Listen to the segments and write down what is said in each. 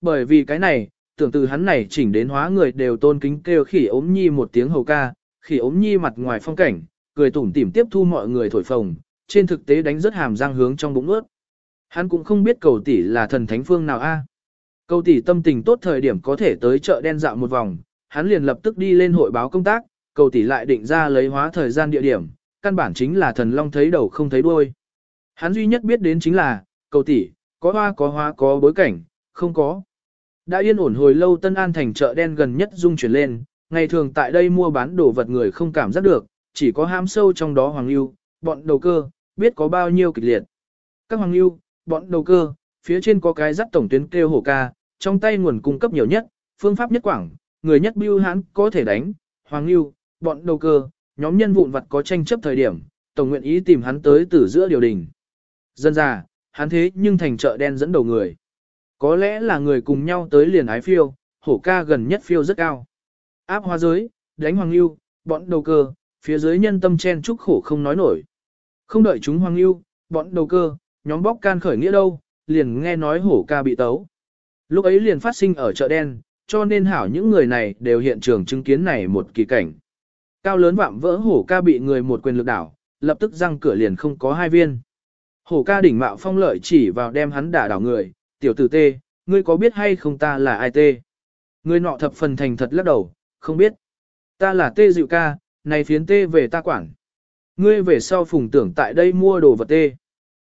Bởi vì cái này, tưởng từ hắn này chỉnh đến hóa người đều tôn kính kêu khỉ ốm nhi một tiếng hầu ca, khỉ ốm nhi mặt ngoài phong cảnh, cười tủm tỉm tiếp thu mọi người thổi phồng, trên thực tế đánh rất hàm răng hướng trong bụng ướt. Hắn cũng không biết cầu tỷ là thần thánh phương nào a. Cầu tỷ tâm tình tốt thời điểm có thể tới chợ đen dạo một vòng, hắn liền lập tức đi lên hội báo công tác, cầu tỷ lại định ra lấy hóa thời gian địa điểm, căn bản chính là thần long thấy đầu không thấy đuôi. Hắn duy nhất biết đến chính là, cầu tỷ, có hoa có hoa có bối cảnh, không có. Đã yên ổn hồi lâu Tân An thành chợ đen gần nhất dung chuyển lên, ngày thường tại đây mua bán đồ vật người không cảm giác được, chỉ có ham sâu trong đó hoàng lưu, bọn đầu cơ, biết có bao nhiêu kịch liệt. Các hoàng lưu, bọn đầu cơ, phía trên có cái dắt tổng tuyến kêu hổ ca, trong tay nguồn cung cấp nhiều nhất, phương pháp nhất quảng, người nhất bưu hãn có thể đánh, hoàng lưu, bọn đầu cơ, nhóm nhân vụn vật có tranh chấp thời điểm, tổng nguyện ý tìm hắn tới từ giữa điều đình. Dân già, hắn thế nhưng thành chợ đen dẫn đầu người. Có lẽ là người cùng nhau tới liền ái phiêu, hổ ca gần nhất phiêu rất cao. Áp hoa giới, đánh hoàng lưu, bọn đầu cơ, phía dưới nhân tâm chen chúc khổ không nói nổi. Không đợi chúng hoàng lưu, bọn đầu cơ, nhóm bóc can khởi nghĩa đâu, liền nghe nói hổ ca bị tấu. Lúc ấy liền phát sinh ở chợ đen, cho nên hảo những người này đều hiện trường chứng kiến này một kỳ cảnh. Cao lớn vạm vỡ hổ ca bị người một quyền lực đảo, lập tức răng cửa liền không có hai viên. Hổ ca đỉnh mạo phong lợi chỉ vào đem hắn đả đảo người, tiểu tử tê, ngươi có biết hay không ta là ai tê? Ngươi nọ thập phần thành thật lắc đầu, không biết. Ta là tê dịu ca, này phiến tê về ta quản. Ngươi về sau phùng tưởng tại đây mua đồ vật tê.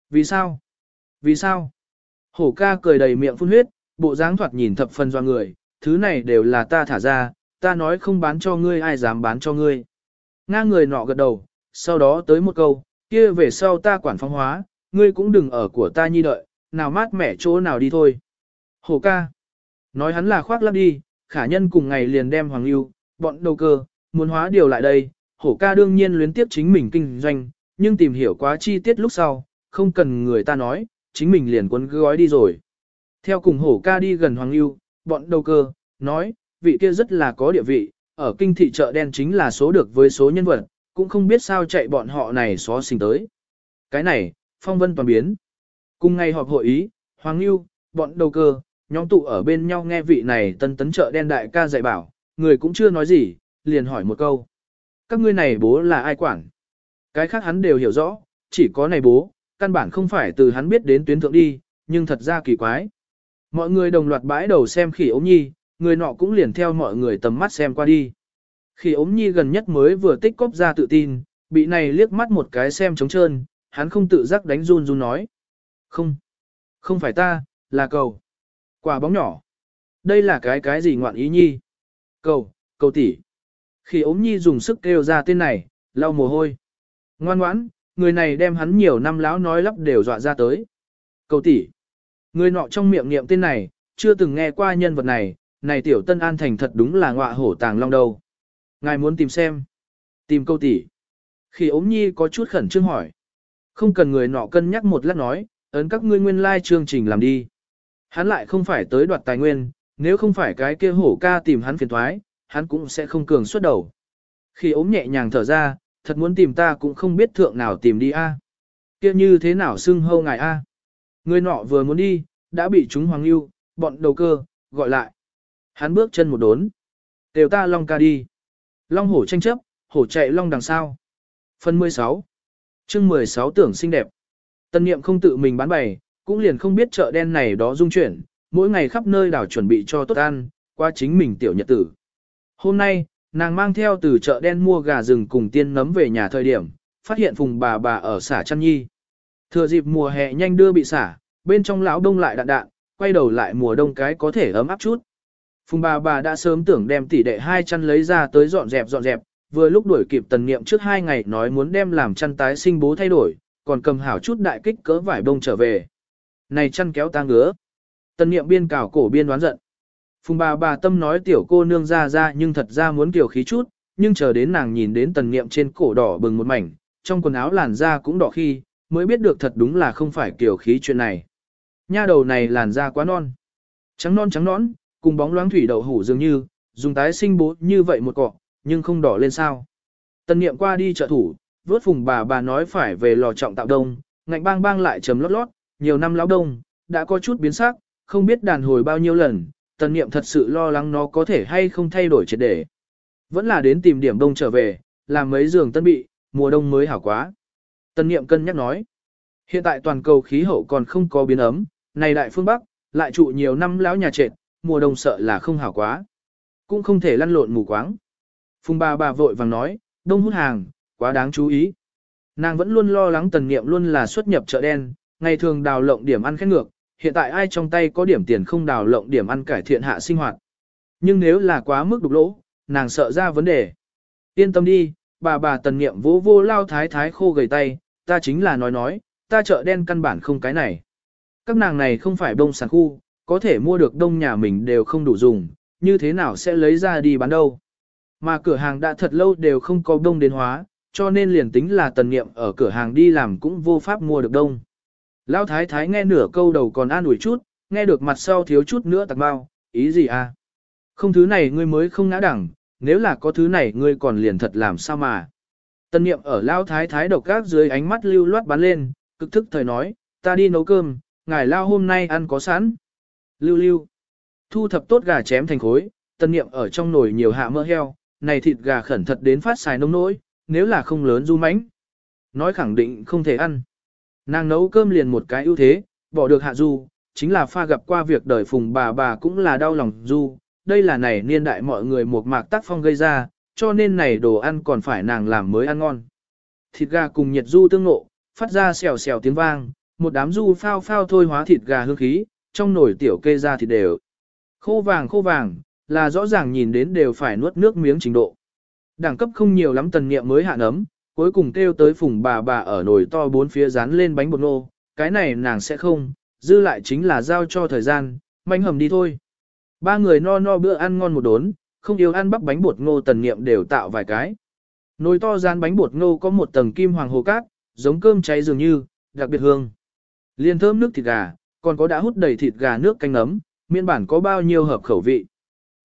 Vì sao? Vì sao? Hổ ca cười đầy miệng phun huyết, bộ dáng thoạt nhìn thập phần do người, thứ này đều là ta thả ra, ta nói không bán cho ngươi ai dám bán cho ngươi. Nga người nọ gật đầu, sau đó tới một câu, kia về sau ta quản phong hóa, ngươi cũng đừng ở của ta nhi đợi, nào mát mẻ chỗ nào đi thôi. Hổ ca. Nói hắn là khoác lắp đi, khả nhân cùng ngày liền đem Hoàng Lưu, bọn đầu cơ, muốn hóa điều lại đây, hổ ca đương nhiên luyến tiếp chính mình kinh doanh, nhưng tìm hiểu quá chi tiết lúc sau, không cần người ta nói, chính mình liền cuốn gói đi rồi. Theo cùng hổ ca đi gần Hoàng Lưu, bọn đầu cơ, nói, vị kia rất là có địa vị, ở kinh thị chợ đen chính là số được với số nhân vật, cũng không biết sao chạy bọn họ này xó xình tới. Cái này, phong vân toàn biến. Cùng ngày họp hội ý, Hoàng Lưu, bọn đầu cơ, nhóm tụ ở bên nhau nghe vị này tân tấn trợ đen đại ca dạy bảo, người cũng chưa nói gì, liền hỏi một câu. Các ngươi này bố là ai quản? Cái khác hắn đều hiểu rõ, chỉ có này bố, căn bản không phải từ hắn biết đến tuyến thượng đi, nhưng thật ra kỳ quái. Mọi người đồng loạt bãi đầu xem khỉ ống nhi, người nọ cũng liền theo mọi người tầm mắt xem qua đi. Khỉ ống nhi gần nhất mới vừa tích cóp ra tự tin, bị này liếc mắt một cái xem trống trơn, hắn không tự giác đánh run run nói. Không, không phải ta, là cầu. Quả bóng nhỏ. Đây là cái cái gì ngoạn ý nhi? Cầu, cầu tỷ. Khi ốm nhi dùng sức kêu ra tên này, lau mồ hôi. Ngoan ngoãn, người này đem hắn nhiều năm láo nói lắp đều dọa ra tới. Cầu tỷ. Người nọ trong miệng niệm tên này, chưa từng nghe qua nhân vật này, này tiểu tân an thành thật đúng là ngọa hổ tàng long đầu. Ngài muốn tìm xem. Tìm câu tỷ. Khi ốm nhi có chút khẩn trương hỏi. Không cần người nọ cân nhắc một lát nói, ấn các ngươi nguyên lai like chương trình làm đi. Hắn lại không phải tới đoạt tài nguyên, nếu không phải cái kia hổ ca tìm hắn phiền thoái, hắn cũng sẽ không cường xuất đầu. Khi ốm nhẹ nhàng thở ra, thật muốn tìm ta cũng không biết thượng nào tìm đi a. Kia như thế nào xưng hâu ngài a? Người nọ vừa muốn đi, đã bị chúng hoàng lưu, bọn đầu cơ, gọi lại. Hắn bước chân một đốn. Đều ta long ca đi. Long hổ tranh chấp, hổ chạy long đằng sau. Phần 16. chương 16 tưởng xinh đẹp. Tân niệm không tự mình bán bày, cũng liền không biết chợ đen này đó dung chuyển, mỗi ngày khắp nơi đảo chuẩn bị cho tốt ăn, qua chính mình tiểu nhật tử. Hôm nay, nàng mang theo từ chợ đen mua gà rừng cùng tiên nấm về nhà thời điểm, phát hiện phùng bà bà ở xả chăn nhi. Thừa dịp mùa hè nhanh đưa bị xả, bên trong lão đông lại đạn đạn, quay đầu lại mùa đông cái có thể ấm áp chút. Phùng bà bà đã sớm tưởng đem tỷ đệ hai chăn lấy ra tới dọn dẹp dọn dẹp, vừa lúc đuổi kịp tần niệm trước hai ngày nói muốn đem làm chăn tái sinh bố thay đổi, còn cầm hảo chút đại kích cỡ vải bông trở về. Này chăn kéo ta ngứa. Tần niệm biên cào cổ biên đoán giận. Phùng bà bà tâm nói tiểu cô nương ra ra nhưng thật ra muốn kiểu khí chút, nhưng chờ đến nàng nhìn đến tần niệm trên cổ đỏ bừng một mảnh, trong quần áo làn da cũng đỏ khi, mới biết được thật đúng là không phải kiểu khí chuyện này. Nha đầu này làn da quá non. Trắng non trắng nón, cùng bóng loáng thủy đậu hủ dường như, dùng tái sinh bố như vậy một cọ, nhưng không đỏ lên sao. Tần niệm qua đi trợ thủ, vớt phùng bà bà nói phải về lò trọng tạo đông, ngạnh bang bang lại chấm lót lót, nhiều năm lão đông, đã có chút biến sắc, không biết đàn hồi bao nhiêu lần, tần niệm thật sự lo lắng nó có thể hay không thay đổi triệt để. Vẫn là đến tìm điểm đông trở về, làm mấy giường tân bị, mùa đông mới hảo quá. Tần niệm cân nhắc nói, hiện tại toàn cầu khí hậu còn không có biến ấm, này đại phương Bắc, lại trụ nhiều năm lão nhà trệt, mùa đông sợ là không hảo quá. Cũng không thể lăn lộn mù quáng. Phùng bà bà vội vàng nói, đông hút hàng, quá đáng chú ý. Nàng vẫn luôn lo lắng tần niệm luôn là xuất nhập chợ đen, ngày thường đào lộng điểm ăn khét ngược, hiện tại ai trong tay có điểm tiền không đào lộng điểm ăn cải thiện hạ sinh hoạt. Nhưng nếu là quá mức đục lỗ, nàng sợ ra vấn đề. Yên tâm đi, bà bà tần niệm vô vô lao thái thái khô gầy tay, ta chính là nói nói, ta chợ đen căn bản không cái này. Các nàng này không phải đông sản khu, có thể mua được đông nhà mình đều không đủ dùng, như thế nào sẽ lấy ra đi bán đâu. Mà cửa hàng đã thật lâu đều không có đông đến hóa, cho nên liền tính là tần niệm ở cửa hàng đi làm cũng vô pháp mua được đông. Lão thái thái nghe nửa câu đầu còn an ủi chút, nghe được mặt sau thiếu chút nữa tạc bao, ý gì à? Không thứ này ngươi mới không ngã đẳng, nếu là có thứ này ngươi còn liền thật làm sao mà. Tân niệm ở Lão thái thái độc các dưới ánh mắt lưu loát bắn lên, cực thức thời nói, ta đi nấu cơm, ngài lao hôm nay ăn có sẵn. Lưu lưu. Thu thập tốt gà chém thành khối, tân niệm ở trong nồi nhiều hạ mỡ heo, này thịt gà khẩn thật đến phát xài nông nỗi, nếu là không lớn du mánh. Nói khẳng định không thể ăn. Nàng nấu cơm liền một cái ưu thế, bỏ được hạ du, chính là pha gặp qua việc đời phùng bà bà cũng là đau lòng du, đây là này niên đại mọi người một mạc tác phong gây ra, cho nên này đồ ăn còn phải nàng làm mới ăn ngon. Thịt gà cùng nhiệt du tương nộ, phát ra xèo xèo tiếng vang, một đám du phao phao thôi hóa thịt gà hương khí, trong nồi tiểu kê ra thịt đều. Khô vàng khô vàng, là rõ ràng nhìn đến đều phải nuốt nước miếng trình độ. Đẳng cấp không nhiều lắm tần niệm mới hạ nấm, cuối cùng kêu tới phùng bà bà ở nồi to bốn phía dán lên bánh bột nô, cái này nàng sẽ không, dư lại chính là giao cho thời gian, manh hầm đi thôi. Ba người no no bữa ăn ngon một đốn, không yêu ăn bắp bánh bột ngô tần niệm đều tạo vài cái. Nồi to dán bánh bột ngô có một tầng kim hoàng hồ cát, giống cơm cháy dường như, đặc biệt hương. Liên thơm nước thịt gà, còn có đã hút đầy thịt gà nước canh nấm, miên bản có bao nhiêu hợp khẩu vị.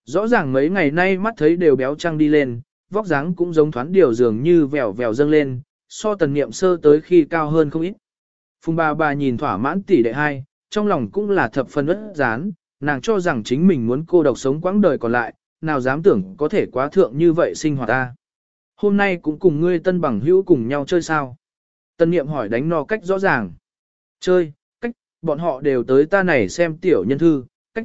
Rõ ràng mấy ngày nay mắt thấy đều béo trăng đi lên, vóc dáng cũng giống thoáng điều dường như vèo vèo dâng lên, so tần niệm sơ tới khi cao hơn không ít. Phùng bà bà nhìn thỏa mãn tỷ đệ hai, trong lòng cũng là thập phần ức dán, nàng cho rằng chính mình muốn cô độc sống quãng đời còn lại, nào dám tưởng có thể quá thượng như vậy sinh hoạt ta. Hôm nay cũng cùng ngươi tân bằng hữu cùng nhau chơi sao? Tân niệm hỏi đánh no cách rõ ràng. Chơi, cách, bọn họ đều tới ta này xem tiểu nhân thư, cách.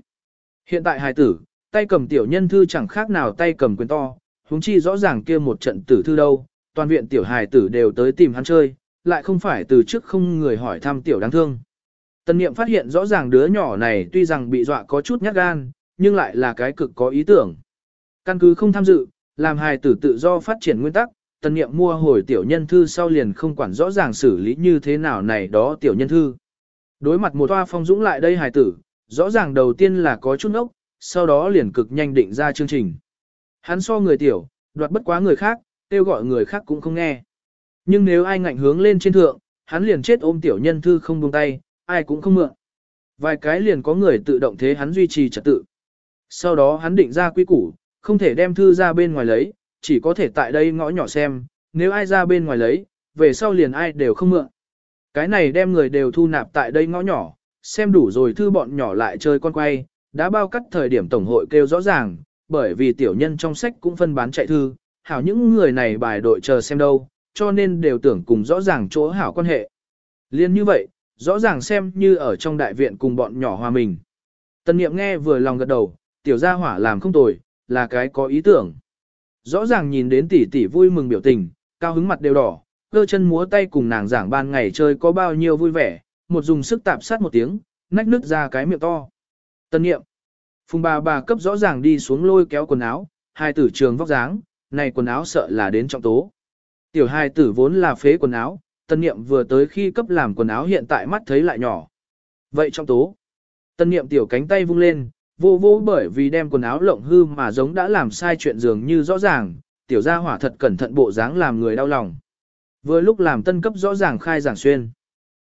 Hiện tại hài tử, tay cầm tiểu nhân thư chẳng khác nào tay cầm quyền to, huống chi rõ ràng kia một trận tử thư đâu, toàn viện tiểu hài tử đều tới tìm hắn chơi, lại không phải từ trước không người hỏi thăm tiểu đáng thương. Tần niệm phát hiện rõ ràng đứa nhỏ này tuy rằng bị dọa có chút nhát gan, nhưng lại là cái cực có ý tưởng. Căn cứ không tham dự, làm hài tử tự do phát triển nguyên tắc, tần niệm mua hồi tiểu nhân thư sau liền không quản rõ ràng xử lý như thế nào này đó tiểu nhân thư. Đối mặt một toa phong dũng lại đây hài tử, rõ ràng đầu tiên là có chút ốc, sau đó liền cực nhanh định ra chương trình. Hắn so người tiểu, đoạt bất quá người khác, kêu gọi người khác cũng không nghe. Nhưng nếu ai ngạnh hướng lên trên thượng, hắn liền chết ôm tiểu nhân thư không buông tay, ai cũng không mượn. Vài cái liền có người tự động thế hắn duy trì trật tự. Sau đó hắn định ra quy củ, không thể đem thư ra bên ngoài lấy, chỉ có thể tại đây ngõ nhỏ xem, nếu ai ra bên ngoài lấy, về sau liền ai đều không mượn. Cái này đem người đều thu nạp tại đây ngõ nhỏ, xem đủ rồi thư bọn nhỏ lại chơi con quay, đã bao cắt thời điểm tổng hội kêu rõ ràng, bởi vì tiểu nhân trong sách cũng phân bán chạy thư, hảo những người này bài đội chờ xem đâu, cho nên đều tưởng cùng rõ ràng chỗ hảo quan hệ. Liên như vậy, rõ ràng xem như ở trong đại viện cùng bọn nhỏ hòa mình. tân niệm nghe vừa lòng gật đầu, tiểu gia hỏa làm không tồi, là cái có ý tưởng. Rõ ràng nhìn đến tỷ tỷ vui mừng biểu tình, cao hứng mặt đều đỏ, cơ chân múa tay cùng nàng giảng ban ngày chơi có bao nhiêu vui vẻ, một dùng sức tạp sát một tiếng, nách nứt ra cái miệng to. Tân niệm, Phùng bà bà cấp rõ ràng đi xuống lôi kéo quần áo, hai tử trường vóc dáng, này quần áo sợ là đến trọng tố. Tiểu hai tử vốn là phế quần áo, tân niệm vừa tới khi cấp làm quần áo hiện tại mắt thấy lại nhỏ. Vậy trọng tố. Tân niệm tiểu cánh tay vung lên, vô vô bởi vì đem quần áo lộng hư mà giống đã làm sai chuyện dường như rõ ràng, tiểu gia hỏa thật cẩn thận bộ dáng làm người đau lòng. Vừa lúc làm tân cấp rõ ràng khai giảng xuyên.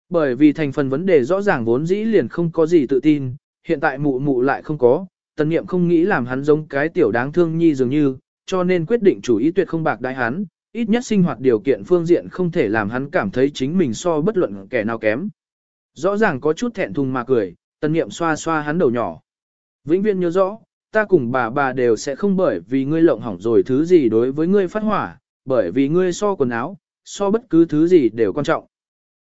Bởi vì thành phần vấn đề rõ ràng vốn dĩ liền không có gì tự tin, hiện tại mụ mụ lại không có, tần niệm không nghĩ làm hắn giống cái tiểu đáng thương nhi dường như, cho nên quyết định chủ ý tuyệt không bạc đại hắn, ít nhất sinh hoạt điều kiện phương diện không thể làm hắn cảm thấy chính mình so bất luận kẻ nào kém. Rõ ràng có chút thẹn thùng mà cười, tân niệm xoa xoa hắn đầu nhỏ. Vĩnh viên nhớ rõ, ta cùng bà bà đều sẽ không bởi vì ngươi lộng hỏng rồi thứ gì đối với ngươi phát hỏa, bởi vì ngươi so quần áo, so bất cứ thứ gì đều quan trọng.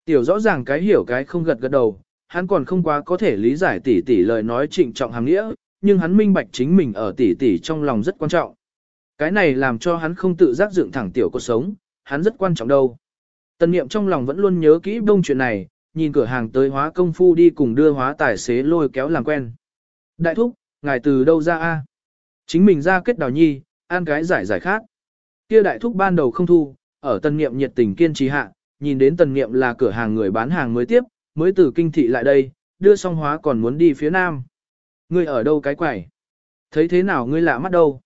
Tiểu rõ ràng cái hiểu cái không gật gật đầu, hắn còn không quá có thể lý giải tỷ tỷ lời nói trịnh trọng hàng nghĩa, nhưng hắn minh bạch chính mình ở tỷ tỷ trong lòng rất quan trọng. Cái này làm cho hắn không tự giác dựng thẳng tiểu cuộc sống, hắn rất quan trọng đâu. Tần niệm trong lòng vẫn luôn nhớ kỹ đông chuyện này, nhìn cửa hàng tới hóa công phu đi cùng đưa hóa tài xế lôi kéo làm quen. Đại thúc, ngài từ đâu ra a? Chính mình ra kết đào nhi, ăn cái giải giải khác. Kia đại thúc ban đầu không thu, ở tần niệm nhiệt tình kiên trì hạ, nhìn đến tần niệm là cửa hàng người bán hàng mới tiếp, mới từ kinh thị lại đây, đưa xong hóa còn muốn đi phía nam. Ngươi ở đâu cái quẩy? Thấy thế nào ngươi lạ mắt đâu?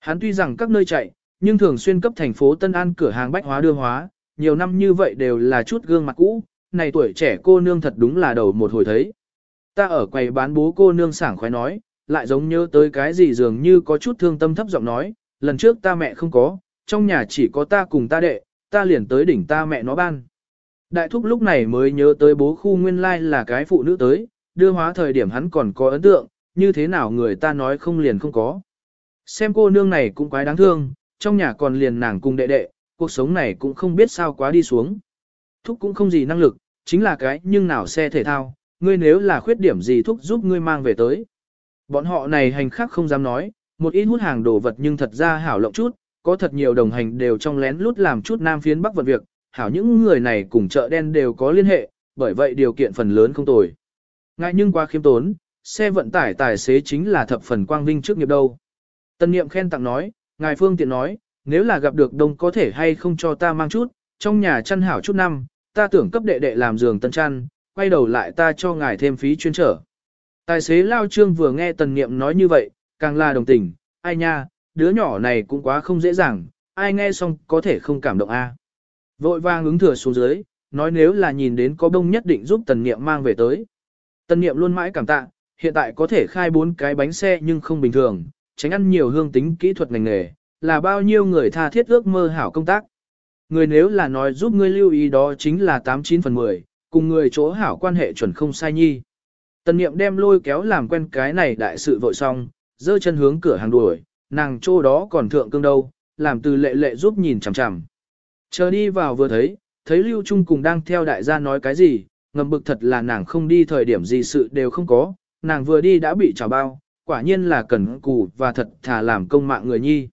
Hắn tuy rằng các nơi chạy, nhưng thường xuyên cấp thành phố Tân An cửa hàng bách hóa đưa hóa, nhiều năm như vậy đều là chút gương mặt cũ, này tuổi trẻ cô nương thật đúng là đầu một hồi thấy. Ta ở quầy bán bố cô nương sảng khoái nói, lại giống nhớ tới cái gì dường như có chút thương tâm thấp giọng nói, lần trước ta mẹ không có, trong nhà chỉ có ta cùng ta đệ, ta liền tới đỉnh ta mẹ nó ban. Đại thúc lúc này mới nhớ tới bố khu nguyên lai là cái phụ nữ tới, đưa hóa thời điểm hắn còn có ấn tượng, như thế nào người ta nói không liền không có. Xem cô nương này cũng quái đáng thương, trong nhà còn liền nàng cùng đệ đệ, cuộc sống này cũng không biết sao quá đi xuống. Thúc cũng không gì năng lực, chính là cái nhưng nào xe thể thao, ngươi nếu là khuyết điểm gì thúc giúp ngươi mang về tới. Bọn họ này hành khác không dám nói, một ít hút hàng đồ vật nhưng thật ra hảo lộng chút, có thật nhiều đồng hành đều trong lén lút làm chút nam phiến bắc vật việc, hảo những người này cùng chợ đen đều có liên hệ, bởi vậy điều kiện phần lớn không tồi. Ngại nhưng quá khiêm tốn, xe vận tải tài xế chính là thập phần quang vinh trước nghiệp đâu. Tân niệm khen tặng nói, ngài phương tiện nói, nếu là gặp được đông có thể hay không cho ta mang chút, trong nhà chăn hảo chút năm, ta tưởng cấp đệ đệ làm giường tân chăn, quay đầu lại ta cho ngài thêm phí chuyên trở. Tài xế Lao Trương vừa nghe tần niệm nói như vậy, càng là đồng tình, ai nha, đứa nhỏ này cũng quá không dễ dàng, ai nghe xong có thể không cảm động a. Vội vàng ứng thừa xuống dưới, nói nếu là nhìn đến có đông nhất định giúp tần niệm mang về tới. Tần niệm luôn mãi cảm tạ, hiện tại có thể khai bốn cái bánh xe nhưng không bình thường, tránh ăn nhiều hương tính kỹ thuật ngành nghề, là bao nhiêu người tha thiết ước mơ hảo công tác. Người nếu là nói giúp ngươi lưu ý đó chính là 89 phần 10, cùng người chỗ hảo quan hệ chuẩn không sai nhi. Tần niệm đem lôi kéo làm quen cái này đại sự vội xong, dơ chân hướng cửa hàng đuổi, nàng chỗ đó còn thượng cương đâu, làm từ lệ lệ giúp nhìn chằm chằm. Chờ đi vào vừa thấy, thấy Lưu Trung cùng đang theo đại gia nói cái gì, ngầm bực thật là nàng không đi thời điểm gì sự đều không có, nàng vừa đi đã bị trào bao, quả nhiên là cần cù và thật thà làm công mạng người nhi.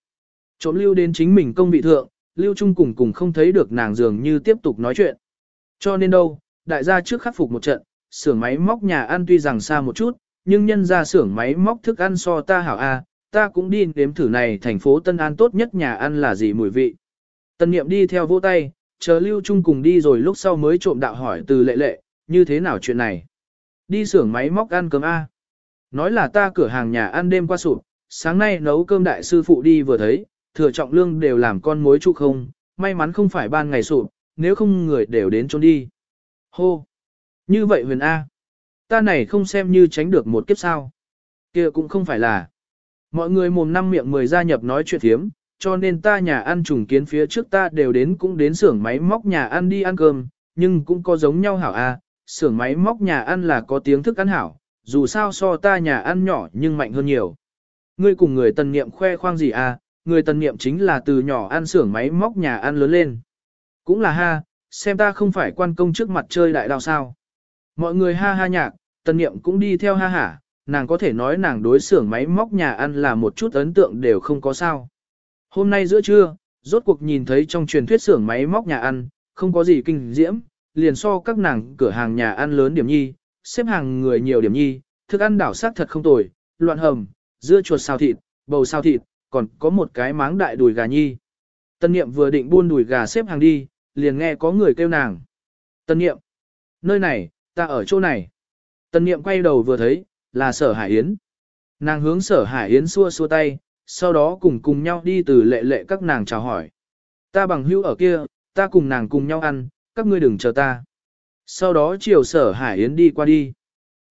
Trộm lưu đến chính mình công vị thượng, lưu trung cùng cùng không thấy được nàng dường như tiếp tục nói chuyện. Cho nên đâu, đại gia trước khắc phục một trận, xưởng máy móc nhà ăn tuy rằng xa một chút, nhưng nhân ra xưởng máy móc thức ăn so ta hảo a, ta cũng đi đếm thử này thành phố Tân An tốt nhất nhà ăn là gì mùi vị. Tân niệm đi theo vỗ tay, chờ lưu trung cùng đi rồi lúc sau mới trộm đạo hỏi từ lệ lệ, như thế nào chuyện này. Đi xưởng máy móc ăn cơm A. Nói là ta cửa hàng nhà ăn đêm qua sụp, sáng nay nấu cơm đại sư phụ đi vừa thấy, thừa trọng lương đều làm con mối trụ không, may mắn không phải ban ngày sụp, nếu không người đều đến trốn đi. Hô! Như vậy huyền A. Ta này không xem như tránh được một kiếp sao. kia cũng không phải là. Mọi người mồm năm miệng mười gia nhập nói chuyện thiếm, cho nên ta nhà ăn trùng kiến phía trước ta đều đến cũng đến xưởng máy móc nhà ăn đi ăn cơm, nhưng cũng có giống nhau hảo A, xưởng máy móc nhà ăn là có tiếng thức ăn hảo, dù sao so ta nhà ăn nhỏ nhưng mạnh hơn nhiều. Ngươi cùng người tần niệm khoe khoang gì à, người tần niệm chính là từ nhỏ ăn xưởng máy móc nhà ăn lớn lên. Cũng là ha, xem ta không phải quan công trước mặt chơi đại đạo sao. Mọi người ha ha nhạc, tần niệm cũng đi theo ha hả, nàng có thể nói nàng đối xưởng máy móc nhà ăn là một chút ấn tượng đều không có sao. Hôm nay giữa trưa, rốt cuộc nhìn thấy trong truyền thuyết xưởng máy móc nhà ăn, không có gì kinh diễm, liền so các nàng cửa hàng nhà ăn lớn điểm nhi, xếp hàng người nhiều điểm nhi, thức ăn đảo sắc thật không tồi, loạn hầm, dưa chuột xào thịt, bầu xào thịt, còn có một cái máng đại đùi gà nhi. Tân niệm vừa định buôn đùi gà xếp hàng đi, liền nghe có người kêu nàng. Tân niệm, nơi này, ta ở chỗ này. Tân niệm quay đầu vừa thấy, là sở hải yến. Nàng hướng sở hải yến xua xua tay, sau đó cùng cùng nhau đi từ lệ lệ các nàng chào hỏi. Ta bằng hữu ở kia, ta cùng nàng cùng nhau ăn, các ngươi đừng chờ ta. Sau đó chiều sở hải yến đi qua đi.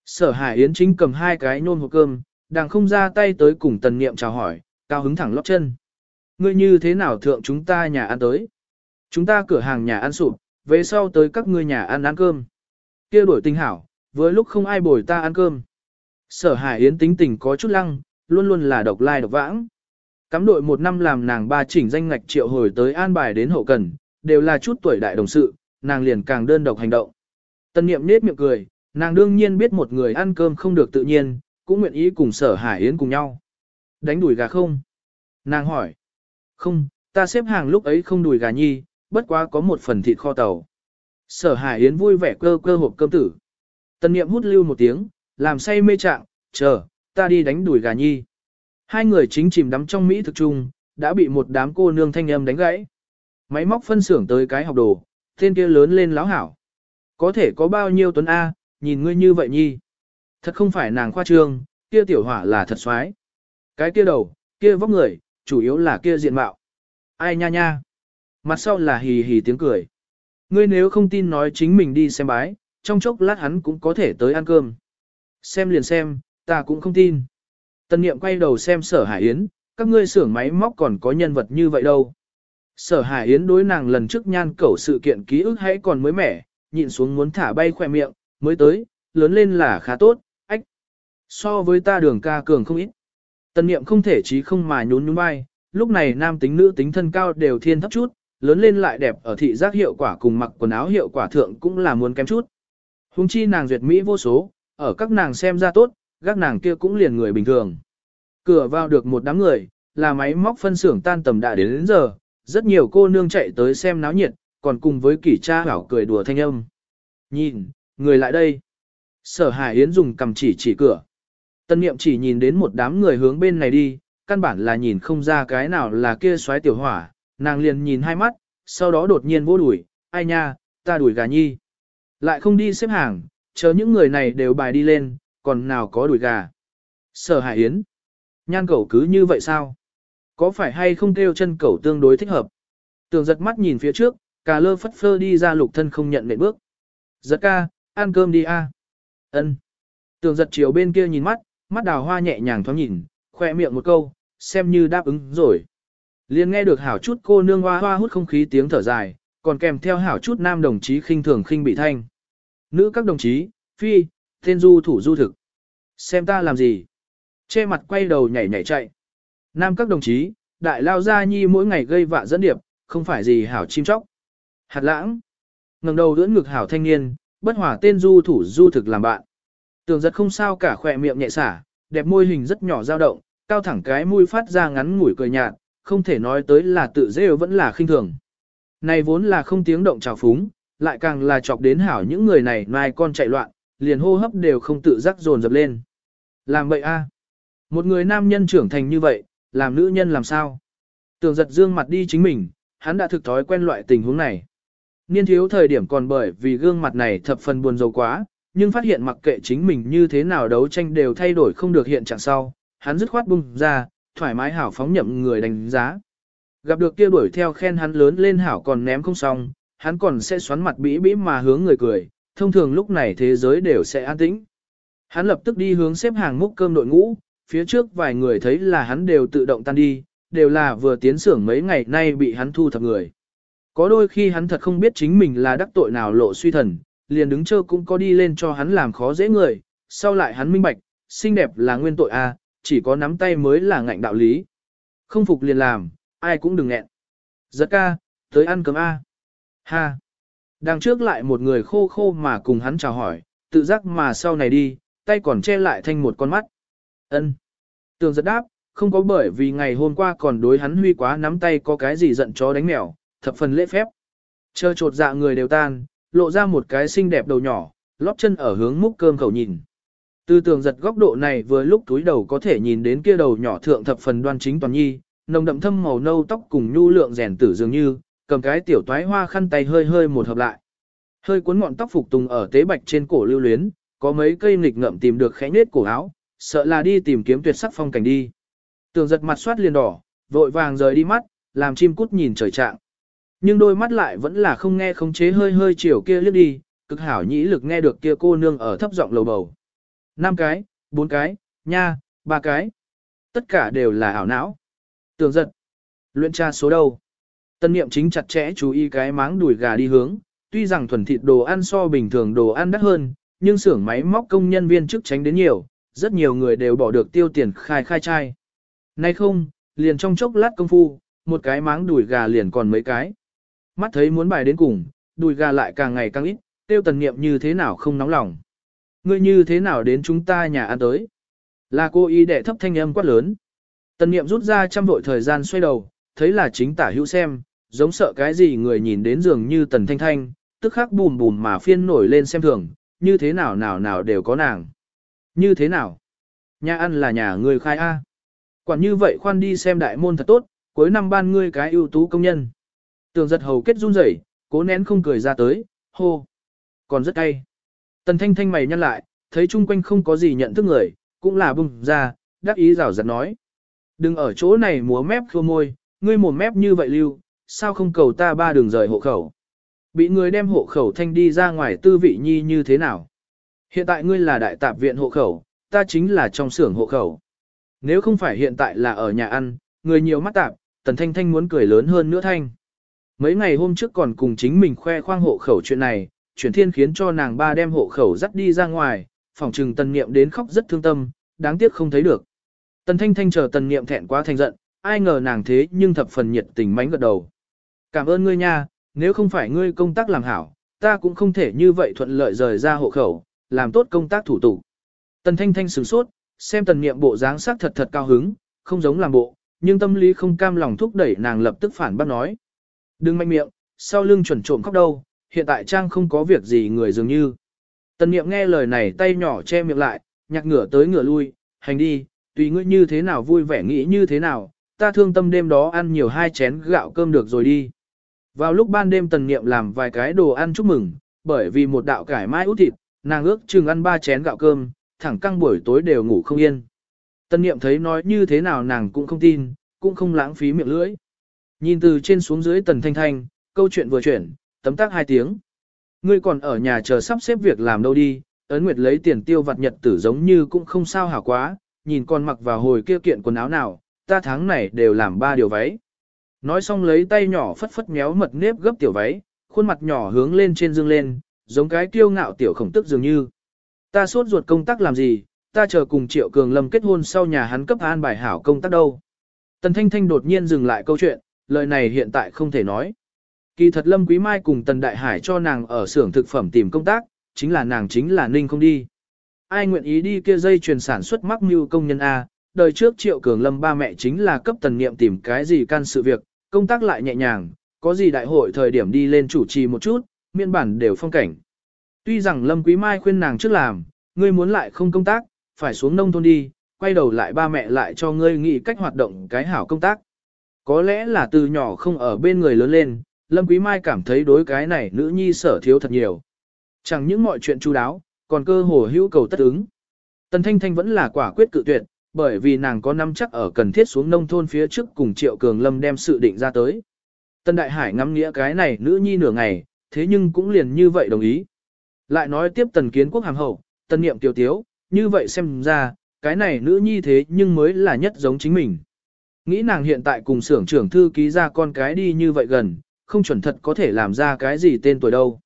Sở hải yến chính cầm hai cái nôn hộp cơm, đang không ra tay tới cùng tần niệm chào hỏi, cao hứng thẳng lót chân. Ngươi như thế nào thượng chúng ta nhà ăn tới? Chúng ta cửa hàng nhà ăn sụp, về sau tới các ngươi nhà ăn ăn cơm. kia đổi tinh hảo, với lúc không ai bồi ta ăn cơm. Sở Hải Yến tính tình có chút lăng, luôn luôn là độc lai độc vãng. Cắm đội một năm làm nàng ba chỉnh danh ngạch triệu hồi tới an bài đến hậu cần, đều là chút tuổi đại đồng sự, nàng liền càng đơn độc hành động. Tân niệm nết miệng cười, nàng đương nhiên biết một người ăn cơm không được tự nhiên, cũng nguyện ý cùng sở Hải Yến cùng nhau. Đánh đuổi gà không? Nàng hỏi. Không, ta xếp hàng lúc ấy không đùi gà nhi, bất quá có một phần thịt kho tàu. Sở Hải Yến vui vẻ cơ cơ hộp cơm tử. Tân niệm hút lưu một tiếng, làm say mê trạng, chờ, ta đi đánh đuổi gà nhi. Hai người chính chìm đắm trong Mỹ thực chung, đã bị một đám cô nương thanh âm đánh gãy. Máy móc phân xưởng tới cái học đồ, tên kia lớn lên láo hảo. Có thể có bao nhiêu tuấn A, nhìn ngươi như vậy nhi. Thật không phải nàng khoa trương, kia tiểu hỏa là thật xoái. Cái kia đầu, kia vóc người, chủ yếu là kia diện mạo. Ai nha nha. Mặt sau là hì hì tiếng cười. Ngươi nếu không tin nói chính mình đi xem bái, trong chốc lát hắn cũng có thể tới ăn cơm. Xem liền xem, ta cũng không tin. tân niệm quay đầu xem sở hải yến, các ngươi xưởng máy móc còn có nhân vật như vậy đâu. Sở hải yến đối nàng lần trước nhan cẩu sự kiện ký ức hãy còn mới mẻ, nhịn xuống muốn thả bay khỏe miệng, mới tới, lớn lên là khá tốt, ách. So với ta đường ca cường không ít. Tần niệm không thể chí không mà nhún nhún vai, lúc này nam tính nữ tính thân cao đều thiên thấp chút, lớn lên lại đẹp ở thị giác hiệu quả cùng mặc quần áo hiệu quả thượng cũng là muốn kém chút. Hùng chi nàng duyệt Mỹ vô số, ở các nàng xem ra tốt, các nàng kia cũng liền người bình thường. Cửa vào được một đám người, là máy móc phân xưởng tan tầm đã đến, đến giờ, rất nhiều cô nương chạy tới xem náo nhiệt, còn cùng với kỷ cha bảo cười đùa thanh âm. Nhìn, người lại đây. Sở Hải Yến dùng cầm chỉ chỉ cửa. Tân niệm chỉ nhìn đến một đám người hướng bên này đi, căn bản là nhìn không ra cái nào là kia xoáy tiểu hỏa, nàng liền nhìn hai mắt, sau đó đột nhiên vô đuổi, ai nha, ta đuổi gà nhi. Lại không đi xếp hàng, chờ những người này đều bài đi lên, còn nào có đuổi gà. Sở Hải Yến. Nhan cẩu cứ như vậy sao? Có phải hay không kêu chân cẩu tương đối thích hợp? Tường giật mắt nhìn phía trước, cà lơ phất phơ đi ra lục thân không nhận nệm bước. Giật ca, ăn cơm đi a. Ân. Tường giật chiều bên kia nhìn mắt, mắt đào hoa nhẹ nhàng thoáng nhìn, khoe miệng một câu, xem như đáp ứng rồi. Liên nghe được hảo chút cô nương hoa hoa hút không khí tiếng thở dài, còn kèm theo hảo chút nam đồng chí khinh thường khinh bị thanh. Nữ các đồng chí, phi, tên du thủ du thực. Xem ta làm gì? Che mặt quay đầu nhảy nhảy chạy. Nam các đồng chí, đại lao gia nhi mỗi ngày gây vạ dẫn điệp, không phải gì hảo chim chóc. Hạt lãng. ngẩng đầu đưỡn ngực hảo thanh niên, bất hỏa tên du thủ du thực làm bạn. Tường giật không sao cả khỏe miệng nhẹ xả, đẹp môi hình rất nhỏ dao động, cao thẳng cái mũi phát ra ngắn ngủi cười nhạt, không thể nói tới là tự rêu vẫn là khinh thường. Này vốn là không tiếng động trào phúng, lại càng là chọc đến hảo những người này mai con chạy loạn, liền hô hấp đều không tự giác dồn dập lên. Làm vậy a Một người nam nhân trưởng thành như vậy, làm nữ nhân làm sao? Tường giật dương mặt đi chính mình, hắn đã thực thói quen loại tình huống này. Niên thiếu thời điểm còn bởi vì gương mặt này thập phần buồn rầu quá, nhưng phát hiện mặc kệ chính mình như thế nào đấu tranh đều thay đổi không được hiện trạng sau, hắn dứt khoát bung ra, thoải mái hảo phóng nhậm người đánh giá. Gặp được kia đuổi theo khen hắn lớn lên hảo còn ném không xong, hắn còn sẽ xoắn mặt bĩ bĩ mà hướng người cười, thông thường lúc này thế giới đều sẽ an tĩnh. Hắn lập tức đi hướng xếp hàng múc cơm đội ngũ, phía trước vài người thấy là hắn đều tự động tan đi, đều là vừa tiến xưởng mấy ngày nay bị hắn thu thập người. Có đôi khi hắn thật không biết chính mình là đắc tội nào lộ suy thần, liền đứng chơ cũng có đi lên cho hắn làm khó dễ người, sau lại hắn minh bạch, xinh đẹp là nguyên tội a, chỉ có nắm tay mới là ngạnh đạo lý. Không phục liền làm, ai cũng đừng nghẹn. Giật ca, tới ăn cơm a. Ha. Đằng trước lại một người khô khô mà cùng hắn chào hỏi, tự giác mà sau này đi, tay còn che lại thanh một con mắt. Ân. Tường giật đáp, không có bởi vì ngày hôm qua còn đối hắn huy quá nắm tay có cái gì giận chó đánh mèo, thập phần lễ phép. Chờ trột dạ người đều tan, lộ ra một cái xinh đẹp đầu nhỏ, lóp chân ở hướng múc cơm khẩu nhìn. Từ tường giật góc độ này vừa lúc túi đầu có thể nhìn đến kia đầu nhỏ thượng thập phần đoan chính toàn nhi, nồng đậm thâm màu nâu tóc cùng nhu lượng rèn tử dường như, cầm cái tiểu toái hoa khăn tay hơi hơi một hợp lại. Hơi cuốn ngọn tóc phục tùng ở tế bạch trên cổ lưu luyến, có mấy cây nghịch ngậm tìm được khẽ nết cổ áo, sợ là đi tìm kiếm tuyệt sắc phong cảnh đi. Tường giật mặt soát liền đỏ, vội vàng rời đi mắt, làm chim cút nhìn trời trạng. Nhưng đôi mắt lại vẫn là không nghe không chế hơi hơi chiều kia liếc đi, cực hảo nhĩ lực nghe được kia cô nương ở thấp giọng lầu bầu. năm cái, bốn cái, nha, ba cái. Tất cả đều là ảo não. Tường giật. Luyện tra số đâu? Tân niệm chính chặt chẽ chú ý cái máng đùi gà đi hướng, tuy rằng thuần thịt đồ ăn so bình thường đồ ăn đắt hơn, nhưng xưởng máy móc công nhân viên chức tránh đến nhiều, rất nhiều người đều bỏ được tiêu tiền khai khai trai. Nay không, liền trong chốc lát công phu, một cái máng đùi gà liền còn mấy cái. Mắt thấy muốn bài đến cùng, đùi gà lại càng ngày càng ít, tiêu tần nghiệm như thế nào không nóng lòng. Ngươi như thế nào đến chúng ta nhà ăn tới. Là cô y đệ thấp thanh âm quát lớn. Tần nghiệm rút ra trăm vội thời gian xoay đầu, thấy là chính tả hữu xem, giống sợ cái gì người nhìn đến giường như tần thanh thanh, tức khắc bùm bùm mà phiên nổi lên xem thường, như thế nào nào nào đều có nàng. Như thế nào? Nhà ăn là nhà người khai A. Quản như vậy khoan đi xem đại môn thật tốt, cuối năm ban ngươi cái ưu tú công nhân. Tường giật hầu kết run rẩy, cố nén không cười ra tới, hô. Còn rất cay. Tần thanh thanh mày nhăn lại, thấy chung quanh không có gì nhận thức người, cũng là bùng ra, đắc ý rào giật nói. Đừng ở chỗ này múa mép khô môi, ngươi mồm mép như vậy lưu, sao không cầu ta ba đường rời hộ khẩu. Bị người đem hộ khẩu thanh đi ra ngoài tư vị nhi như thế nào? Hiện tại ngươi là đại tạp viện hộ khẩu, ta chính là trong xưởng hộ khẩu. Nếu không phải hiện tại là ở nhà ăn, người nhiều mắt tạp, tần thanh thanh muốn cười lớn hơn nữa thanh. Mấy ngày hôm trước còn cùng chính mình khoe khoang hộ khẩu chuyện này, chuyển thiên khiến cho nàng ba đem hộ khẩu dắt đi ra ngoài, phòng trừng tần niệm đến khóc rất thương tâm, đáng tiếc không thấy được. Tần thanh thanh chờ tần niệm thẹn quá thành giận, ai ngờ nàng thế nhưng thập phần nhiệt tình mánh gật đầu. Cảm ơn ngươi nha, nếu không phải ngươi công tác làm hảo, ta cũng không thể như vậy thuận lợi rời ra hộ khẩu, làm tốt công tác thủ tục. Tần thanh thanh sửng sốt, xem tần niệm bộ dáng sắc thật thật cao hứng, không giống làm bộ, nhưng tâm lý không cam lòng thúc đẩy nàng lập tức phản bác nói. Đừng mạnh miệng, sau lưng chuẩn trộm khóc đâu, hiện tại Trang không có việc gì người dường như. Tần niệm nghe lời này tay nhỏ che miệng lại, nhạc ngửa tới ngửa lui, hành đi, tùy ngươi như thế nào vui vẻ nghĩ như thế nào, ta thương tâm đêm đó ăn nhiều hai chén gạo cơm được rồi đi. Vào lúc ban đêm tần niệm làm vài cái đồ ăn chúc mừng, bởi vì một đạo cải mai út thịt, nàng ước chừng ăn ba chén gạo cơm, thẳng căng buổi tối đều ngủ không yên. Tần niệm thấy nói như thế nào nàng cũng không tin, cũng không lãng phí miệng lưỡi. Nhìn từ trên xuống dưới tần thanh thanh, câu chuyện vừa chuyển, tấm tác hai tiếng. Ngươi còn ở nhà chờ sắp xếp việc làm đâu đi, ấn nguyệt lấy tiền tiêu vặt nhật tử giống như cũng không sao hảo quá, nhìn con mặc vào hồi kia kiện quần áo nào, ta tháng này đều làm ba điều váy. Nói xong lấy tay nhỏ phất phất méo mật nếp gấp tiểu váy, khuôn mặt nhỏ hướng lên trên dương lên, giống cái kiêu ngạo tiểu khổng tức dường như. Ta sốt ruột công tác làm gì, ta chờ cùng Triệu Cường Lâm kết hôn sau nhà hắn cấp an bài hảo công tác đâu. Tần Thanh Thanh đột nhiên dừng lại câu chuyện, lời này hiện tại không thể nói. Kỳ thật Lâm Quý Mai cùng Tần Đại Hải cho nàng ở xưởng thực phẩm tìm công tác, chính là nàng chính là Ninh không đi. Ai nguyện ý đi kia dây truyền sản xuất mắc mưu công nhân A, đời trước Triệu Cường Lâm ba mẹ chính là cấp tần niệm tìm cái gì can sự việc, công tác lại nhẹ nhàng, có gì đại hội thời điểm đi lên chủ trì một chút, miên bản đều phong cảnh. Tuy rằng Lâm Quý Mai khuyên nàng trước làm, ngươi muốn lại không công tác, phải xuống nông thôn đi, quay đầu lại ba mẹ lại cho ngươi nghĩ cách hoạt động cái hảo công tác. Có lẽ là từ nhỏ không ở bên người lớn lên, Lâm Quý Mai cảm thấy đối cái này nữ nhi sở thiếu thật nhiều. Chẳng những mọi chuyện chu đáo, còn cơ hồ hữu cầu tất ứng. Tần Thanh Thanh vẫn là quả quyết cự tuyệt, bởi vì nàng có nắm chắc ở cần thiết xuống nông thôn phía trước cùng Triệu Cường Lâm đem sự định ra tới. Tân Đại Hải ngắm nghĩa cái này nữ nhi nửa ngày, thế nhưng cũng liền như vậy đồng ý. Lại nói tiếp tần kiến quốc hàng hậu, tân niệm tiểu tiếu, như vậy xem ra, cái này nữ nhi thế nhưng mới là nhất giống chính mình. Nghĩ nàng hiện tại cùng xưởng trưởng thư ký ra con cái đi như vậy gần, không chuẩn thật có thể làm ra cái gì tên tuổi đâu.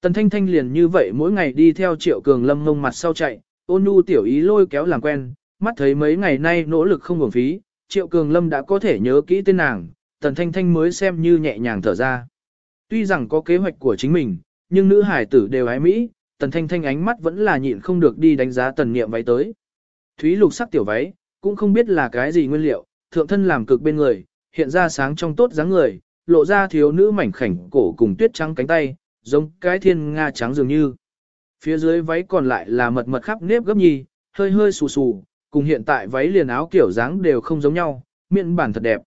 Tần Thanh Thanh liền như vậy mỗi ngày đi theo Triệu Cường Lâm ngông mặt sau chạy, ôn nhu tiểu ý lôi kéo làm quen, mắt thấy mấy ngày nay nỗ lực không hưởng phí, Triệu Cường Lâm đã có thể nhớ kỹ tên nàng, Tần Thanh Thanh mới xem như nhẹ nhàng thở ra. Tuy rằng có kế hoạch của chính mình, nhưng nữ hải tử đều ái Mỹ, Tần Thanh Thanh ánh mắt vẫn là nhịn không được đi đánh giá tần niệm váy tới. Thúy lục sắc tiểu váy, cũng không biết là cái gì nguyên liệu, thượng thân làm cực bên người, hiện ra sáng trong tốt dáng người, lộ ra thiếu nữ mảnh khảnh cổ cùng tuyết trắng cánh tay, giống cái thiên nga trắng dường như. Phía dưới váy còn lại là mật mật khắp nếp gấp nhì, hơi hơi xù xù, cùng hiện tại váy liền áo kiểu dáng đều không giống nhau, miệng bản thật đẹp.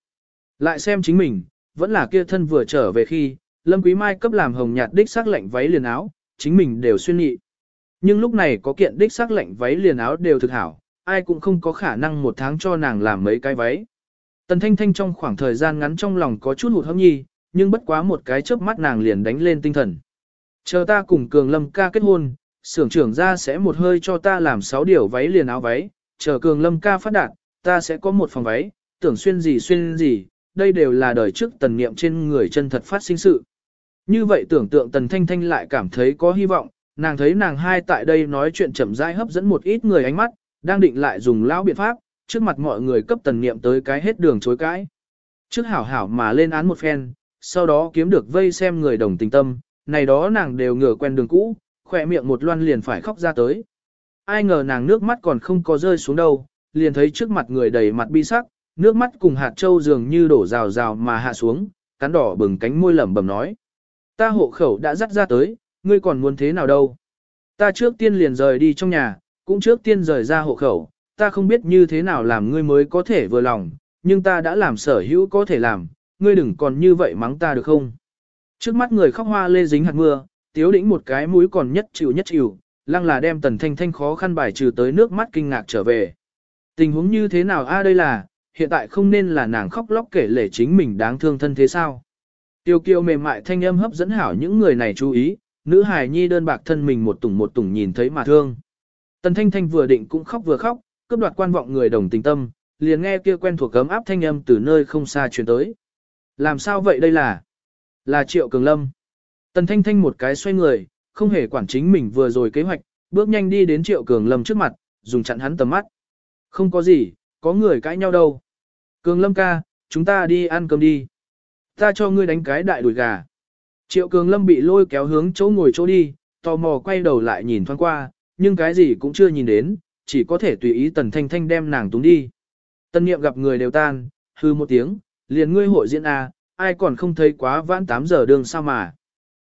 Lại xem chính mình, vẫn là kia thân vừa trở về khi, Lâm Quý Mai cấp làm hồng nhạt đích sắc lệnh váy liền áo, chính mình đều xuyên nhị. Nhưng lúc này có kiện đích sắc lệnh váy liền áo đều thực hảo, ai cũng không có khả năng một tháng cho nàng làm mấy cái váy. Tần Thanh Thanh trong khoảng thời gian ngắn trong lòng có chút hụt hẫng nhi, nhưng bất quá một cái chớp mắt nàng liền đánh lên tinh thần. Chờ ta cùng Cường Lâm ca kết hôn, xưởng trưởng ra sẽ một hơi cho ta làm 6 điều váy liền áo váy, chờ Cường Lâm ca phát đạt, ta sẽ có một phòng váy, tưởng xuyên gì xuyên gì, đây đều là đời trước tần niệm trên người chân thật phát sinh sự. Như vậy tưởng tượng tần thanh thanh lại cảm thấy có hy vọng, Nàng thấy nàng hai tại đây nói chuyện chậm rãi hấp dẫn một ít người ánh mắt, đang định lại dùng lão biện pháp, trước mặt mọi người cấp tần niệm tới cái hết đường chối cãi. Trước hảo hảo mà lên án một phen, sau đó kiếm được vây xem người đồng tình tâm, này đó nàng đều ngửa quen đường cũ, khỏe miệng một loan liền phải khóc ra tới. Ai ngờ nàng nước mắt còn không có rơi xuống đâu, liền thấy trước mặt người đầy mặt bi sắc, nước mắt cùng hạt châu dường như đổ rào rào mà hạ xuống, cắn đỏ bừng cánh môi lẩm bẩm nói. Ta hộ khẩu đã dắt ra tới, ngươi còn muốn thế nào đâu. Ta trước tiên liền rời đi trong nhà, cũng trước tiên rời ra hộ khẩu, ta không biết như thế nào làm ngươi mới có thể vừa lòng, nhưng ta đã làm sở hữu có thể làm, ngươi đừng còn như vậy mắng ta được không. Trước mắt người khóc hoa lê dính hạt mưa, tiếu đĩnh một cái mũi còn nhất chịu nhất chịu, lăng là đem tần thanh thanh khó khăn bài trừ tới nước mắt kinh ngạc trở về. Tình huống như thế nào a đây là, hiện tại không nên là nàng khóc lóc kể lể chính mình đáng thương thân thế sao. Tiêu kiều mềm mại thanh âm hấp dẫn hảo những người này chú ý, nữ hài nhi đơn bạc thân mình một tủng một tủng nhìn thấy mà thương. Tần thanh thanh vừa định cũng khóc vừa khóc, cướp đoạt quan vọng người đồng tình tâm, liền nghe kia quen thuộc cấm áp thanh âm từ nơi không xa truyền tới. Làm sao vậy đây là? Là Triệu Cường Lâm. Tần Thanh Thanh một cái xoay người, không hề quản chính mình vừa rồi kế hoạch, bước nhanh đi đến Triệu Cường Lâm trước mặt, dùng chặn hắn tầm mắt. Không có gì, có người cãi nhau đâu. Cường Lâm ca, chúng ta đi ăn cơm đi. Ta cho ngươi đánh cái đại đùi gà. Triệu Cường Lâm bị lôi kéo hướng chỗ ngồi chỗ đi, tò mò quay đầu lại nhìn thoáng qua, nhưng cái gì cũng chưa nhìn đến, chỉ có thể tùy ý Tần Thanh Thanh đem nàng túng đi. Tân niệm gặp người đều tan, hư một tiếng, liền ngươi hội diễn à, ai còn không thấy quá vãn 8 giờ đường sao mà.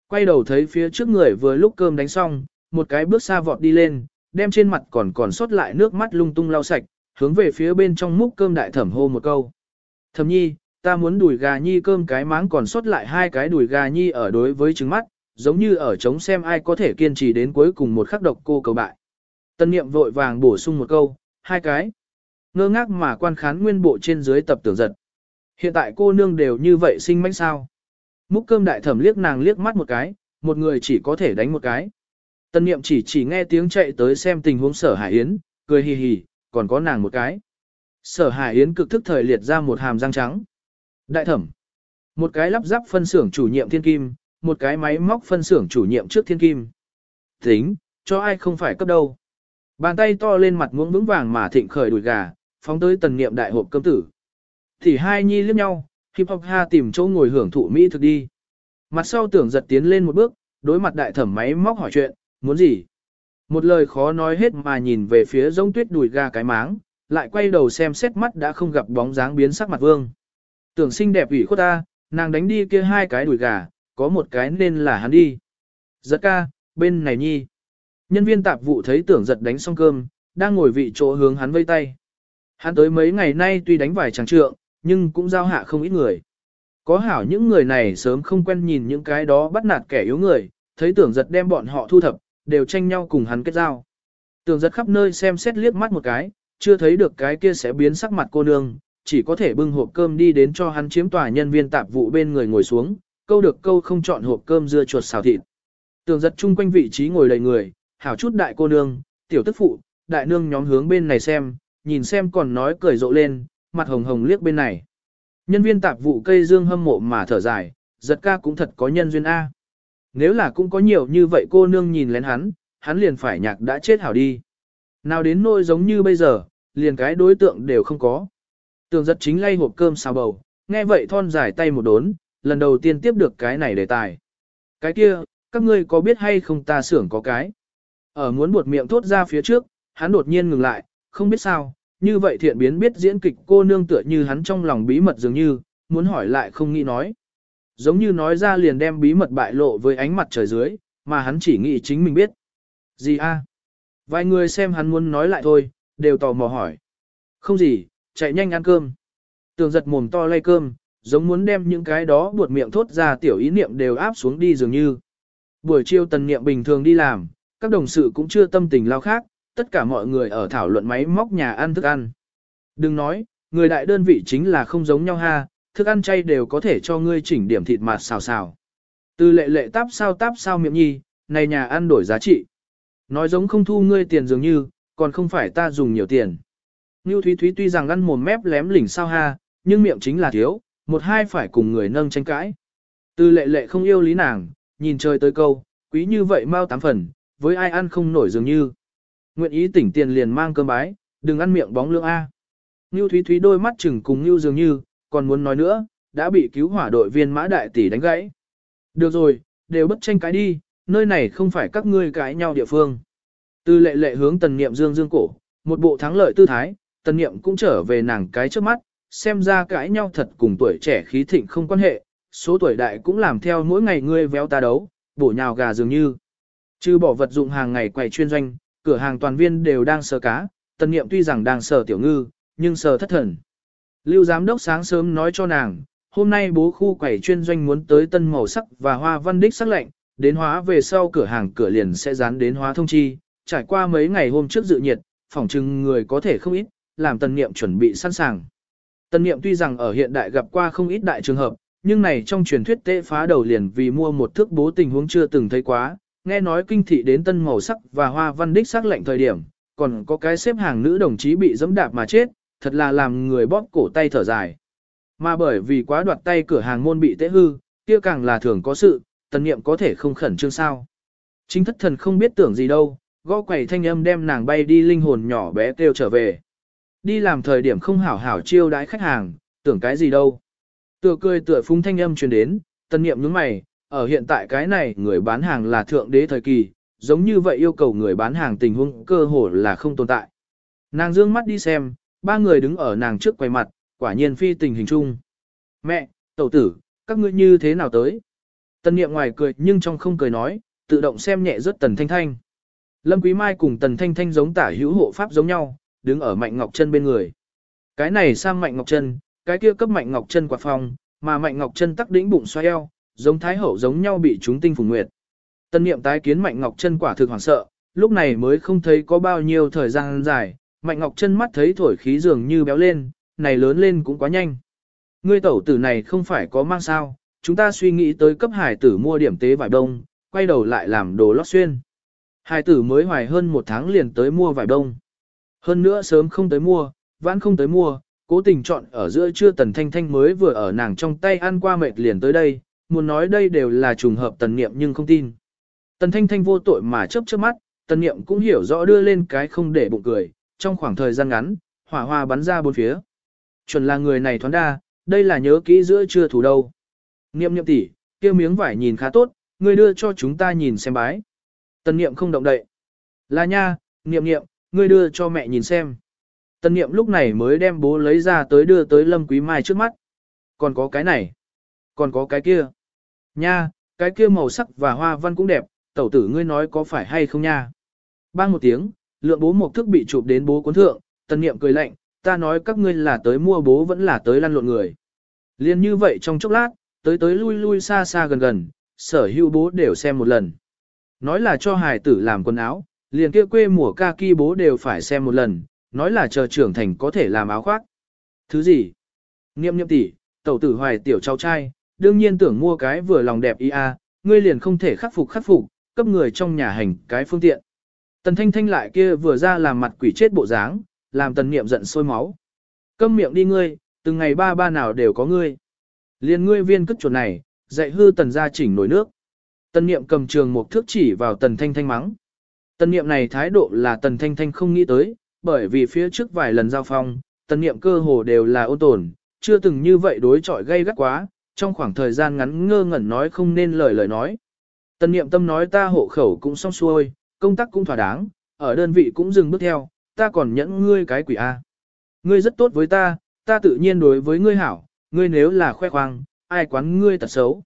Quay đầu thấy phía trước người vừa lúc cơm đánh xong, một cái bước xa vọt đi lên, đem trên mặt còn còn sót lại nước mắt lung tung lau sạch, hướng về phía bên trong múc cơm đại thẩm hô một câu. Thẩm nhi, ta muốn đùi gà nhi cơm cái máng còn sót lại hai cái đùi gà nhi ở đối với trứng mắt, giống như ở chống xem ai có thể kiên trì đến cuối cùng một khắc độc cô cầu bại. Tân niệm vội vàng bổ sung một câu, hai cái. Ngơ ngác mà quan khán nguyên bộ trên dưới tập tưởng giật. Hiện tại cô nương đều như vậy sinh mánh sao. Múc cơm đại thẩm liếc nàng liếc mắt một cái, một người chỉ có thể đánh một cái. Tân niệm chỉ chỉ nghe tiếng chạy tới xem tình huống sở hải yến, cười hì hì, còn có nàng một cái. Sở hải yến cực thức thời liệt ra một hàm răng trắng. Đại thẩm. Một cái lắp ráp phân xưởng chủ nhiệm thiên kim, một cái máy móc phân xưởng chủ nhiệm trước thiên kim. Tính, cho ai không phải cấp đâu. Bàn tay to lên mặt muỗng vững vàng mà thịnh khởi đùi gà, phóng tới tần niệm đại hộp cơm tử. Thì hai nhi liếc nhau, hip hop ha tìm chỗ ngồi hưởng thụ mỹ thực đi. Mặt sau tưởng giật tiến lên một bước, đối mặt đại thẩm máy móc hỏi chuyện, muốn gì? Một lời khó nói hết mà nhìn về phía giống tuyết đùi gà cái máng, lại quay đầu xem xét mắt đã không gặp bóng dáng biến sắc mặt vương. Tưởng xinh đẹp ủy khuất ta, nàng đánh đi kia hai cái đùi gà, có một cái nên là hắn đi. Giật ca, bên này nhi. Nhân viên tạp vụ thấy tưởng giật đánh xong cơm, đang ngồi vị chỗ hướng hắn vây tay. Hắn tới mấy ngày nay tuy đánh vài tràng trượng, nhưng cũng giao hạ không ít người. Có hảo những người này sớm không quen nhìn những cái đó bắt nạt kẻ yếu người, thấy tưởng giật đem bọn họ thu thập, đều tranh nhau cùng hắn kết giao. Tường giật khắp nơi xem xét liếc mắt một cái, chưa thấy được cái kia sẽ biến sắc mặt cô nương, chỉ có thể bưng hộp cơm đi đến cho hắn chiếm tòa nhân viên tạp vụ bên người ngồi xuống, câu được câu không chọn hộp cơm dưa chuột xào thịt. Tường giật chung quanh vị trí ngồi đầy người, hảo chút đại cô nương, tiểu tức phụ, đại nương nhóm hướng bên này xem, nhìn xem còn nói cười rộ lên, mặt hồng hồng liếc bên này. Nhân viên tạp vụ cây dương hâm mộ mà thở dài, giật ca cũng thật có nhân duyên A. Nếu là cũng có nhiều như vậy cô nương nhìn lén hắn, hắn liền phải nhạc đã chết hảo đi. Nào đến nỗi giống như bây giờ, liền cái đối tượng đều không có. Tường giật chính lay hộp cơm xào bầu, nghe vậy thon dài tay một đốn, lần đầu tiên tiếp được cái này đề tài. Cái kia, các ngươi có biết hay không ta xưởng có cái. Ở muốn buột miệng thốt ra phía trước, hắn đột nhiên ngừng lại, không biết sao, như vậy thiện biến biết diễn kịch cô nương tựa như hắn trong lòng bí mật dường như, muốn hỏi lại không nghĩ nói. Giống như nói ra liền đem bí mật bại lộ với ánh mặt trời dưới, mà hắn chỉ nghĩ chính mình biết. Gì a? Vài người xem hắn muốn nói lại thôi, đều tò mò hỏi. Không gì, chạy nhanh ăn cơm. Tường giật mồm to lay cơm, giống muốn đem những cái đó buột miệng thốt ra tiểu ý niệm đều áp xuống đi dường như. Buổi chiều tần niệm bình thường đi làm, các đồng sự cũng chưa tâm tình lao khác, tất cả mọi người ở thảo luận máy móc nhà ăn thức ăn. Đừng nói, người đại đơn vị chính là không giống nhau ha, thức ăn chay đều có thể cho ngươi chỉnh điểm thịt mạt xào xào. Từ lệ lệ táp sao táp sao miệng nhi, này nhà ăn đổi giá trị. Nói giống không thu ngươi tiền dường như, còn không phải ta dùng nhiều tiền. Ngưu Thúy Thúy tuy rằng ăn mồm mép lém lỉnh sao ha, nhưng miệng chính là thiếu, một hai phải cùng người nâng tranh cãi. Từ lệ lệ không yêu lý nàng, nhìn trời tới câu, quý như vậy mau tám phần, với ai ăn không nổi dường như. Nguyện ý tỉnh tiền liền mang cơm bái, đừng ăn miệng bóng lương A. Ngưu Thúy Thúy đôi mắt chừng cùng Ngưu dường như, còn muốn nói nữa, đã bị cứu hỏa đội viên mã đại tỷ đánh gãy. Được rồi, đều bất tranh cái đi, nơi này không phải các ngươi cãi nhau địa phương. Từ lệ lệ hướng tần niệm dương dương cổ, một bộ thắng lợi tư thái, tần niệm cũng trở về nàng cái trước mắt, xem ra cãi nhau thật cùng tuổi trẻ khí thịnh không quan hệ, số tuổi đại cũng làm theo mỗi ngày ngươi véo ta đấu, bổ nhào gà dường như. Chứ bỏ vật dụng hàng ngày quầy chuyên doanh, cửa hàng toàn viên đều đang sờ cá, tần niệm tuy rằng đang sờ tiểu ngư, nhưng sờ thất thần. Lưu giám đốc sáng sớm nói cho nàng, hôm nay bố khu quẩy chuyên doanh muốn tới tân màu sắc và hoa văn đích sắc lệnh, đến hóa về sau cửa hàng cửa liền sẽ dán đến hóa thông chi, trải qua mấy ngày hôm trước dự nhiệt, phỏng chừng người có thể không ít, làm tần niệm chuẩn bị sẵn sàng. Tần niệm tuy rằng ở hiện đại gặp qua không ít đại trường hợp, nhưng này trong truyền thuyết tệ phá đầu liền vì mua một thước bố tình huống chưa từng thấy quá, nghe nói kinh thị đến tân màu sắc và hoa văn đích sắc lệnh thời điểm, còn có cái xếp hàng nữ đồng chí bị dẫm đạp mà chết, thật là làm người bóp cổ tay thở dài. Mà bởi vì quá đoạt tay cửa hàng môn bị tế hư, kia càng là thường có sự, tần niệm có thể không khẩn trương sao. Chính thất thần không biết tưởng gì đâu, gõ quẩy thanh âm đem nàng bay đi linh hồn nhỏ bé kêu trở về. Đi làm thời điểm không hảo hảo chiêu đãi khách hàng, tưởng cái gì đâu. Tựa cười tựa phúng thanh âm truyền đến, tần niệm nhướng mày, ở hiện tại cái này người bán hàng là thượng đế thời kỳ, giống như vậy yêu cầu người bán hàng tình huống cơ hồ là không tồn tại. Nàng dương mắt đi xem, ba người đứng ở nàng trước quay mặt, quả nhiên phi tình hình chung. Mẹ, tẩu tử, các ngươi như thế nào tới? Tần niệm ngoài cười nhưng trong không cười nói, tự động xem nhẹ rất tần thanh thanh. Lâm Quý Mai cùng tần thanh thanh giống tả hữu hộ pháp giống nhau, đứng ở Mạnh Ngọc Trân bên người. Cái này sang Mạnh Ngọc Trân, cái kia cấp Mạnh Ngọc Trân quạt phòng, mà Mạnh Ngọc Trân tắc đỉnh bụng xoay eo, giống thái hậu giống nhau bị chúng tinh phùng nguyệt. Tân niệm tái kiến Mạnh Ngọc Trân quả thực hoảng sợ, lúc này mới không thấy có bao nhiêu thời gian dài, Mạnh Ngọc Trân mắt thấy thổi khí dường như béo lên, này lớn lên cũng quá nhanh. Ngươi tẩu tử này không phải có mang sao, chúng ta suy nghĩ tới cấp hải tử mua điểm tế vải đông, quay đầu lại làm đồ lót xuyên. Hải tử mới hoài hơn một tháng liền tới mua vải đông. Hơn nữa sớm không tới mua, vãn không tới mua, cố tình chọn ở giữa trưa tần thanh thanh mới vừa ở nàng trong tay ăn qua mệt liền tới đây, muốn nói đây đều là trùng hợp tần niệm nhưng không tin. Tần thanh thanh vô tội mà chớp chớp mắt, tần niệm cũng hiểu rõ đưa lên cái không để bụng cười, trong khoảng thời gian ngắn, hỏa hoa bắn ra bốn phía. Chuẩn là người này thoáng đa, đây là nhớ kỹ giữa chưa thủ đâu. Niệm niệm tỷ, kia miếng vải nhìn khá tốt, ngươi đưa cho chúng ta nhìn xem bái. Tần niệm không động đậy. Là nha, niệm niệm, ngươi đưa cho mẹ nhìn xem. Tần niệm lúc này mới đem bố lấy ra tới đưa tới Lâm Quý Mai trước mắt. Còn có cái này. Còn có cái kia. Nha, cái kia màu sắc và hoa văn cũng đẹp, tẩu tử ngươi nói có phải hay không nha. Bang một tiếng, lượng bố một thức bị chụp đến bố cuốn thượng, tần niệm cười lạnh, ta nói các ngươi là tới mua bố vẫn là tới lăn lộn người. Liên như vậy trong chốc lát, tới tới lui lui xa xa gần gần, sở hữu bố đều xem một lần. Nói là cho hài tử làm quần áo, liền kia quê mùa ca ki bố đều phải xem một lần, nói là chờ trưởng thành có thể làm áo khoác. Thứ gì? Niệm niệm tỷ, tẩu tử hoài tiểu cháu trai, đương nhiên tưởng mua cái vừa lòng đẹp ia, ngươi liền không thể khắc phục khắc phục, cấp người trong nhà hành cái phương tiện. Tần thanh thanh lại kia vừa ra làm mặt quỷ chết bộ dáng, làm tần niệm giận sôi máu. Câm miệng đi ngươi, từng ngày ba ba nào đều có ngươi. Liên ngươi viên cất chuột này, dạy hư tần gia chỉnh nổi nước. Tần niệm cầm trường một thước chỉ vào tần thanh thanh mắng. Tần niệm này thái độ là tần thanh thanh không nghĩ tới, bởi vì phía trước vài lần giao phong, tần niệm cơ hồ đều là ôn tồn, chưa từng như vậy đối chọi gây gắt quá, trong khoảng thời gian ngắn ngơ ngẩn nói không nên lời lời nói. Tần niệm tâm nói ta hộ khẩu cũng xong xuôi, công tác cũng thỏa đáng, ở đơn vị cũng dừng bước theo, ta còn nhẫn ngươi cái quỷ A. Ngươi rất tốt với ta, ta tự nhiên đối với ngươi hảo, ngươi nếu là khoe khoang, ai quán ngươi tật xấu.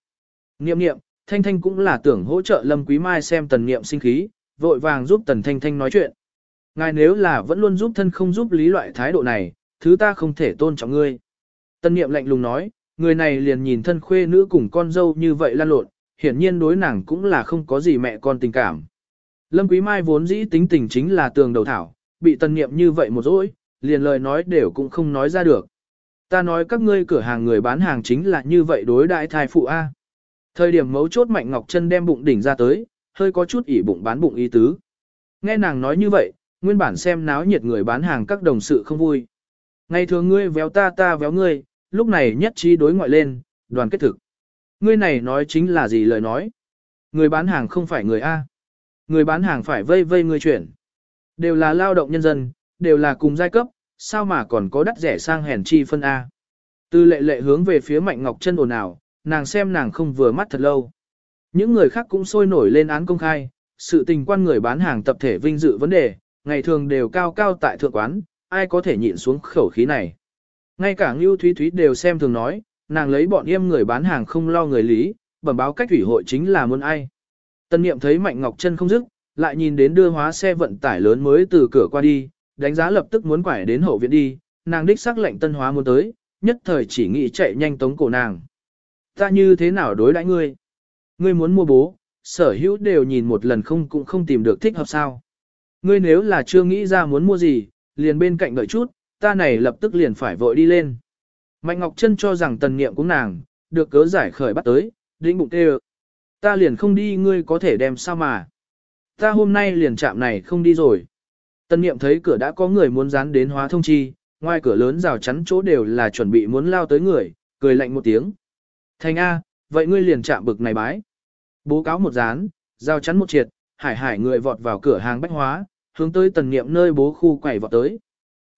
Niệm niệm, Thanh Thanh cũng là tưởng hỗ trợ Lâm Quý Mai xem tần niệm sinh khí, vội vàng giúp tần Thanh Thanh nói chuyện. Ngài nếu là vẫn luôn giúp thân không giúp lý loại thái độ này, thứ ta không thể tôn trọng ngươi. Tần niệm lạnh lùng nói, người này liền nhìn thân khuê nữ cùng con dâu như vậy lan lộn, hiển nhiên đối nàng cũng là không có gì mẹ con tình cảm. Lâm Quý Mai vốn dĩ tính tình chính là tường đầu thảo, bị tần nghiệm như vậy một dỗi, liền lời nói đều cũng không nói ra được. Ta nói các ngươi cửa hàng người bán hàng chính là như vậy đối đại thai phụ A. Thời điểm mấu chốt Mạnh Ngọc Trân đem bụng đỉnh ra tới, hơi có chút ỉ bụng bán bụng ý tứ. Nghe nàng nói như vậy, nguyên bản xem náo nhiệt người bán hàng các đồng sự không vui. Ngày thường ngươi véo ta ta véo ngươi, lúc này nhất trí đối ngoại lên, đoàn kết thực. Ngươi này nói chính là gì lời nói? Người bán hàng không phải người A. Người bán hàng phải vây vây người chuyển. Đều là lao động nhân dân, đều là cùng giai cấp, sao mà còn có đắt rẻ sang hèn chi phân A. Từ lệ lệ hướng về phía Mạnh Ngọc Trân ồn ào, nàng xem nàng không vừa mắt thật lâu. Những người khác cũng sôi nổi lên án công khai, sự tình quan người bán hàng tập thể vinh dự vấn đề, ngày thường đều cao cao tại thượng quán, ai có thể nhịn xuống khẩu khí này. Ngay cả Ngưu Thúy Thúy đều xem thường nói, nàng lấy bọn em người bán hàng không lo người lý, bẩm báo cách ủy hội chính là muốn ai. Tân niệm thấy Mạnh Ngọc Trân không dứt, lại nhìn đến đưa hóa xe vận tải lớn mới từ cửa qua đi, đánh giá lập tức muốn quải đến hậu viện đi, nàng đích xác lệnh tân hóa muốn tới, nhất thời chỉ nghĩ chạy nhanh tống cổ nàng. Ta như thế nào đối đãi ngươi? Ngươi muốn mua bố, sở hữu đều nhìn một lần không cũng không tìm được thích hợp sao. Ngươi nếu là chưa nghĩ ra muốn mua gì, liền bên cạnh đợi chút, ta này lập tức liền phải vội đi lên. Mạnh Ngọc Trân cho rằng tần niệm của nàng, được cớ giải khởi bắt tới, đĩnh bụng tê Ta liền không đi ngươi có thể đem sao mà. Ta hôm nay liền chạm này không đi rồi. Tần niệm thấy cửa đã có người muốn dán đến hóa thông chi, ngoài cửa lớn rào chắn chỗ đều là chuẩn bị muốn lao tới người, cười lạnh một tiếng. Thành A, vậy ngươi liền chạm bực này bái. Bố cáo một dán, rào chắn một triệt, hải hải người vọt vào cửa hàng bách hóa, hướng tới tần niệm nơi bố khu quẩy vọt tới.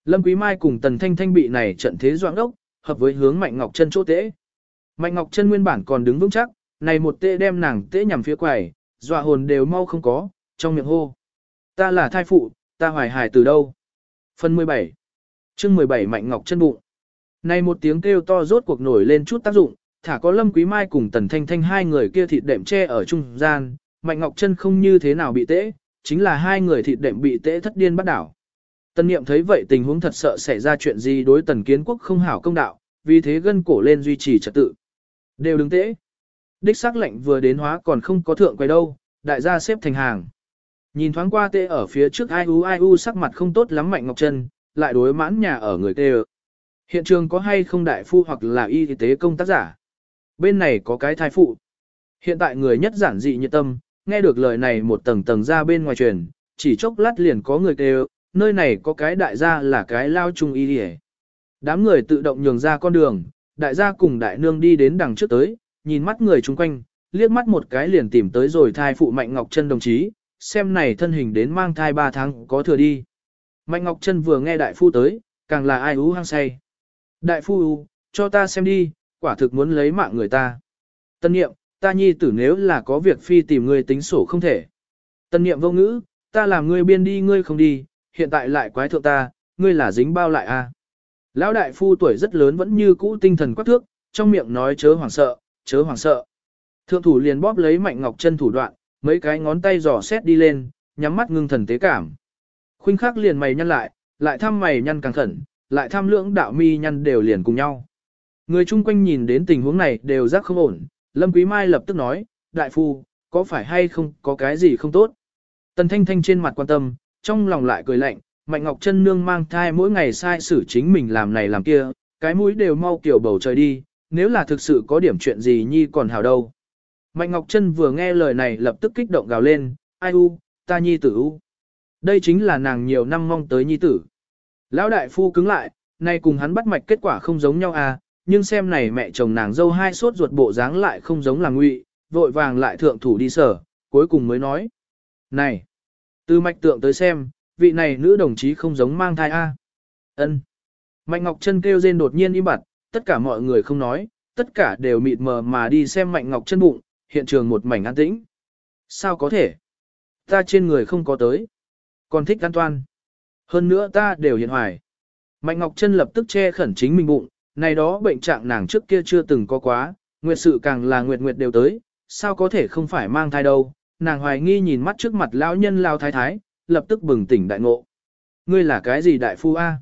Lâm Quý Mai cùng tần thanh thanh bị này trận thế doãn đốc, hợp với hướng Mạnh Ngọc Chân chỗ tễ. Mạnh Ngọc Chân nguyên bản còn đứng vững chắc, này một tê đem nàng tê nhằm phía quầy, dọa hồn đều mau không có, trong miệng hô. Ta là thai phụ, ta hoài hài từ đâu? Phần 17 chương 17 Mạnh Ngọc chân bụng. Này một tiếng kêu to rốt cuộc nổi lên chút tác dụng, thả có Lâm Quý Mai cùng Tần Thanh Thanh hai người kia thịt đệm che ở trung gian, Mạnh Ngọc chân không như thế nào bị tễ, chính là hai người thịt đệm bị tễ thất điên bắt đảo. Tần Niệm thấy vậy tình huống thật sợ xảy ra chuyện gì đối Tần Kiến Quốc không hảo công đạo, vì thế gân cổ lên duy trì trật tự. Đều đứng tễ. Đích xác lệnh vừa đến hóa còn không có thượng quay đâu, đại gia xếp thành hàng. Nhìn thoáng qua tê ở phía trước ai u ai u sắc mặt không tốt lắm Mạnh Ngọc Trân, lại đối mãn nhà ở người tê Hiện trường có hay không đại phu hoặc là y tế công tác giả? Bên này có cái thai phụ. Hiện tại người nhất giản dị nhiệt tâm, nghe được lời này một tầng tầng ra bên ngoài truyền, chỉ chốc lát liền có người kêu, nơi này có cái đại gia là cái lao trung y đi Đám người tự động nhường ra con đường, đại gia cùng đại nương đi đến đằng trước tới, nhìn mắt người chung quanh, liếc mắt một cái liền tìm tới rồi thai phụ Mạnh Ngọc Trân đồng chí, xem này thân hình đến mang thai 3 tháng có thừa đi. Mạnh Ngọc Trân vừa nghe đại phu tới, càng là ai ú hăng say. Đại phu ú, cho ta xem đi, quả thực muốn lấy mạng người ta. Tân niệm, ta nhi tử nếu là có việc phi tìm ngươi tính sổ không thể. Tân niệm vô ngữ, ta làm ngươi biên đi ngươi không đi, hiện tại lại quái thượng ta, ngươi là dính bao lại a? À? Lão đại phu tuổi rất lớn vẫn như cũ tinh thần quắc thước, trong miệng nói chớ hoảng sợ, chớ hoảng sợ. Thượng thủ liền bóp lấy mạnh ngọc chân thủ đoạn, mấy cái ngón tay giò xét đi lên, nhắm mắt ngưng thần tế cảm. Khuynh khắc liền mày nhăn lại, lại thăm mày nhăn càng khẩn, lại thăm lưỡng đạo mi nhăn đều liền cùng nhau. Người chung quanh nhìn đến tình huống này đều giác không ổn, Lâm Quý Mai lập tức nói, đại phu, có phải hay không có cái gì không tốt? Tần Thanh Thanh trên mặt quan tâm, trong lòng lại cười lạnh, Mạnh Ngọc Trân Nương mang thai mỗi ngày sai xử chính mình làm này làm kia, cái mũi đều mau kiểu bầu trời đi, nếu là thực sự có điểm chuyện gì nhi còn hào đâu. Mạnh Ngọc Trân vừa nghe lời này lập tức kích động gào lên, ai u, ta nhi tử u. Đây chính là nàng nhiều năm mong tới nhi tử. Lão đại phu cứng lại, nay cùng hắn bắt mạch kết quả không giống nhau à, nhưng xem này mẹ chồng nàng dâu hai sốt ruột bộ dáng lại không giống là ngụy, vội vàng lại thượng thủ đi sở, cuối cùng mới nói. Này, từ mạch tượng tới xem, vị này nữ đồng chí không giống mang thai a. Ân. Mạnh Ngọc Trân kêu rên đột nhiên im bặt, tất cả mọi người không nói, tất cả đều mịt mờ mà đi xem Mạnh Ngọc chân bụng, hiện trường một mảnh an tĩnh. Sao có thể? Ta trên người không có tới. Còn thích an toàn. Hơn nữa ta đều hiện hoài. Mạnh Ngọc chân lập tức che khẩn chính mình bụng, này đó bệnh trạng nàng trước kia chưa từng có quá, nguyệt sự càng là nguyệt nguyệt đều tới, sao có thể không phải mang thai đâu. Nàng hoài nghi nhìn mắt trước mặt lão nhân lao thái thái, lập tức bừng tỉnh đại ngộ. Ngươi là cái gì đại phu A?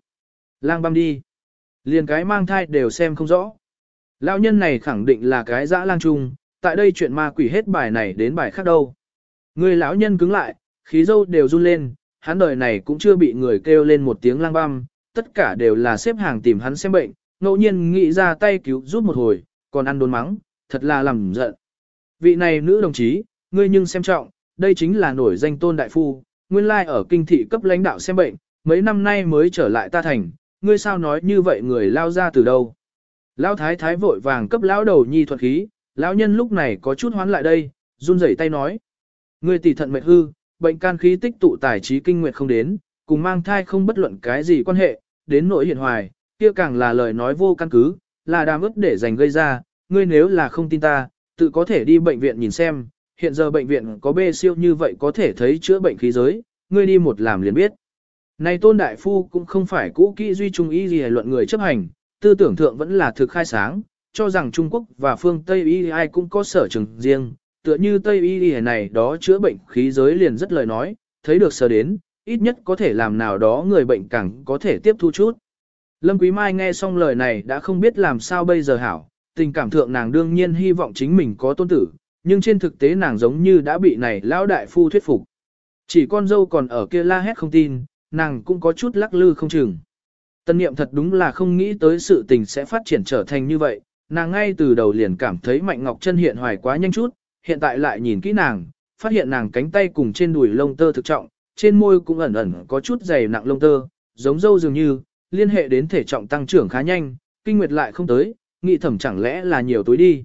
Lang băm đi. Liền cái mang thai đều xem không rõ. Lão nhân này khẳng định là cái dã lang trung, tại đây chuyện ma quỷ hết bài này đến bài khác đâu. Người lão nhân cứng lại, khí dâu đều run lên, hắn đời này cũng chưa bị người kêu lên một tiếng lang băm, tất cả đều là xếp hàng tìm hắn xem bệnh, ngẫu nhiên nghĩ ra tay cứu giúp một hồi, còn ăn đốn mắng, thật là làm giận. Vị này nữ đồng chí, ngươi nhưng xem trọng, đây chính là nổi danh tôn đại phu, nguyên lai ở kinh thị cấp lãnh đạo xem bệnh, mấy năm nay mới trở lại ta thành, ngươi sao nói như vậy người lao ra từ đâu. Lão thái thái vội vàng cấp lão đầu nhi thuật khí, lão nhân lúc này có chút hoán lại đây, run rẩy tay nói. Ngươi tỷ thận mệt hư, bệnh can khí tích tụ tài trí kinh nguyệt không đến, cùng mang thai không bất luận cái gì quan hệ, đến nỗi hiện hoài, kia càng là lời nói vô căn cứ, là đàm ức để dành gây ra, ngươi nếu là không tin ta, tự có thể đi bệnh viện nhìn xem, hiện giờ bệnh viện có bê siêu như vậy có thể thấy chữa bệnh khí giới, ngươi đi một làm liền biết. Này tôn đại phu cũng không phải cũ kỹ duy trung y gì luận người chấp hành, tư tưởng thượng vẫn là thực khai sáng, cho rằng Trung Quốc và phương Tây y ai cũng có sở trường riêng, tựa như Tây y này đó chữa bệnh khí giới liền rất lời nói, thấy được sở đến, ít nhất có thể làm nào đó người bệnh càng có thể tiếp thu chút. Lâm Quý Mai nghe xong lời này đã không biết làm sao bây giờ hảo, tình cảm thượng nàng đương nhiên hy vọng chính mình có tôn tử, nhưng trên thực tế nàng giống như đã bị này lão đại phu thuyết phục. Chỉ con dâu còn ở kia la hét không tin, nàng cũng có chút lắc lư không chừng. Tân niệm thật đúng là không nghĩ tới sự tình sẽ phát triển trở thành như vậy, nàng ngay từ đầu liền cảm thấy Mạnh Ngọc Chân hiện hoài quá nhanh chút, hiện tại lại nhìn kỹ nàng, phát hiện nàng cánh tay cùng trên đùi lông tơ thực trọng, trên môi cũng ẩn ẩn có chút dày nặng lông tơ, giống dâu dường như, liên hệ đến thể trọng tăng trưởng khá nhanh, kinh nguyệt lại không tới, nghĩ thẩm chẳng lẽ là nhiều túi đi.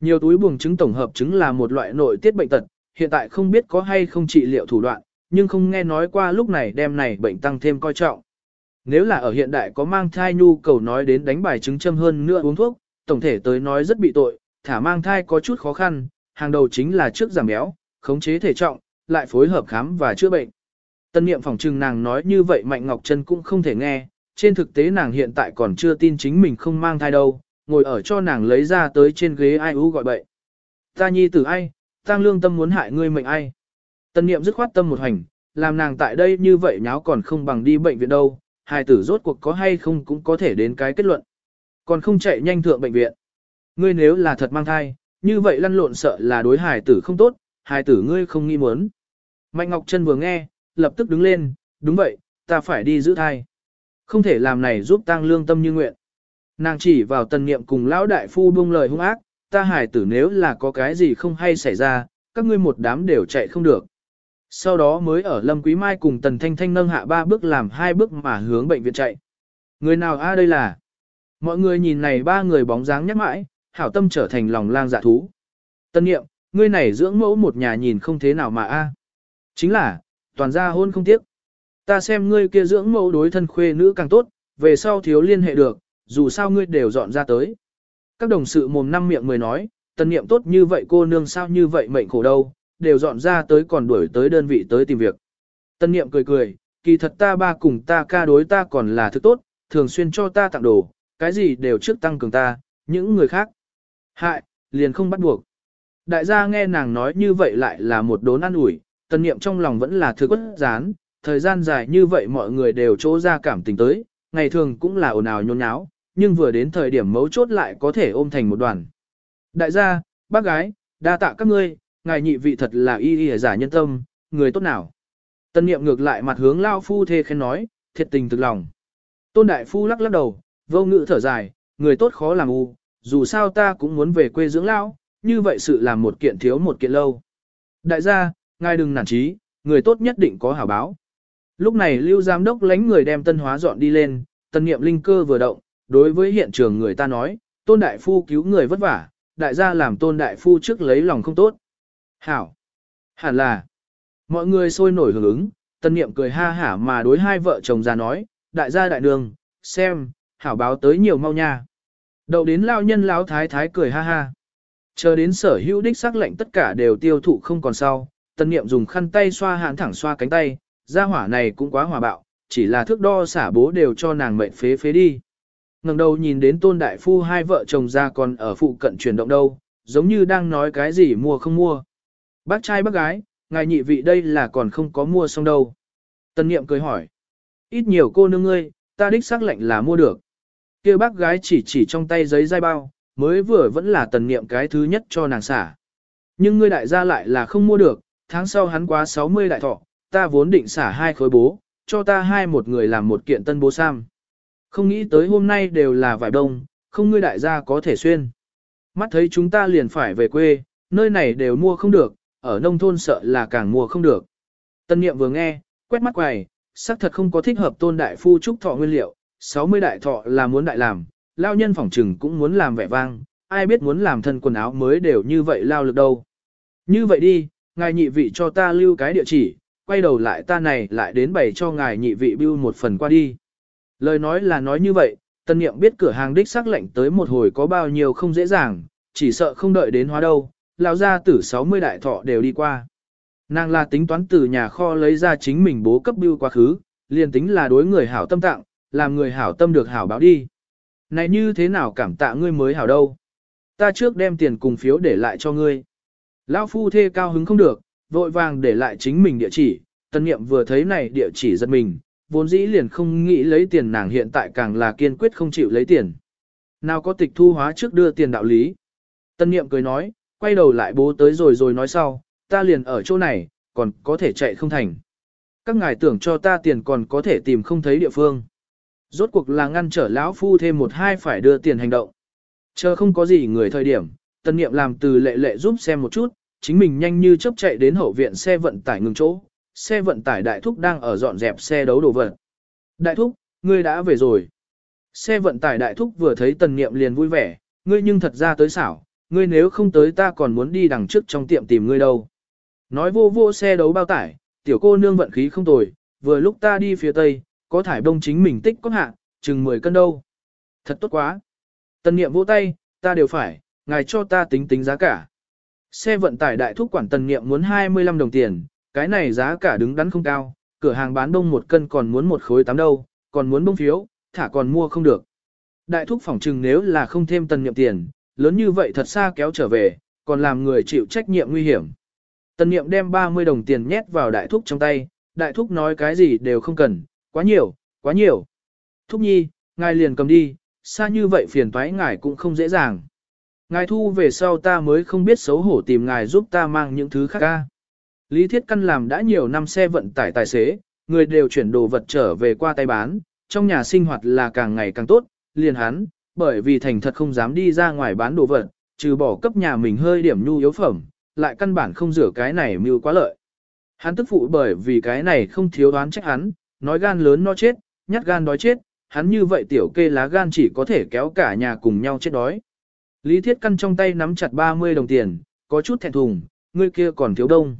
Nhiều túi buồng trứng tổng hợp trứng là một loại nội tiết bệnh tật, hiện tại không biết có hay không trị liệu thủ đoạn, nhưng không nghe nói qua lúc này đem này bệnh tăng thêm coi trọng. Nếu là ở hiện đại có mang thai nhu cầu nói đến đánh bài trứng châm hơn nữa uống thuốc, tổng thể tới nói rất bị tội, thả mang thai có chút khó khăn, hàng đầu chính là trước giảm béo, khống chế thể trọng, lại phối hợp khám và chữa bệnh. Tân niệm phòng trừng nàng nói như vậy Mạnh Ngọc Trân cũng không thể nghe, trên thực tế nàng hiện tại còn chưa tin chính mình không mang thai đâu, ngồi ở cho nàng lấy ra tới trên ghế ai ú gọi bậy. Ta nhi tử ai, tăng lương tâm muốn hại ngươi mệnh ai. Tân niệm dứt khoát tâm một hành, làm nàng tại đây như vậy nháo còn không bằng đi bệnh viện đâu, hài tử rốt cuộc có hay không cũng có thể đến cái kết luận. Còn không chạy nhanh thượng bệnh viện. Ngươi nếu là thật mang thai, như vậy lăn lộn sợ là đối hài tử không tốt, hài tử ngươi không nghi muốn. Mạnh Ngọc Trân vừa nghe, lập tức đứng lên, đúng vậy, ta phải đi giữ thai. Không thể làm này giúp tăng lương tâm như nguyện. Nàng chỉ vào tần niệm cùng lão đại phu buông lời hung ác, ta hài tử nếu là có cái gì không hay xảy ra, các ngươi một đám đều chạy không được. Sau đó mới ở Lâm Quý Mai cùng Tần Thanh Thanh nâng hạ ba bước làm hai bước mà hướng bệnh viện chạy. Người nào a đây là? Mọi người nhìn này ba người bóng dáng nhắc mãi, hảo tâm trở thành lòng lang dạ thú. Tân nghiệm, ngươi này dưỡng mẫu một nhà nhìn không thế nào mà a. Chính là, toàn gia hôn không tiếc. Ta xem ngươi kia dưỡng mẫu đối thân khuê nữ càng tốt, về sau thiếu liên hệ được, dù sao ngươi đều dọn ra tới. Các đồng sự mồm năm miệng người nói, tân niệm tốt như vậy cô nương sao như vậy mệnh khổ đâu, đều dọn ra tới còn đuổi tới đơn vị tới tìm việc. Tân niệm cười cười, kỳ thật ta ba cùng ta ca đối ta còn là thứ tốt, thường xuyên cho ta tặng đồ, cái gì đều trước tăng cường ta, những người khác. Hại, liền không bắt buộc. Đại gia nghe nàng nói như vậy lại là một đốn ăn ủi, tân niệm trong lòng vẫn là thứ quất rán, thời gian dài như vậy mọi người đều chỗ ra cảm tình tới, ngày thường cũng là ồn ào nhôn nháo, nhưng vừa đến thời điểm mấu chốt lại có thể ôm thành một đoàn. Đại gia, bác gái, đa tạ các ngươi, ngài nhị vị thật là y y giả nhân tâm, người tốt nào. Tân niệm ngược lại mặt hướng lao phu thê khen nói, thiệt tình thực lòng. Tôn đại phu lắc lắc đầu, vô ngữ thở dài, người tốt khó làm u, dù sao ta cũng muốn về quê dưỡng lão, như vậy sự làm một kiện thiếu một kiện lâu. Đại gia, ngài đừng nản chí, người tốt nhất định có hảo báo. Lúc này lưu giám đốc lánh người đem tân hóa dọn đi lên, tân niệm linh cơ vừa động, đối với hiện trường người ta nói, tôn đại phu cứu người vất vả, đại gia làm tôn đại phu trước lấy lòng không tốt. Hảo. Hẳn là. Mọi người sôi nổi hưởng ứng, tân niệm cười ha hả mà đối hai vợ chồng già nói, đại gia đại đường, xem, hảo báo tới nhiều mau nha. Đậu đến lao nhân lão thái thái cười ha ha. Chờ đến sở hữu đích sắc lệnh tất cả đều tiêu thụ không còn sau, tân niệm dùng khăn tay xoa hãn thẳng xoa cánh tay, gia hỏa này cũng quá hòa bạo, chỉ là thước đo xả bố đều cho nàng mệnh phế phế đi. ngẩng đầu nhìn đến tôn đại phu hai vợ chồng ra còn ở phụ cận chuyển động đâu, giống như đang nói cái gì mua không mua. Bác trai bác gái, ngài nhị vị đây là còn không có mua xong đâu. Tân niệm cười hỏi. Ít nhiều cô nương ngươi, ta đích xác lệnh là mua được. kia bác gái chỉ chỉ trong tay giấy dai bao, mới vừa vẫn là tần niệm cái thứ nhất cho nàng xả. Nhưng ngươi đại gia lại là không mua được, tháng sau hắn quá 60 đại thọ, ta vốn định xả hai khối bố, cho ta hai một người làm một kiện tân bố sam. Không nghĩ tới hôm nay đều là vải đông, không ngươi đại gia có thể xuyên. Mắt thấy chúng ta liền phải về quê, nơi này đều mua không được, ở nông thôn sợ là càng mua không được. Tân niệm vừa nghe, quét mắt quầy, xác thật không có thích hợp tôn đại phu trúc thọ nguyên liệu, 60 đại thọ là muốn đại làm, lao nhân phỏng trừng cũng muốn làm vẻ vang, ai biết muốn làm thân quần áo mới đều như vậy lao lực đâu. Như vậy đi, ngài nhị vị cho ta lưu cái địa chỉ, quay đầu lại ta này lại đến bày cho ngài nhị vị bưu một phần qua đi. Lời nói là nói như vậy, tân niệm biết cửa hàng đích xác lệnh tới một hồi có bao nhiêu không dễ dàng, chỉ sợ không đợi đến hóa đâu, lão gia tử 60 đại thọ đều đi qua. Nàng là tính toán từ nhà kho lấy ra chính mình bố cấp bưu quá khứ, liền tính là đối người hảo tâm tặng, làm người hảo tâm được hảo báo đi. Này như thế nào cảm tạ ngươi mới hảo đâu? Ta trước đem tiền cùng phiếu để lại cho ngươi. Lão phu thê cao hứng không được, vội vàng để lại chính mình địa chỉ, tân niệm vừa thấy này địa chỉ giật mình, vốn dĩ liền không nghĩ lấy tiền nàng hiện tại càng là kiên quyết không chịu lấy tiền. Nào có tịch thu hóa trước đưa tiền đạo lý. Tân niệm cười nói, quay đầu lại bố tới rồi rồi nói sau, ta liền ở chỗ này, còn có thể chạy không thành. Các ngài tưởng cho ta tiền còn có thể tìm không thấy địa phương. Rốt cuộc là ngăn trở lão phu thêm một hai phải đưa tiền hành động. Chờ không có gì người thời điểm, tân niệm làm từ lệ lệ giúp xem một chút, chính mình nhanh như chớp chạy đến hậu viện xe vận tải ngừng chỗ, xe vận tải đại thúc đang ở dọn dẹp xe đấu đồ vật. Đại thúc, ngươi đã về rồi. Xe vận tải đại thúc vừa thấy tần niệm liền vui vẻ, ngươi nhưng thật ra tới xảo, ngươi nếu không tới ta còn muốn đi đằng trước trong tiệm tìm ngươi đâu. Nói vô vô xe đấu bao tải, tiểu cô nương vận khí không tồi, vừa lúc ta đi phía tây, có thải đông chính mình tích có hạ, chừng 10 cân đâu. Thật tốt quá. Tần niệm vỗ tay, ta đều phải, ngài cho ta tính tính giá cả. Xe vận tải đại thúc quản tần niệm muốn 25 đồng tiền, cái này giá cả đứng đắn không cao, cửa hàng bán đông một cân còn muốn một khối tám đâu, còn muốn bông phiếu, thả còn mua không được. Đại thúc phỏng chừng nếu là không thêm tần niệm tiền, lớn như vậy thật xa kéo trở về, còn làm người chịu trách nhiệm nguy hiểm. Tần niệm đem 30 đồng tiền nhét vào đại thúc trong tay, đại thúc nói cái gì đều không cần, quá nhiều, quá nhiều. Thúc nhi, ngài liền cầm đi, xa như vậy phiền toái ngài cũng không dễ dàng. Ngài thu về sau ta mới không biết xấu hổ tìm ngài giúp ta mang những thứ khác ca. Lý Thiết Căn làm đã nhiều năm xe vận tải tài xế, người đều chuyển đồ vật trở về qua tay bán, trong nhà sinh hoạt là càng ngày càng tốt, liền hắn, bởi vì thành thật không dám đi ra ngoài bán đồ vật, trừ bỏ cấp nhà mình hơi điểm nhu yếu phẩm, lại căn bản không rửa cái này mưu quá lợi. Hắn tức phụ bởi vì cái này không thiếu đoán trách hắn, nói gan lớn nó chết, nhát gan đói chết, hắn như vậy tiểu kê lá gan chỉ có thể kéo cả nhà cùng nhau chết đói. Lý Thiết Căn trong tay nắm chặt 30 đồng tiền, có chút thẹn thùng, người kia còn thiếu đông.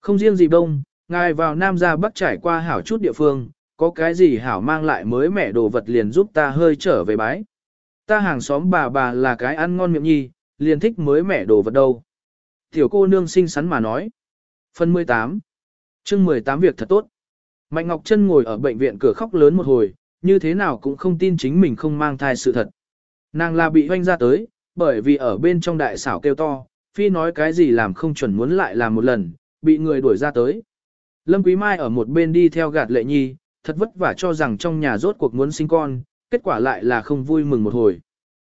Không riêng gì đông, ngài vào Nam ra Bắc trải qua hảo chút địa phương, có cái gì hảo mang lại mới mẻ đồ vật liền giúp ta hơi trở về bái. Ta hàng xóm bà bà là cái ăn ngon miệng nhi, liền thích mới mẻ đồ vật đâu. Tiểu cô nương xinh xắn mà nói. Phần 18 chương 18 việc thật tốt. Mạnh Ngọc Trân ngồi ở bệnh viện cửa khóc lớn một hồi, như thế nào cũng không tin chính mình không mang thai sự thật. Nàng là bị hoanh ra tới, bởi vì ở bên trong đại xảo kêu to, phi nói cái gì làm không chuẩn muốn lại làm một lần, bị người đuổi ra tới. Lâm Quý Mai ở một bên đi theo gạt lệ nhi, thật vất vả cho rằng trong nhà rốt cuộc muốn sinh con, kết quả lại là không vui mừng một hồi.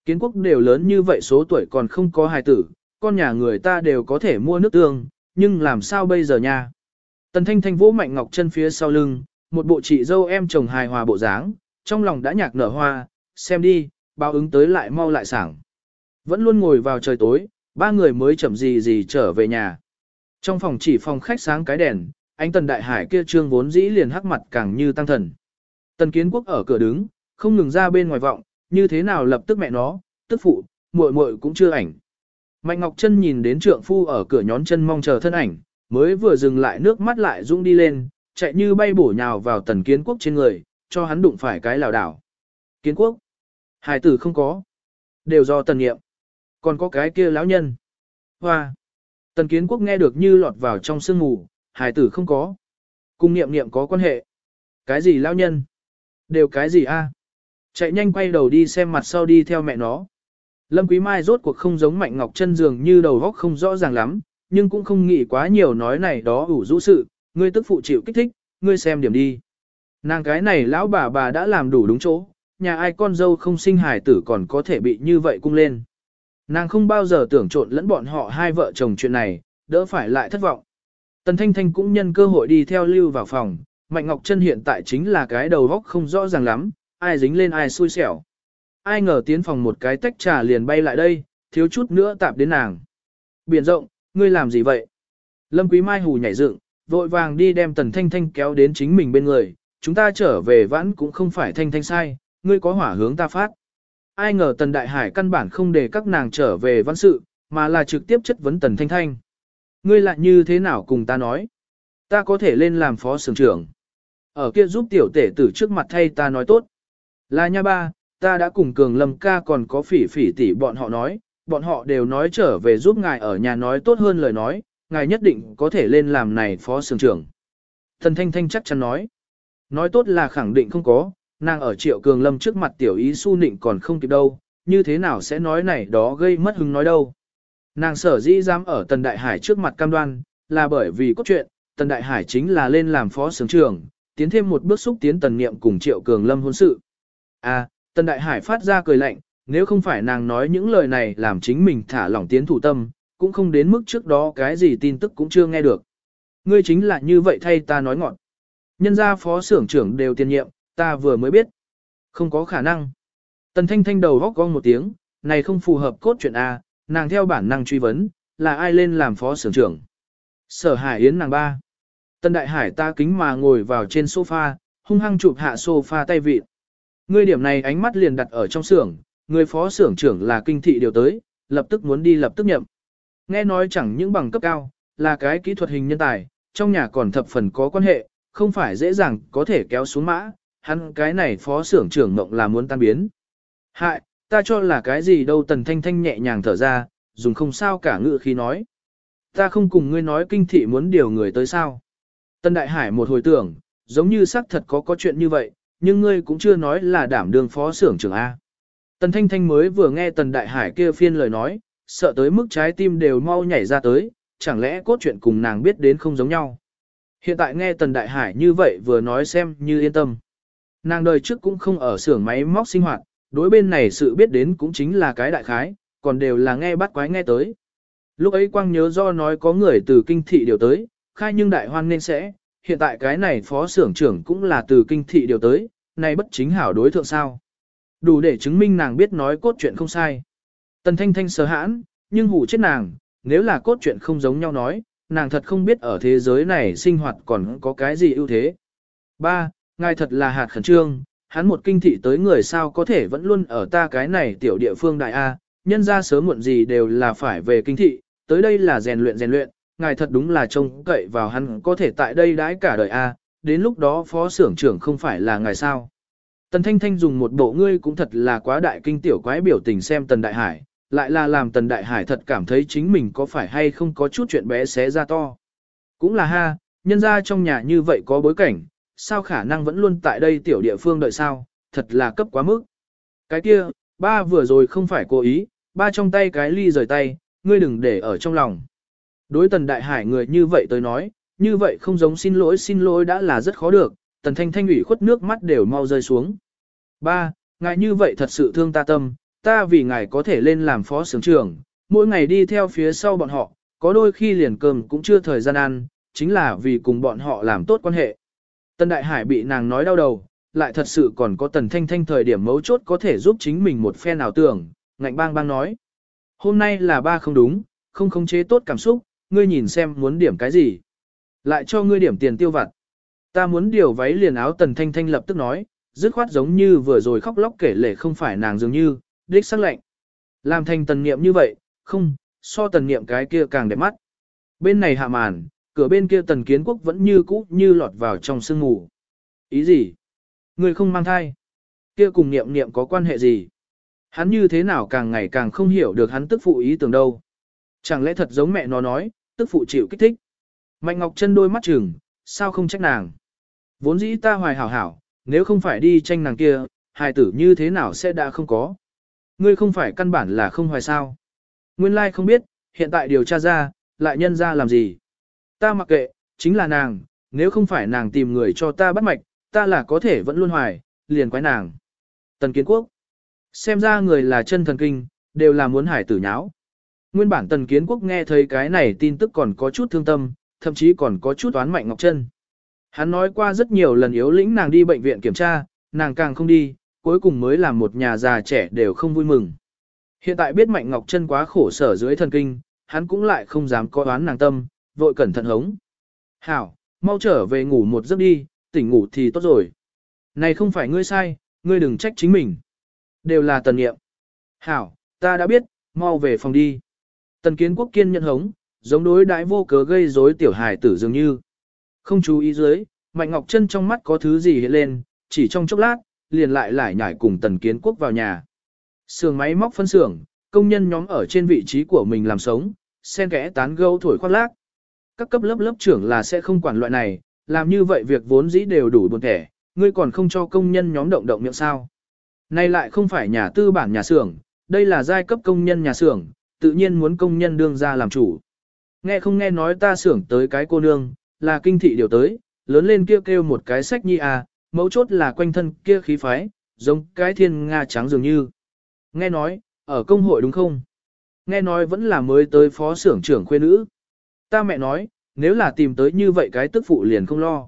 Kiến quốc đều lớn như vậy số tuổi còn không có hài tử, con nhà người ta đều có thể mua nước tương, nhưng làm sao bây giờ nha? Tần Thanh Thanh vỗ mạnh ngọc chân phía sau lưng, một bộ chị dâu em chồng hài hòa bộ dáng, trong lòng đã nhạc nở hoa, xem đi, báo ứng tới lại mau lại sảng. Vẫn luôn ngồi vào trời tối, ba người mới chậm gì gì trở về nhà. Trong phòng chỉ phòng khách sáng cái đèn, anh Tần Đại Hải kia trương vốn dĩ liền hắc mặt càng như tăng thần. Tần Kiến Quốc ở cửa đứng, không ngừng ra bên ngoài vọng, như thế nào lập tức mẹ nó, tức phụ, muội muội cũng chưa ảnh. Mạnh Ngọc Trân nhìn đến trượng phu ở cửa nhón chân mong chờ thân ảnh, mới vừa dừng lại nước mắt lại rung đi lên, chạy như bay bổ nhào vào Tần Kiến Quốc trên người, cho hắn đụng phải cái lào đảo. Kiến Quốc, hài tử không có, đều do Tần Nghiệm, còn có cái kia lão nhân. Hoa, Tần Kiến Quốc nghe được như lọt vào trong sương mù, hài tử không có. Cùng niệm niệm có quan hệ. Cái gì lão nhân? Đều cái gì a? Chạy nhanh quay đầu đi xem mặt sau đi theo mẹ nó. Lâm Quý Mai rốt cuộc không giống Mạnh Ngọc Chân dường như đầu óc không rõ ràng lắm, nhưng cũng không nghĩ quá nhiều nói này đó ủ rũ sự, ngươi tức phụ chịu kích thích, ngươi xem điểm đi. Nàng cái này lão bà bà đã làm đủ đúng chỗ, nhà ai con dâu không sinh hài tử còn có thể bị như vậy cung lên. Nàng không bao giờ tưởng trộn lẫn bọn họ hai vợ chồng chuyện này, đỡ phải lại thất vọng. Tần Thanh Thanh cũng nhân cơ hội đi theo lưu vào phòng, Mạnh Ngọc Trân hiện tại chính là cái đầu góc không rõ ràng lắm, ai dính lên ai xui xẻo. Ai ngờ tiến phòng một cái tách trà liền bay lại đây, thiếu chút nữa tạp đến nàng. Biển rộng, ngươi làm gì vậy? Lâm Quý Mai hù nhảy dựng, vội vàng đi đem Tần Thanh Thanh kéo đến chính mình bên người, chúng ta trở về vãn cũng không phải Thanh Thanh sai, ngươi có hỏa hướng ta phát. Ai ngờ Tần Đại Hải căn bản không để các nàng trở về vãn sự, mà là trực tiếp chất vấn Tần Thanh Thanh. Ngươi lại như thế nào cùng ta nói? Ta có thể lên làm phó sưởng trưởng. Ở kia giúp tiểu tể tử trước mặt thay ta nói tốt. Là nha ba, ta đã cùng cường lâm ca còn có phỉ phỉ tỷ bọn họ nói, bọn họ đều nói trở về giúp ngài ở nhà nói tốt hơn lời nói, ngài nhất định có thể lên làm này phó sưởng trưởng. Thần Thanh Thanh chắc chắn nói. Nói tốt là khẳng định không có, nàng ở triệu cường lâm trước mặt tiểu ý su nịnh còn không kịp đâu, như thế nào sẽ nói này đó gây mất hứng nói đâu. Nàng sở dĩ dám ở Tần Đại Hải trước mặt cam đoan, là bởi vì cốt truyện, Tần Đại Hải chính là lên làm phó sướng trưởng, tiến thêm một bước xúc tiến Tần Niệm cùng Triệu Cường Lâm hôn sự. À, Tần Đại Hải phát ra cười lạnh, nếu không phải nàng nói những lời này làm chính mình thả lỏng tiến thủ tâm, cũng không đến mức trước đó cái gì tin tức cũng chưa nghe được. Ngươi chính là như vậy thay ta nói ngọn. Nhân gia phó xưởng trưởng đều tiền nhiệm, ta vừa mới biết. Không có khả năng. Tần Thanh Thanh đầu góc gong một tiếng, này không phù hợp cốt truyện A, nàng theo bản năng truy vấn, là ai lên làm phó xưởng trưởng. Sở Hải Yến nàng ba. Tần Đại Hải ta kính mà ngồi vào trên sofa, hung hăng chụp hạ sofa tay vịt. Ngươi điểm này ánh mắt liền đặt ở trong xưởng, người phó xưởng trưởng là kinh thị điều tới, lập tức muốn đi lập tức nhậm. Nghe nói chẳng những bằng cấp cao, là cái kỹ thuật hình nhân tài, trong nhà còn thập phần có quan hệ, không phải dễ dàng có thể kéo xuống mã, hắn cái này phó xưởng trưởng mộng là muốn tan biến. Hại, ta cho là cái gì đâu tần thanh thanh nhẹ nhàng thở ra, dùng không sao cả ngự khi nói. Ta không cùng ngươi nói kinh thị muốn điều người tới sao. Tần Đại Hải một hồi tưởng, giống như xác thật có có chuyện như vậy, nhưng ngươi cũng chưa nói là đảm đương phó xưởng trưởng A. Tần Thanh Thanh mới vừa nghe Tần Đại Hải kia phiên lời nói, sợ tới mức trái tim đều mau nhảy ra tới, chẳng lẽ cốt truyện cùng nàng biết đến không giống nhau. Hiện tại nghe Tần Đại Hải như vậy vừa nói xem như yên tâm. Nàng đời trước cũng không ở xưởng máy móc sinh hoạt, đối bên này sự biết đến cũng chính là cái đại khái, còn đều là nghe bắt quái nghe tới. Lúc ấy Quang nhớ do nói có người từ kinh thị điều tới, khai nhưng đại hoan nên sẽ, hiện tại cái này phó xưởng trưởng cũng là từ kinh thị điều tới, này bất chính hảo đối thượng sao. Đủ để chứng minh nàng biết nói cốt truyện không sai. Tần Thanh Thanh sờ hãn, nhưng hủ chết nàng, nếu là cốt truyện không giống nhau nói, nàng thật không biết ở thế giới này sinh hoạt còn có cái gì ưu thế. Ba, Ngài thật là hạt khẩn trương, hắn một kinh thị tới người sao có thể vẫn luôn ở ta cái này tiểu địa phương đại A, nhân ra sớm muộn gì đều là phải về kinh thị, tới đây là rèn luyện rèn luyện, ngài thật đúng là trông cậy vào hắn có thể tại đây đãi cả đời A, đến lúc đó phó xưởng trưởng không phải là ngài sao. Tần Thanh Thanh dùng một bộ ngươi cũng thật là quá đại kinh tiểu quái biểu tình xem Tần Đại Hải, lại là làm Tần Đại Hải thật cảm thấy chính mình có phải hay không có chút chuyện bé xé ra to. Cũng là ha, nhân ra trong nhà như vậy có bối cảnh, sao khả năng vẫn luôn tại đây tiểu địa phương đợi sao, thật là cấp quá mức. Cái kia, ba vừa rồi không phải cố ý, ba trong tay cái ly rời tay, ngươi đừng để ở trong lòng. Đối tần đại hải người như vậy tới nói, như vậy không giống xin lỗi xin lỗi đã là rất khó được, tần thanh thanh ủy khuất nước mắt đều mau rơi xuống. Ba, ngài như vậy thật sự thương ta tâm, ta vì ngài có thể lên làm phó sướng trưởng, mỗi ngày đi theo phía sau bọn họ, có đôi khi liền cơm cũng chưa thời gian ăn, chính là vì cùng bọn họ làm tốt quan hệ. Tần Đại Hải bị nàng nói đau đầu, lại thật sự còn có tần thanh thanh thời điểm mấu chốt có thể giúp chính mình một phe nào tưởng, ngạnh bang bang nói. Hôm nay là ba không đúng, không khống chế tốt cảm xúc, ngươi nhìn xem muốn điểm cái gì. Lại cho ngươi điểm tiền tiêu vặt. Ta muốn điều váy liền áo tần thanh thanh lập tức nói, dứt khoát giống như vừa rồi khóc lóc kể lể không phải nàng dường như, đích sắc lệnh. Làm thành tần niệm như vậy, không, so tần niệm cái kia càng đẹp mắt. Bên này hạ màn, cửa bên kia tần kiến quốc vẫn như cũ như lọt vào trong sương mù. Ý gì? Người không mang thai. Kia cùng niệm niệm có quan hệ gì? Hắn như thế nào càng ngày càng không hiểu được hắn tức phụ ý tưởng đâu. Chẳng lẽ thật giống mẹ nó nói, tức phụ chịu kích thích. Mạnh Ngọc chân đôi mắt trừng, sao không trách nàng? Vốn dĩ ta hoài hảo hảo, nếu không phải đi tranh nàng kia, hài tử như thế nào sẽ đã không có. Ngươi không phải căn bản là không hoài sao. Nguyên lai like không biết, hiện tại điều tra ra, lại nhân ra làm gì. Ta mặc kệ, chính là nàng, nếu không phải nàng tìm người cho ta bắt mạch, ta là có thể vẫn luôn hoài, liền quái nàng. Tần Kiến Quốc. Xem ra người là chân thần kinh, đều là muốn hải tử nháo. Nguyên bản Tần Kiến Quốc nghe thấy cái này tin tức còn có chút thương tâm, thậm chí còn có chút oán mạnh Ngọc Trân. Hắn nói qua rất nhiều lần yếu lĩnh nàng đi bệnh viện kiểm tra, nàng càng không đi, cuối cùng mới làm một nhà già trẻ đều không vui mừng. Hiện tại biết Mạnh Ngọc Trân quá khổ sở dưới thần kinh, hắn cũng lại không dám có oán nàng tâm, vội cẩn thận hống. Hảo, mau trở về ngủ một giấc đi, tỉnh ngủ thì tốt rồi. Này không phải ngươi sai, ngươi đừng trách chính mình. Đều là tần nghiệm. Hảo, ta đã biết, mau về phòng đi. Tần kiến quốc kiên nhận hống, giống đối đãi vô cớ gây rối tiểu hài tử dường như. Không chú ý dưới, Mạnh Ngọc Trân trong mắt có thứ gì hiện lên, chỉ trong chốc lát, liền lại lại nhảy cùng Tần Kiến Quốc vào nhà. Sườn máy móc phân xưởng, công nhân nhóm ở trên vị trí của mình làm sống, sen kẽ tán gẫu thổi khoác lác. Các cấp lớp lớp trưởng là sẽ không quản loại này, làm như vậy việc vốn dĩ đều đủ buồn thẻ, ngươi còn không cho công nhân nhóm động động miệng sao. Này lại không phải nhà tư bản nhà xưởng, đây là giai cấp công nhân nhà xưởng, tự nhiên muốn công nhân đương ra làm chủ. Nghe không nghe nói ta xưởng tới cái cô nương, là kinh thị điều tới, lớn lên kia kêu, kêu một cái sách nhi à, mấu chốt là quanh thân kia khí phái, giống cái thiên nga trắng dường như. Nghe nói, ở công hội đúng không? Nghe nói vẫn là mới tới phó xưởng trưởng khuê nữ. Ta mẹ nói, nếu là tìm tới như vậy cái tức phụ liền không lo.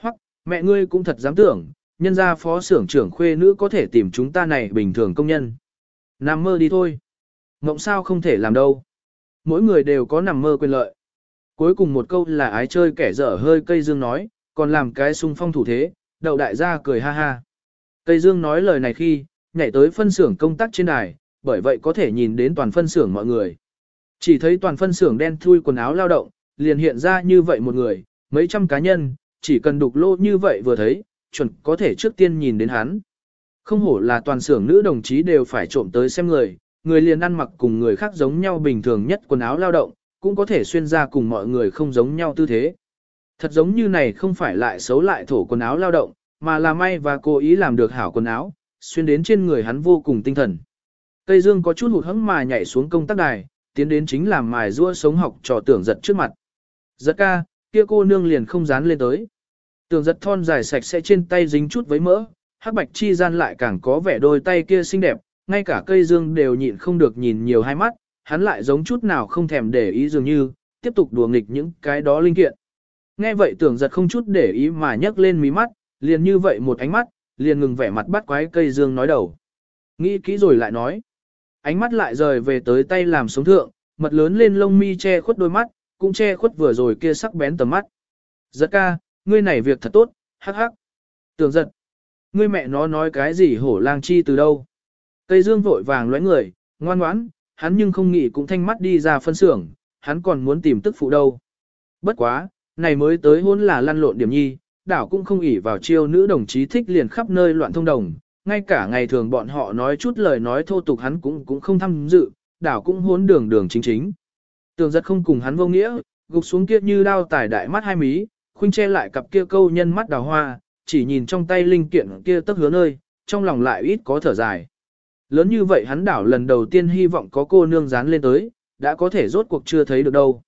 Hoặc, mẹ ngươi cũng thật dám tưởng, nhân ra phó xưởng trưởng khuê nữ có thể tìm chúng ta này bình thường công nhân. Nằm mơ đi thôi. Mộng sao không thể làm đâu. Mỗi người đều có nằm mơ quyền lợi. Cuối cùng một câu là ái chơi kẻ dở hơi cây dương nói, còn làm cái sung phong thủ thế, đậu đại gia cười ha ha. Cây dương nói lời này khi, nhảy tới phân xưởng công tác trên đài, bởi vậy có thể nhìn đến toàn phân xưởng mọi người. Chỉ thấy toàn phân xưởng đen thui quần áo lao động, liền hiện ra như vậy một người, mấy trăm cá nhân, chỉ cần đục lô như vậy vừa thấy, chuẩn có thể trước tiên nhìn đến hắn. Không hổ là toàn xưởng nữ đồng chí đều phải trộm tới xem người, người liền ăn mặc cùng người khác giống nhau bình thường nhất quần áo lao động, cũng có thể xuyên ra cùng mọi người không giống nhau tư thế. Thật giống như này không phải lại xấu lại thổ quần áo lao động, mà là may và cố ý làm được hảo quần áo, xuyên đến trên người hắn vô cùng tinh thần. Tây Dương có chút hụt hẫng mà nhảy xuống công tác đài, tiến đến chính làm mài rua sống học trò tưởng giật trước mặt. Giật ca, kia cô nương liền không dán lên tới. Tưởng giật thon dài sạch sẽ trên tay dính chút với mỡ, hắc bạch chi gian lại càng có vẻ đôi tay kia xinh đẹp, ngay cả cây dương đều nhịn không được nhìn nhiều hai mắt, hắn lại giống chút nào không thèm để ý dường như, tiếp tục đùa nghịch những cái đó linh kiện. Nghe vậy tưởng giật không chút để ý mà nhấc lên mí mắt, liền như vậy một ánh mắt, liền ngừng vẻ mặt bắt quái cây dương nói đầu. Nghĩ kỹ rồi lại nói. Ánh mắt lại rời về tới tay làm sống thượng, mật lớn lên lông mi che khuất đôi mắt, cũng che khuất vừa rồi kia sắc bén tầm mắt. Giật ca, ngươi này việc thật tốt, hắc hắc. Tưởng giật. Ngươi mẹ nó nói cái gì hổ lang chi từ đâu. Tây dương vội vàng lóe người, ngoan ngoãn, hắn nhưng không nghĩ cũng thanh mắt đi ra phân xưởng, hắn còn muốn tìm tức phụ đâu. Bất quá, này mới tới hôn là lăn lộn điểm nhi, đảo cũng không ỉ vào chiêu nữ đồng chí thích liền khắp nơi loạn thông đồng, ngay cả ngày thường bọn họ nói chút lời nói thô tục hắn cũng cũng không tham dự, đảo cũng hốn đường đường chính chính. Tường giật không cùng hắn vô nghĩa, gục xuống kia như đao tải đại mắt hai mí, khuynh che lại cặp kia câu nhân mắt đào hoa, chỉ nhìn trong tay linh kiện kia tấp hứa nơi, trong lòng lại ít có thở dài. Lớn như vậy hắn đảo lần đầu tiên hy vọng có cô nương dán lên tới, đã có thể rốt cuộc chưa thấy được đâu.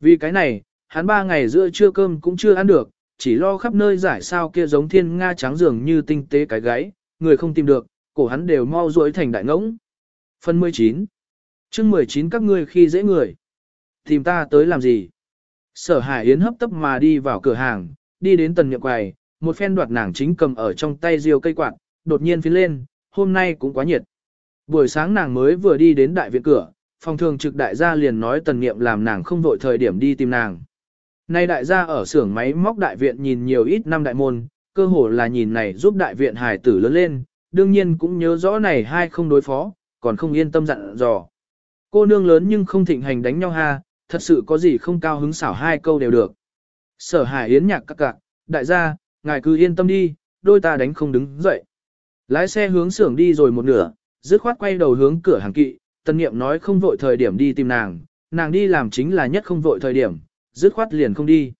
Vì cái này, hắn ba ngày giữa trưa cơm cũng chưa ăn được, chỉ lo khắp nơi giải sao kia giống thiên nga trắng dường như tinh tế cái gáy, người không tìm được, cổ hắn đều mau rối thành đại ngỗng. Phần 19 chương 19 các ngươi khi dễ người. Tìm ta tới làm gì? Sở Hải Yến hấp tấp mà đi vào cửa hàng, đi đến tần nhậm quầy, một phen đoạt nàng chính cầm ở trong tay riêu cây quạt, đột nhiên phiến lên, hôm nay cũng quá nhiệt. Buổi sáng nàng mới vừa đi đến đại viện cửa, phòng thường trực đại gia liền nói tần nghiệm làm nàng không vội thời điểm đi tìm nàng. Nay đại gia ở xưởng máy móc đại viện nhìn nhiều ít năm đại môn, cơ hồ là nhìn này giúp đại viện hải tử lớn lên, đương nhiên cũng nhớ rõ này hai không đối phó, còn không yên tâm dặn dò. Cô nương lớn nhưng không thịnh hành đánh nhau ha, thật sự có gì không cao hứng xảo hai câu đều được. Sở hải yến nhạc các cạc, đại gia, ngài cứ yên tâm đi, đôi ta đánh không đứng dậy. Lái xe hướng xưởng đi rồi một nửa, dứt khoát quay đầu hướng cửa hàng kỵ, tân nghiệm nói không vội thời điểm đi tìm nàng, nàng đi làm chính là nhất không vội thời điểm, dứt khoát liền không đi.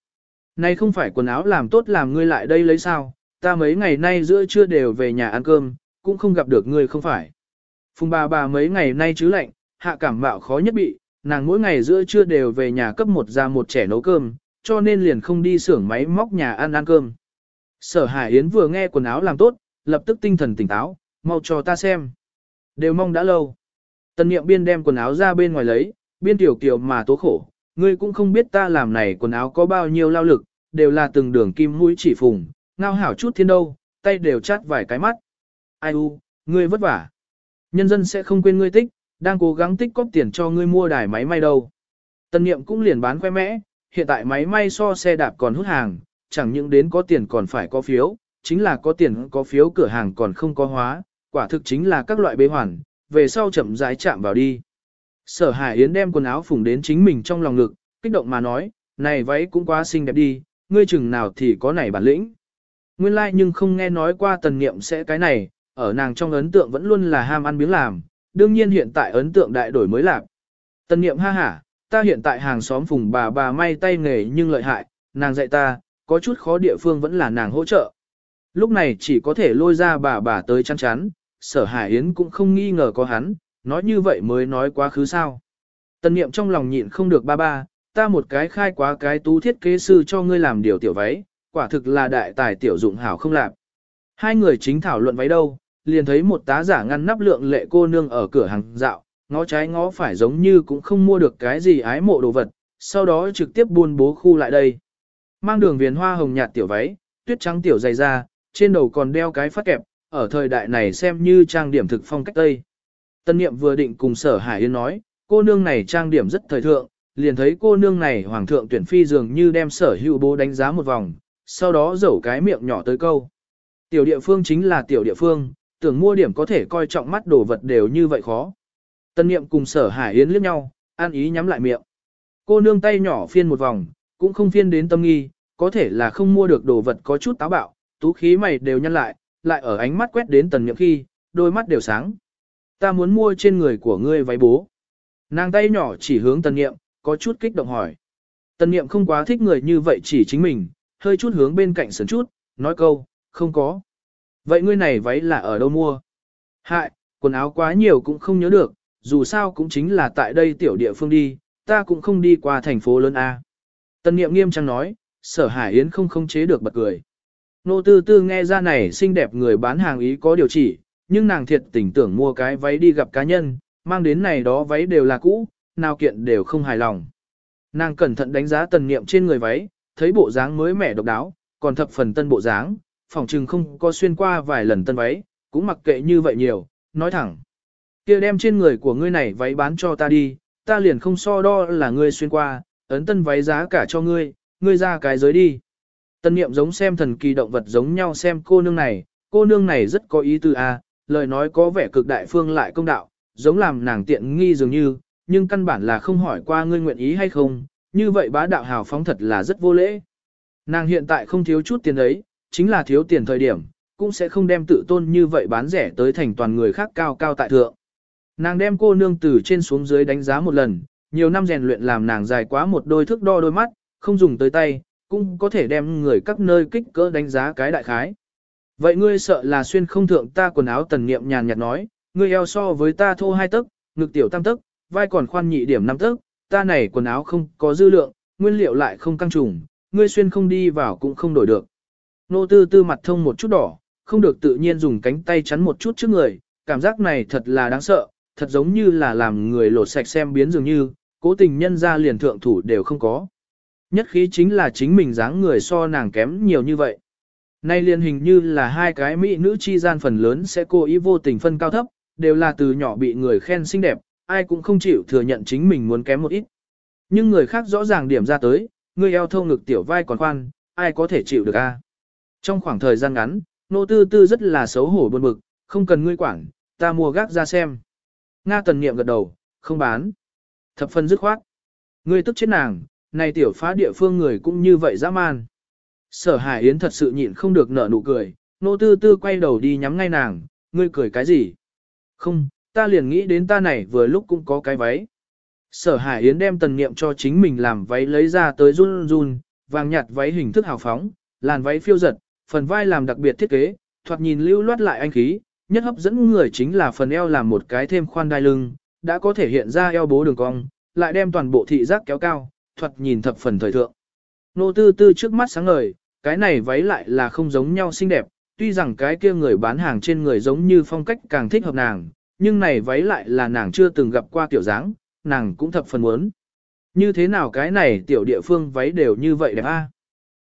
Nay không phải quần áo làm tốt làm ngươi lại đây lấy sao, ta mấy ngày nay giữa trưa đều về nhà ăn cơm, cũng không gặp được ngươi không phải. Phùng bà bà mấy ngày nay chứ lạnh, hạ cảm mạo khó nhất bị, nàng mỗi ngày giữa trưa đều về nhà cấp một ra một trẻ nấu cơm, cho nên liền không đi xưởng máy móc nhà ăn ăn cơm. Sở Hải Yến vừa nghe quần áo làm tốt, lập tức tinh thần tỉnh táo, mau cho ta xem. Đều mong đã lâu. Tần niệm biên đem quần áo ra bên ngoài lấy, biên tiểu kiều mà tố khổ, ngươi cũng không biết ta làm này quần áo có bao nhiêu lao lực, đều là từng đường kim mũi chỉ phùng, ngao hảo chút thiên đâu, tay đều chát vài cái mắt. Ai u, ngươi vất vả. Nhân dân sẽ không quên ngươi tích, đang cố gắng tích cóp tiền cho ngươi mua đài máy may đâu. Tân niệm cũng liền bán khoe mẽ, hiện tại máy may so xe đạp còn hút hàng, chẳng những đến có tiền còn phải có phiếu, chính là có tiền có phiếu cửa hàng còn không có hóa, quả thực chính là các loại bế hoàn, về sau chậm rãi chạm vào đi. Sở Hải Yến đem quần áo phủng đến chính mình trong lòng ngực, kích động mà nói, này váy cũng quá xinh đẹp đi, ngươi chừng nào thì có này bản lĩnh. Nguyên lai like nhưng không nghe nói qua tần niệm sẽ cái này, ở nàng trong ấn tượng vẫn luôn là ham ăn miếng làm, đương nhiên hiện tại ấn tượng đại đổi mới lạc. Tần niệm ha hả, ta hiện tại hàng xóm phùng bà bà may tay nghề nhưng lợi hại, nàng dạy ta, có chút khó địa phương vẫn là nàng hỗ trợ. Lúc này chỉ có thể lôi ra bà bà tới chăn chắn, sở hải yến cũng không nghi ngờ có hắn, nói như vậy mới nói quá khứ sao. Tần niệm trong lòng nhịn không được ba ba, ta một cái khai quá cái tú thiết kế sư cho ngươi làm điều tiểu váy, quả thực là đại tài tiểu dụng hảo không làm. Hai người chính thảo luận váy đâu, liền thấy một tá giả ngăn nắp lượng lệ cô nương ở cửa hàng dạo, ngó trái ngó phải giống như cũng không mua được cái gì ái mộ đồ vật, sau đó trực tiếp buôn bố khu lại đây. Mang đường viền hoa hồng nhạt tiểu váy, tuyết trắng tiểu dày da, trên đầu còn đeo cái phát kẹp, ở thời đại này xem như trang điểm thực phong cách Tây. Tân niệm vừa định cùng sở Hải Yên nói, cô nương này trang điểm rất thời thượng, liền thấy cô nương này hoàng thượng tuyển phi dường như đem sở hữu bố đánh giá một vòng, sau đó dẩu cái miệng nhỏ tới câu. Tiểu địa phương chính là tiểu địa phương, tưởng mua điểm có thể coi trọng mắt đồ vật đều như vậy khó. Tân niệm cùng sở hải yến liếc nhau, an ý nhắm lại miệng. Cô nương tay nhỏ phiên một vòng, cũng không phiên đến tâm nghi, có thể là không mua được đồ vật có chút táo bạo, tú khí mày đều nhăn lại, lại ở ánh mắt quét đến tần niệm khi, đôi mắt đều sáng. Ta muốn mua trên người của ngươi váy bố. Nàng tay nhỏ chỉ hướng tần niệm, có chút kích động hỏi. Tần niệm không quá thích người như vậy chỉ chính mình, hơi chút hướng bên cạnh sườn chút, nói câu, không có. Vậy ngươi này váy là ở đâu mua? Hại, quần áo quá nhiều cũng không nhớ được, dù sao cũng chính là tại đây tiểu địa phương đi, ta cũng không đi qua thành phố lớn A. Tần niệm nghiêm trang nói, sở hải yến không không chế được bật cười. Nô tư tư nghe ra này xinh đẹp người bán hàng ý có điều chỉ, nhưng nàng thiệt tình tưởng mua cái váy đi gặp cá nhân, mang đến này đó váy đều là cũ, nào kiện đều không hài lòng. Nàng cẩn thận đánh giá tần niệm trên người váy, thấy bộ dáng mới mẻ độc đáo, còn thập phần tân bộ dáng, phòng trừng không có xuyên qua vài lần tân váy, cũng mặc kệ như vậy nhiều, nói thẳng. kia đem trên người của ngươi này váy bán cho ta đi, ta liền không so đo là ngươi xuyên qua, ấn tân váy giá cả cho ngươi, ngươi ra cái giới đi. Tân niệm giống xem thần kỳ động vật giống nhau xem cô nương này, cô nương này rất có ý tư a, lời nói có vẻ cực đại phương lại công đạo, giống làm nàng tiện nghi dường như, nhưng căn bản là không hỏi qua ngươi nguyện ý hay không, như vậy bá đạo hào phóng thật là rất vô lễ. Nàng hiện tại không thiếu chút tiền ấy, chính là thiếu tiền thời điểm, cũng sẽ không đem tự tôn như vậy bán rẻ tới thành toàn người khác cao cao tại thượng. Nàng đem cô nương từ trên xuống dưới đánh giá một lần, nhiều năm rèn luyện làm nàng dài quá một đôi thước đo đôi mắt, không dùng tới tay, cũng có thể đem người các nơi kích cỡ đánh giá cái đại khái. Vậy ngươi sợ là xuyên không thượng ta quần áo tần niệm nhàn nhạt nói, ngươi eo so với ta thô hai tấc, ngực tiểu tam tấc, vai còn khoan nhị điểm năm tấc, ta này quần áo không có dư lượng, nguyên liệu lại không căng trùng, ngươi xuyên không đi vào cũng không đổi được. Nô tư tư mặt thông một chút đỏ, không được tự nhiên dùng cánh tay chắn một chút trước người, cảm giác này thật là đáng sợ, thật giống như là làm người lột sạch xem biến dường như, cố tình nhân ra liền thượng thủ đều không có. Nhất khí chính là chính mình dáng người so nàng kém nhiều như vậy. Nay liền hình như là hai cái mỹ nữ chi gian phần lớn sẽ cố ý vô tình phân cao thấp, đều là từ nhỏ bị người khen xinh đẹp, ai cũng không chịu thừa nhận chính mình muốn kém một ít. Nhưng người khác rõ ràng điểm ra tới, người eo thâu ngực tiểu vai còn khoan, ai có thể chịu được a? Trong khoảng thời gian ngắn, nô tư tư rất là xấu hổ buồn bực, không cần ngươi quản, ta mua gác ra xem. Nga tần niệm gật đầu, không bán. Thập phân dứt khoát. Ngươi tức chết nàng, này tiểu phá địa phương người cũng như vậy dã man. Sở Hải Yến thật sự nhịn không được nở nụ cười, nô tư tư quay đầu đi nhắm ngay nàng, ngươi cười cái gì? Không, ta liền nghĩ đến ta này vừa lúc cũng có cái váy. Sở Hải Yến đem tần niệm cho chính mình làm váy lấy ra tới run run, vàng nhạt váy hình thức hào phóng, làn váy phiêu giật, phần vai làm đặc biệt thiết kế, thoạt nhìn lưu loát lại anh khí, nhất hấp dẫn người chính là phần eo làm một cái thêm khoan đai lưng, đã có thể hiện ra eo bố đường cong, lại đem toàn bộ thị giác kéo cao, thoạt nhìn thập phần thời thượng. Nô tư tư trước mắt sáng ngời, cái này váy lại là không giống nhau xinh đẹp, tuy rằng cái kia người bán hàng trên người giống như phong cách càng thích hợp nàng, nhưng này váy lại là nàng chưa từng gặp qua tiểu dáng, nàng cũng thập phần muốn. Như thế nào cái này tiểu địa phương váy đều như vậy đẹp a?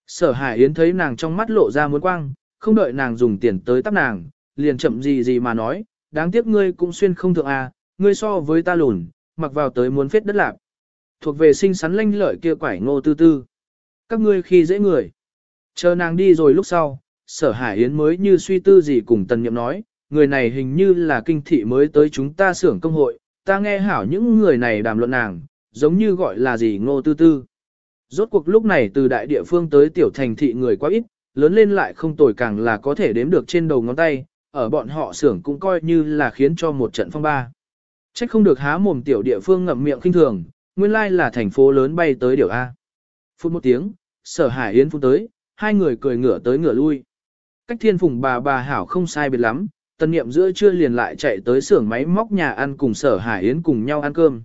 Sở Hải Yến thấy nàng trong mắt lộ ra muốn quang, không đợi nàng dùng tiền tới tắp nàng, liền chậm gì gì mà nói, đáng tiếc ngươi cũng xuyên không thượng a, ngươi so với ta lùn, mặc vào tới muốn phết đất lạc. Thuộc về sinh sắn lanh lợi kia quải ngô tư tư. Các ngươi khi dễ người. Chờ nàng đi rồi lúc sau, sở hải yến mới như suy tư gì cùng tần nhậm nói, người này hình như là kinh thị mới tới chúng ta xưởng công hội, ta nghe hảo những người này đàm luận nàng, giống như gọi là gì ngô tư tư. Rốt cuộc lúc này từ đại địa phương tới tiểu thành thị người quá ít, lớn lên lại không tồi càng là có thể đếm được trên đầu ngón tay, ở bọn họ xưởng cũng coi như là khiến cho một trận phong ba. Trách không được há mồm tiểu địa phương ngậm miệng khinh thường, nguyên lai là thành phố lớn bay tới điều A. Phút một tiếng, sở hải yến phút tới, hai người cười ngửa tới ngửa lui. Cách thiên phùng bà bà hảo không sai biệt lắm, tân niệm giữa trưa liền lại chạy tới xưởng máy móc nhà ăn cùng sở hải yến cùng nhau ăn cơm.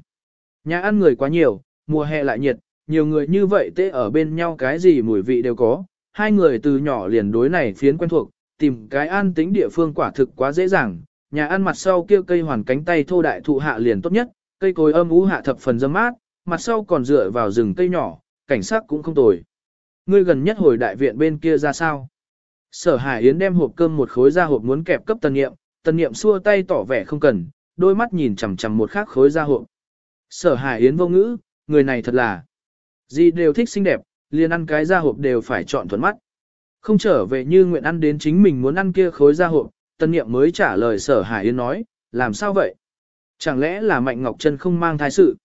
Nhà ăn người quá nhiều, mùa hè lại nhiệt, nhiều người như vậy tê ở bên nhau cái gì mùi vị đều có. Hai người từ nhỏ liền đối này phiến quen thuộc, tìm cái an tính địa phương quả thực quá dễ dàng. Nhà ăn mặt sau kia cây hoàn cánh tay thô đại thụ hạ liền tốt nhất, cây cối âm ú hạ thập phần dâm mát, mặt sau còn dựa vào rừng cây nhỏ, cảnh sát cũng không tồi. Ngươi gần nhất hồi đại viện bên kia ra sao? Sở Hải Yến đem hộp cơm một khối ra hộp muốn kẹp cấp tần niệm, tần niệm xua tay tỏ vẻ không cần, đôi mắt nhìn chằm chằm một khác khối ra hộp. Sở Hải Yến vô ngữ, người này thật là gì đều thích xinh đẹp, liền ăn cái ra hộp đều phải chọn thuận mắt. Không trở về như nguyện ăn đến chính mình muốn ăn kia khối ra hộp, tân niệm mới trả lời sở Hải Yến nói, làm sao vậy? Chẳng lẽ là Mạnh Ngọc Trân không mang thai sự?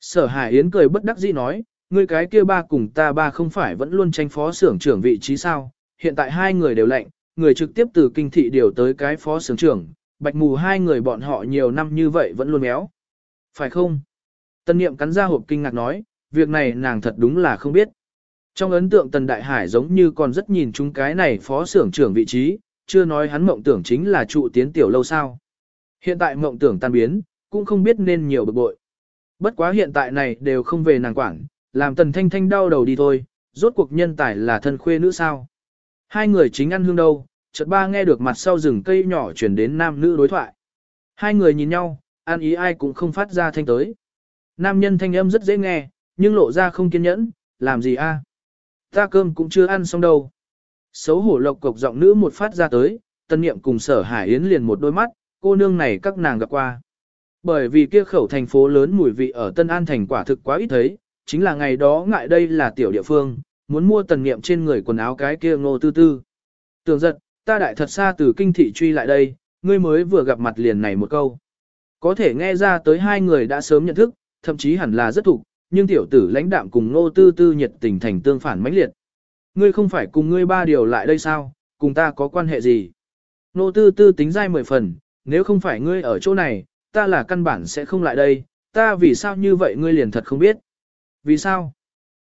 Sở Hải Yến cười bất đắc dĩ nói, ngươi cái kia ba cùng ta ba không phải vẫn luôn tranh phó xưởng trưởng vị trí sao, hiện tại hai người đều lệnh, người trực tiếp từ kinh thị điều tới cái phó xưởng trưởng, bạch mù hai người bọn họ nhiều năm như vậy vẫn luôn méo. Phải không? Tân niệm cắn ra hộp kinh ngạc nói, việc này nàng thật đúng là không biết. Trong ấn tượng Tần Đại Hải giống như còn rất nhìn chúng cái này phó xưởng trưởng vị trí, chưa nói hắn mộng tưởng chính là trụ tiến tiểu lâu sao. Hiện tại mộng tưởng tan biến, cũng không biết nên nhiều bực bội. Bất quá hiện tại này đều không về nàng quản, làm Tần Thanh Thanh đau đầu đi thôi, rốt cuộc nhân tài là thân khuê nữ sao. Hai người chính ăn hương đâu, chợt ba nghe được mặt sau rừng cây nhỏ chuyển đến nam nữ đối thoại. Hai người nhìn nhau, ăn ý ai cũng không phát ra thanh tới. Nam nhân thanh âm rất dễ nghe, nhưng lộ ra không kiên nhẫn, làm gì a? Ta cơm cũng chưa ăn xong đâu. Xấu hổ lộc cộc giọng nữ một phát ra tới, tân niệm cùng sở hải yến liền một đôi mắt, cô nương này các nàng gặp qua. Bởi vì kia khẩu thành phố lớn mùi vị ở Tân An thành quả thực quá ít thấy, chính là ngày đó ngại đây là tiểu địa phương, muốn mua tần niệm trên người quần áo cái kia ngô tư tư. Tưởng giật, ta đại thật xa từ kinh thị truy lại đây, ngươi mới vừa gặp mặt liền này một câu. Có thể nghe ra tới hai người đã sớm nhận thức, thậm chí hẳn là rất thuộc, nhưng tiểu tử lãnh đạm cùng ngô tư tư nhiệt tình thành tương phản mãnh liệt. Ngươi không phải cùng ngươi ba điều lại đây sao, cùng ta có quan hệ gì? Ngô tư tư tính dai mười phần, nếu không phải ngươi ở chỗ này, ta là căn bản sẽ không lại đây, ta vì sao như vậy ngươi liền thật không biết. Vì sao?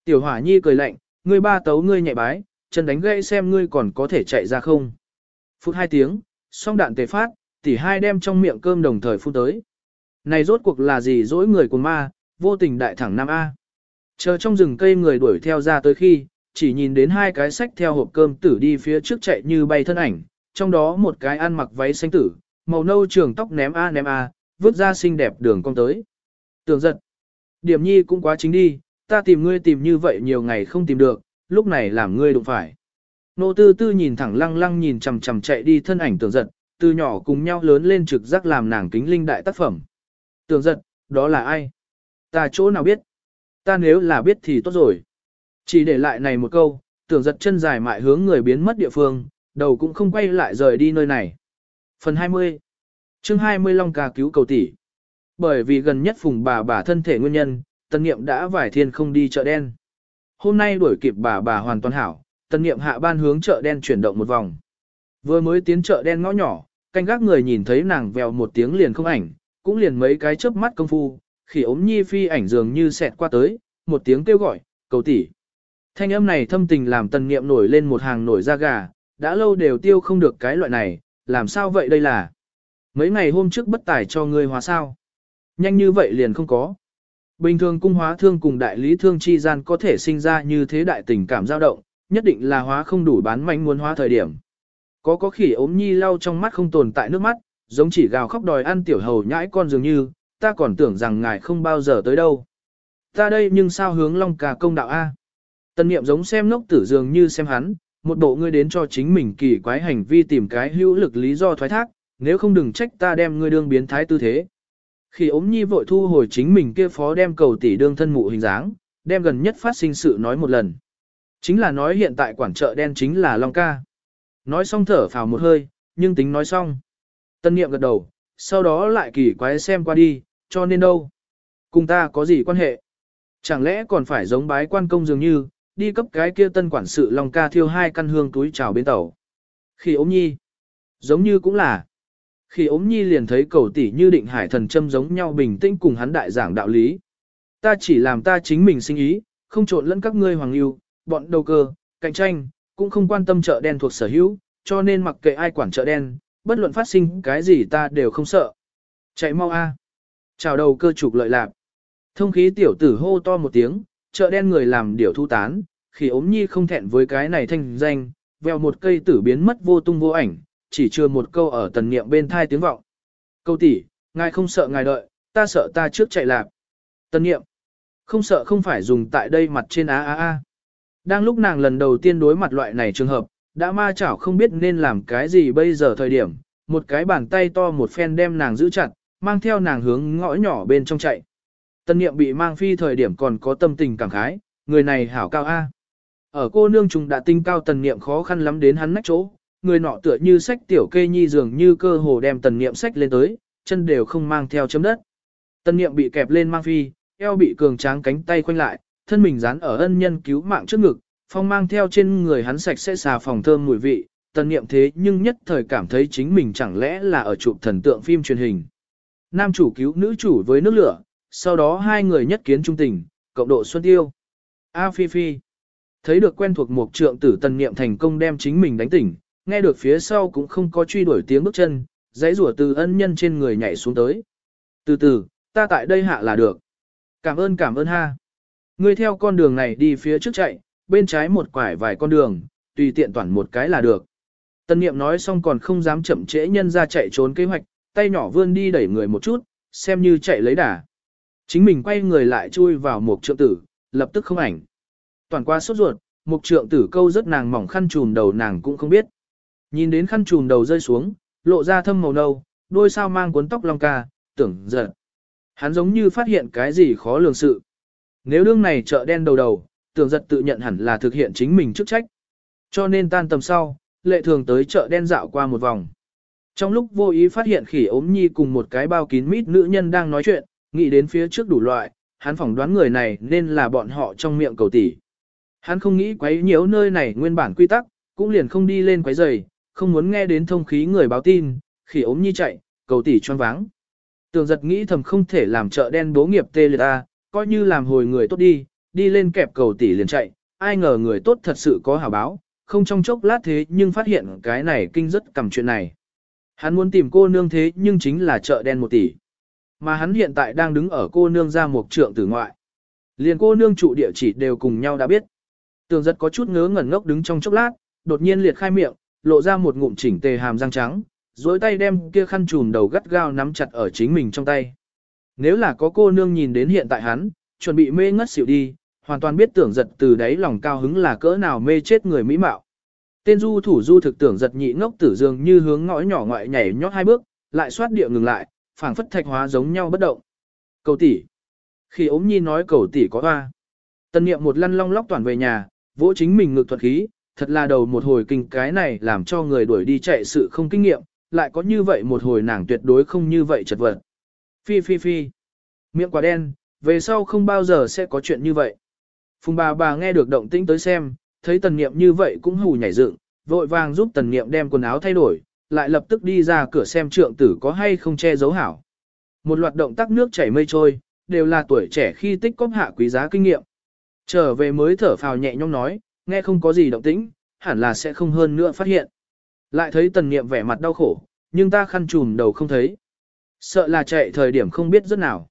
Tiểu hỏa nhi cười lạnh, ngươi ba tấu ngươi nhạy bái, chân đánh gãy xem ngươi còn có thể chạy ra không. Phút hai tiếng, song đạn tề phát, tỷ hai đem trong miệng cơm đồng thời phun tới. Này rốt cuộc là gì dỗi người của ma, vô tình đại thẳng Nam A. Chờ trong rừng cây người đuổi theo ra tới khi, chỉ nhìn đến hai cái sách theo hộp cơm tử đi phía trước chạy như bay thân ảnh, trong đó một cái ăn mặc váy xanh tử, màu nâu trường tóc ném A ném A, vứt ra xinh đẹp đường cong tới. Tưởng giật. Điểm nhi cũng quá chính đi, ta tìm ngươi tìm như vậy nhiều ngày không tìm được, lúc này làm ngươi đụng phải. Nô tư tư nhìn thẳng lăng lăng nhìn chằm chằm chạy đi thân ảnh tưởng giật, từ nhỏ cùng nhau lớn lên trực giác làm nàng kính linh đại tác phẩm. Tưởng giật, đó là ai? Ta chỗ nào biết? Ta nếu là biết thì tốt rồi. Chỉ để lại này một câu, tưởng giật chân dài mại hướng người biến mất địa phương, đầu cũng không quay lại rời đi nơi này. Phần 20 chương 20 Long ca cứu cầu tỷ. Bởi vì gần nhất phùng bà bà thân thể nguyên nhân, tân niệm đã vải thiên không đi chợ đen. Hôm nay đuổi kịp bà bà hoàn toàn hảo, tân niệm hạ ban hướng chợ đen chuyển động một vòng. Vừa mới tiến chợ đen ngõ nhỏ, canh gác người nhìn thấy nàng vèo một tiếng liền không ảnh, cũng liền mấy cái chớp mắt công phu, khi ốm nhi phi ảnh dường như xẹt qua tới, một tiếng kêu gọi, cầu tỷ. Thanh âm này thâm tình làm tần niệm nổi lên một hàng nổi da gà, đã lâu đều tiêu không được cái loại này, làm sao vậy đây là? Mấy ngày hôm trước bất tài cho ngươi hóa sao? Nhanh như vậy liền không có. Bình thường cung hóa thương cùng đại lý thương chi gian có thể sinh ra như thế đại tình cảm dao động, nhất định là hóa không đủ bán manh muốn hóa thời điểm. Có có khỉ ốm nhi lau trong mắt không tồn tại nước mắt, giống chỉ gào khóc đòi ăn tiểu hầu nhãi con dường như, ta còn tưởng rằng ngài không bao giờ tới đâu. Ta đây nhưng sao hướng long cà công đạo A. Tân niệm giống xem ngốc tử dường như xem hắn, một bộ ngươi đến cho chính mình kỳ quái hành vi tìm cái hữu lực lý do thoái thác, nếu không đừng trách ta đem ngươi đương biến thái tư thế. Khi ốm nhi vội thu hồi chính mình kia phó đem cầu tỷ đương thân mụ hình dáng, đem gần nhất phát sinh sự nói một lần. Chính là nói hiện tại quản trợ đen chính là Long ca. Nói xong thở phào một hơi, nhưng tính nói xong. Tân niệm gật đầu, sau đó lại kỳ quái xem qua đi, cho nên đâu? Cùng ta có gì quan hệ? Chẳng lẽ còn phải giống bái quan công dường như, đi cấp cái kia tân quản sự Long ca thiêu hai căn hương túi chào bên tàu. Khi ốm nhi, giống như cũng là. Khi ốm nhi liền thấy cầu tỷ như định hải thần châm giống nhau bình tĩnh cùng hắn đại giảng đạo lý. Ta chỉ làm ta chính mình sinh ý, không trộn lẫn các ngươi hoàng lưu, bọn đầu cơ, cạnh tranh, cũng không quan tâm chợ đen thuộc sở hữu, cho nên mặc kệ ai quản chợ đen, bất luận phát sinh cái gì ta đều không sợ. Chạy mau a. Chào đầu cơ trục lợi lạc. Thông khí tiểu tử hô to một tiếng, chợ đen người làm điều thu tán, khi ốm nhi không thẹn với cái này thanh danh, veo một cây tử biến mất vô tung vô ảnh, chỉ chưa một câu ở tần niệm bên thai tiếng vọng. Câu tỷ, ngài không sợ ngài đợi, ta sợ ta trước chạy lạc. Tần niệm, không sợ không phải dùng tại đây mặt trên á á á. Đang lúc nàng lần đầu tiên đối mặt loại này trường hợp, đã ma chảo không biết nên làm cái gì bây giờ thời điểm, một cái bàn tay to một phen đem nàng giữ chặt, mang theo nàng hướng ngõ nhỏ bên trong chạy. Tân niệm bị mang phi thời điểm còn có tâm tình cảm khái, người này hảo cao A. Ở cô nương trùng đã tinh cao tần niệm khó khăn lắm đến hắn nách chỗ, người nọ tựa như sách tiểu kê nhi dường như cơ hồ đem tần niệm sách lên tới, chân đều không mang theo chấm đất. Tần niệm bị kẹp lên mang phi, eo bị cường tráng cánh tay khoanh lại, thân mình dán ở ân nhân cứu mạng trước ngực, phong mang theo trên người hắn sạch sẽ xà phòng thơm mùi vị, tần niệm thế nhưng nhất thời cảm thấy chính mình chẳng lẽ là ở chụp thần tượng phim truyền hình. Nam chủ cứu nữ chủ với nước lửa, sau đó hai người nhất kiến trung tình, cộng độ xuân tiêu. A Phi Phi. Thấy được quen thuộc một trượng tử tần niệm thành công đem chính mình đánh tỉnh, nghe được phía sau cũng không có truy đuổi tiếng bước chân, dãy rủa từ ân nhân trên người nhảy xuống tới. Từ từ, ta tại đây hạ là được. Cảm ơn cảm ơn ha. Ngươi theo con đường này đi phía trước chạy, bên trái một quải vài con đường, tùy tiện toàn một cái là được. Tân niệm nói xong còn không dám chậm trễ nhân ra chạy trốn kế hoạch, tay nhỏ vươn đi đẩy người một chút, xem như chạy lấy đà. Chính mình quay người lại chui vào một trượng tử, lập tức không ảnh. Toàn qua sốt ruột, một trượng tử câu rất nàng mỏng khăn trùm đầu nàng cũng không biết. Nhìn đến khăn trùm đầu rơi xuống, lộ ra thâm màu nâu, đôi sao mang cuốn tóc long ca, tưởng giật. Hắn giống như phát hiện cái gì khó lường sự. Nếu đương này chợ đen đầu đầu, tưởng giật tự nhận hẳn là thực hiện chính mình chức trách. Cho nên tan tầm sau, lệ thường tới chợ đen dạo qua một vòng. Trong lúc vô ý phát hiện khỉ ốm nhi cùng một cái bao kín mít nữ nhân đang nói chuyện, nghĩ đến phía trước đủ loại, hắn phỏng đoán người này nên là bọn họ trong miệng cầu tỷ. Hắn không nghĩ quấy nhiễu nơi này nguyên bản quy tắc, cũng liền không đi lên quấy giày, không muốn nghe đến thông khí người báo tin, khỉ ốm nhi chạy, cầu tỷ choáng váng. Tường giật nghĩ thầm không thể làm chợ đen bố nghiệp tê liệt ta, coi như làm hồi người tốt đi, đi lên kẹp cầu tỷ liền chạy, ai ngờ người tốt thật sự có hảo báo, không trong chốc lát thế nhưng phát hiện cái này kinh rất cầm chuyện này. Hắn muốn tìm cô nương thế nhưng chính là chợ đen một tỷ. Mà hắn hiện tại đang đứng ở cô nương ra một trượng tử ngoại. Liền cô nương trụ địa chỉ đều cùng nhau đã biết. Tường giật có chút ngớ ngẩn ngốc đứng trong chốc lát, đột nhiên liệt khai miệng, lộ ra một ngụm chỉnh tề hàm răng trắng, dối tay đem kia khăn trùm đầu gắt gao nắm chặt ở chính mình trong tay. Nếu là có cô nương nhìn đến hiện tại hắn, chuẩn bị mê ngất xỉu đi, hoàn toàn biết tưởng giật từ đấy lòng cao hứng là cỡ nào mê chết người mỹ mạo. Tên du thủ du thực tưởng giật nhị ngốc tử dường như hướng ngõ nhỏ ngoại nhảy nhót hai bước, lại xoát địa ngừng lại, phảng phất thạch hóa giống nhau bất động. Cầu tỷ. Khi ốm nhi nói cầu tỷ có hoa. Tân niệm một lăn long lóc toàn về nhà, vỗ chính mình ngực thuật khí, thật là đầu một hồi kinh cái này làm cho người đuổi đi chạy sự không kinh nghiệm, lại có như vậy một hồi nàng tuyệt đối không như vậy chật vật. Phi phi phi. Miệng quả đen, về sau không bao giờ sẽ có chuyện như vậy. Phùng bà bà nghe được động tĩnh tới xem, thấy tần niệm như vậy cũng hù nhảy dựng, vội vàng giúp tần niệm đem quần áo thay đổi, lại lập tức đi ra cửa xem trượng tử có hay không che giấu hảo. Một loạt động tác nước chảy mây trôi, đều là tuổi trẻ khi tích cóp hạ quý giá kinh nghiệm. Trở về mới thở phào nhẹ nhõm nói, nghe không có gì động tĩnh, hẳn là sẽ không hơn nữa phát hiện. Lại thấy tần niệm vẻ mặt đau khổ, nhưng ta khăn trùm đầu không thấy. Sợ là chạy thời điểm không biết rất nào.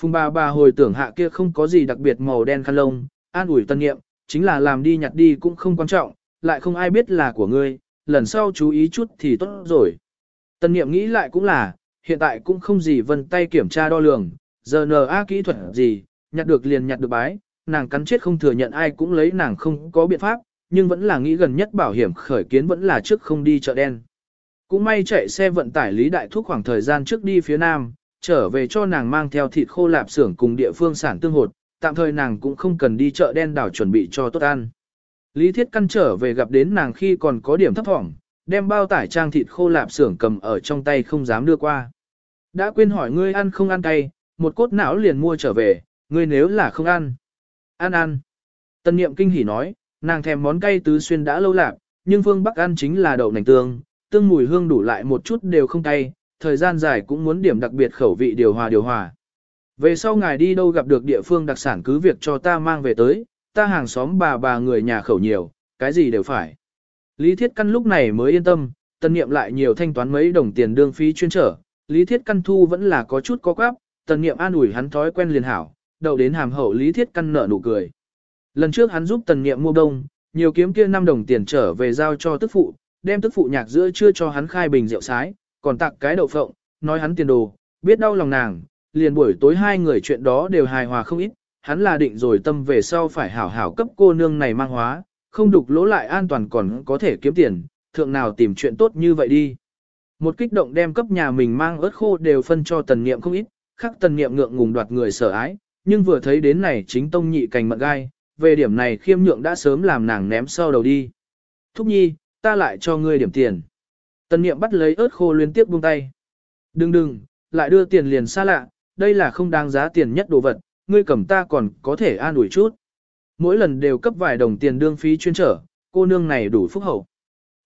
Phùng bà bà hồi tưởng hạ kia không có gì đặc biệt màu đen khăn lông, an ủi tân nghiệm chính là làm đi nhặt đi cũng không quan trọng, lại không ai biết là của ngươi, lần sau chú ý chút thì tốt rồi. Tần niệm nghĩ lại cũng là, hiện tại cũng không gì vân tay kiểm tra đo lường, giờ NA kỹ thuật gì, nhặt được liền nhặt được bái, nàng cắn chết không thừa nhận ai cũng lấy nàng không có biện pháp, nhưng vẫn là nghĩ gần nhất bảo hiểm khởi kiến vẫn là trước không đi chợ đen. Cũng may chạy xe vận tải Lý Đại Thúc khoảng thời gian trước đi phía Nam, trở về cho nàng mang theo thịt khô lạp xưởng cùng địa phương sản tương hột, tạm thời nàng cũng không cần đi chợ đen đảo chuẩn bị cho tốt ăn. Lý Thiết Căn trở về gặp đến nàng khi còn có điểm thấp thỏm, đem bao tải trang thịt khô lạp xưởng cầm ở trong tay không dám đưa qua. Đã quên hỏi ngươi ăn không ăn cay, một cốt não liền mua trở về, ngươi nếu là không ăn. Ăn ăn. Tân niệm kinh hỉ nói, nàng thèm món cay tứ xuyên đã lâu lạc, nhưng phương Bắc ăn chính là đậu nành tương, tương mùi hương đủ lại một chút đều không cay, thời gian dài cũng muốn điểm đặc biệt khẩu vị điều hòa điều hòa. Về sau ngài đi đâu gặp được địa phương đặc sản cứ việc cho ta mang về tới, ta hàng xóm bà bà người nhà khẩu nhiều, cái gì đều phải. Lý Thiết Căn lúc này mới yên tâm, tân niệm lại nhiều thanh toán mấy đồng tiền đương phí chuyên trở, Lý Thiết Căn thu vẫn là có chút có quáp, tần niệm an ủi hắn thói quen liền hảo, đậu đến hàm hậu Lý Thiết Căn nở nụ cười. Lần trước hắn giúp tần niệm mua đông, nhiều kiếm kia 5 đồng tiền trở về giao cho tức phụ, đem tức phụ nhạc giữa chưa cho hắn khai bình rượu sái, còn tặng cái đậu phộng, nói hắn tiền đồ, biết đau lòng nàng, liền buổi tối hai người chuyện đó đều hài hòa không ít, hắn là định rồi tâm về sau phải hảo hảo cấp cô nương này mang hóa, không đục lỗ lại an toàn còn có thể kiếm tiền, thượng nào tìm chuyện tốt như vậy đi. Một kích động đem cấp nhà mình mang ớt khô đều phân cho tần niệm không ít, khắc tần niệm ngượng ngùng đoạt người sở ái, nhưng vừa thấy đến này chính tông nhị cành mận gai, về điểm này khiêm nhượng đã sớm làm nàng ném sau đầu đi. Thúc nhi, ta lại cho ngươi điểm tiền. Tần niệm bắt lấy ớt khô liên tiếp buông tay. Đừng đừng, lại đưa tiền liền xa lạ, đây là không đáng giá tiền nhất đồ vật, ngươi cầm ta còn có thể an ủi chút. Mỗi lần đều cấp vài đồng tiền đương phí chuyên trở, cô nương này đủ phúc hậu.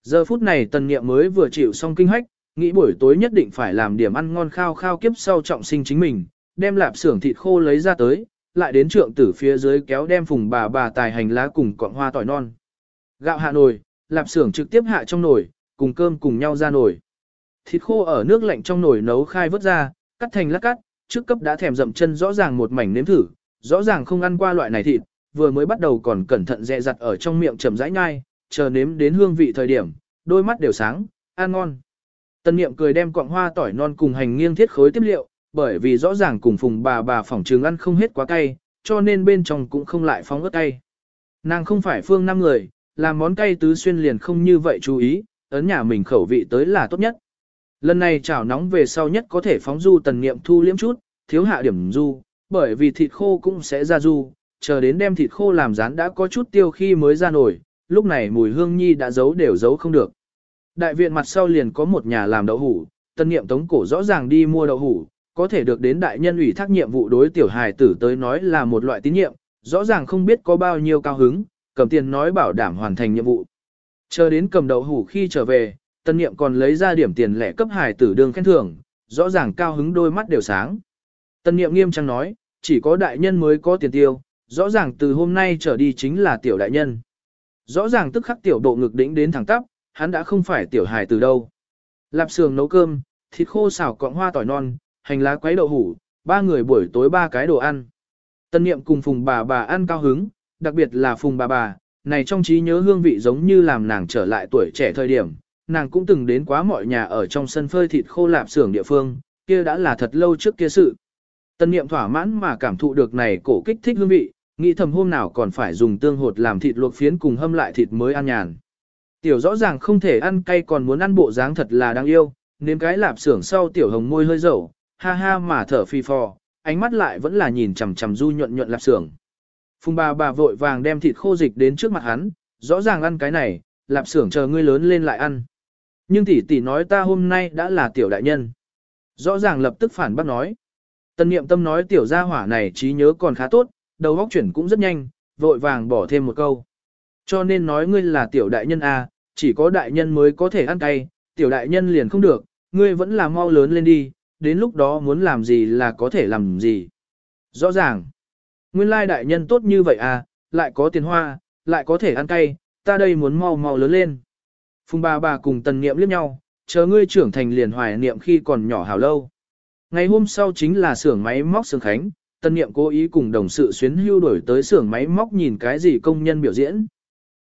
Giờ phút này tần niệm mới vừa chịu xong kinh hách, nghĩ buổi tối nhất định phải làm điểm ăn ngon khao khao kiếp sau trọng sinh chính mình, đem lạp xưởng thịt khô lấy ra tới, lại đến trượng tử phía dưới kéo đem phùng bà bà tài hành lá cùng cọng hoa tỏi non. Gạo hạ nồi, lạp xưởng trực tiếp hạ trong nồi, cùng cơm cùng nhau ra nồi. Thịt khô ở nước lạnh trong nồi nấu khai vớt ra, cắt thành lát cắt, trước cấp đã thèm dậm chân rõ ràng một mảnh nếm thử, rõ ràng không ăn qua loại này thịt, vừa mới bắt đầu còn cẩn thận dè dặt ở trong miệng chậm rãi nhai, chờ nếm đến hương vị thời điểm, đôi mắt đều sáng, ăn ngon. Tân niệm cười đem quặng hoa tỏi non cùng hành nghiêng thiết khối tiếp liệu, bởi vì rõ ràng cùng phùng bà bà phỏng trường ăn không hết quá cay, cho nên bên trong cũng không lại phóng ớt cay. Nàng không phải phương năm người, làm món cay tứ xuyên liền không như vậy chú ý, ấn nhà mình khẩu vị tới là tốt nhất. Lần này chảo nóng về sau nhất có thể phóng du tần nghiệm thu liếm chút, thiếu hạ điểm du, bởi vì thịt khô cũng sẽ ra du, chờ đến đem thịt khô làm rán đã có chút tiêu khi mới ra nổi, lúc này mùi hương nhi đã giấu đều giấu không được. Đại viện mặt sau liền có một nhà làm đậu hủ, tân niệm tống cổ rõ ràng đi mua đậu hủ, có thể được đến đại nhân ủy thác nhiệm vụ đối tiểu hài tử tới nói là một loại tín nhiệm, rõ ràng không biết có bao nhiêu cao hứng, cầm tiền nói bảo đảm hoàn thành nhiệm vụ. Chờ đến cầm đậu hủ khi trở về, tân niệm còn lấy ra điểm tiền lẻ cấp hài tử đường khen thưởng, rõ ràng cao hứng đôi mắt đều sáng. Tân niệm nghiêm trang nói, chỉ có đại nhân mới có tiền tiêu, rõ ràng từ hôm nay trở đi chính là tiểu đại nhân. Rõ ràng tức khắc tiểu độ ngực đỉnh đến thẳng tắp, hắn đã không phải tiểu hài từ đâu. Lạp sườn nấu cơm, thịt khô xào cọng hoa tỏi non, hành lá quấy đậu hủ, ba người buổi tối ba cái đồ ăn. Tân niệm cùng phùng bà bà ăn cao hứng, đặc biệt là phùng bà bà, này trong trí nhớ hương vị giống như làm nàng trở lại tuổi trẻ thời điểm, nàng cũng từng đến quá mọi nhà ở trong sân phơi thịt khô lạp xưởng địa phương, kia đã là thật lâu trước kia sự. Tân niệm thỏa mãn mà cảm thụ được này cổ kích thích hương vị, nghĩ thầm hôm nào còn phải dùng tương hột làm thịt luộc phiến cùng hâm lại thịt mới ăn nhàn. Tiểu rõ ràng không thể ăn cay còn muốn ăn bộ dáng thật là đáng yêu, nếm cái lạp xưởng sau tiểu hồng môi hơi dầu, ha ha mà thở phi phò, ánh mắt lại vẫn là nhìn chằm chằm du nhuận nhuận lạp xưởng. Phùng bà bà vội vàng đem thịt khô dịch đến trước mặt hắn, rõ ràng ăn cái này, lạp xưởng chờ ngươi lớn lên lại ăn. Nhưng tỷ tỷ nói ta hôm nay đã là tiểu đại nhân. Rõ ràng lập tức phản bác nói. Tân niệm tâm nói tiểu gia hỏa này trí nhớ còn khá tốt, đầu óc chuyển cũng rất nhanh, vội vàng bỏ thêm một câu. Cho nên nói ngươi là tiểu đại nhân à, chỉ có đại nhân mới có thể ăn cay, tiểu đại nhân liền không được, ngươi vẫn là mau lớn lên đi, đến lúc đó muốn làm gì là có thể làm gì. Rõ ràng, nguyên lai đại nhân tốt như vậy à, lại có tiền hoa, lại có thể ăn cay, ta đây muốn mau mau lớn lên. Phùng bà bà cùng tần niệm liếc nhau, chờ ngươi trưởng thành liền hoài niệm khi còn nhỏ hào lâu. Ngày hôm sau chính là xưởng máy móc xưởng Khánh, tân niệm cố ý cùng đồng sự xuyến hưu đổi tới xưởng máy móc nhìn cái gì công nhân biểu diễn.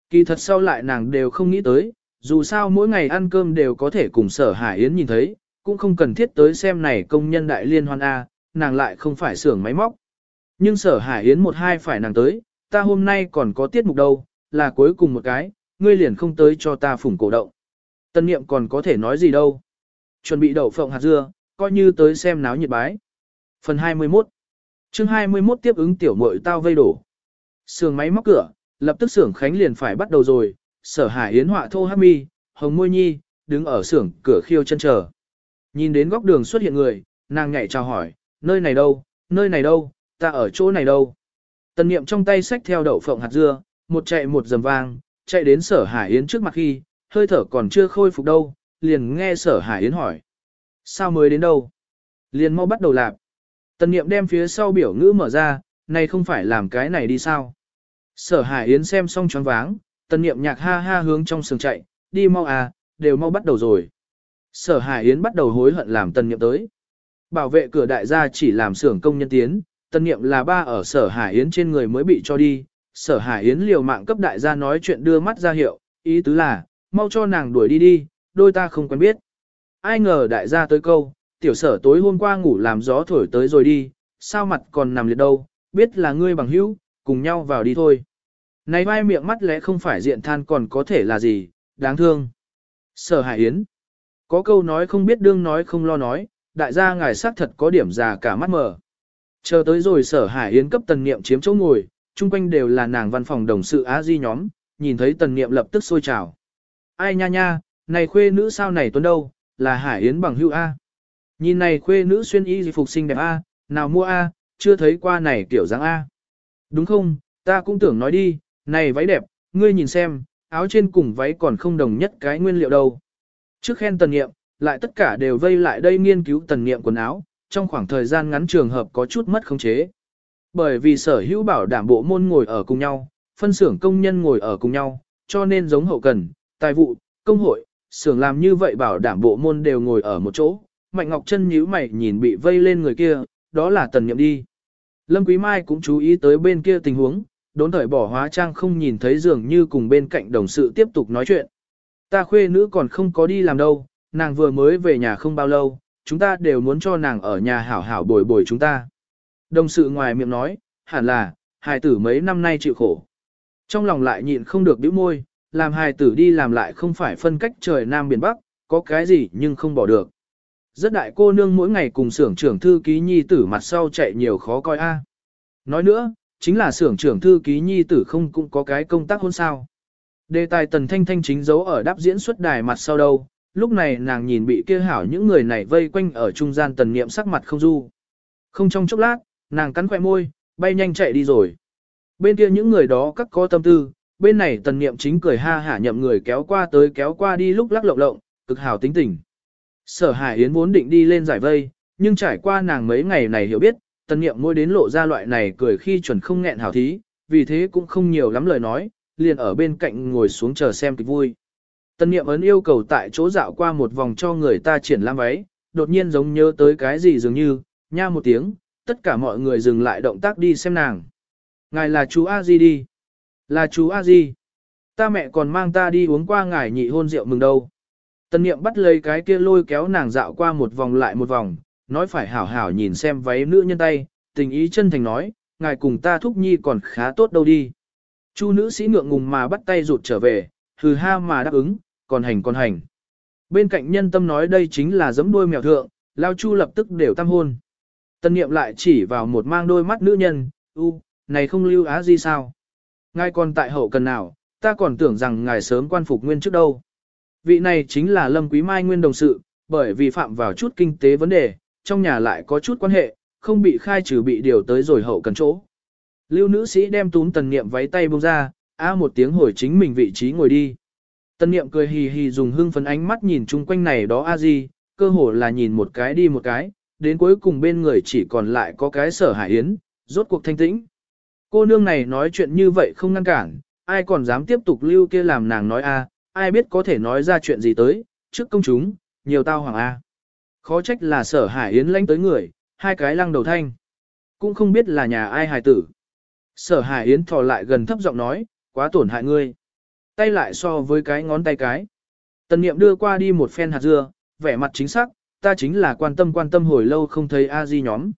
Kỳ thật sau lại nàng đều không nghĩ tới, dù sao mỗi ngày ăn cơm đều có thể cùng sở Hải Yến nhìn thấy, cũng không cần thiết tới xem này công nhân đại liên hoan A, nàng lại không phải xưởng máy móc. Nhưng sở Hải Yến một hai phải nàng tới, ta hôm nay còn có tiết mục đâu, là cuối cùng một cái, ngươi liền không tới cho ta phủng cổ động. Tân niệm còn có thể nói gì đâu. Chuẩn bị đậu phộng hạt dưa, coi như tới xem náo nhiệt bái. Phần 21 chương 21 tiếp ứng tiểu muội tao vây đổ. Sườn máy móc cửa, lập tức xưởng khánh liền phải bắt đầu rồi, sở hải yến họa thô hát mi, hồng môi nhi, đứng ở xưởng cửa khiêu chân chờ. Nhìn đến góc đường xuất hiện người, nàng nhảy chào hỏi, nơi này đâu, nơi này đâu, ta ở chỗ này đâu. Tần niệm trong tay xách theo đậu phộng hạt dưa, một chạy một dầm vang, chạy đến sở hải yến trước mặt khi, hơi thở còn chưa khôi phục đâu, liền nghe sở hải yến hỏi. Sao mới đến đâu? Liền mau bắt đầu lạp. Tần niệm đem phía sau biểu ngữ mở ra, này không phải làm cái này đi sao? Sở hải yến xem xong choáng váng, tần niệm nhạc ha ha hướng trong sườn chạy, đi mau à, đều mau bắt đầu rồi. Sở hải yến bắt đầu hối hận làm tần niệm tới. Bảo vệ cửa đại gia chỉ làm xưởng công nhân tiến, tần niệm là ba ở sở hải yến trên người mới bị cho đi. Sở hải yến liều mạng cấp đại gia nói chuyện đưa mắt ra hiệu, ý tứ là, mau cho nàng đuổi đi đi, đôi ta không quen biết. Ai ngờ đại gia tới câu, tiểu sở tối hôm qua ngủ làm gió thổi tới rồi đi, sao mặt còn nằm liệt đâu, biết là ngươi bằng hữu, cùng nhau vào đi thôi. Này vai miệng mắt lẽ không phải diện than còn có thể là gì, đáng thương. Sở Hải Yến. Có câu nói không biết đương nói không lo nói, đại gia ngài xác thật có điểm già cả mắt mờ. Chờ tới rồi sở Hải Yến cấp tần niệm chiếm chỗ ngồi, chung quanh đều là nàng văn phòng đồng sự Á Di nhóm, nhìn thấy tần niệm lập tức sôi trào. Ai nha nha, này khuê nữ sao này tuấn đâu, là Hải Yến bằng hữu A. Nhìn này khuê nữ xuyên y gì phục sinh đẹp A, nào mua A, chưa thấy qua này kiểu dáng A. Đúng không, ta cũng tưởng nói đi, này váy đẹp, ngươi nhìn xem, áo trên cùng váy còn không đồng nhất cái nguyên liệu đâu. Trước khen tần nghiệm, lại tất cả đều vây lại đây nghiên cứu tần nghiệm quần áo, trong khoảng thời gian ngắn trường hợp có chút mất khống chế. Bởi vì sở hữu bảo đảm bộ môn ngồi ở cùng nhau, phân xưởng công nhân ngồi ở cùng nhau, cho nên giống hậu cần, tài vụ, công hội, xưởng làm như vậy bảo đảm bộ môn đều ngồi ở một chỗ. Mạnh Ngọc Trân nhíu mày nhìn bị vây lên người kia, đó là tần nhậm đi. Lâm Quý Mai cũng chú ý tới bên kia tình huống, đốn thời bỏ hóa trang không nhìn thấy dường như cùng bên cạnh đồng sự tiếp tục nói chuyện. Ta khuê nữ còn không có đi làm đâu, nàng vừa mới về nhà không bao lâu, chúng ta đều muốn cho nàng ở nhà hảo hảo bồi bồi chúng ta. Đồng sự ngoài miệng nói, hẳn là, hài tử mấy năm nay chịu khổ. Trong lòng lại nhịn không được bĩu môi, làm hài tử đi làm lại không phải phân cách trời Nam Biển Bắc, có cái gì nhưng không bỏ được. Rất đại cô nương mỗi ngày cùng xưởng trưởng thư ký nhi tử mặt sau chạy nhiều khó coi a. Nói nữa, chính là xưởng trưởng thư ký nhi tử không cũng có cái công tác hôn sao. Đề tài tần thanh thanh chính giấu ở đáp diễn xuất đài mặt sau đâu, lúc này nàng nhìn bị kia hảo những người này vây quanh ở trung gian tần niệm sắc mặt không du. Không trong chốc lát, nàng cắn khỏe môi, bay nhanh chạy đi rồi. Bên kia những người đó các có tâm tư, bên này tần niệm chính cười ha hả nhậm người kéo qua tới kéo qua đi lúc lắc lộng lộng, cực hảo tính tình. Sở Hải Yến vốn định đi lên giải vây, nhưng trải qua nàng mấy ngày này hiểu biết, tần niệm môi đến lộ ra loại này cười khi chuẩn không nghẹn hảo thí, vì thế cũng không nhiều lắm lời nói, liền ở bên cạnh ngồi xuống chờ xem kịch vui. Tần niệm ấn yêu cầu tại chỗ dạo qua một vòng cho người ta triển lãm váy, đột nhiên giống nhớ tới cái gì dường như, nha một tiếng, tất cả mọi người dừng lại động tác đi xem nàng. Ngài là chú A Di đi. Là chú A Di. Ta mẹ còn mang ta đi uống qua ngài nhị hôn rượu mừng đâu. tân niệm bắt lấy cái kia lôi kéo nàng dạo qua một vòng lại một vòng, nói phải hảo hảo nhìn xem váy nữ nhân tay, tình ý chân thành nói, ngài cùng ta thúc nhi còn khá tốt đâu đi. Chu nữ sĩ ngượng ngùng mà bắt tay rụt trở về, hừ ha mà đáp ứng, còn hành còn hành. Bên cạnh nhân tâm nói đây chính là giấm đuôi mèo thượng, lao chu lập tức đều tam hôn. Tân niệm lại chỉ vào một mang đôi mắt nữ nhân, u, này không lưu á gì sao. Ngài còn tại hậu cần nào, ta còn tưởng rằng ngài sớm quan phục nguyên trước đâu. Vị này chính là Lâm Quý Mai nguyên đồng sự, bởi vì phạm vào chút kinh tế vấn đề, trong nhà lại có chút quan hệ, không bị khai trừ bị điều tới rồi hậu cần chỗ. Lưu nữ sĩ đem túm tần niệm váy tay buông ra, a một tiếng hồi chính mình vị trí ngồi đi. Tần niệm cười hì hì dùng hương phấn ánh mắt nhìn chung quanh này đó a gì, cơ hồ là nhìn một cái đi một cái, đến cuối cùng bên người chỉ còn lại có cái sở hải yến, rốt cuộc thanh tĩnh. Cô nương này nói chuyện như vậy không ngăn cản, ai còn dám tiếp tục lưu kia làm nàng nói a, ai biết có thể nói ra chuyện gì tới, trước công chúng, nhiều tao hoàng a. Khó trách là sở hải yến lãnh tới người, hai cái lăng đầu thanh. Cũng không biết là nhà ai hài tử. Sở hải yến thò lại gần thấp giọng nói, quá tổn hại ngươi. Tay lại so với cái ngón tay cái. Tần niệm đưa qua đi một phen hạt dưa, vẻ mặt chính xác, ta chính là quan tâm quan tâm hồi lâu không thấy a di nhóm.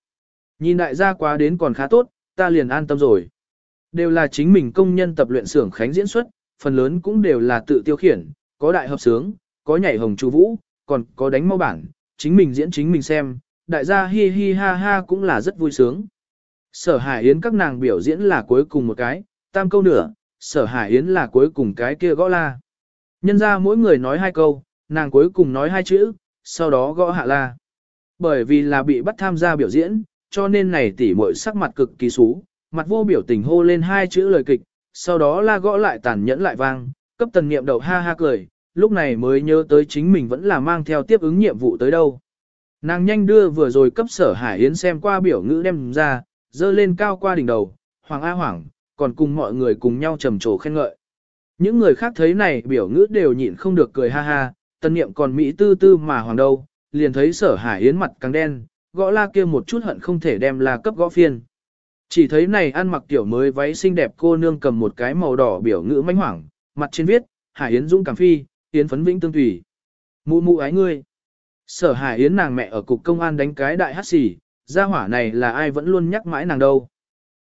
Nhìn đại gia quá đến còn khá tốt, ta liền an tâm rồi. Đều là chính mình công nhân tập luyện xưởng khánh diễn xuất, phần lớn cũng đều là tự tiêu khiển, có đại hợp sướng, có nhảy hồng chú vũ, còn có đánh mau bản, chính mình diễn chính mình xem, đại gia hi hi ha ha cũng là rất vui sướng. Sở Hải Yến các nàng biểu diễn là cuối cùng một cái, tam câu nửa, Sở Hải Yến là cuối cùng cái kia gõ la. Nhân ra mỗi người nói hai câu, nàng cuối cùng nói hai chữ, sau đó gõ hạ la. Bởi vì là bị bắt tham gia biểu diễn, cho nên này tỉ muội sắc mặt cực kỳ xú, mặt vô biểu tình hô lên hai chữ lời kịch, sau đó la gõ lại tàn nhẫn lại vang, cấp tần niệm đầu ha ha cười, lúc này mới nhớ tới chính mình vẫn là mang theo tiếp ứng nhiệm vụ tới đâu. Nàng nhanh đưa vừa rồi cấp sở Hải Yến xem qua biểu ngữ đem ra, dơ lên cao qua đỉnh đầu, Hoàng A Hoàng, còn cùng mọi người cùng nhau trầm trồ khen ngợi. Những người khác thấy này biểu ngữ đều nhịn không được cười ha ha, tân niệm còn Mỹ tư tư mà hoàng đâu, liền thấy sở Hải Yến mặt càng đen, gõ la kia một chút hận không thể đem la cấp gõ phiên. Chỉ thấy này ăn mặc tiểu mới váy xinh đẹp cô nương cầm một cái màu đỏ biểu ngữ manh hoảng, mặt trên viết, Hải Yến Dũng cảm phi, Yến phấn vĩnh tương tùy. Mụ mụ ái ngươi. Sở Hải Yến nàng mẹ ở cục công an đánh cái đại hát xỉ, gia hỏa này là ai vẫn luôn nhắc mãi nàng đâu.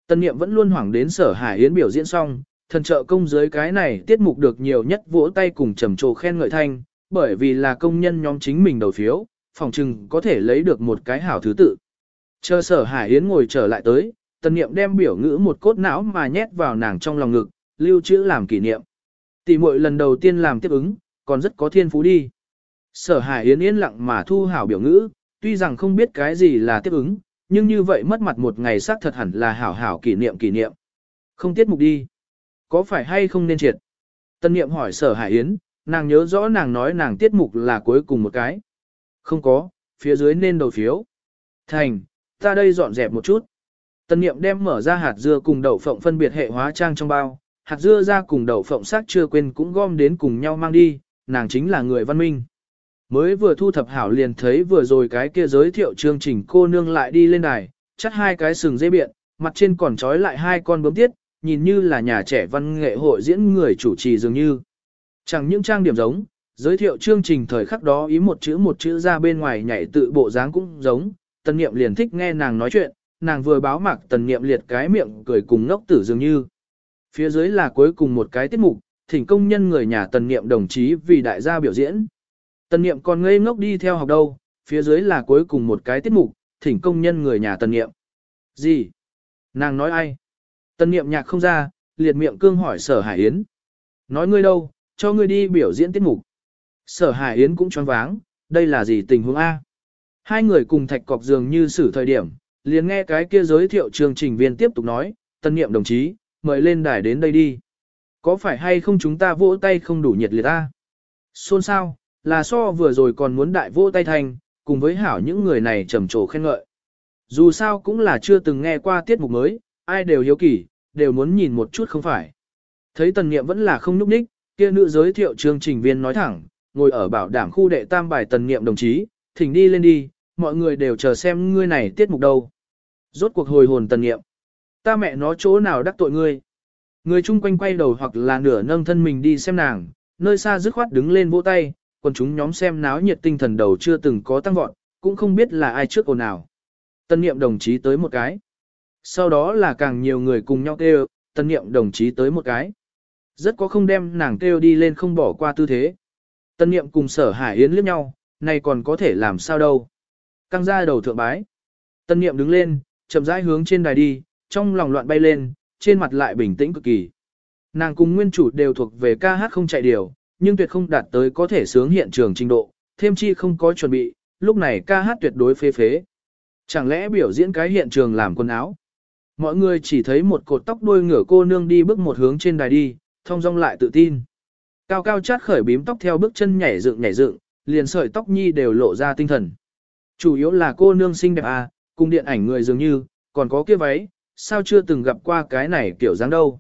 Tân niệm vẫn luôn hoảng đến sở Hải Yến biểu diễn xong, thần trợ công dưới cái này tiết mục được nhiều nhất vỗ tay cùng trầm trồ khen ngợi thanh, bởi vì là công nhân nhóm chính mình đầu phiếu, phòng trừng có thể lấy được một cái hảo thứ tự. Chờ sở Hải Yến ngồi trở lại tới, tân niệm đem biểu ngữ một cốt não mà nhét vào nàng trong lòng ngực, lưu trữ làm kỷ niệm. Tỷ muội lần đầu tiên làm tiếp ứng, còn rất có thiên phú đi. Sở Hải Yến yên lặng mà thu hảo biểu ngữ, tuy rằng không biết cái gì là tiếp ứng, nhưng như vậy mất mặt một ngày xác thật hẳn là hảo hảo kỷ niệm kỷ niệm. Không tiết mục đi. Có phải hay không nên triệt? Tân niệm hỏi sở Hải Yến, nàng nhớ rõ nàng nói nàng tiết mục là cuối cùng một cái. Không có, phía dưới nên đầu phiếu. Thành, ta đây dọn dẹp một chút. Tân niệm đem mở ra hạt dưa cùng đậu phộng phân biệt hệ hóa trang trong bao, hạt dưa ra cùng đậu phộng xác chưa quên cũng gom đến cùng nhau mang đi, nàng chính là người văn minh. Mới vừa thu thập hảo liền thấy vừa rồi cái kia giới thiệu chương trình cô nương lại đi lên đài, chắt hai cái sừng dây biện, mặt trên còn trói lại hai con bướm tiết, nhìn như là nhà trẻ văn nghệ hội diễn người chủ trì dường như. Chẳng những trang điểm giống, giới thiệu chương trình thời khắc đó ý một chữ một chữ ra bên ngoài nhảy tự bộ dáng cũng giống, tần niệm liền thích nghe nàng nói chuyện, nàng vừa báo mạc tần niệm liệt cái miệng cười cùng ngốc tử dường như. Phía dưới là cuối cùng một cái tiết mục, thỉnh công nhân người nhà tần niệm đồng chí vì đại gia biểu diễn. Tần niệm còn ngây ngốc đi theo học đâu, phía dưới là cuối cùng một cái tiết mục, thỉnh công nhân người nhà tần niệm. Gì? Nàng nói ai? Tần niệm nhạc không ra, liệt miệng cương hỏi sở hải yến. Nói ngươi đâu, cho ngươi đi biểu diễn tiết mục. Sở hải yến cũng choáng váng, đây là gì tình huống A? Hai người cùng thạch cọc dường như xử thời điểm, liền nghe cái kia giới thiệu chương trình viên tiếp tục nói, tân niệm đồng chí, mời lên đài đến đây đi. Có phải hay không chúng ta vỗ tay không đủ nhiệt liệt ta? Xôn sao, là so vừa rồi còn muốn đại vỗ tay thành, cùng với hảo những người này trầm trồ khen ngợi. Dù sao cũng là chưa từng nghe qua tiết mục mới, ai đều hiếu kỳ, đều muốn nhìn một chút không phải. Thấy tần niệm vẫn là không núp ních, kia nữ giới thiệu chương trình viên nói thẳng, ngồi ở bảo đảm khu đệ tam bài tần niệm đồng chí, thỉnh đi lên đi, mọi người đều chờ xem ngươi này tiết mục đâu. Rốt cuộc hồi hồn tần niệm. Ta mẹ nó chỗ nào đắc tội ngươi. Người chung quanh quay đầu hoặc là nửa nâng thân mình đi xem nàng, nơi xa dứt khoát đứng lên vỗ tay, còn chúng nhóm xem náo nhiệt tinh thần đầu chưa từng có tăng vọt, cũng không biết là ai trước ồn nào. Tân niệm đồng chí tới một cái. Sau đó là càng nhiều người cùng nhau kêu, tân niệm đồng chí tới một cái. Rất có không đem nàng kêu đi lên không bỏ qua tư thế. Tân niệm cùng sở hải yến liếc nhau, này còn có thể làm sao đâu. Căng ra đầu thượng bái. Tân niệm đứng lên, chậm rãi hướng trên đài đi, trong lòng loạn bay lên, trên mặt lại bình tĩnh cực kỳ. Nàng cùng nguyên chủ đều thuộc về ca hát không chạy điều, nhưng tuyệt không đạt tới có thể sướng hiện trường trình độ, thêm chi không có chuẩn bị, lúc này ca hát tuyệt đối phê phế. Chẳng lẽ biểu diễn cái hiện trường làm quần áo? Mọi người chỉ thấy một cột tóc đuôi ngửa cô nương đi bước một hướng trên đài đi, thông dong lại tự tin. Cao cao chát khởi bím tóc theo bước chân nhảy dựng nhảy dựng, liền sợi tóc nhi đều lộ ra tinh thần. Chủ yếu là cô nương xinh đẹp à, cùng điện ảnh người dường như, còn có kia váy, sao chưa từng gặp qua cái này kiểu dáng đâu.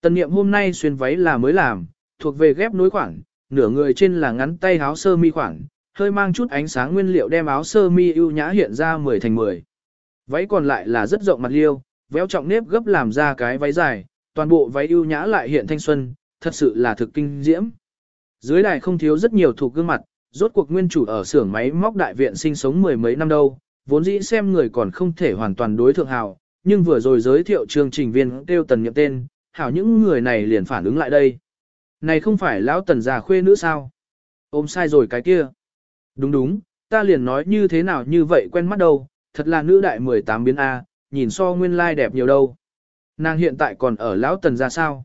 Tần niệm hôm nay xuyên váy là mới làm, thuộc về ghép nối khoảng, nửa người trên là ngắn tay áo sơ mi khoảng, hơi mang chút ánh sáng nguyên liệu đem áo sơ mi ưu nhã hiện ra 10 thành 10. Váy còn lại là rất rộng mặt liêu, véo trọng nếp gấp làm ra cái váy dài, toàn bộ váy ưu nhã lại hiện thanh xuân, thật sự là thực kinh diễm. Dưới đài không thiếu rất nhiều thuộc gương mặt, rốt cuộc nguyên chủ ở xưởng máy móc đại viện sinh sống mười mấy năm đâu, vốn dĩ xem người còn không thể hoàn toàn đối thượng hào, nhưng vừa rồi giới thiệu chương trình viên kêu tần nhậm tên, hảo những người này liền phản ứng lại đây. Này không phải lão tần già khuê nữ sao? Ôm sai rồi cái kia. Đúng đúng, ta liền nói như thế nào như vậy quen mắt đâu, thật là nữ đại 18 biến A, nhìn so nguyên lai đẹp nhiều đâu. Nàng hiện tại còn ở lão tần ra sao?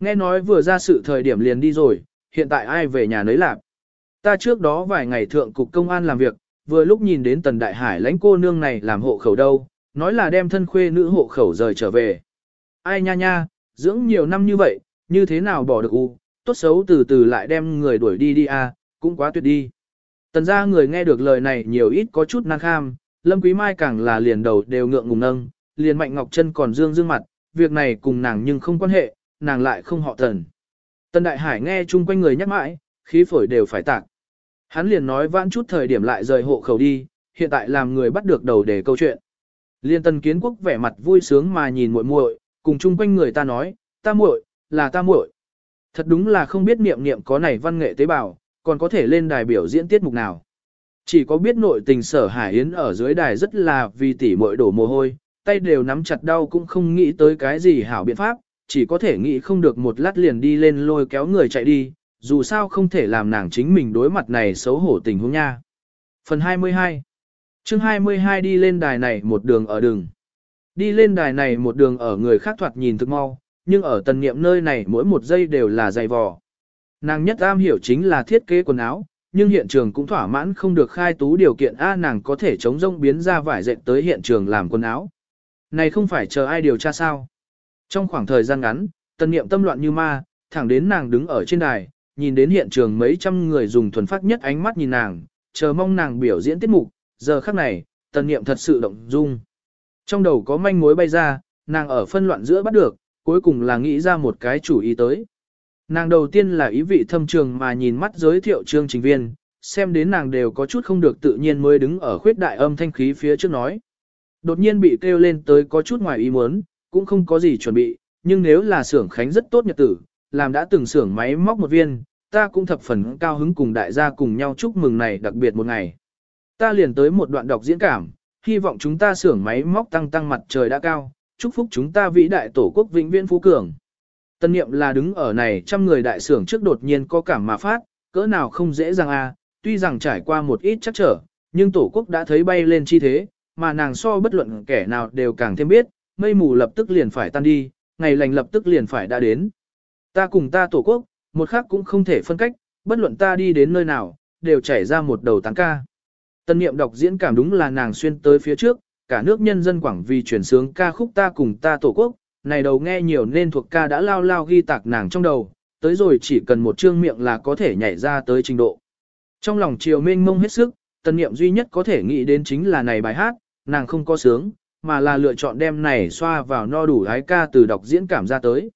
Nghe nói vừa ra sự thời điểm liền đi rồi, hiện tại ai về nhà nấy lạp. Ta trước đó vài ngày thượng cục công an làm việc, vừa lúc nhìn đến tần đại hải lãnh cô nương này làm hộ khẩu đâu, nói là đem thân khuê nữ hộ khẩu rời trở về. Ai nha nha, dưỡng nhiều năm như vậy, như thế nào bỏ được u, tốt xấu từ từ lại đem người đuổi đi đi à, cũng quá tuyệt đi. Tần ra người nghe được lời này nhiều ít có chút năng kham, Lâm Quý Mai càng là liền đầu đều ngượng ngùng nâng, liền Mạnh Ngọc Trân còn dương dương mặt, việc này cùng nàng nhưng không quan hệ, nàng lại không họ Tần. Tần Đại Hải nghe chung quanh người nhắc mãi, khí phổi đều phải tạc. Hắn liền nói vãn chút thời điểm lại rời hộ khẩu đi, hiện tại làm người bắt được đầu để câu chuyện. Liên Tần Kiến Quốc vẻ mặt vui sướng mà nhìn muội muội, cùng chung quanh người ta nói, ta muội, là ta muội. Thật đúng là không biết niệm niệm có này văn nghệ tế bào, còn có thể lên đài biểu diễn tiết mục nào. Chỉ có biết nội tình sở Hải Yến ở dưới đài rất là vì tỉ muội đổ mồ hôi, tay đều nắm chặt đau cũng không nghĩ tới cái gì hảo biện pháp, chỉ có thể nghĩ không được một lát liền đi lên lôi kéo người chạy đi, dù sao không thể làm nàng chính mình đối mặt này xấu hổ tình huống nha. Phần 22 chương 22 đi lên đài này một đường ở đường. Đi lên đài này một đường ở người khác thoạt nhìn thực mau, nhưng ở tần niệm nơi này mỗi một giây đều là dày vò. Nàng nhất am hiểu chính là thiết kế quần áo, nhưng hiện trường cũng thỏa mãn không được khai tú điều kiện A nàng có thể chống rông biến ra vải dệt tới hiện trường làm quần áo. Này không phải chờ ai điều tra sao. Trong khoảng thời gian ngắn, tần niệm tâm loạn như ma, thẳng đến nàng đứng ở trên đài, nhìn đến hiện trường mấy trăm người dùng thuần phát nhất ánh mắt nhìn nàng, chờ mong nàng biểu diễn tiết mục, giờ khắc này, tần niệm thật sự động dung. Trong đầu có manh mối bay ra, nàng ở phân loạn giữa bắt được, cuối cùng là nghĩ ra một cái chủ ý tới. Nàng đầu tiên là ý vị thâm trường mà nhìn mắt giới thiệu chương trình viên, xem đến nàng đều có chút không được tự nhiên mới đứng ở khuyết đại âm thanh khí phía trước nói. Đột nhiên bị kêu lên tới có chút ngoài ý muốn, cũng không có gì chuẩn bị, nhưng nếu là xưởng khánh rất tốt nhật tử, làm đã từng xưởng máy móc một viên, ta cũng thập phần cao hứng cùng đại gia cùng nhau chúc mừng này đặc biệt một ngày. Ta liền tới một đoạn đọc diễn cảm, hy vọng chúng ta xưởng máy móc tăng tăng mặt trời đã cao, chúc phúc chúng ta vĩ đại tổ quốc vĩnh viễn phú cường. Tân niệm là đứng ở này trăm người đại xưởng trước đột nhiên có cảm mà phát, cỡ nào không dễ dàng a, à, tuy rằng trải qua một ít chắc trở, nhưng tổ quốc đã thấy bay lên chi thế, mà nàng so bất luận kẻ nào đều càng thêm biết, mây mù lập tức liền phải tan đi, ngày lành lập tức liền phải đã đến. Ta cùng ta tổ quốc, một khác cũng không thể phân cách, bất luận ta đi đến nơi nào, đều chảy ra một đầu tán ca. Tân niệm đọc diễn cảm đúng là nàng xuyên tới phía trước, cả nước nhân dân quảng vì chuyển sướng ca khúc ta cùng ta tổ quốc, này đầu nghe nhiều nên thuộc ca đã lao lao ghi tạc nàng trong đầu, tới rồi chỉ cần một chương miệng là có thể nhảy ra tới trình độ. Trong lòng triều mênh mông hết sức, tân niệm duy nhất có thể nghĩ đến chính là này bài hát, nàng không có sướng, mà là lựa chọn đem này xoa vào no đủ hái ca từ đọc diễn cảm ra tới.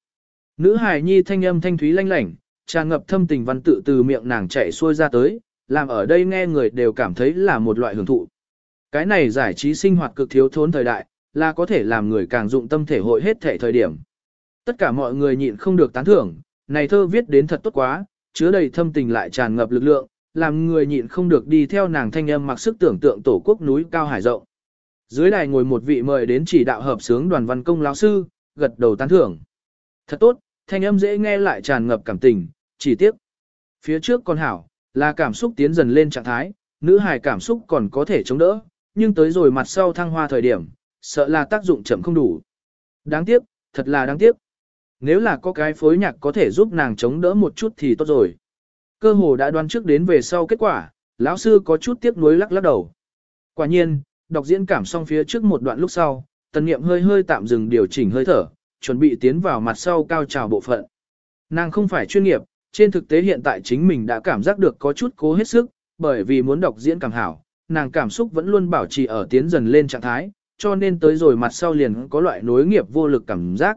Nữ hài nhi thanh âm thanh thúy lanh lảnh, tràn ngập thâm tình văn tự từ miệng nàng chạy xuôi ra tới, làm ở đây nghe người đều cảm thấy là một loại hưởng thụ. Cái này giải trí sinh hoạt cực thiếu thốn thời đại, là có thể làm người càng dụng tâm thể hội hết thể thời điểm. Tất cả mọi người nhịn không được tán thưởng, này thơ viết đến thật tốt quá, chứa đầy thâm tình lại tràn ngập lực lượng, làm người nhịn không được đi theo nàng thanh âm mặc sức tưởng tượng tổ quốc núi cao hải rộng. Dưới đài ngồi một vị mời đến chỉ đạo hợp sướng đoàn văn công lão sư, gật đầu tán thưởng. Thật tốt, thanh âm dễ nghe lại tràn ngập cảm tình, chỉ tiếc. Phía trước con hảo, là cảm xúc tiến dần lên trạng thái, nữ hài cảm xúc còn có thể chống đỡ, nhưng tới rồi mặt sau thăng hoa thời điểm, sợ là tác dụng chậm không đủ. Đáng tiếc, thật là đáng tiếc. Nếu là có cái phối nhạc có thể giúp nàng chống đỡ một chút thì tốt rồi. Cơ hồ đã đoán trước đến về sau kết quả, lão sư có chút tiếc nuối lắc lắc đầu. Quả nhiên, đọc diễn cảm xong phía trước một đoạn lúc sau, tần niệm hơi hơi tạm dừng điều chỉnh hơi thở, chuẩn bị tiến vào mặt sau cao trào bộ phận. Nàng không phải chuyên nghiệp, trên thực tế hiện tại chính mình đã cảm giác được có chút cố hết sức, bởi vì muốn đọc diễn cảm hảo, nàng cảm xúc vẫn luôn bảo trì ở tiến dần lên trạng thái, cho nên tới rồi mặt sau liền có loại nối nghiệp vô lực cảm giác.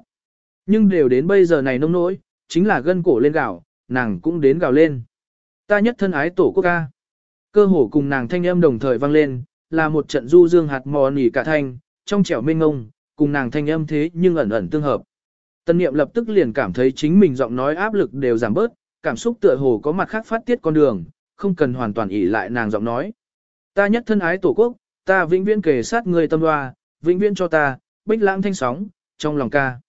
Nhưng đều đến bây giờ này nông nỗi, chính là gân cổ lên gạo, nàng cũng đến gào lên. Ta nhất thân ái tổ quốc ca. Cơ hồ cùng nàng thanh âm đồng thời vang lên, là một trận du dương hạt mò nỉ cả thanh, trong trẻo mênh ngông, cùng nàng thanh âm thế nhưng ẩn ẩn tương hợp. Tân niệm lập tức liền cảm thấy chính mình giọng nói áp lực đều giảm bớt, cảm xúc tựa hồ có mặt khác phát tiết con đường, không cần hoàn toàn ỷ lại nàng giọng nói. Ta nhất thân ái tổ quốc, ta vĩnh viễn kề sát người tâm hoa, vĩnh viễn cho ta, bích lãng thanh sóng, trong lòng ca.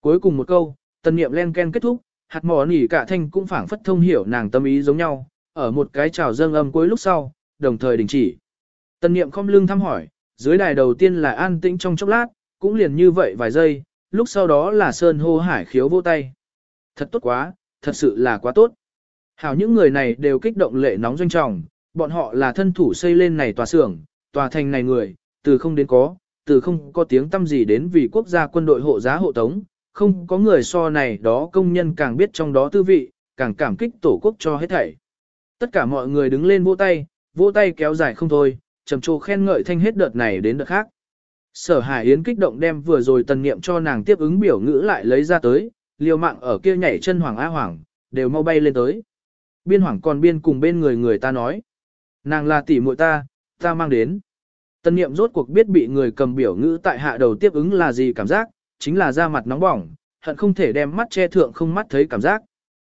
Cuối cùng một câu, tân niệm len ken kết thúc, hạt mỏ nỉ cả thanh cũng phảng phất thông hiểu nàng tâm ý giống nhau, ở một cái trào dâng âm cuối lúc sau, đồng thời đình chỉ. Tân niệm không lưng thăm hỏi, dưới đài đầu tiên là an tĩnh trong chốc lát, cũng liền như vậy vài giây, lúc sau đó là sơn hô hải khiếu vô tay. Thật tốt quá, thật sự là quá tốt. Hảo những người này đều kích động lệ nóng doanh trọng, bọn họ là thân thủ xây lên này tòa xưởng, tòa thành này người, từ không đến có, từ không có tiếng tâm gì đến vì quốc gia quân đội hộ giá hộ tống, không có người so này đó công nhân càng biết trong đó tư vị, càng cảm kích tổ quốc cho hết thảy. Tất cả mọi người đứng lên vỗ tay, vỗ tay kéo dài không thôi, trầm trồ khen ngợi thanh hết đợt này đến đợt khác. Sở Hải Yến kích động đem vừa rồi tần niệm cho nàng tiếp ứng biểu ngữ lại lấy ra tới, liều mạng ở kia nhảy chân hoàng a hoàng, đều mau bay lên tới. Biên hoàng còn biên cùng bên người người ta nói. Nàng là tỷ muội ta, ta mang đến. Tần niệm rốt cuộc biết bị người cầm biểu ngữ tại hạ đầu tiếp ứng là gì cảm giác, chính là da mặt nóng bỏng, hận không thể đem mắt che thượng không mắt thấy cảm giác.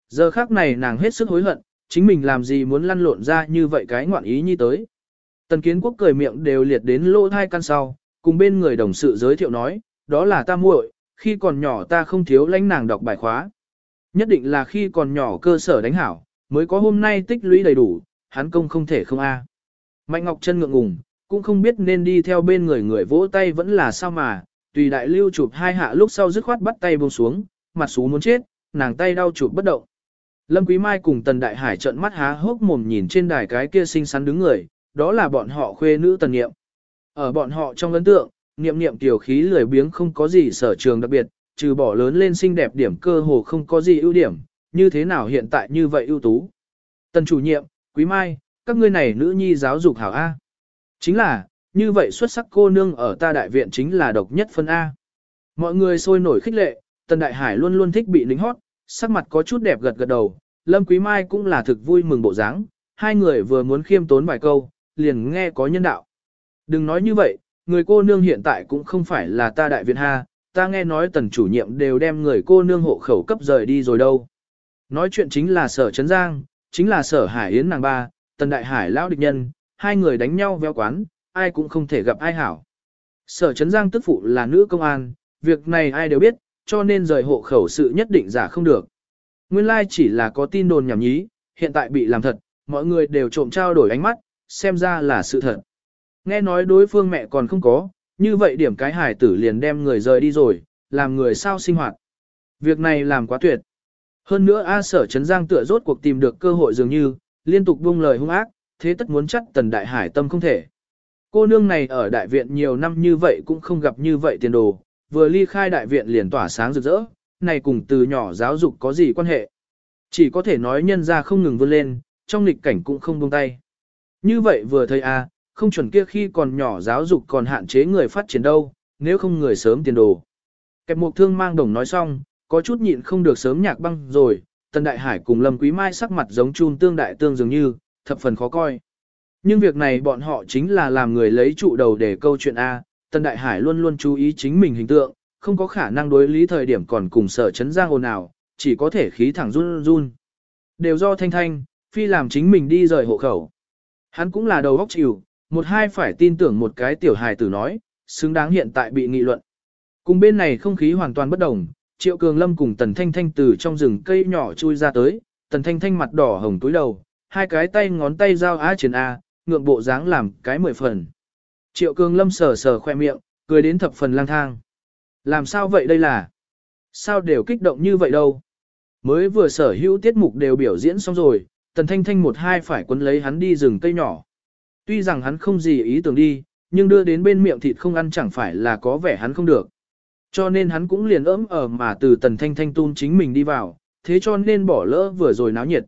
Giờ khác này nàng hết sức hối hận, chính mình làm gì muốn lăn lộn ra như vậy cái ngoạn ý như tới. Tần kiến quốc cười miệng đều liệt đến lỗ hai căn sau, cùng bên người đồng sự giới thiệu nói, đó là ta muội, khi còn nhỏ ta không thiếu lãnh nàng đọc bài khóa. Nhất định là khi còn nhỏ cơ sở đánh hảo, mới có hôm nay tích lũy đầy đủ, hắn công không thể không a. Mạnh Ngọc chân ngượng ngùng, cũng không biết nên đi theo bên người người vỗ tay vẫn là sao mà, tùy đại lưu chụp hai hạ lúc sau dứt khoát bắt tay buông xuống, mặt xú muốn chết, nàng tay đau chụp bất động. Lâm Quý Mai cùng Tần Đại Hải trợn mắt há hốc mồm nhìn trên đài cái kia xinh xắn đứng người, đó là bọn họ khuê nữ Tần Niệm. Ở bọn họ trong ấn tượng, Niệm Niệm tiểu khí lười biếng không có gì sở trường đặc biệt, trừ bỏ lớn lên xinh đẹp điểm cơ hồ không có gì ưu điểm, như thế nào hiện tại như vậy ưu tú. Tần chủ nhiệm, Quý Mai, các ngươi này nữ nhi giáo dục hảo A. Chính là, như vậy xuất sắc cô nương ở ta đại viện chính là độc nhất phân A. Mọi người sôi nổi khích lệ, Tần Đại Hải luôn luôn thích bị lính hót, sắc mặt có chút đẹp gật gật đầu, Lâm Quý Mai cũng là thực vui mừng bộ dáng, hai người vừa muốn khiêm tốn vài câu, liền nghe có nhân đạo. Đừng nói như vậy, người cô nương hiện tại cũng không phải là ta đại viện ha, ta nghe nói tần chủ nhiệm đều đem người cô nương hộ khẩu cấp rời đi rồi đâu. Nói chuyện chính là sở Trấn Giang, chính là sở Hải Yến nàng ba, tần đại hải lão địch nhân, hai người đánh nhau véo quán, ai cũng không thể gặp ai hảo. Sở Trấn Giang tức phụ là nữ công an, việc này ai đều biết, cho nên rời hộ khẩu sự nhất định giả không được. Nguyên lai chỉ là có tin đồn nhảm nhí, hiện tại bị làm thật, mọi người đều trộm trao đổi ánh mắt, xem ra là sự thật. Nghe nói đối phương mẹ còn không có, như vậy điểm cái hải tử liền đem người rời đi rồi, làm người sao sinh hoạt. Việc này làm quá tuyệt. Hơn nữa A sở Trấn Giang tựa rốt cuộc tìm được cơ hội dường như, liên tục buông lời hung ác, thế tất muốn chắc tần đại hải tâm không thể. Cô nương này ở đại viện nhiều năm như vậy cũng không gặp như vậy tiền đồ, vừa ly khai đại viện liền tỏa sáng rực rỡ, này cùng từ nhỏ giáo dục có gì quan hệ. Chỉ có thể nói nhân ra không ngừng vươn lên, trong lịch cảnh cũng không buông tay. Như vậy vừa thấy a, không chuẩn kia khi còn nhỏ giáo dục còn hạn chế người phát triển đâu, nếu không người sớm tiền đồ. Kẹp mục thương mang đồng nói xong, có chút nhịn không được sớm nhạc băng rồi, Tần Đại Hải cùng Lâm Quý Mai sắc mặt giống chun tương đại tương dường như, thập phần khó coi. Nhưng việc này bọn họ chính là làm người lấy trụ đầu để câu chuyện A, Tần Đại Hải luôn luôn chú ý chính mình hình tượng, không có khả năng đối lý thời điểm còn cùng sở chấn giang ồn ào, chỉ có thể khí thẳng run run. Đều do Thanh Thanh, phi làm chính mình đi rời hộ khẩu. Hắn cũng là đầu óc chịu, một hai phải tin tưởng một cái tiểu hài tử nói, xứng đáng hiện tại bị nghị luận. Cùng bên này không khí hoàn toàn bất đồng, Triệu Cường Lâm cùng Tần Thanh Thanh từ trong rừng cây nhỏ chui ra tới, Tần Thanh Thanh mặt đỏ hồng túi đầu, hai cái tay ngón tay giao á triển A, ngượng bộ dáng làm cái mười phần. Triệu Cường Lâm sờ sờ khoe miệng, cười đến thập phần lang thang. Làm sao vậy đây là? Sao đều kích động như vậy đâu? Mới vừa sở hữu tiết mục đều biểu diễn xong rồi, Tần Thanh Thanh một hai phải quấn lấy hắn đi rừng cây nhỏ. Tuy rằng hắn không gì ý tưởng đi, nhưng đưa đến bên miệng thịt không ăn chẳng phải là có vẻ hắn không được. Cho nên hắn cũng liền ấm ở mà từ Tần Thanh Thanh tun chính mình đi vào, thế cho nên bỏ lỡ vừa rồi náo nhiệt.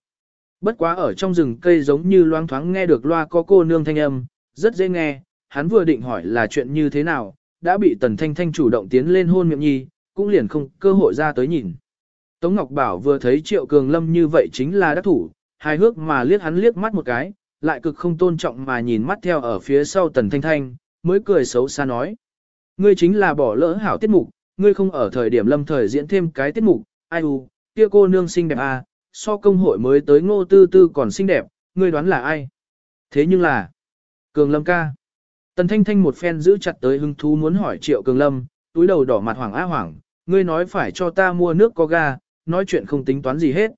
Bất quá ở trong rừng cây giống như loang thoáng nghe được loa có cô nương thanh âm, rất dễ nghe, hắn vừa định hỏi là chuyện như thế nào, đã bị Tần Thanh Thanh chủ động tiến lên hôn miệng nhi, cũng liền không cơ hội ra tới nhìn. Tống Ngọc Bảo vừa thấy Triệu Cường Lâm như vậy chính là đắc thủ, hài hước mà liếc hắn liếc mắt một cái, lại cực không tôn trọng mà nhìn mắt theo ở phía sau Tần Thanh Thanh, mới cười xấu xa nói. Ngươi chính là bỏ lỡ hảo tiết mục, ngươi không ở thời điểm lâm thời diễn thêm cái tiết mục, ai u, kia cô nương xinh đẹp à, so công hội mới tới ngô tư tư còn xinh đẹp, ngươi đoán là ai? Thế nhưng là, Cường Lâm ca. Tần Thanh Thanh một phen giữ chặt tới hưng thú muốn hỏi Triệu Cường Lâm, túi đầu đỏ mặt hoảng á hoảng, ngươi nói phải cho ta mua nước có ga, nói chuyện không tính toán gì hết.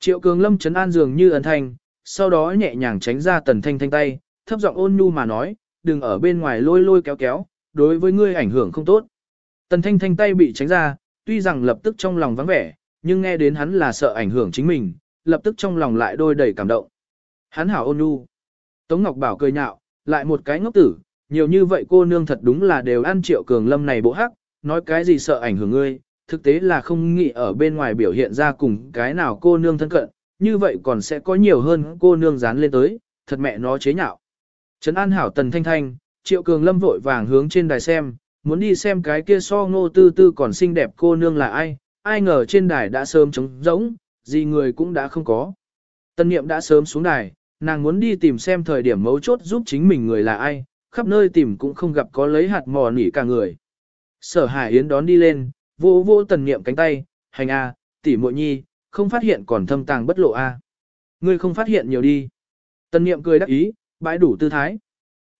Triệu Cường Lâm chấn an dường như ẩn thanh, sau đó nhẹ nhàng tránh ra Tần Thanh Thanh tay, thấp giọng ôn nhu mà nói, đừng ở bên ngoài lôi lôi kéo kéo, đối với ngươi ảnh hưởng không tốt. Tần Thanh Thanh tay bị tránh ra, tuy rằng lập tức trong lòng vắng vẻ, nhưng nghe đến hắn là sợ ảnh hưởng chính mình, lập tức trong lòng lại đôi đầy cảm động. Hắn hảo ôn nhu. Tống Ngọc Bảo cười nhạo, lại một cái ngốc tử, nhiều như vậy cô nương thật đúng là đều ăn triệu cường lâm này bộ hắc, nói cái gì sợ ảnh hưởng ngươi, thực tế là không nghĩ ở bên ngoài biểu hiện ra cùng cái nào cô nương thân cận, như vậy còn sẽ có nhiều hơn cô nương dán lên tới, thật mẹ nó chế nhạo. Trấn An Hảo Tần Thanh Thanh, Triệu Cường Lâm vội vàng hướng trên đài xem, muốn đi xem cái kia so ngô tư tư còn xinh đẹp cô nương là ai, ai ngờ trên đài đã sớm trống rỗng, gì người cũng đã không có. Tân Niệm đã sớm xuống đài, nàng muốn đi tìm xem thời điểm mấu chốt giúp chính mình người là ai, khắp nơi tìm cũng không gặp có lấy hạt mò nỉ cả người. Sở Hải Yến đón đi lên, vô vô Tần Niệm cánh tay, hành a, tỷ muội nhi, không phát hiện còn thâm tàng bất lộ a. Ngươi không phát hiện nhiều đi. Tần Niệm cười đắc ý, bãi đủ tư thái.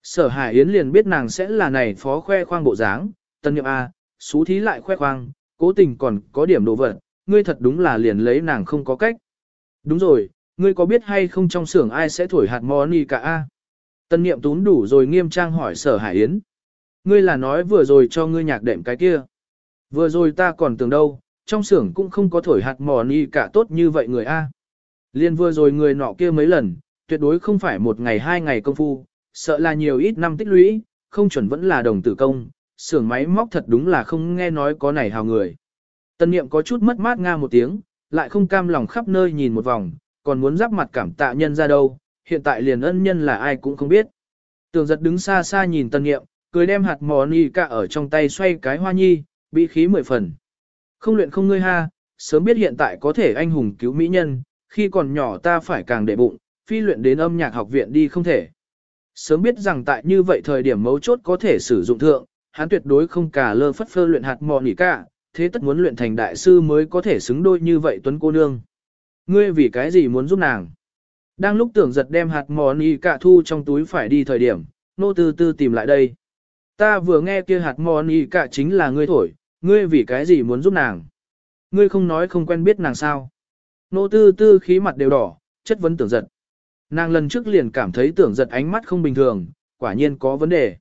Sở Hải Yến liền biết nàng sẽ là này phó khoe khoang bộ dáng, Tần Niệm a, xú thí lại khoe khoang, cố tình còn có điểm đồ vật, ngươi thật đúng là liền lấy nàng không có cách. Đúng rồi, ngươi có biết hay không trong xưởng ai sẽ thổi hạt moni cả a? Tân niệm tún đủ rồi nghiêm trang hỏi sở hải yến. Ngươi là nói vừa rồi cho ngươi nhạc đệm cái kia. Vừa rồi ta còn tưởng đâu, trong xưởng cũng không có thổi hạt moni cả tốt như vậy người a. Liên vừa rồi người nọ kia mấy lần, tuyệt đối không phải một ngày hai ngày công phu, sợ là nhiều ít năm tích lũy, không chuẩn vẫn là đồng tử công, xưởng máy móc thật đúng là không nghe nói có này hào người. Tân niệm có chút mất mát nga một tiếng, lại không cam lòng khắp nơi nhìn một vòng, còn muốn giáp mặt cảm tạ nhân ra đâu, hiện tại liền ân nhân là ai cũng không biết. Tường giật đứng xa xa nhìn tân niệm, cười đem hạt mò ni cả ở trong tay xoay cái hoa nhi, bị khí mười phần. Không luyện không ngươi ha, sớm biết hiện tại có thể anh hùng cứu mỹ nhân, khi còn nhỏ ta phải càng để bụng, phi luyện đến âm nhạc học viện đi không thể. Sớm biết rằng tại như vậy thời điểm mấu chốt có thể sử dụng thượng, hắn tuyệt đối không cả lơ phất phơ luyện hạt mò nỉ cả, thế tất muốn luyện thành đại sư mới có thể xứng đôi như vậy tuấn cô nương. Ngươi vì cái gì muốn giúp nàng? Đang lúc tưởng giật đem hạt mò nỉ cả thu trong túi phải đi thời điểm, nô tư tư tìm lại đây. Ta vừa nghe kia hạt mò nỉ cả chính là ngươi thổi, ngươi vì cái gì muốn giúp nàng? Ngươi không nói không quen biết nàng sao? Nô tư tư khí mặt đều đỏ, chất vấn tưởng giật. Nàng lần trước liền cảm thấy tưởng giật ánh mắt không bình thường, quả nhiên có vấn đề.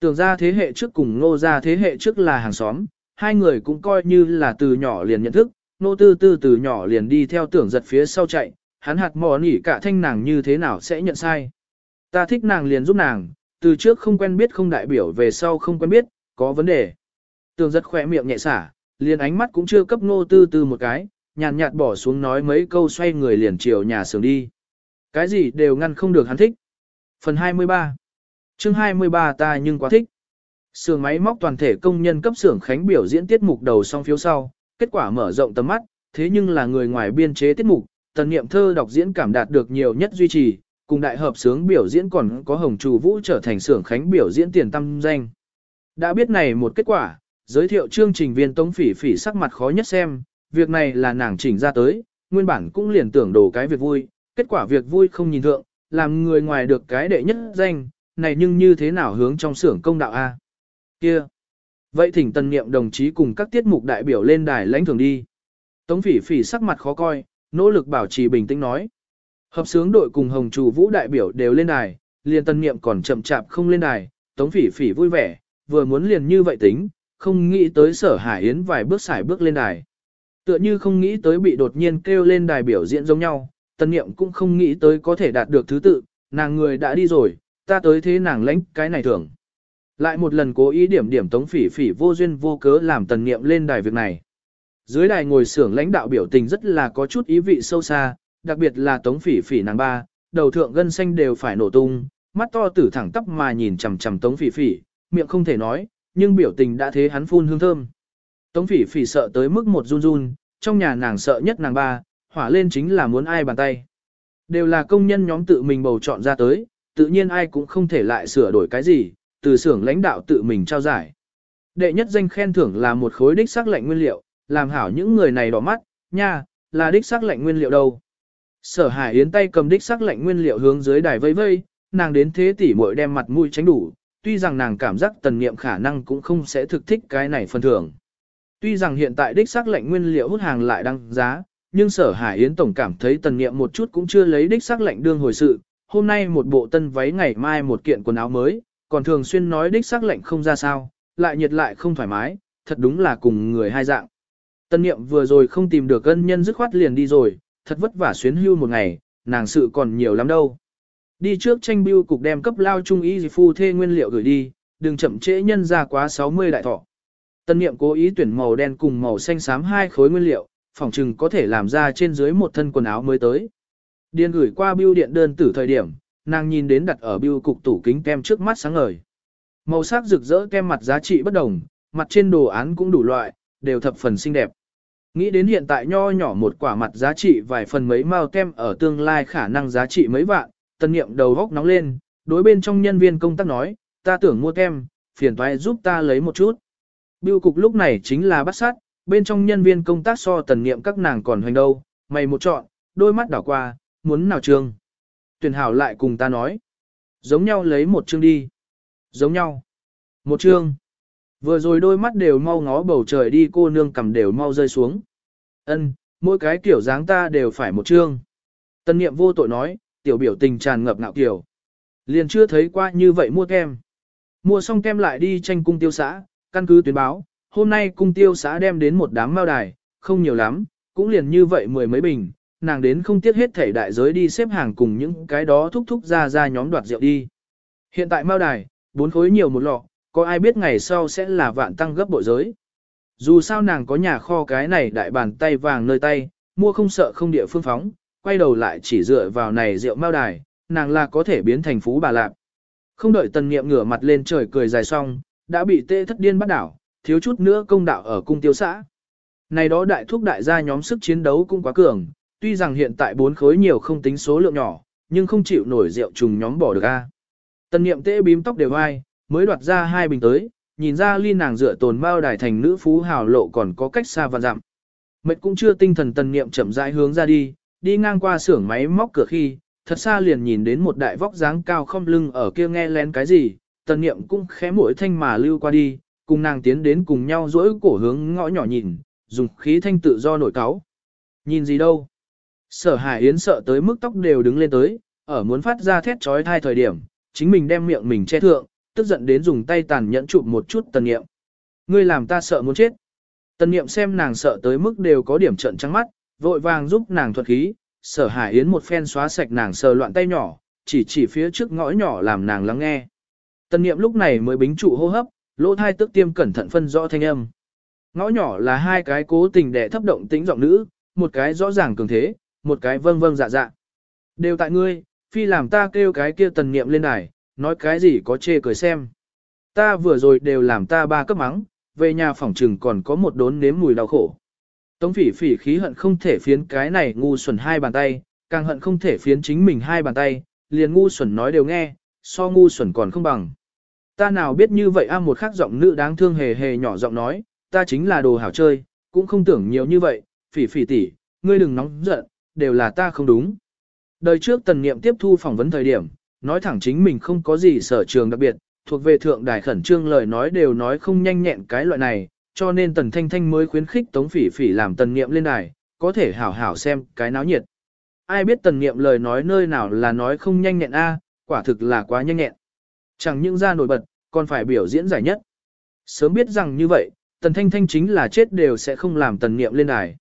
Tưởng ra thế hệ trước cùng ngô ra thế hệ trước là hàng xóm, hai người cũng coi như là từ nhỏ liền nhận thức, nô tư tư từ nhỏ liền đi theo tưởng giật phía sau chạy, hắn hạt mò nỉ cả thanh nàng như thế nào sẽ nhận sai. Ta thích nàng liền giúp nàng, từ trước không quen biết không đại biểu về sau không quen biết, có vấn đề. Tường giật khỏe miệng nhẹ xả, liền ánh mắt cũng chưa cấp nô tư tư một cái, nhàn nhạt bỏ xuống nói mấy câu xoay người liền chiều nhà xưởng đi. Cái gì đều ngăn không được hắn thích. Phần 23 chương 23 ta nhưng quá thích. Sưởng máy móc toàn thể công nhân cấp xưởng khánh biểu diễn tiết mục đầu xong phiếu sau, kết quả mở rộng tầm mắt, thế nhưng là người ngoài biên chế tiết mục, tần niệm thơ đọc diễn cảm đạt được nhiều nhất duy trì, cùng đại hợp sướng biểu diễn còn có hồng trù vũ trở thành xưởng khánh biểu diễn tiền tâm danh. Đã biết này một kết quả, giới thiệu chương trình viên tống phỉ phỉ sắc mặt khó nhất xem, việc này là nàng chỉnh ra tới, nguyên bản cũng liền tưởng đổ cái việc vui, kết quả việc vui không nhìn thượng, làm người ngoài được cái đệ nhất danh, này nhưng như thế nào hướng trong xưởng công đạo A. Kia. Vậy thỉnh tân niệm đồng chí cùng các tiết mục đại biểu lên đài lãnh thưởng đi. Tống phỉ phỉ sắc mặt khó coi, nỗ lực bảo trì bình tĩnh nói. Hợp sướng đội cùng hồng chủ vũ đại biểu đều lên đài, liền tân niệm còn chậm chạp không lên đài, tống phỉ phỉ vui vẻ, vừa muốn liền như vậy tính, không nghĩ tới sở hải yến vài bước xài bước lên đài. Tựa như không nghĩ tới bị đột nhiên kêu lên đài biểu diễn giống nhau, tần niệm cũng không nghĩ tới có thể đạt được thứ tự, nàng người đã đi rồi, ta tới thế nàng lãnh cái này thưởng. Lại một lần cố ý điểm điểm tống phỉ phỉ vô duyên vô cớ làm tần niệm lên đài việc này. Dưới đài ngồi xưởng lãnh đạo biểu tình rất là có chút ý vị sâu xa, đặc biệt là tống phỉ phỉ nàng ba, đầu thượng gân xanh đều phải nổ tung, mắt to tử thẳng tắp mà nhìn chằm chằm tống phỉ phỉ, miệng không thể nói, nhưng biểu tình đã thế hắn phun hương thơm. Tống phỉ phỉ sợ tới mức một run run, trong nhà nàng sợ nhất nàng ba, hỏa lên chính là muốn ai bàn tay. Đều là công nhân nhóm tự mình bầu chọn ra tới, tự nhiên ai cũng không thể lại sửa đổi cái gì, từ xưởng lãnh đạo tự mình trao giải. Đệ nhất danh khen thưởng là một khối đích sắc lạnh nguyên liệu, làm hảo những người này đỏ mắt, nha, là đích sắc lạnh nguyên liệu đâu. Sở Hải Yến tay cầm đích sắc lạnh nguyên liệu hướng dưới đài vây vây, nàng đến thế tỷ muội đem mặt mũi tránh đủ, tuy rằng nàng cảm giác tần niệm khả năng cũng không sẽ thực thích cái này phần thưởng. Tuy rằng hiện tại đích xác lệnh nguyên liệu hút hàng lại đăng giá, nhưng sở Hải Yến tổng cảm thấy tần niệm một chút cũng chưa lấy đích xác lệnh đương hồi sự, hôm nay một bộ tân váy ngày mai một kiện quần áo mới, còn thường xuyên nói đích xác lệnh không ra sao, lại nhiệt lại không thoải mái, thật đúng là cùng người hai dạng. Tân niệm vừa rồi không tìm được ân nhân dứt khoát liền đi rồi, thật vất vả xuyến hưu một ngày, nàng sự còn nhiều lắm đâu. Đi trước tranh biêu cục đem cấp lao trung y phu thê nguyên liệu gửi đi, đừng chậm trễ nhân ra quá 60 đại thọ. Tân niệm cố ý tuyển màu đen cùng màu xanh xám hai khối nguyên liệu, phòng trừng có thể làm ra trên dưới một thân quần áo mới tới. Điền gửi qua biêu điện đơn tử thời điểm, nàng nhìn đến đặt ở biêu cục tủ kính kem trước mắt sáng ngời. Màu sắc rực rỡ kem mặt giá trị bất đồng, mặt trên đồ án cũng đủ loại, đều thập phần xinh đẹp. Nghĩ đến hiện tại nho nhỏ một quả mặt giá trị vài phần mấy mao kem ở tương lai khả năng giá trị mấy vạn, tân niệm đầu góc nóng lên, đối bên trong nhân viên công tác nói, ta tưởng mua kem, phiền toái giúp ta lấy một chút. Biêu cục lúc này chính là bắt sát, bên trong nhân viên công tác so tần niệm các nàng còn hoành đâu, mày một chọn, đôi mắt đảo qua, muốn nào trương. Tuyển hảo lại cùng ta nói, giống nhau lấy một chương đi. Giống nhau. Một chương. Vừa rồi đôi mắt đều mau ngó bầu trời đi cô nương cầm đều mau rơi xuống. Ân, mỗi cái kiểu dáng ta đều phải một chương. Tân niệm vô tội nói, tiểu biểu tình tràn ngập ngạo kiểu. Liền chưa thấy qua như vậy mua kem. Mua xong kem lại đi tranh cung tiêu xã, căn cứ tuyến báo, hôm nay cung tiêu xã đem đến một đám mao đài, không nhiều lắm, cũng liền như vậy mười mấy bình, nàng đến không tiếc hết thể đại giới đi xếp hàng cùng những cái đó thúc thúc ra ra nhóm đoạt rượu đi. Hiện tại mao đài, bốn khối nhiều một lọ, có ai biết ngày sau sẽ là vạn tăng gấp bội giới. Dù sao nàng có nhà kho cái này đại bàn tay vàng nơi tay, mua không sợ không địa phương phóng, quay đầu lại chỉ dựa vào này rượu mao đài, nàng là có thể biến thành phú bà lạc. Không đợi tần nghiệm ngửa mặt lên trời cười dài xong, đã bị tê thất điên bắt đảo, thiếu chút nữa công đạo ở cung tiêu xã. Này đó đại thúc đại gia nhóm sức chiến đấu cũng quá cường, tuy rằng hiện tại bốn khối nhiều không tính số lượng nhỏ, nhưng không chịu nổi rượu trùng nhóm bỏ được a. Tần niệm tê bím tóc đều ai, mới đoạt ra hai bình tới, nhìn ra ly nàng dựa tồn bao đài thành nữ phú hào lộ còn có cách xa và dặm. Mệt cũng chưa tinh thần tần niệm chậm rãi hướng ra đi, đi ngang qua xưởng máy móc cửa khi, thật xa liền nhìn đến một đại vóc dáng cao không lưng ở kia nghe lén cái gì, tần niệm cũng khẽ mũi thanh mà lưu qua đi, cùng nàng tiến đến cùng nhau dỗi cổ hướng ngõ nhỏ nhìn, dùng khí thanh tự do nổi cáo. Nhìn gì đâu? Sở Hải Yến sợ tới mức tóc đều đứng lên tới, ở muốn phát ra thét trói thai thời điểm, chính mình đem miệng mình che thượng, tức giận đến dùng tay tàn nhẫn chụp một chút tần niệm. Ngươi làm ta sợ muốn chết. Tần niệm xem nàng sợ tới mức đều có điểm trận trắng mắt, vội vàng giúp nàng thuật khí, sở hải yến một phen xóa sạch nàng sờ loạn tay nhỏ, chỉ chỉ phía trước ngõ nhỏ làm nàng lắng nghe. Tần niệm lúc này mới bính trụ hô hấp, lỗ thai tức tiêm cẩn thận phân rõ thanh âm. Ngõ nhỏ là hai cái cố tình để thấp động tính giọng nữ, một cái rõ ràng cường thế, một cái vâng vâng dạ dạ. Đều tại ngươi, phi làm ta kêu cái kia tần niệm lên đài, nói cái gì có chê cười xem. Ta vừa rồi đều làm ta ba cấp mắng, về nhà phòng trừng còn có một đốn nếm mùi đau khổ. Tống phỉ phỉ khí hận không thể phiến cái này ngu xuẩn hai bàn tay, càng hận không thể phiến chính mình hai bàn tay, liền ngu xuẩn nói đều nghe, so ngu xuẩn còn không bằng. Ta nào biết như vậy a một khắc giọng nữ đáng thương hề hề nhỏ giọng nói, ta chính là đồ hảo chơi, cũng không tưởng nhiều như vậy, phỉ phỉ tỷ, ngươi đừng nóng giận, đều là ta không đúng. Đời trước tần niệm tiếp thu phỏng vấn thời điểm, nói thẳng chính mình không có gì sở trường đặc biệt, thuộc về thượng đài khẩn trương lời nói đều nói không nhanh nhẹn cái loại này, cho nên tần thanh thanh mới khuyến khích tống phỉ phỉ làm tần niệm lên đài, có thể hảo hảo xem cái náo nhiệt. Ai biết tần niệm lời nói nơi nào là nói không nhanh nhẹn a, quả thực là quá nhanh nhẹn. Chẳng những ra nổi bật, còn phải biểu diễn giải nhất. Sớm biết rằng như vậy, tần thanh thanh chính là chết đều sẽ không làm tần niệm lên đài.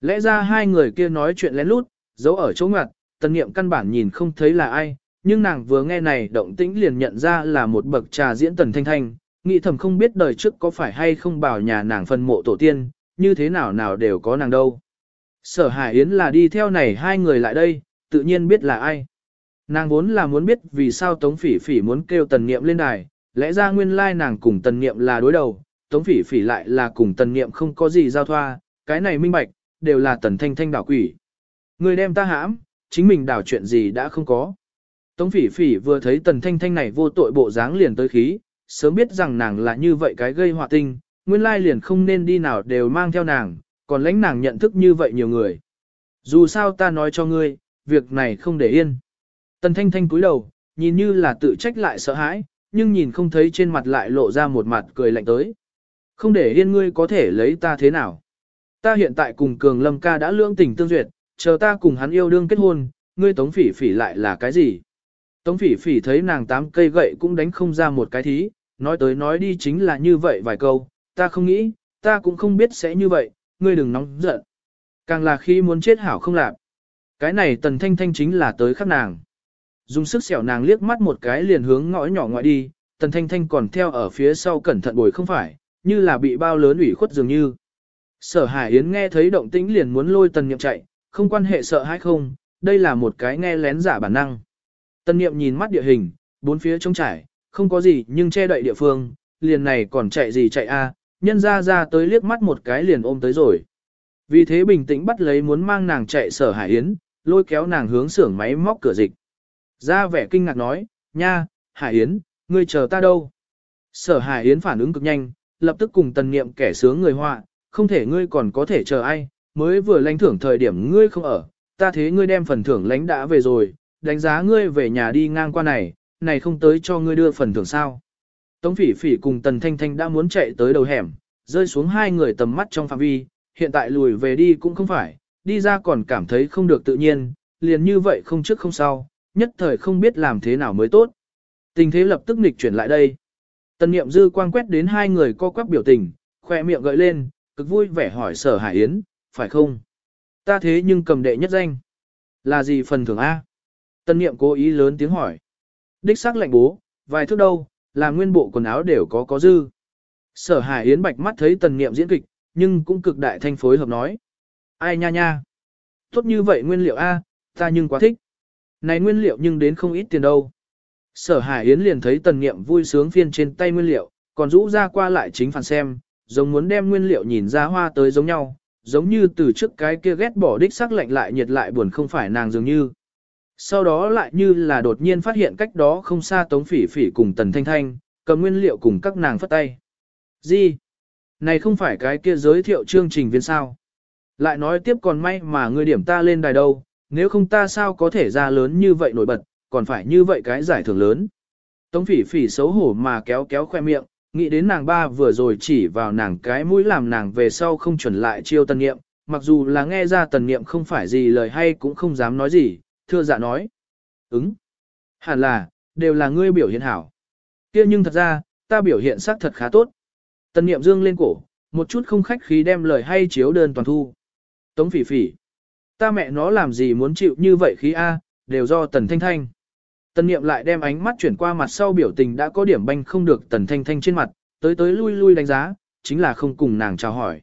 Lẽ ra hai người kia nói chuyện lén lút, giấu ở chỗ ngoặt, tần niệm căn bản nhìn không thấy là ai, nhưng nàng vừa nghe này động tĩnh liền nhận ra là một bậc trà diễn tần thanh thanh, nghĩ thầm không biết đời trước có phải hay không bảo nhà nàng phân mộ tổ tiên, như thế nào nào đều có nàng đâu. Sở Hải Yến là đi theo này hai người lại đây, tự nhiên biết là ai. Nàng vốn là muốn biết vì sao Tống Phỉ Phỉ muốn kêu Tần Niệm lên đài, lẽ ra nguyên lai nàng cùng Tần Niệm là đối đầu, Tống Phỉ Phỉ lại là cùng Tần Niệm không có gì giao thoa, cái này minh bạch, đều là Tần Thanh Thanh đảo quỷ. Người đem ta hãm, chính mình đảo chuyện gì đã không có. Tống phỉ phỉ vừa thấy tần thanh thanh này vô tội bộ dáng liền tới khí, sớm biết rằng nàng là như vậy cái gây họa tinh, nguyên lai liền không nên đi nào đều mang theo nàng, còn lãnh nàng nhận thức như vậy nhiều người. Dù sao ta nói cho ngươi, việc này không để yên. Tần thanh thanh cúi đầu, nhìn như là tự trách lại sợ hãi, nhưng nhìn không thấy trên mặt lại lộ ra một mặt cười lạnh tới. Không để yên ngươi có thể lấy ta thế nào. Ta hiện tại cùng cường lâm ca đã lưỡng tình tương duyệt, chờ ta cùng hắn yêu đương kết hôn, ngươi tống phỉ phỉ lại là cái gì? Tống phỉ phỉ thấy nàng tám cây gậy cũng đánh không ra một cái thí, nói tới nói đi chính là như vậy vài câu, ta không nghĩ, ta cũng không biết sẽ như vậy, ngươi đừng nóng giận. Càng là khi muốn chết hảo không làm. Cái này tần thanh thanh chính là tới khắc nàng. dùng sức xẻo nàng liếc mắt một cái liền hướng ngõ nhỏ ngoại đi, tần thanh thanh còn theo ở phía sau cẩn thận bồi không phải, như là bị bao lớn ủy khuất dường như. Sở Hải Yến nghe thấy động tĩnh liền muốn lôi tần niệm chạy, không quan hệ sợ hay không, đây là một cái nghe lén giả bản năng. Tần niệm nhìn mắt địa hình, bốn phía trống trải, không có gì nhưng che đậy địa phương, liền này còn chạy gì chạy a, nhân ra ra tới liếc mắt một cái liền ôm tới rồi. Vì thế bình tĩnh bắt lấy muốn mang nàng chạy sở Hải Yến, lôi kéo nàng hướng xưởng máy móc cửa dịch. Ra vẻ kinh ngạc nói, nha, Hải Yến, ngươi chờ ta đâu? Sở Hải Yến phản ứng cực nhanh, lập tức cùng tần niệm kẻ sướng người họa, không thể ngươi còn có thể chờ ai, mới vừa lãnh thưởng thời điểm ngươi không ở, ta thế ngươi đem phần thưởng lãnh đã về rồi, đánh giá ngươi về nhà đi ngang qua này, này không tới cho ngươi đưa phần thưởng sao. Tống phỉ phỉ cùng tần thanh thanh đã muốn chạy tới đầu hẻm, rơi xuống hai người tầm mắt trong phạm vi, hiện tại lùi về đi cũng không phải, đi ra còn cảm thấy không được tự nhiên, liền như vậy không trước không sau, nhất thời không biết làm thế nào mới tốt. Tình thế lập tức nghịch chuyển lại đây. Tần niệm dư quang quét đến hai người co quắp biểu tình, khoe miệng gợi lên, cực vui vẻ hỏi sở hải yến, phải không? Ta thế nhưng cầm đệ nhất danh. Là gì phần thưởng A? Tân niệm cố ý lớn tiếng hỏi. Đích xác lạnh bố, vài thước đâu, là nguyên bộ quần áo đều có có dư. Sở hải yến bạch mắt thấy tần niệm diễn kịch, nhưng cũng cực đại thanh phối hợp nói. Ai nha nha? Tốt như vậy nguyên liệu A, ta nhưng quá thích. Này nguyên liệu nhưng đến không ít tiền đâu. Sở Hải Yến liền thấy tần niệm vui sướng phiên trên tay nguyên liệu, còn rũ ra qua lại chính phản xem, giống muốn đem nguyên liệu nhìn ra hoa tới giống nhau, giống như từ trước cái kia ghét bỏ đích sắc lạnh lại nhiệt lại buồn không phải nàng dường như. Sau đó lại như là đột nhiên phát hiện cách đó không xa Tống Phỉ Phỉ cùng Tần Thanh Thanh, cầm nguyên liệu cùng các nàng phất tay. Gì? Này không phải cái kia giới thiệu chương trình viên sao? Lại nói tiếp còn may mà người điểm ta lên đài đâu, nếu không ta sao có thể ra lớn như vậy nổi bật, còn phải như vậy cái giải thưởng lớn. Tống phỉ phỉ xấu hổ mà kéo kéo khoe miệng, nghĩ đến nàng ba vừa rồi chỉ vào nàng cái mũi làm nàng về sau không chuẩn lại chiêu tần nghiệm, mặc dù là nghe ra tần nghiệm không phải gì lời hay cũng không dám nói gì, thưa dạ nói. Ứng. Hẳn là, đều là ngươi biểu hiện hảo. kia nhưng thật ra, ta biểu hiện sắc thật khá tốt. Tần Niệm dương lên cổ, một chút không khách khí đem lời hay chiếu đơn toàn thu. Tống phỉ phỉ. Ta mẹ nó làm gì muốn chịu như vậy khí A, đều do tần thanh thanh. Tần niệm lại đem ánh mắt chuyển qua mặt sau biểu tình đã có điểm banh không được tần thanh thanh trên mặt, tới tới lui lui đánh giá, chính là không cùng nàng chào hỏi.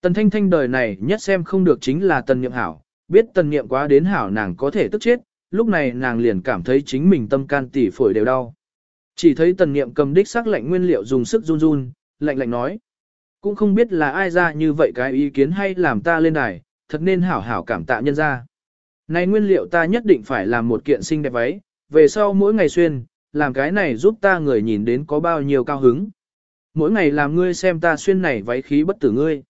Tần thanh thanh đời này nhất xem không được chính là tần niệm hảo, biết tần niệm quá đến hảo nàng có thể tức chết, lúc này nàng liền cảm thấy chính mình tâm can tỉ phổi đều đau. Chỉ thấy tần niệm cầm đích sắc lạnh nguyên liệu dùng sức run run, lạnh lạnh nói. Cũng không biết là ai ra như vậy cái ý kiến hay làm ta lên đài, thật nên hảo hảo cảm tạ nhân ra. Này nguyên liệu ta nhất định phải làm một kiện xinh đẹp váy, về sau mỗi ngày xuyên, làm cái này giúp ta người nhìn đến có bao nhiêu cao hứng. Mỗi ngày làm ngươi xem ta xuyên này váy khí bất tử ngươi.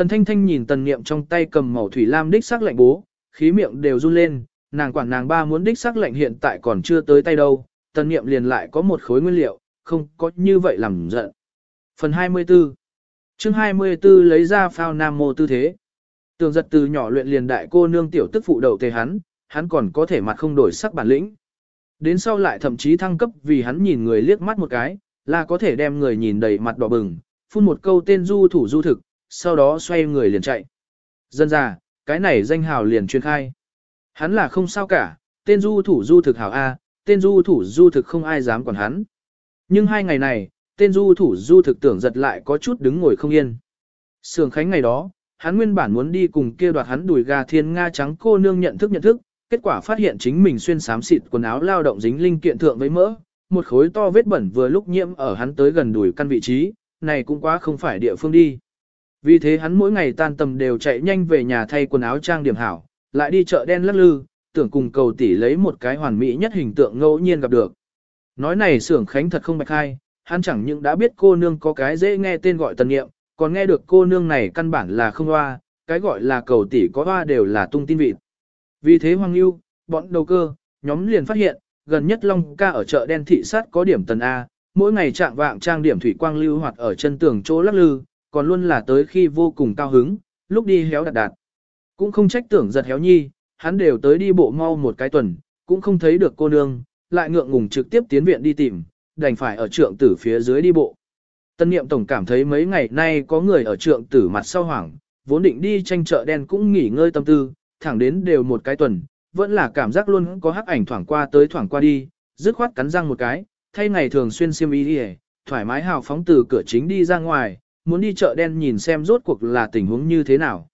Tần Thanh Thanh nhìn Tần Niệm trong tay cầm màu thủy lam đích sắc lạnh bố, khí miệng đều run lên, nàng quản nàng ba muốn đích sắc lạnh hiện tại còn chưa tới tay đâu, Tần Niệm liền lại có một khối nguyên liệu, không có như vậy làm giận. Phần 24 chương 24 lấy ra phao nam mô tư thế. Tường giật từ nhỏ luyện liền đại cô nương tiểu tức phụ đầu tề hắn, hắn còn có thể mặt không đổi sắc bản lĩnh. Đến sau lại thậm chí thăng cấp vì hắn nhìn người liếc mắt một cái, là có thể đem người nhìn đầy mặt đỏ bừng, phun một câu tên du thủ du thực, sau đó xoay người liền chạy. Dân ra, cái này danh hào liền truyền khai. Hắn là không sao cả, tên du thủ du thực hào A, tên du thủ du thực không ai dám quản hắn. Nhưng hai ngày này, tên du thủ du thực tưởng giật lại có chút đứng ngồi không yên. Sường khánh ngày đó, hắn nguyên bản muốn đi cùng kia đoạt hắn đùi gà thiên nga trắng cô nương nhận thức nhận thức, kết quả phát hiện chính mình xuyên xám xịt quần áo lao động dính linh kiện thượng với mỡ, một khối to vết bẩn vừa lúc nhiễm ở hắn tới gần đùi căn vị trí, này cũng quá không phải địa phương đi. Vì thế hắn mỗi ngày tan tầm đều chạy nhanh về nhà thay quần áo trang điểm hảo, lại đi chợ đen lắc lư, tưởng cùng cầu tỷ lấy một cái hoàn mỹ nhất hình tượng ngẫu nhiên gặp được. Nói này xưởng khánh thật không bạch hai, hắn chẳng những đã biết cô nương có cái dễ nghe tên gọi tần nghiệm, còn nghe được cô nương này căn bản là không hoa, cái gọi là cầu tỷ có hoa đều là tung tin vịt. Vì thế Hoàng Lưu, bọn đầu cơ, nhóm liền phát hiện, gần nhất Long ca ở chợ đen thị sát có điểm tần A, mỗi ngày trạng vạng trang điểm thủy quang lưu hoạt ở chân tường chỗ lắc lư, còn luôn là tới khi vô cùng cao hứng, lúc đi héo đạt đạt. Cũng không trách tưởng giật héo nhi, hắn đều tới đi bộ mau một cái tuần, cũng không thấy được cô nương, lại ngượng ngùng trực tiếp tiến viện đi tìm, đành phải ở trượng tử phía dưới đi bộ. Tân niệm tổng cảm thấy mấy ngày nay có người ở trượng tử mặt sau hoảng, vốn định đi tranh chợ đen cũng nghỉ ngơi tâm tư, thẳng đến đều một cái tuần, vẫn là cảm giác luôn có hắc ảnh thoảng qua tới thoảng qua đi, dứt khoát cắn răng một cái, thay ngày thường xuyên xiêm y đi thoải mái hào phóng từ cửa chính đi ra ngoài, muốn đi chợ đen nhìn xem rốt cuộc là tình huống như thế nào.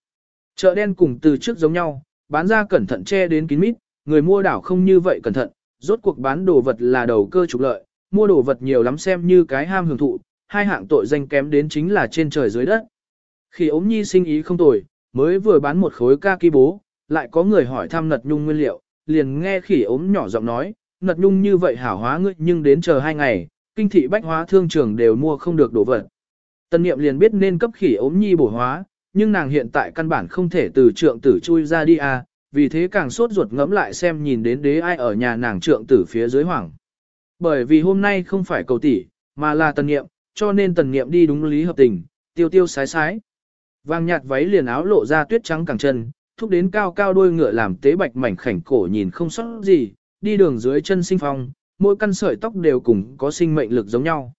Chợ đen cùng từ trước giống nhau, bán ra cẩn thận che đến kín mít, người mua đảo không như vậy cẩn thận, rốt cuộc bán đồ vật là đầu cơ trục lợi, mua đồ vật nhiều lắm xem như cái ham hưởng thụ, hai hạng tội danh kém đến chính là trên trời dưới đất. Khi ốm nhi sinh ý không tồi, mới vừa bán một khối ca kỳ bố, lại có người hỏi thăm nật nhung nguyên liệu, liền nghe khỉ ốm nhỏ giọng nói, nật nhung như vậy hảo hóa ngươi nhưng đến chờ hai ngày, kinh thị bách hóa thương trường đều mua không được đồ vật. Tân niệm liền biết nên cấp khỉ ốm nhi bổ hóa, nhưng nàng hiện tại căn bản không thể từ trượng tử chui ra đi à, vì thế càng sốt ruột ngẫm lại xem nhìn đến đế ai ở nhà nàng trượng tử phía dưới hoảng. Bởi vì hôm nay không phải cầu tỷ, mà là tần niệm, cho nên tần niệm đi đúng lý hợp tình, tiêu tiêu sái sái. Vàng nhạt váy liền áo lộ ra tuyết trắng càng chân, thúc đến cao cao đôi ngựa làm tế bạch mảnh khảnh cổ nhìn không sót gì, đi đường dưới chân sinh phong, mỗi căn sợi tóc đều cùng có sinh mệnh lực giống nhau.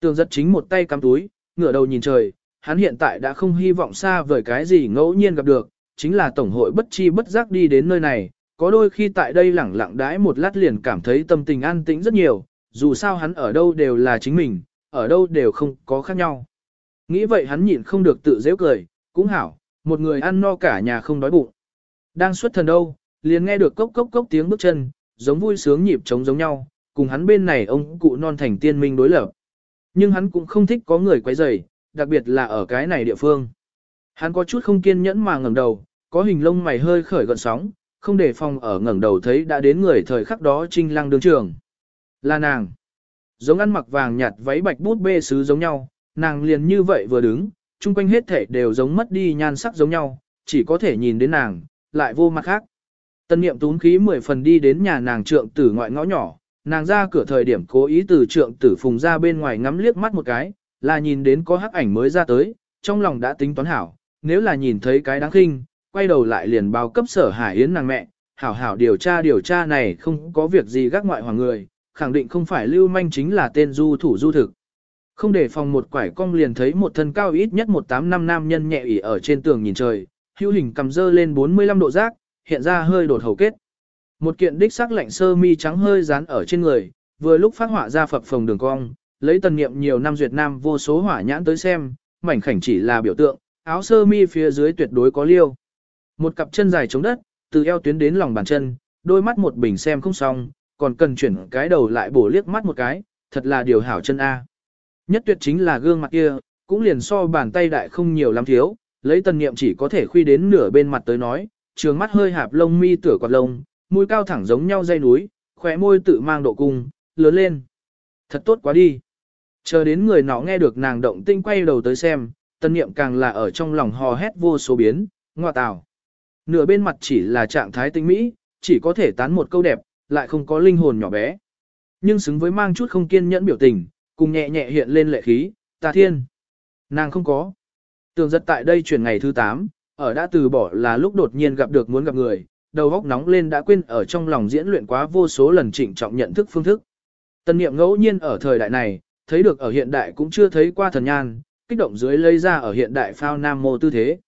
Tường giật chính một tay cắm túi, ngửa đầu nhìn trời, hắn hiện tại đã không hy vọng xa vời cái gì ngẫu nhiên gặp được, chính là tổng hội bất chi bất giác đi đến nơi này, có đôi khi tại đây lẳng lặng đãi một lát liền cảm thấy tâm tình an tĩnh rất nhiều, dù sao hắn ở đâu đều là chính mình, ở đâu đều không có khác nhau. Nghĩ vậy hắn nhịn không được tự dễ cười, cũng hảo, một người ăn no cả nhà không đói bụng. Đang xuất thần đâu, liền nghe được cốc cốc cốc tiếng bước chân, giống vui sướng nhịp trống giống nhau, cùng hắn bên này ông cụ non thành tiên minh đối lập. Nhưng hắn cũng không thích có người quấy rầy, đặc biệt là ở cái này địa phương. Hắn có chút không kiên nhẫn mà ngẩng đầu, có hình lông mày hơi khởi gợn sóng, không để phòng ở ngẩng đầu thấy đã đến người thời khắc đó trinh lăng đương trường. Là nàng. Giống ăn mặc vàng nhạt váy bạch bút bê sứ giống nhau, nàng liền như vậy vừa đứng, chung quanh hết thể đều giống mất đi nhan sắc giống nhau, chỉ có thể nhìn đến nàng, lại vô mặt khác. Tân niệm tún khí mười phần đi đến nhà nàng trượng tử ngoại ngõ nhỏ, nàng ra cửa thời điểm cố ý từ trượng tử phùng ra bên ngoài ngắm liếc mắt một cái, là nhìn đến có hắc ảnh mới ra tới, trong lòng đã tính toán hảo, nếu là nhìn thấy cái đáng khinh, quay đầu lại liền báo cấp sở hải yến nàng mẹ, hảo hảo điều tra điều tra này không có việc gì gác ngoại hoàng người, khẳng định không phải lưu manh chính là tên du thủ du thực. Không để phòng một quải cong liền thấy một thân cao ít nhất một tám năm nam nhân nhẹ ỉ ở trên tường nhìn trời, hữu hình cầm dơ lên 45 độ giác, hiện ra hơi đột hầu kết. Một kiện đích sắc lạnh sơ mi trắng hơi dán ở trên người, vừa lúc phát họa ra phập phồng đường cong, lấy tần niệm nhiều năm duyệt nam vô số hỏa nhãn tới xem, mảnh khảnh chỉ là biểu tượng, áo sơ mi phía dưới tuyệt đối có liêu. Một cặp chân dài chống đất, từ eo tuyến đến lòng bàn chân, đôi mắt một bình xem không xong, còn cần chuyển cái đầu lại bổ liếc mắt một cái, thật là điều hảo chân A. Nhất tuyệt chính là gương mặt kia, cũng liền so bàn tay đại không nhiều lắm thiếu, lấy tần niệm chỉ có thể khuy đến nửa bên mặt tới nói, trường mắt hơi hạp lông mi tửa quạt lông, mũi cao thẳng giống nhau dây núi, khỏe môi tự mang độ cung, lớn lên. Thật tốt quá đi. Chờ đến người nọ nghe được nàng động tinh quay đầu tới xem, tân niệm càng là ở trong lòng hò hét vô số biến, ngoa tào. Nửa bên mặt chỉ là trạng thái tinh mỹ, chỉ có thể tán một câu đẹp, lại không có linh hồn nhỏ bé. Nhưng xứng với mang chút không kiên nhẫn biểu tình, cùng nhẹ nhẹ hiện lên lệ khí, ta thiên. Nàng không có. Tường giật tại đây chuyển ngày thứ 8, ở đã từ bỏ là lúc đột nhiên gặp được muốn gặp người, đầu óc nóng lên đã quên ở trong lòng diễn luyện quá vô số lần trịnh trọng nhận thức phương thức. Tân niệm ngẫu nhiên ở thời đại này, thấy được ở hiện đại cũng chưa thấy qua thần nhan, kích động dưới lấy ra ở hiện đại phao nam mô tư thế.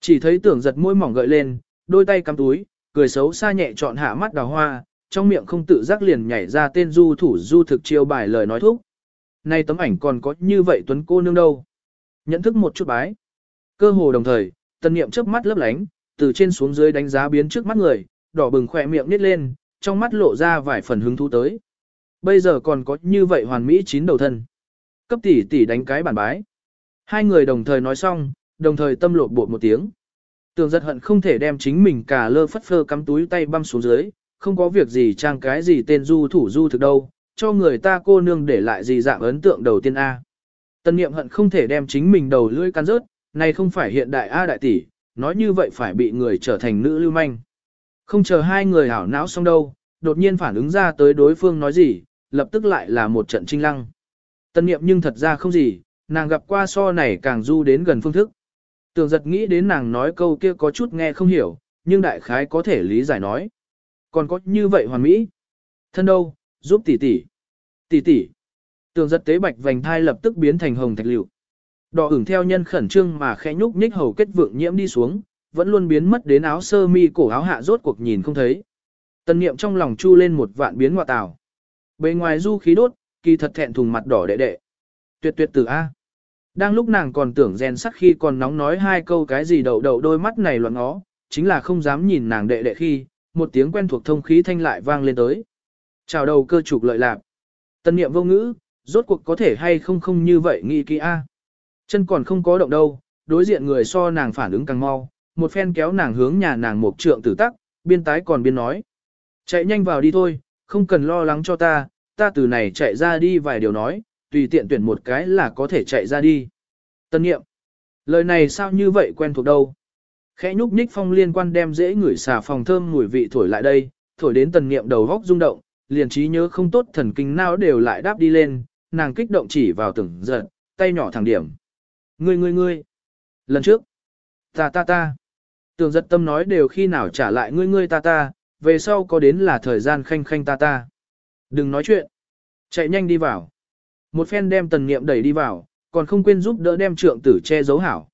Chỉ thấy tưởng giật môi mỏng gợi lên, đôi tay cắm túi, cười xấu xa nhẹ chọn hạ mắt đào hoa, trong miệng không tự giác liền nhảy ra tên du thủ du thực chiêu bài lời nói thúc. Nay tấm ảnh còn có như vậy tuấn cô nương đâu. Nhận thức một chút bái. Cơ hồ đồng thời, tần niệm chớp mắt lấp lánh, từ trên xuống dưới đánh giá biến trước mắt người, đỏ bừng khỏe miệng nít lên, trong mắt lộ ra vài phần hứng thú tới. Bây giờ còn có như vậy hoàn mỹ chín đầu thân. Cấp tỷ tỷ đánh cái bản bái. Hai người đồng thời nói xong, đồng thời tâm lột bột một tiếng. Tường giật hận không thể đem chính mình cả lơ phất phơ cắm túi tay băm xuống dưới, không có việc gì trang cái gì tên du thủ du thực đâu, cho người ta cô nương để lại gì dạng ấn tượng đầu tiên A. Tân niệm hận không thể đem chính mình đầu lưỡi cắn rớt, này không phải hiện đại A đại tỷ, nói như vậy phải bị người trở thành nữ lưu manh. Không chờ hai người hảo não xong đâu, đột nhiên phản ứng ra tới đối phương nói gì, lập tức lại là một trận trinh lăng. Tân niệm nhưng thật ra không gì, nàng gặp qua so này càng du đến gần phương thức. Tường giật nghĩ đến nàng nói câu kia có chút nghe không hiểu, nhưng đại khái có thể lý giải nói. Còn có như vậy hoàn mỹ. Thân đâu, giúp tỷ tỷ. Tỷ tỷ. Tường giật tế bạch vành thai lập tức biến thành hồng thạch liệu. Đỏ ửng theo nhân khẩn trương mà khẽ nhúc nhích hầu kết vượng nhiễm đi xuống, vẫn luôn biến mất đến áo sơ mi cổ áo hạ rốt cuộc nhìn không thấy, Tần niệm trong lòng chu lên một vạn biến ngoại tảo. Bề ngoài du khí đốt, kỳ thật thẹn thùng mặt đỏ đệ đệ. Tuyệt tuyệt tử A. Đang lúc nàng còn tưởng rèn sắc khi còn nóng nói hai câu cái gì đầu đầu đôi mắt này loạn ngó, chính là không dám nhìn nàng đệ đệ khi, một tiếng quen thuộc thông khí thanh lại vang lên tới. Chào đầu cơ trục lợi lạc. Tân niệm vô ngữ, rốt cuộc có thể hay không không như vậy nghĩ kỹ A. Chân còn không có động đâu, đối diện người so nàng phản ứng càng mau, một phen kéo nàng hướng nhà nàng một trượng tử tắc, biên tái còn biên nói. Chạy nhanh vào đi thôi, không cần lo lắng cho ta, ta từ này chạy ra đi vài điều nói, tùy tiện tuyển một cái là có thể chạy ra đi. Tân nghiệm. Lời này sao như vậy quen thuộc đâu. Khẽ nhúc nhích phong liên quan đem dễ ngửi xà phòng thơm mùi vị thổi lại đây, thổi đến tần nghiệm đầu góc rung động, liền trí nhớ không tốt thần kinh não đều lại đáp đi lên, nàng kích động chỉ vào từng giận, tay nhỏ thẳng điểm. Ngươi ngươi ngươi. Lần trước. Ta ta ta. Tưởng giật tâm nói đều khi nào trả lại ngươi ngươi ta ta, về sau có đến là thời gian khanh khanh ta ta. Đừng nói chuyện. Chạy nhanh đi vào. Một phen đem tần niệm đẩy đi vào, còn không quên giúp đỡ đem trượng tử che giấu hảo.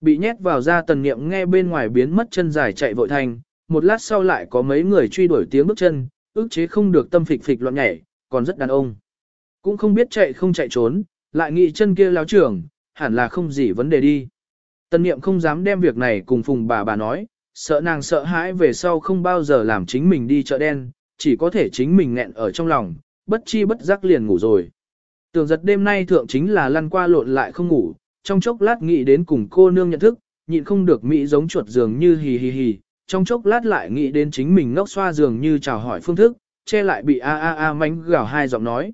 Bị nhét vào ra tần niệm nghe bên ngoài biến mất chân dài chạy vội thành, một lát sau lại có mấy người truy đuổi tiếng bước chân, ức chế không được tâm phịch phịch loạn nhảy, còn rất đàn ông. Cũng không biết chạy không chạy trốn, lại nghĩ chân kia láo trưởng, hẳn là không gì vấn đề đi. Tân niệm không dám đem việc này cùng phùng bà bà nói, sợ nàng sợ hãi về sau không bao giờ làm chính mình đi chợ đen, chỉ có thể chính mình nghẹn ở trong lòng, bất chi bất giác liền ngủ rồi. Tưởng giật đêm nay thượng chính là lăn qua lộn lại không ngủ, trong chốc lát nghĩ đến cùng cô nương nhận thức, nhịn không được mỹ giống chuột giường như hì hì hì, trong chốc lát lại nghĩ đến chính mình ngốc xoa giường như chào hỏi phương thức, che lại bị a a a mánh gào hai giọng nói.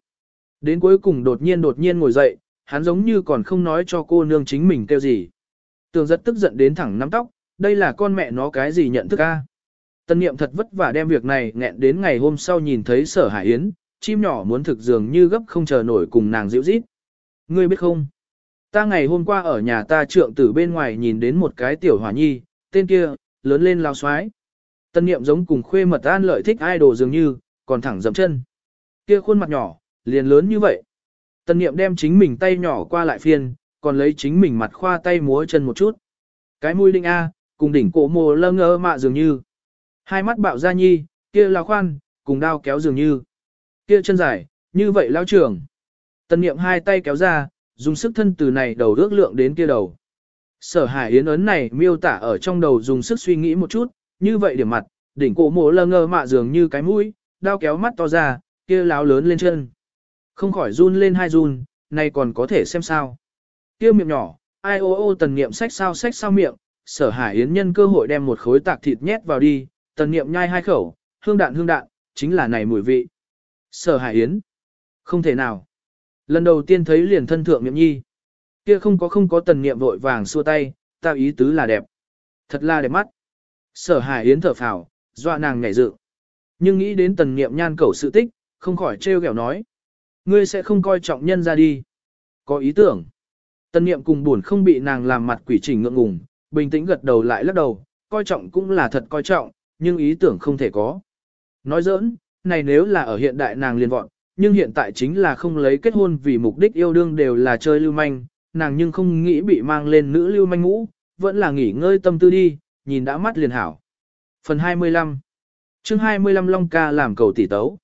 Đến cuối cùng đột nhiên đột nhiên ngồi dậy, hắn giống như còn không nói cho cô nương chính mình kêu gì. Tường giật tức giận đến thẳng nắm tóc, đây là con mẹ nó cái gì nhận thức a? Tân niệm thật vất vả đem việc này nghẹn đến ngày hôm sau nhìn thấy sở hải yến, chim nhỏ muốn thực dường như gấp không chờ nổi cùng nàng dịu rít. Ngươi biết không? Ta ngày hôm qua ở nhà ta trượng tử bên ngoài nhìn đến một cái tiểu hỏa nhi, tên kia, lớn lên lao xoái. Tân niệm giống cùng khuê mật an lợi thích idol dường như, còn thẳng dậm chân. Kia khuôn mặt nhỏ, liền lớn như vậy. Tân niệm đem chính mình tay nhỏ qua lại phiên, còn lấy chính mình mặt khoa tay múa chân một chút. Cái mũi đinh A, cùng đỉnh cổ mồ lơ ngơ mạ dường như. Hai mắt bạo ra nhi, kia là khoan, cùng đao kéo dường như. Kia chân dài, như vậy lao trưởng. Tần niệm hai tay kéo ra, dùng sức thân từ này đầu ước lượng đến kia đầu. Sở hải yến ấn này miêu tả ở trong đầu dùng sức suy nghĩ một chút, như vậy điểm mặt, đỉnh cổ mồ lơ ngơ mạ dường như cái mũi, đao kéo mắt to ra, kia láo lớn lên chân. Không khỏi run lên hai run, này còn có thể xem sao. Kêu miệng nhỏ, ai ô ô tần niệm sách sao sách sao miệng, sở hải yến nhân cơ hội đem một khối tạc thịt nhét vào đi, tần niệm nhai hai khẩu, hương đạn hương đạn, chính là này mùi vị. Sở hải yến. Không thể nào. Lần đầu tiên thấy liền thân thượng miệng nhi. Kia không có không có tần niệm vội vàng xua tay, ta ý tứ là đẹp. Thật là đẹp mắt. Sở hải yến thở phào, dọa nàng nhảy dựng. Nhưng nghĩ đến tần niệm nhan cầu sự tích, không khỏi trêu ghẹo nói. Ngươi sẽ không coi trọng nhân ra đi. Có ý tưởng. tân niệm cùng buồn không bị nàng làm mặt quỷ trình ngượng ngùng, bình tĩnh gật đầu lại lắc đầu, coi trọng cũng là thật coi trọng, nhưng ý tưởng không thể có. Nói giỡn, này nếu là ở hiện đại nàng liền vọn, nhưng hiện tại chính là không lấy kết hôn vì mục đích yêu đương đều là chơi lưu manh, nàng nhưng không nghĩ bị mang lên nữ lưu manh ngũ, vẫn là nghỉ ngơi tâm tư đi, nhìn đã mắt liền hảo. Phần 25 chương 25 Long ca làm cầu tỷ tấu.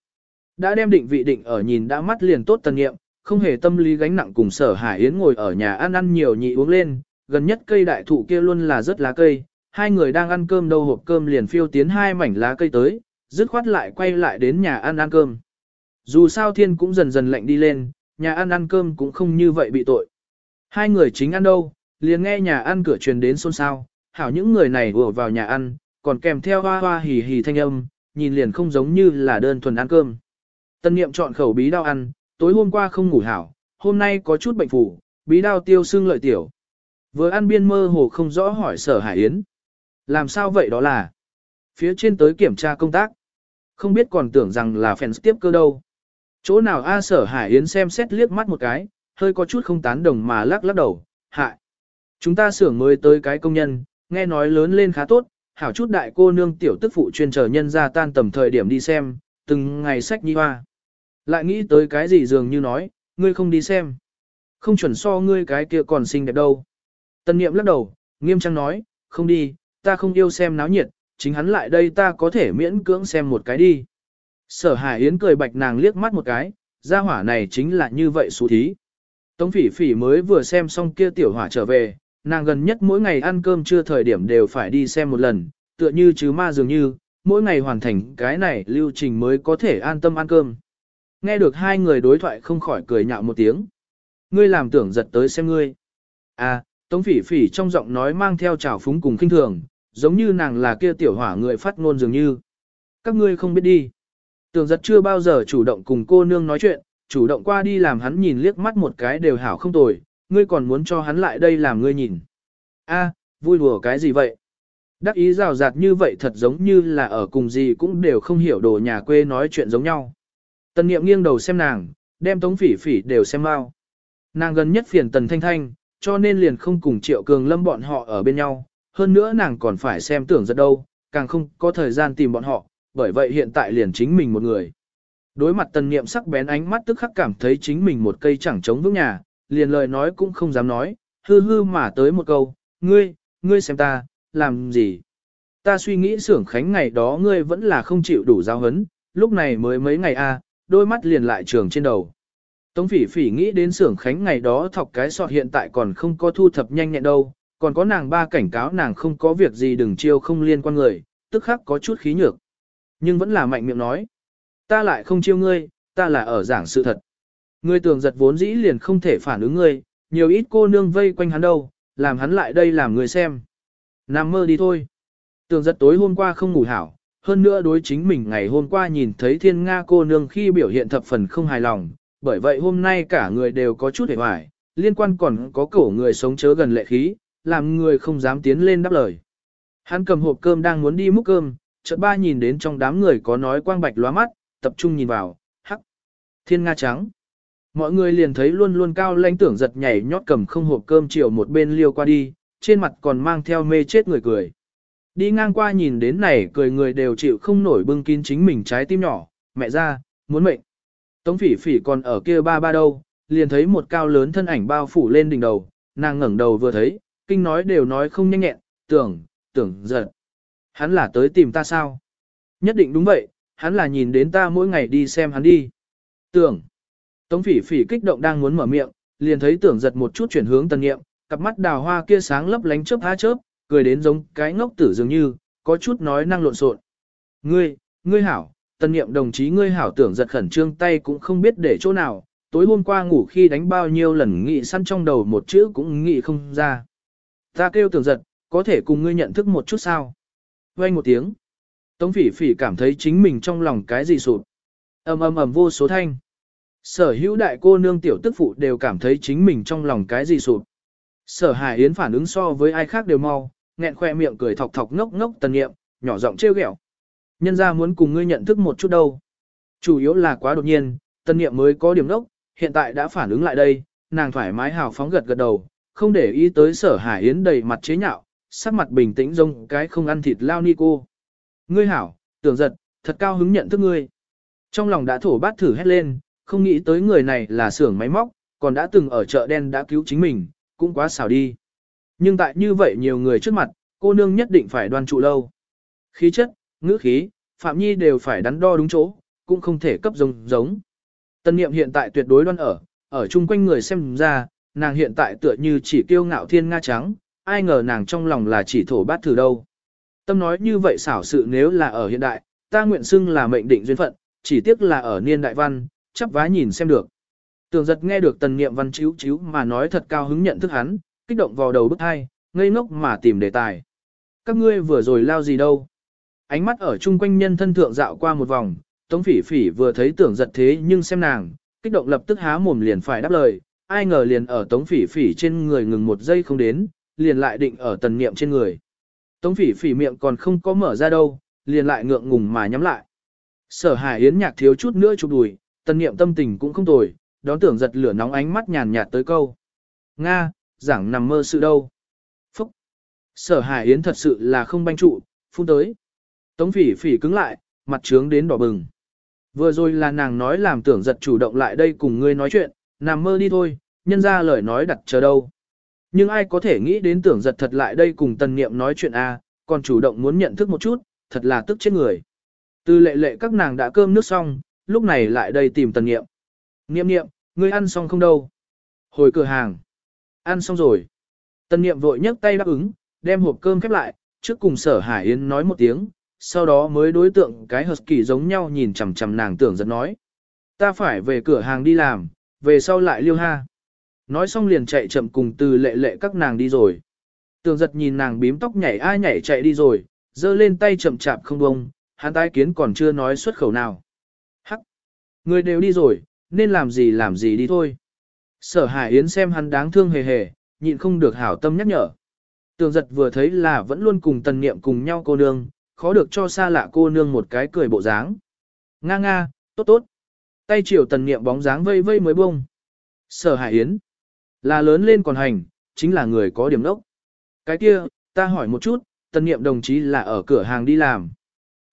Đã đem định vị định ở nhìn đã mắt liền tốt tần nghiệm, không hề tâm lý gánh nặng cùng sở hải yến ngồi ở nhà ăn ăn nhiều nhị uống lên, gần nhất cây đại thụ kia luôn là rất lá cây, hai người đang ăn cơm đâu hộp cơm liền phiêu tiến hai mảnh lá cây tới, dứt khoát lại quay lại đến nhà ăn ăn cơm. Dù sao thiên cũng dần dần lạnh đi lên, nhà ăn ăn cơm cũng không như vậy bị tội. Hai người chính ăn đâu, liền nghe nhà ăn cửa truyền đến xôn xao, hảo những người này vừa vào nhà ăn, còn kèm theo hoa hoa hì hì thanh âm, nhìn liền không giống như là đơn thuần ăn cơm. Tân niệm chọn khẩu bí đao ăn, tối hôm qua không ngủ hảo, hôm nay có chút bệnh phủ, bí đao tiêu xương lợi tiểu. Vừa ăn biên mơ hồ không rõ hỏi sở hải yến. Làm sao vậy đó là? Phía trên tới kiểm tra công tác. Không biết còn tưởng rằng là fans tiếp cơ đâu. Chỗ nào A sở hải yến xem xét liếc mắt một cái, hơi có chút không tán đồng mà lắc lắc đầu, hại. Chúng ta xưởng mới tới cái công nhân, nghe nói lớn lên khá tốt, hảo chút đại cô nương tiểu tức phụ chuyên chờ nhân ra tan tầm thời điểm đi xem, từng ngày sách nhi hoa. Lại nghĩ tới cái gì dường như nói, ngươi không đi xem. Không chuẩn so ngươi cái kia còn xinh đẹp đâu. Tân niệm lắc đầu, nghiêm trang nói, không đi, ta không yêu xem náo nhiệt, chính hắn lại đây ta có thể miễn cưỡng xem một cái đi. Sở Hải Yến cười bạch nàng liếc mắt một cái, gia hỏa này chính là như vậy xú thí. Tống phỉ phỉ mới vừa xem xong kia tiểu hỏa trở về, nàng gần nhất mỗi ngày ăn cơm trưa thời điểm đều phải đi xem một lần, tựa như chứ ma dường như, mỗi ngày hoàn thành cái này lưu trình mới có thể an tâm ăn cơm. Nghe được hai người đối thoại không khỏi cười nhạo một tiếng. Ngươi làm tưởng giật tới xem ngươi. À, Tống phỉ phỉ trong giọng nói mang theo trào phúng cùng kinh thường, giống như nàng là kia tiểu hỏa người phát ngôn dường như. Các ngươi không biết đi. Tưởng giật chưa bao giờ chủ động cùng cô nương nói chuyện, chủ động qua đi làm hắn nhìn liếc mắt một cái đều hảo không tồi, ngươi còn muốn cho hắn lại đây làm ngươi nhìn. A, vui đùa cái gì vậy? Đắc ý rào rạt như vậy thật giống như là ở cùng gì cũng đều không hiểu đồ nhà quê nói chuyện giống nhau. Tần niệm nghiêng đầu xem nàng, đem tống phỉ phỉ đều xem mau. Nàng gần nhất phiền tần thanh thanh, cho nên liền không cùng triệu cường lâm bọn họ ở bên nhau. Hơn nữa nàng còn phải xem tưởng giật đâu, càng không có thời gian tìm bọn họ, bởi vậy hiện tại liền chính mình một người. Đối mặt tần niệm sắc bén ánh mắt tức khắc cảm thấy chính mình một cây chẳng chống vững nhà, liền lời nói cũng không dám nói, hư hư mà tới một câu, ngươi, ngươi xem ta, làm gì? Ta suy nghĩ xưởng khánh ngày đó ngươi vẫn là không chịu đủ giáo hấn, lúc này mới mấy ngày a, đôi mắt liền lại trường trên đầu. Tống phỉ phỉ nghĩ đến xưởng khánh ngày đó thọc cái sọt hiện tại còn không có thu thập nhanh nhẹn đâu, còn có nàng ba cảnh cáo nàng không có việc gì đừng chiêu không liên quan người, tức khắc có chút khí nhược. Nhưng vẫn là mạnh miệng nói. Ta lại không chiêu ngươi, ta là ở giảng sự thật. Ngươi tưởng giật vốn dĩ liền không thể phản ứng ngươi, nhiều ít cô nương vây quanh hắn đâu, làm hắn lại đây làm người xem. Nằm mơ đi thôi. Tường giật tối hôm qua không ngủ hảo, hơn nữa đối chính mình ngày hôm qua nhìn thấy thiên Nga cô nương khi biểu hiện thập phần không hài lòng, bởi vậy hôm nay cả người đều có chút hề hoài, liên quan còn có cổ người sống chớ gần lệ khí, làm người không dám tiến lên đáp lời. Hắn cầm hộp cơm đang muốn đi múc cơm, chợt ba nhìn đến trong đám người có nói quang bạch lóa mắt, tập trung nhìn vào, hắc, thiên nga trắng. Mọi người liền thấy luôn luôn cao lãnh tưởng giật nhảy nhót cầm không hộp cơm chiều một bên liêu qua đi, trên mặt còn mang theo mê chết người cười. Đi ngang qua nhìn đến này cười người đều chịu không nổi bưng kín chính mình trái tim nhỏ, mẹ ra, muốn mệnh. Tống phỉ phỉ còn ở kia ba ba đâu, liền thấy một cao lớn thân ảnh bao phủ lên đỉnh đầu, nàng ngẩng đầu vừa thấy, kinh nói đều nói không nhanh nhẹn, tưởng, tưởng giật. Hắn là tới tìm ta sao? Nhất định đúng vậy, hắn là nhìn đến ta mỗi ngày đi xem hắn đi. Tưởng. Tống phỉ phỉ kích động đang muốn mở miệng, liền thấy tưởng giật một chút chuyển hướng tần nghiệm, cặp mắt đào hoa kia sáng lấp lánh chớp há chớp, cười đến giống cái ngốc tử dường như, có chút nói năng lộn xộn. Ngươi, ngươi hảo, tân niệm đồng chí ngươi hảo tưởng giật khẩn trương tay cũng không biết để chỗ nào, tối hôm qua ngủ khi đánh bao nhiêu lần nghĩ săn trong đầu một chữ cũng nghĩ không ra. Ta kêu tưởng giật, có thể cùng ngươi nhận thức một chút sao? Vang một tiếng. Tống phỉ phỉ cảm thấy chính mình trong lòng cái gì sụp. ầm ầm ầm vô số thanh. Sở hữu đại cô nương tiểu tức phụ đều cảm thấy chính mình trong lòng cái gì sụp. Sở Hải Yến phản ứng so với ai khác đều mau, nghẹn khoe miệng cười thọc thọc ngốc ngốc tần nghiệm, nhỏ giọng trêu ghẹo. Nhân ra muốn cùng ngươi nhận thức một chút đâu. Chủ yếu là quá đột nhiên, tần nghiệm mới có điểm ngốc, hiện tại đã phản ứng lại đây, nàng thoải mái hào phóng gật gật đầu, không để ý tới sở Hải Yến đầy mặt chế nhạo, sắc mặt bình tĩnh rông cái không ăn thịt lao ni cô. Ngươi hảo, tưởng giật, thật cao hứng nhận thức ngươi. Trong lòng đã thổ bát thử hét lên, không nghĩ tới người này là xưởng máy móc, còn đã từng ở chợ đen đã cứu chính mình, cũng quá xảo đi. Nhưng tại như vậy nhiều người trước mặt, cô nương nhất định phải đoan trụ lâu. Khí chất, ngữ khí, Phạm Nhi đều phải đắn đo đúng chỗ, cũng không thể cấp giống giống. Tân niệm hiện tại tuyệt đối đoan ở, ở chung quanh người xem ra, nàng hiện tại tựa như chỉ kiêu ngạo thiên nga trắng, ai ngờ nàng trong lòng là chỉ thổ bát thử đâu. Tâm nói như vậy xảo sự nếu là ở hiện đại, ta nguyện xưng là mệnh định duyên phận, chỉ tiếc là ở niên đại văn, chắp vá nhìn xem được. Tường giật nghe được tần niệm văn chiếu chiếu mà nói thật cao hứng nhận thức hắn, kích động vào đầu bức hai, ngây ngốc mà tìm đề tài. Các ngươi vừa rồi lao gì đâu? Ánh mắt ở chung quanh nhân thân thượng dạo qua một vòng, tống phỉ phỉ vừa thấy tưởng giật thế nhưng xem nàng, kích động lập tức há mồm liền phải đáp lời, ai ngờ liền ở tống phỉ phỉ trên người ngừng một giây không đến, liền lại định ở tần niệm trên người. Tống phỉ phỉ miệng còn không có mở ra đâu, liền lại ngượng ngùng mà nhắm lại. Sở hải yến nhạc thiếu chút nữa chụp đùi, tần niệm tâm tình cũng không tồi, đón tưởng giật lửa nóng ánh mắt nhàn nhạt tới câu. Nga, giảng nằm mơ sự đâu. Phúc. Sở hải yến thật sự là không banh trụ, phun tới. Tống phỉ phỉ cứng lại, mặt trướng đến đỏ bừng. Vừa rồi là nàng nói làm tưởng giật chủ động lại đây cùng ngươi nói chuyện, nằm mơ đi thôi, nhân ra lời nói đặt chờ đâu. Nhưng ai có thể nghĩ đến tưởng giật thật lại đây cùng tần niệm nói chuyện a à, còn chủ động muốn nhận thức một chút, thật là tức chết người. Từ lệ lệ các nàng đã cơm nước xong, lúc này lại đây tìm tần nghiệm. Nghiệm nghiệm, ngươi ăn xong không đâu? Hồi cửa hàng. Ăn xong rồi. Tần niệm vội nhấc tay đáp ứng, đem hộp cơm khép lại, trước cùng sở Hải Yến nói một tiếng, sau đó mới đối tượng cái hợp kỳ giống nhau nhìn chằm chằm nàng tưởng giật nói. Ta phải về cửa hàng đi làm, về sau lại liêu ha. Nói xong liền chạy chậm cùng từ lệ lệ các nàng đi rồi. Tường giật nhìn nàng bím tóc nhảy ai nhảy chạy đi rồi, giơ lên tay chậm chạp không bông, hắn tái kiến còn chưa nói xuất khẩu nào. Hắc! Người đều đi rồi, nên làm gì làm gì đi thôi. Sở Hải Yến xem hắn đáng thương hề hề, nhịn không được hảo tâm nhắc nhở. Tường giật vừa thấy là vẫn luôn cùng tần niệm cùng nhau cô nương, khó được cho xa lạ cô nương một cái cười bộ dáng. Nga nga, tốt tốt. Tay chiều tần niệm bóng dáng vây vây mới bông. Sở Hải Yến. Là lớn lên còn hành, chính là người có điểm đốc. Cái kia, ta hỏi một chút, tần niệm đồng chí là ở cửa hàng đi làm.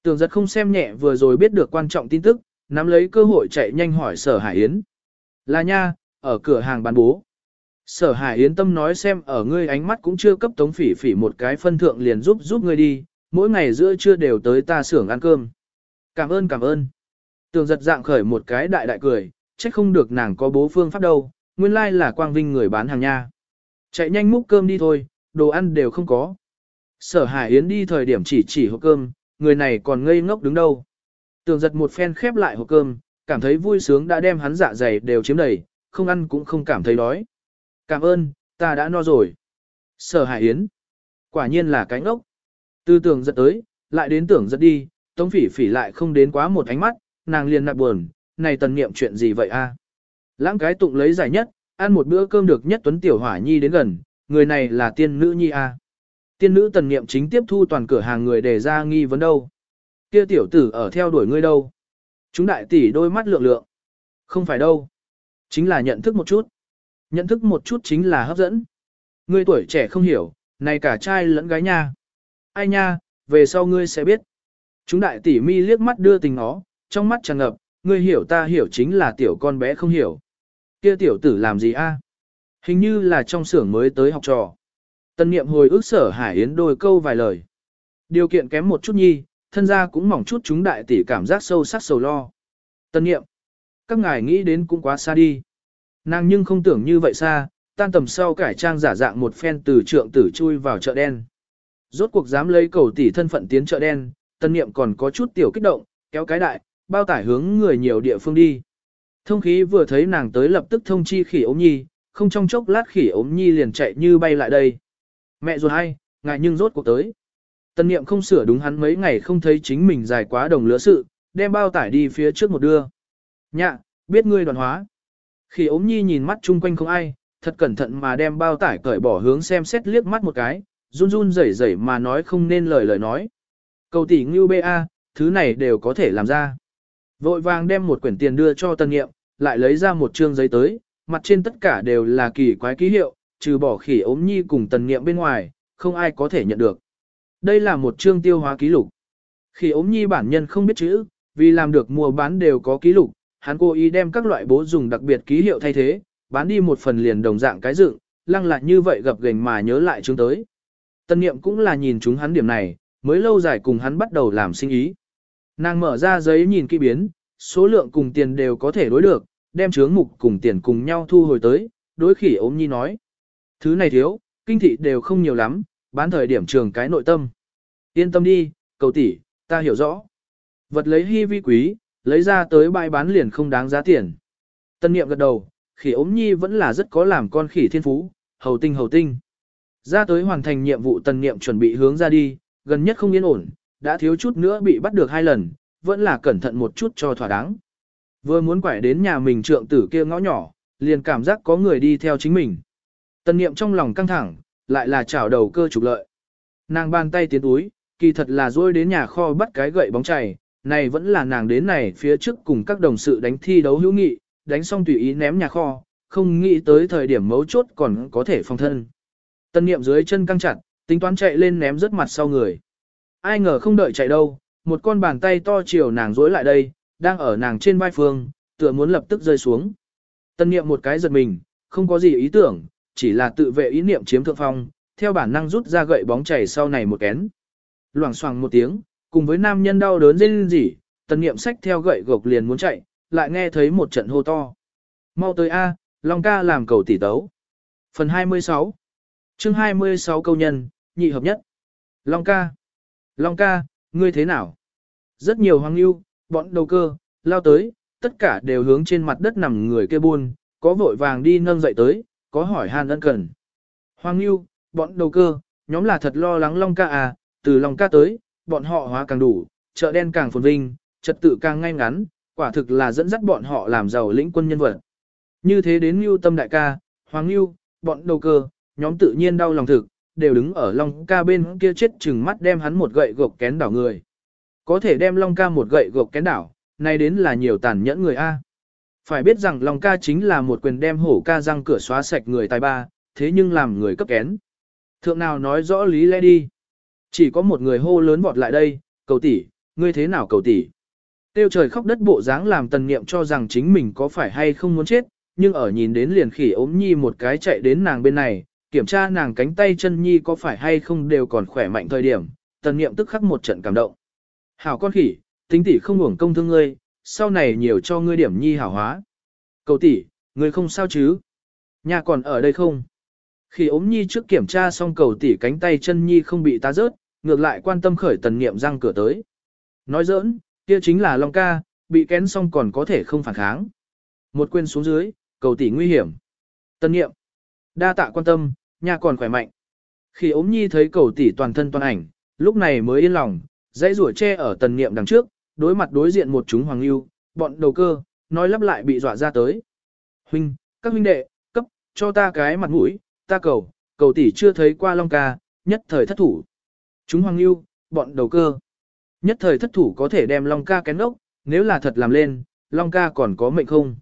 Tường giật không xem nhẹ vừa rồi biết được quan trọng tin tức, nắm lấy cơ hội chạy nhanh hỏi sở Hải Yến. Là nha, ở cửa hàng bán bố. Sở Hải Yến tâm nói xem ở ngươi ánh mắt cũng chưa cấp tống phỉ phỉ một cái phân thượng liền giúp giúp ngươi đi, mỗi ngày giữa trưa đều tới ta xưởng ăn cơm. Cảm ơn cảm ơn. Tường giật dạng khởi một cái đại đại cười, trách không được nàng có bố phương pháp đâu, nguyên lai là quang vinh người bán hàng nha. Chạy nhanh múc cơm đi thôi, đồ ăn đều không có. Sở Hải Yến đi thời điểm chỉ chỉ hộp cơm, người này còn ngây ngốc đứng đâu. Tường giật một phen khép lại hộp cơm, cảm thấy vui sướng đã đem hắn dạ dày đều chiếm đầy, không ăn cũng không cảm thấy đói. Cảm ơn, ta đã no rồi. Sở Hải Yến. Quả nhiên là cánh ốc. Tư tưởng giật tới, lại đến tưởng giật đi, Tống Phỉ Phỉ lại không đến quá một ánh mắt, nàng liền nạp buồn, này tần niệm chuyện gì vậy a? Lãng cái tụng lấy giải nhất, ăn một bữa cơm được nhất tuấn tiểu hỏa nhi đến gần, người này là tiên nữ nhi a. Tiên nữ tần niệm chính tiếp thu toàn cửa hàng người để ra nghi vấn đâu. Kia tiểu tử ở theo đuổi ngươi đâu. Chúng đại tỷ đôi mắt lượng lượng. Không phải đâu. Chính là nhận thức một chút. Nhận thức một chút chính là hấp dẫn. Ngươi tuổi trẻ không hiểu, này cả trai lẫn gái nha. Ai nha, về sau ngươi sẽ biết. Chúng đại tỷ mi liếc mắt đưa tình nó, trong mắt tràn ngập, ngươi hiểu ta hiểu chính là tiểu con bé không hiểu. Kia tiểu tử làm gì a? Hình như là trong xưởng mới tới học trò. Tân niệm hồi ức sở hải yến đôi câu vài lời. Điều kiện kém một chút nhi, thân gia cũng mỏng chút chúng đại tỷ cảm giác sâu sắc sầu lo. Tân niệm, các ngài nghĩ đến cũng quá xa đi. Nàng nhưng không tưởng như vậy xa, tan tầm sau cải trang giả dạng một phen từ trượng tử chui vào chợ đen. Rốt cuộc dám lấy cầu tỷ thân phận tiến chợ đen, tân niệm còn có chút tiểu kích động, kéo cái đại, bao tải hướng người nhiều địa phương đi. Thông khí vừa thấy nàng tới lập tức thông chi khỉ ốm nhi, không trong chốc lát khỉ ốm nhi liền chạy như bay lại đây. Mẹ ruột hay, ngài nhưng rốt cuộc tới. Tân niệm không sửa đúng hắn mấy ngày không thấy chính mình dài quá đồng lứa sự, đem bao tải đi phía trước một đưa. Nhạ, biết ngươi đoàn hóa. Khi ốm nhi nhìn mắt chung quanh không ai, thật cẩn thận mà đem bao tải cởi bỏ hướng xem xét liếc mắt một cái, run run rẩy rẩy mà nói không nên lời lời nói. Cầu tỷ ngưu BA, thứ này đều có thể làm ra. Vội vàng đem một quyển tiền đưa cho tân nghiệm, lại lấy ra một trương giấy tới, mặt trên tất cả đều là kỳ quái ký hiệu, trừ bỏ khỉ ốm nhi cùng tần nghiệm bên ngoài, không ai có thể nhận được. Đây là một chương tiêu hóa ký lục. Khỉ ốm nhi bản nhân không biết chữ, vì làm được mua bán đều có ký lục, hắn cố ý đem các loại bố dùng đặc biệt ký hiệu thay thế, bán đi một phần liền đồng dạng cái dựng, lăng lại như vậy gặp gành mà nhớ lại chúng tới. Tân niệm cũng là nhìn chúng hắn điểm này, mới lâu dài cùng hắn bắt đầu làm sinh ý. Nàng mở ra giấy nhìn kỹ biến, số lượng cùng tiền đều có thể đối được, đem chướng mục cùng tiền cùng nhau thu hồi tới, đối khỉ ốm nhi nói. Thứ này thiếu, kinh thị đều không nhiều lắm, bán thời điểm trường cái nội tâm. Yên tâm đi, cầu tỷ, ta hiểu rõ. Vật lấy hy vi quý, lấy ra tới bãi bán liền không đáng giá tiền. Tân niệm gật đầu, khỉ ốm nhi vẫn là rất có làm con khỉ thiên phú, hầu tinh hầu tinh. Ra tới hoàn thành nhiệm vụ tần niệm chuẩn bị hướng ra đi, gần nhất không yên ổn, đã thiếu chút nữa bị bắt được hai lần, vẫn là cẩn thận một chút cho thỏa đáng. Vừa muốn quải đến nhà mình trượng tử kia ngõ nhỏ, liền cảm giác có người đi theo chính mình. Tần niệm trong lòng căng thẳng, lại là chảo đầu cơ trục lợi. Nàng bàn tay tiến túi, kỳ thật là dôi đến nhà kho bắt cái gậy bóng chày, này vẫn là nàng đến này phía trước cùng các đồng sự đánh thi đấu hữu nghị, đánh xong tùy ý ném nhà kho, không nghĩ tới thời điểm mấu chốt còn có thể phòng thân. Tân niệm dưới chân căng chặt, tính toán chạy lên ném rất mặt sau người. Ai ngờ không đợi chạy đâu, một con bàn tay to chiều nàng dối lại đây, đang ở nàng trên vai phương, tựa muốn lập tức rơi xuống. Tân niệm một cái giật mình, không có gì ý tưởng, chỉ là tự vệ ý niệm chiếm thượng phong, theo bản năng rút ra gậy bóng chảy sau này một kén. loảng xoảng một tiếng, cùng với nam nhân đau đớn rên rỉ, tần niệm sách theo gậy gộc liền muốn chạy, lại nghe thấy một trận hô to. Mau tới A, Long ca làm cầu tỷ tấu. Phần 26 chương 26 câu nhân, nhị hợp nhất. Long ca. Long ca, ngươi thế nào? Rất nhiều hoang lưu, bọn đầu cơ, lao tới, tất cả đều hướng trên mặt đất nằm người kia buôn, có vội vàng đi nâng dậy tới, có hỏi han ân cần. Hoàng lưu, bọn đầu cơ, nhóm là thật lo lắng Long ca à, từ Long ca tới, bọn họ hóa càng đủ, chợ đen càng phồn vinh, trật tự càng ngay ngắn, quả thực là dẫn dắt bọn họ làm giàu lĩnh quân nhân vật. Như thế đến Lưu Tâm đại ca, Hoàng Lưu, bọn đầu cơ, nhóm tự nhiên đau lòng thực, đều đứng ở Long ca bên kia chết chừng mắt đem hắn một gậy gộc kén đảo người. Có thể đem Long ca một gậy gộc kén đảo, này đến là nhiều tàn nhẫn người A. Phải biết rằng Long ca chính là một quyền đem hổ ca răng cửa xóa sạch người tài ba, thế nhưng làm người cấp kén. Thượng nào nói rõ lý lẽ đi. Chỉ có một người hô lớn vọt lại đây, cầu tỷ, ngươi thế nào cầu tỷ. Tiêu trời khóc đất bộ dáng làm tần niệm cho rằng chính mình có phải hay không muốn chết, nhưng ở nhìn đến liền khỉ ốm nhi một cái chạy đến nàng bên này, kiểm tra nàng cánh tay chân nhi có phải hay không đều còn khỏe mạnh thời điểm, tần niệm tức khắc một trận cảm động. Hảo con khỉ, tính tỷ không uổng công thương ngươi, sau này nhiều cho ngươi điểm nhi hảo hóa. Cầu tỷ, ngươi không sao chứ? Nhà còn ở đây không? Khi ốm nhi trước kiểm tra xong cầu tỉ cánh tay chân nhi không bị ta rớt, ngược lại quan tâm khởi tần niệm răng cửa tới. Nói giỡn, kia chính là Long ca, bị kén xong còn có thể không phản kháng. Một quên xuống dưới, cầu tỉ nguy hiểm. Tần niệm, đa tạ quan tâm, nhà còn khỏe mạnh. Khi ốm nhi thấy cầu tỉ toàn thân toàn ảnh, lúc này mới yên lòng, dãy rủa che ở tần niệm đằng trước, đối mặt đối diện một chúng hoàng lưu, bọn đầu cơ, nói lắp lại bị dọa ra tới. Huynh, các huynh đệ, cấp, cho ta cái mặt mũi, ta cầu, cầu tỷ chưa thấy qua Long ca, nhất thời thất thủ. Chúng hoàng lưu, bọn đầu cơ. Nhất thời thất thủ có thể đem Long ca kén ốc, nếu là thật làm lên, Long ca còn có mệnh không?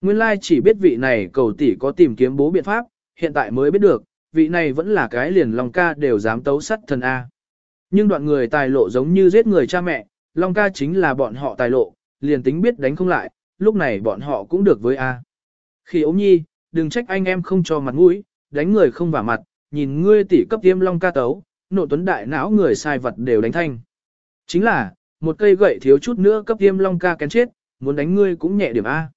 Nguyên lai chỉ biết vị này cầu tỷ có tìm kiếm bố biện pháp, hiện tại mới biết được, vị này vẫn là cái liền Long ca đều dám tấu sắt thần A. Nhưng đoạn người tài lộ giống như giết người cha mẹ, Long ca chính là bọn họ tài lộ, liền tính biết đánh không lại, lúc này bọn họ cũng được với A. Khi ống nhi, đừng trách anh em không cho mặt mũi, đánh người không vả mặt, nhìn ngươi tỷ cấp tiêm Long ca tấu, nộ tuấn đại não người sai vật đều đánh thanh. Chính là, một cây gậy thiếu chút nữa cấp tiêm Long ca kén chết, muốn đánh ngươi cũng nhẹ điểm A.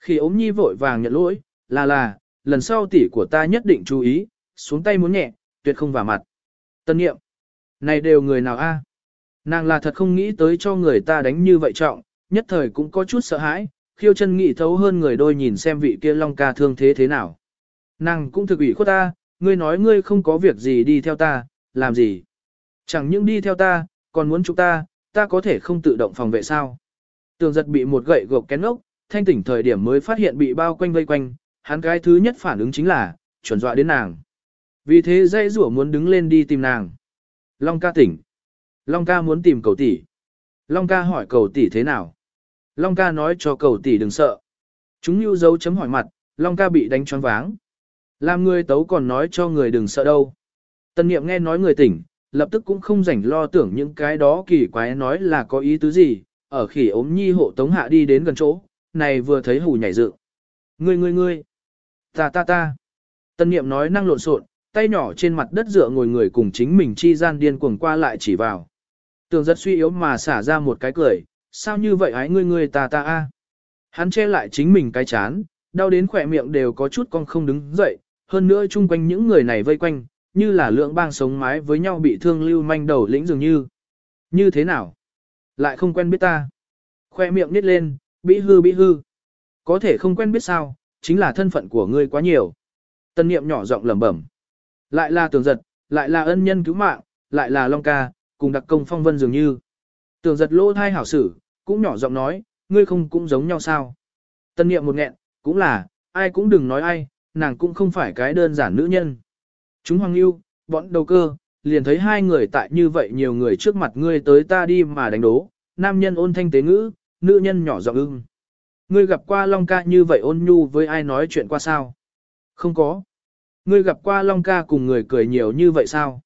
Khi ống nhi vội vàng nhận lỗi, là là, lần sau tỷ của ta nhất định chú ý, xuống tay muốn nhẹ, tuyệt không vả mặt. Tân nghiệm, này đều người nào a? Nàng là thật không nghĩ tới cho người ta đánh như vậy trọng, nhất thời cũng có chút sợ hãi, khiêu chân nghị thấu hơn người đôi nhìn xem vị kia long ca thương thế thế nào. Nàng cũng thực ủy khuất ta, ngươi nói ngươi không có việc gì đi theo ta, làm gì? Chẳng những đi theo ta, còn muốn chúng ta, ta có thể không tự động phòng vệ sao? Tường giật bị một gậy gộc kén ốc, thanh tỉnh thời điểm mới phát hiện bị bao quanh vây quanh, hắn cái thứ nhất phản ứng chính là, chuẩn dọa đến nàng. Vì thế dây rủa muốn đứng lên đi tìm nàng. Long ca tỉnh. Long ca muốn tìm cầu tỷ. Long ca hỏi cầu tỷ thế nào. Long ca nói cho cầu tỷ đừng sợ. Chúng như dấu chấm hỏi mặt, Long ca bị đánh choáng váng. Làm người tấu còn nói cho người đừng sợ đâu. Tân niệm nghe nói người tỉnh, lập tức cũng không rảnh lo tưởng những cái đó kỳ quái nói là có ý tứ gì, ở khỉ ốm nhi hộ tống hạ đi đến gần chỗ, này vừa thấy hù nhảy dựng. Ngươi ngươi ngươi, ta ta ta. Tân niệm nói năng lộn xộn, tay nhỏ trên mặt đất dựa ngồi người cùng chính mình chi gian điên cuồng qua lại chỉ vào. Tường rất suy yếu mà xả ra một cái cười, sao như vậy ái ngươi ngươi ta ta a. Hắn che lại chính mình cái chán, đau đến khỏe miệng đều có chút con không đứng dậy, hơn nữa chung quanh những người này vây quanh, như là lượng bang sống mái với nhau bị thương lưu manh đầu lĩnh dường như. Như thế nào? Lại không quen biết ta. Khoe miệng nít lên, bị hư bị hư. Có thể không quen biết sao, chính là thân phận của ngươi quá nhiều. Tân niệm nhỏ giọng lẩm bẩm. Lại là tường giật, lại là ân nhân cứu mạng, lại là Long ca, cùng đặc công phong vân dường như. Tường giật lỗ thai hảo sử, cũng nhỏ giọng nói, ngươi không cũng giống nhau sao. Tân niệm một nghẹn, cũng là, ai cũng đừng nói ai, nàng cũng không phải cái đơn giản nữ nhân. Chúng hoàng yêu, bọn đầu cơ, liền thấy hai người tại như vậy nhiều người trước mặt ngươi tới ta đi mà đánh đố, nam nhân ôn thanh tế ngữ, nữ nhân nhỏ giọng ưng. Ngươi gặp qua Long ca như vậy ôn nhu với ai nói chuyện qua sao? Không có. Ngươi gặp qua Long ca cùng người cười nhiều như vậy sao?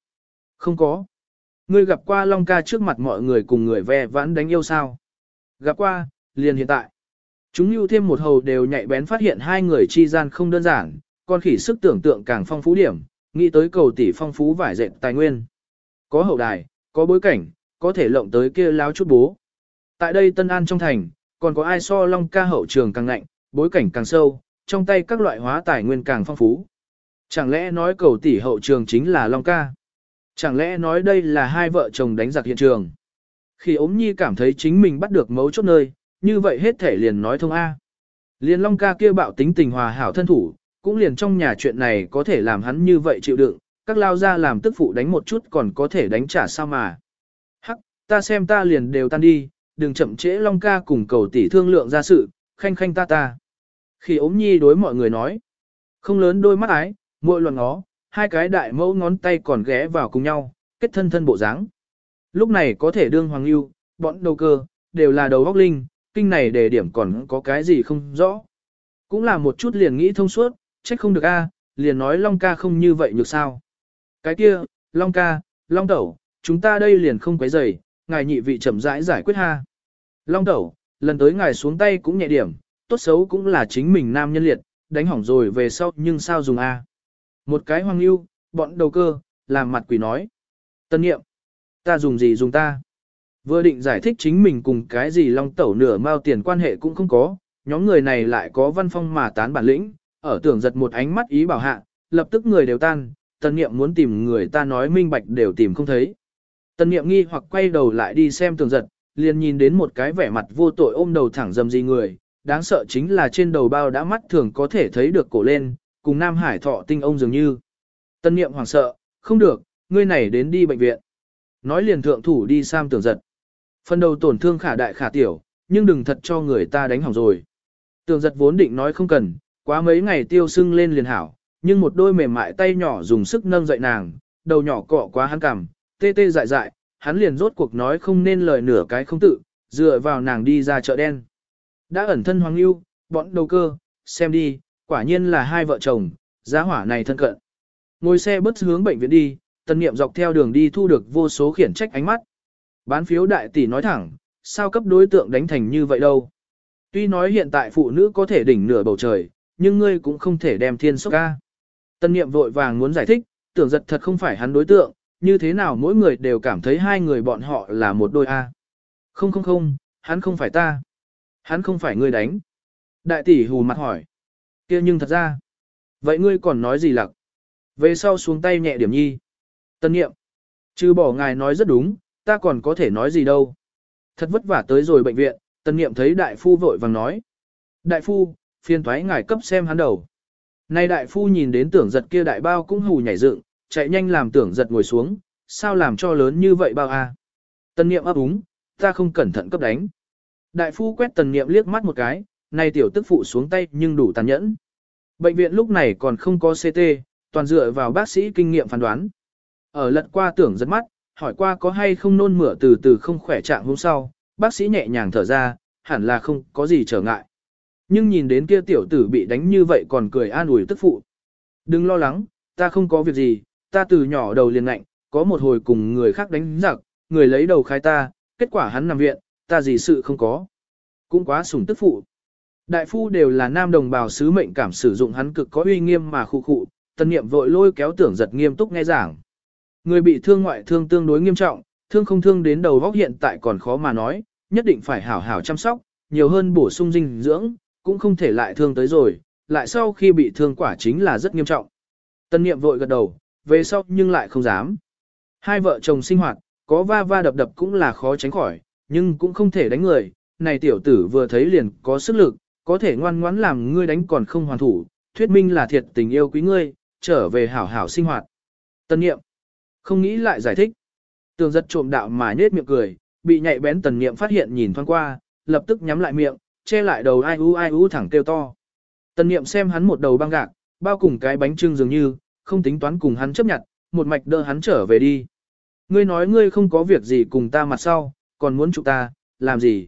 Không có. Ngươi gặp qua Long ca trước mặt mọi người cùng người ve vãn đánh yêu sao? Gặp qua, liền hiện tại. Chúng như thêm một hầu đều nhạy bén phát hiện hai người chi gian không đơn giản, con khỉ sức tưởng tượng càng phong phú điểm, nghĩ tới cầu tỷ phong phú vải dệt tài nguyên. Có hậu đài, có bối cảnh, có thể lộng tới kia láo chút bố. Tại đây Tân An trong thành, còn có ai so Long ca hậu trường càng ngạnh, bối cảnh càng sâu, trong tay các loại hóa tài nguyên càng phong phú. Chẳng lẽ nói cầu tỷ hậu trường chính là Long ca? Chẳng lẽ nói đây là hai vợ chồng đánh giặc hiện trường? Khi ốm nhi cảm thấy chính mình bắt được mấu chốt nơi, như vậy hết thể liền nói thông A. Liền Long ca kia bạo tính tình hòa hảo thân thủ, cũng liền trong nhà chuyện này có thể làm hắn như vậy chịu đựng, các lao ra làm tức phụ đánh một chút còn có thể đánh trả sao mà. Hắc, ta xem ta liền đều tan đi, đừng chậm trễ Long ca cùng cầu tỷ thương lượng ra sự, khanh khanh ta ta. Khi ốm nhi đối mọi người nói, không lớn đôi mắt ái, mỗi loạn ngó, hai cái đại mẫu ngón tay còn ghé vào cùng nhau, kết thân thân bộ dáng. Lúc này có thể đương hoàng lưu, bọn đầu cơ, đều là đầu góc linh, kinh này đề điểm còn có cái gì không rõ. Cũng là một chút liền nghĩ thông suốt, trách không được a, liền nói Long ca không như vậy nhược sao. Cái kia, Long ca, Long tẩu, chúng ta đây liền không quấy rầy, ngài nhị vị chậm rãi giải, giải quyết ha. Long tẩu, lần tới ngài xuống tay cũng nhẹ điểm, tốt xấu cũng là chính mình nam nhân liệt, đánh hỏng rồi về sau nhưng sao dùng a? Một cái hoang lưu, bọn đầu cơ, làm mặt quỷ nói. Tân nghiệm, ta dùng gì dùng ta? Vừa định giải thích chính mình cùng cái gì long tẩu nửa mao tiền quan hệ cũng không có, nhóm người này lại có văn phong mà tán bản lĩnh, ở tưởng giật một ánh mắt ý bảo hạ, lập tức người đều tan, tân nghiệm muốn tìm người ta nói minh bạch đều tìm không thấy. Tân nghiệm nghi hoặc quay đầu lại đi xem tưởng giật, liền nhìn đến một cái vẻ mặt vô tội ôm đầu thẳng dầm gì người, đáng sợ chính là trên đầu bao đã mắt thường có thể thấy được cổ lên, cùng Nam Hải thọ tinh ông dường như. Tân niệm hoảng sợ, không được, ngươi này đến đi bệnh viện. Nói liền thượng thủ đi sam tưởng giật. Phần đầu tổn thương khả đại khả tiểu, nhưng đừng thật cho người ta đánh hỏng rồi. Tường giật vốn định nói không cần, quá mấy ngày tiêu sưng lên liền hảo, nhưng một đôi mềm mại tay nhỏ dùng sức nâng dậy nàng, đầu nhỏ cọ quá hắn cằm, tê tê dại dại, hắn liền rốt cuộc nói không nên lời nửa cái không tự, dựa vào nàng đi ra chợ đen. Đã ẩn thân hoàng lưu, bọn đầu cơ, xem đi, quả nhiên là hai vợ chồng, giá hỏa này thân cận. Ngồi xe bất hướng bệnh viện đi, tân niệm dọc theo đường đi thu được vô số khiển trách ánh mắt. Bán phiếu đại tỷ nói thẳng, sao cấp đối tượng đánh thành như vậy đâu. Tuy nói hiện tại phụ nữ có thể đỉnh nửa bầu trời, nhưng ngươi cũng không thể đem thiên sốc ca. Tân niệm vội vàng muốn giải thích, tưởng giật thật không phải hắn đối tượng, như thế nào mỗi người đều cảm thấy hai người bọn họ là một đôi A. Không không không, hắn không phải ta. Hắn không phải ngươi đánh. Đại tỷ hù mặt hỏi. kia nhưng thật ra. Vậy ngươi còn nói gì lặc? Về sau xuống tay nhẹ điểm nhi. Tân niệm Chứ bỏ ngài nói rất đúng, ta còn có thể nói gì đâu. Thật vất vả tới rồi bệnh viện, tân nghiệm thấy đại phu vội vàng nói. Đại phu, phiền thoái ngài cấp xem hắn đầu. Nay đại phu nhìn đến tưởng giật kia đại bao cũng hù nhảy dựng, chạy nhanh làm tưởng giật ngồi xuống, sao làm cho lớn như vậy bao à? a? Tân niệm ấp úng, ta không cẩn thận cấp đánh. Đại phu quét tần niệm liếc mắt một cái, nay tiểu tức phụ xuống tay nhưng đủ tàn nhẫn. Bệnh viện lúc này còn không có CT, toàn dựa vào bác sĩ kinh nghiệm phán đoán. Ở lật qua tưởng giật mắt, hỏi qua có hay không nôn mửa từ từ không khỏe trạng hôm sau, bác sĩ nhẹ nhàng thở ra, hẳn là không có gì trở ngại. Nhưng nhìn đến kia tiểu tử bị đánh như vậy còn cười an ủi tức phụ. Đừng lo lắng, ta không có việc gì, ta từ nhỏ đầu liền ngạnh, có một hồi cùng người khác đánh giặc, người lấy đầu khai ta, kết quả hắn nằm viện, ta gì sự không có. Cũng quá sủng tức phụ. Đại phu đều là nam đồng bào sứ mệnh cảm sử dụng hắn cực có uy nghiêm mà khu khụ, tân niệm vội lôi kéo tưởng giật nghiêm túc nghe giảng. Người bị thương ngoại thương tương đối nghiêm trọng, thương không thương đến đầu vóc hiện tại còn khó mà nói, nhất định phải hảo hảo chăm sóc, nhiều hơn bổ sung dinh dưỡng, cũng không thể lại thương tới rồi, lại sau khi bị thương quả chính là rất nghiêm trọng. Tân niệm vội gật đầu, về sau nhưng lại không dám. Hai vợ chồng sinh hoạt, có va va đập đập cũng là khó tránh khỏi, nhưng cũng không thể đánh người. Này tiểu tử vừa thấy liền có sức lực, có thể ngoan ngoãn làm ngươi đánh còn không hoàn thủ, thuyết minh là thiệt tình yêu quý ngươi, trở về hảo hảo sinh hoạt. Tân Niệm không nghĩ lại giải thích. Tường giật trộm đạo mà nết miệng cười, bị nhạy bén tần nghiệm phát hiện nhìn thoáng qua, lập tức nhắm lại miệng, che lại đầu ai u ai u thẳng kêu to. Tần nghiệm xem hắn một đầu băng gạc, bao cùng cái bánh trưng dường như, không tính toán cùng hắn chấp nhận, một mạch đỡ hắn trở về đi. Ngươi nói ngươi không có việc gì cùng ta mặt sau, còn muốn chụp ta, làm gì?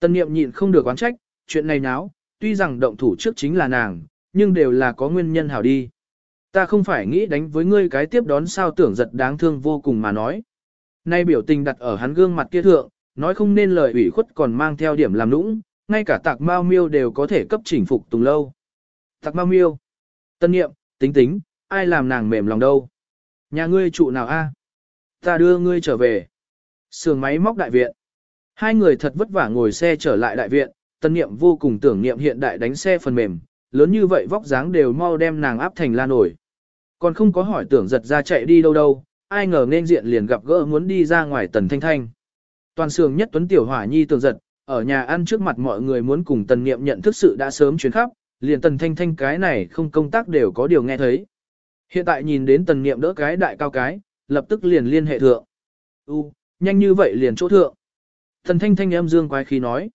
Tần niệm nhịn không được oán trách, chuyện này náo, tuy rằng động thủ trước chính là nàng, nhưng đều là có nguyên nhân hảo đi. Ta không phải nghĩ đánh với ngươi cái tiếp đón sao tưởng giật đáng thương vô cùng mà nói. Nay biểu tình đặt ở hắn gương mặt kia thượng, nói không nên lời ủy khuất còn mang theo điểm làm nũng, ngay cả tạc mao miêu đều có thể cấp chỉnh phục tùng lâu. Tạc mao miêu. Tân nghiệm, tính tính, ai làm nàng mềm lòng đâu. Nhà ngươi trụ nào a? Ta đưa ngươi trở về. Sườn máy móc đại viện. Hai người thật vất vả ngồi xe trở lại đại viện, tân nghiệm vô cùng tưởng niệm hiện đại đánh xe phần mềm, lớn như vậy vóc dáng đều mau đem nàng áp thành la nổi. Còn không có hỏi tưởng giật ra chạy đi đâu đâu, ai ngờ nên diện liền gặp gỡ muốn đi ra ngoài tần thanh thanh. Toàn sường nhất tuấn tiểu hỏa nhi tưởng giật, ở nhà ăn trước mặt mọi người muốn cùng tần niệm nhận thức sự đã sớm chuyến khắp, liền tần thanh thanh cái này không công tác đều có điều nghe thấy. Hiện tại nhìn đến tần niệm đỡ cái đại cao cái, lập tức liền liên hệ thượng. U, nhanh như vậy liền chỗ thượng. Tần thanh thanh âm dương quái khí nói.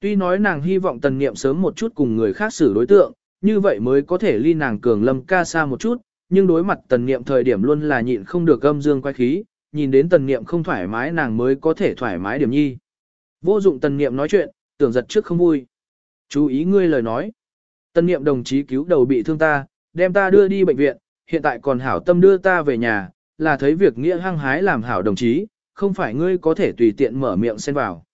Tuy nói nàng hy vọng tần niệm sớm một chút cùng người khác xử đối tượng, như vậy mới có thể ly nàng cường lâm ca xa một chút, nhưng đối mặt tần niệm thời điểm luôn là nhịn không được âm dương quay khí, nhìn đến tần niệm không thoải mái nàng mới có thể thoải mái điểm nhi. Vô dụng tần niệm nói chuyện, tưởng giật trước không vui. Chú ý ngươi lời nói. Tần niệm đồng chí cứu đầu bị thương ta, đem ta đưa đi bệnh viện, hiện tại còn hảo tâm đưa ta về nhà, là thấy việc nghĩa hăng hái làm hảo đồng chí, không phải ngươi có thể tùy tiện mở miệng xen vào.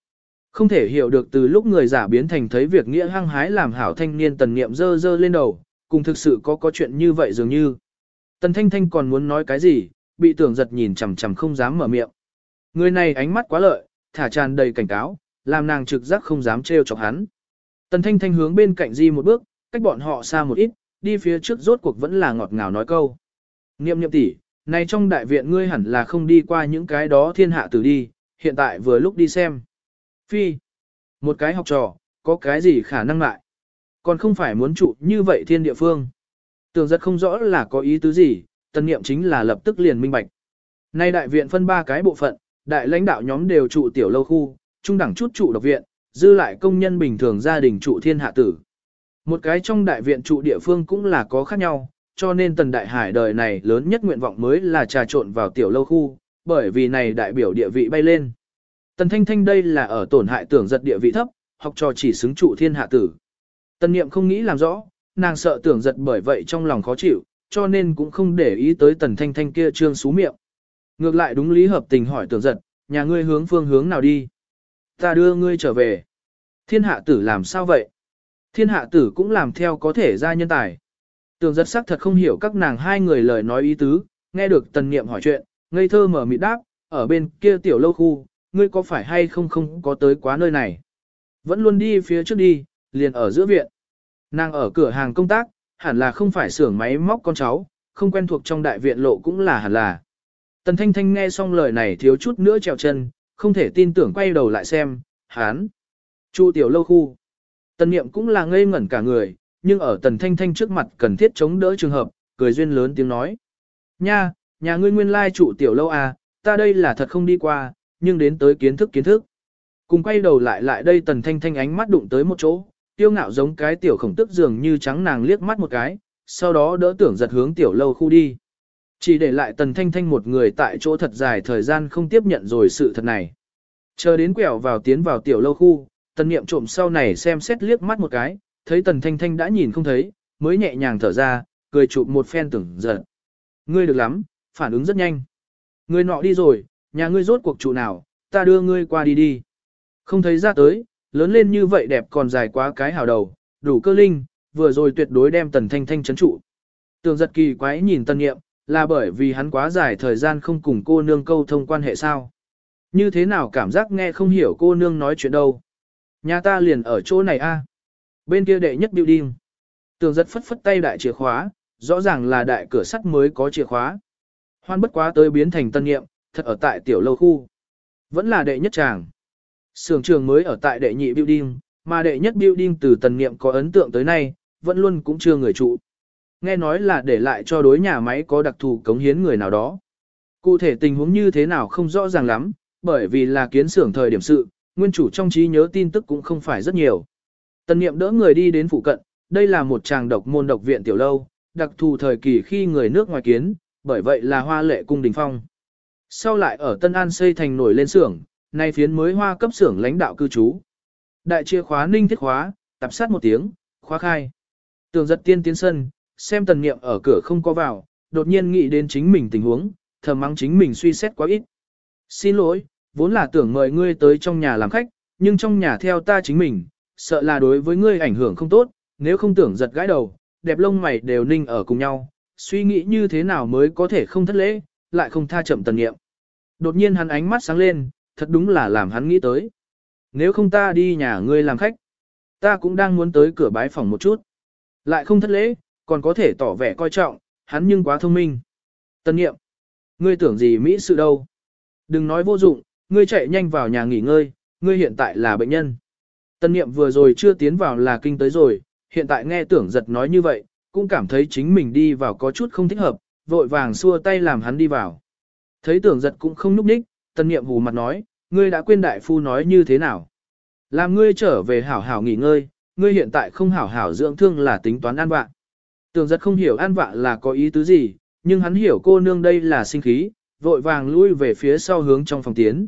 Không thể hiểu được từ lúc người giả biến thành thấy việc nghĩa hăng hái làm hảo thanh niên tần niệm dơ dơ lên đầu, cùng thực sự có có chuyện như vậy dường như. Tần thanh thanh còn muốn nói cái gì, bị tưởng giật nhìn chằm chằm không dám mở miệng. Người này ánh mắt quá lợi, thả tràn đầy cảnh cáo, làm nàng trực giác không dám trêu chọc hắn. Tần thanh thanh hướng bên cạnh di một bước, cách bọn họ xa một ít, đi phía trước rốt cuộc vẫn là ngọt ngào nói câu. Niệm niệm tỷ, này trong đại viện ngươi hẳn là không đi qua những cái đó thiên hạ tử đi, hiện tại vừa lúc đi xem. Phi, một cái học trò, có cái gì khả năng lại? Còn không phải muốn trụ như vậy thiên địa phương. Tưởng rất không rõ là có ý tứ gì, tân niệm chính là lập tức liền minh bạch. Nay đại viện phân ba cái bộ phận, đại lãnh đạo nhóm đều trụ tiểu lâu khu, trung đẳng chút trụ độc viện, dư lại công nhân bình thường gia đình trụ thiên hạ tử. Một cái trong đại viện trụ địa phương cũng là có khác nhau, cho nên tần đại hải đời này lớn nhất nguyện vọng mới là trà trộn vào tiểu lâu khu, bởi vì này đại biểu địa vị bay lên. Tần thanh thanh đây là ở tổn hại tưởng giật địa vị thấp, học trò chỉ xứng trụ thiên hạ tử. Tần niệm không nghĩ làm rõ, nàng sợ tưởng giật bởi vậy trong lòng khó chịu, cho nên cũng không để ý tới tần thanh thanh kia trương xú miệng. Ngược lại đúng lý hợp tình hỏi tưởng giật, nhà ngươi hướng phương hướng nào đi? Ta đưa ngươi trở về. Thiên hạ tử làm sao vậy? Thiên hạ tử cũng làm theo có thể ra nhân tài. Tưởng giật sắc thật không hiểu các nàng hai người lời nói ý tứ, nghe được tần niệm hỏi chuyện, ngây thơ mở mịt đáp, ở bên kia tiểu lâu khu, ngươi có phải hay không không có tới quá nơi này? Vẫn luôn đi phía trước đi, liền ở giữa viện. Nàng ở cửa hàng công tác, hẳn là không phải xưởng máy móc con cháu, không quen thuộc trong đại viện lộ cũng là hẳn là. Tần Thanh Thanh nghe xong lời này thiếu chút nữa trèo chân, không thể tin tưởng quay đầu lại xem, hán. Chu tiểu lâu khu. Tần Niệm cũng là ngây ngẩn cả người, nhưng ở Tần Thanh Thanh trước mặt cần thiết chống đỡ trường hợp, cười duyên lớn tiếng nói. Nha, nhà ngươi nguyên lai trụ tiểu lâu à, ta đây là thật không đi qua, nhưng đến tới kiến thức kiến thức. Cùng quay đầu lại lại đây Tần Thanh Thanh ánh mắt đụng tới một chỗ, tiêu ngạo giống cái tiểu khổng tức dường như trắng nàng liếc mắt một cái, sau đó đỡ tưởng giật hướng tiểu lâu khu đi. Chỉ để lại tần thanh thanh một người tại chỗ thật dài thời gian không tiếp nhận rồi sự thật này. Chờ đến quẹo vào tiến vào tiểu lâu khu, tần niệm trộm sau này xem xét liếc mắt một cái, thấy tần thanh thanh đã nhìn không thấy, mới nhẹ nhàng thở ra, cười chụp một phen tưởng giật. Ngươi được lắm, phản ứng rất nhanh. Ngươi nọ đi rồi, nhà ngươi rốt cuộc trụ nào, ta đưa ngươi qua đi đi. Không thấy ra tới, lớn lên như vậy đẹp còn dài quá cái hào đầu, đủ cơ linh, vừa rồi tuyệt đối đem tần thanh thanh chấn trụ. Tường giật kỳ quái nhìn tân nghiệm, là bởi vì hắn quá dài thời gian không cùng cô nương câu thông quan hệ sao. Như thế nào cảm giác nghe không hiểu cô nương nói chuyện đâu. Nhà ta liền ở chỗ này a Bên kia đệ nhất building. Tường giật phất phất tay đại chìa khóa, rõ ràng là đại cửa sắt mới có chìa khóa. Hoan bất quá tới biến thành tân nghiệm, thật ở tại tiểu lâu khu. Vẫn là đệ nhất tràng. Sưởng trường mới ở tại đệ nhị building, mà đệ nhất building từ tần niệm có ấn tượng tới nay, vẫn luôn cũng chưa người trụ. Nghe nói là để lại cho đối nhà máy có đặc thù cống hiến người nào đó. Cụ thể tình huống như thế nào không rõ ràng lắm, bởi vì là kiến xưởng thời điểm sự, nguyên chủ trong trí nhớ tin tức cũng không phải rất nhiều. Tần niệm đỡ người đi đến phụ cận, đây là một tràng độc môn độc viện tiểu lâu, đặc thù thời kỳ khi người nước ngoài kiến, bởi vậy là hoa lệ cung đình phong. Sau lại ở Tân An xây thành nổi lên xưởng, nay phiến mới hoa cấp xưởng lãnh đạo cư trú. Đại chìa khóa ninh thiết khóa, tập sát một tiếng, khóa khai. Tường giật tiên tiến sân, xem tần niệm ở cửa không có vào, đột nhiên nghĩ đến chính mình tình huống, thầm mắng chính mình suy xét quá ít. Xin lỗi, vốn là tưởng mời ngươi tới trong nhà làm khách, nhưng trong nhà theo ta chính mình, sợ là đối với ngươi ảnh hưởng không tốt, nếu không tưởng giật gãi đầu, đẹp lông mày đều ninh ở cùng nhau, suy nghĩ như thế nào mới có thể không thất lễ, lại không tha chậm tần niệm. Đột nhiên hắn ánh mắt sáng lên, thật đúng là làm hắn nghĩ tới. Nếu không ta đi nhà ngươi làm khách, ta cũng đang muốn tới cửa bái phòng một chút. Lại không thất lễ, còn có thể tỏ vẻ coi trọng, hắn nhưng quá thông minh. Tân nghiệm, ngươi tưởng gì Mỹ sự đâu. Đừng nói vô dụng, ngươi chạy nhanh vào nhà nghỉ ngơi, ngươi hiện tại là bệnh nhân. Tân nghiệm vừa rồi chưa tiến vào là kinh tới rồi, hiện tại nghe tưởng giật nói như vậy, cũng cảm thấy chính mình đi vào có chút không thích hợp, vội vàng xua tay làm hắn đi vào. Thấy tưởng giật cũng không núp đích, tân nghiệm hù mặt nói, ngươi đã quên đại phu nói như thế nào. Làm ngươi trở về hảo hảo nghỉ ngơi, ngươi hiện tại không hảo hảo dưỡng thương là tính toán an vạ. Tưởng giật không hiểu an vạ là có ý tứ gì, nhưng hắn hiểu cô nương đây là sinh khí, vội vàng lui về phía sau hướng trong phòng tiến.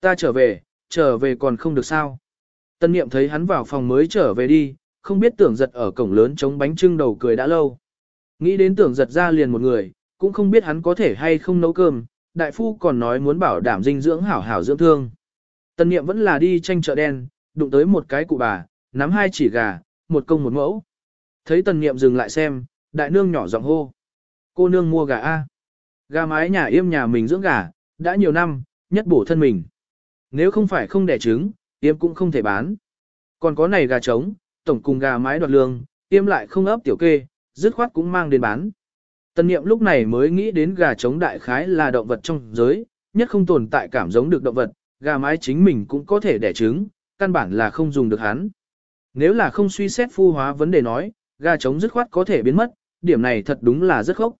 Ta trở về, trở về còn không được sao. Tân niệm thấy hắn vào phòng mới trở về đi, không biết tưởng giật ở cổng lớn chống bánh trưng đầu cười đã lâu. Nghĩ đến tưởng giật ra liền một người, cũng không biết hắn có thể hay không nấu cơm, đại phu còn nói muốn bảo đảm dinh dưỡng hảo hảo dưỡng thương. tần niệm vẫn là đi tranh chợ đen, đụng tới một cái cụ bà, nắm hai chỉ gà, một công một mẫu. Thấy tần niệm dừng lại xem, đại nương nhỏ giọng hô. Cô nương mua gà A. Gà mái nhà yêm nhà mình dưỡng gà, đã nhiều năm, nhất bổ thân mình. Nếu không phải không đẻ trứng, yêm cũng không thể bán. Còn có này gà trống, tổng cùng gà mái đoạt lương, yêm lại không ấp tiểu kê, dứt khoát cũng mang đến bán. Tần niệm lúc này mới nghĩ đến gà trống đại khái là động vật trong giới, nhất không tồn tại cảm giống được động vật, gà mái chính mình cũng có thể đẻ trứng, căn bản là không dùng được hắn. Nếu là không suy xét phu hóa vấn đề nói, gà trống dứt khoát có thể biến mất, điểm này thật đúng là rất khốc.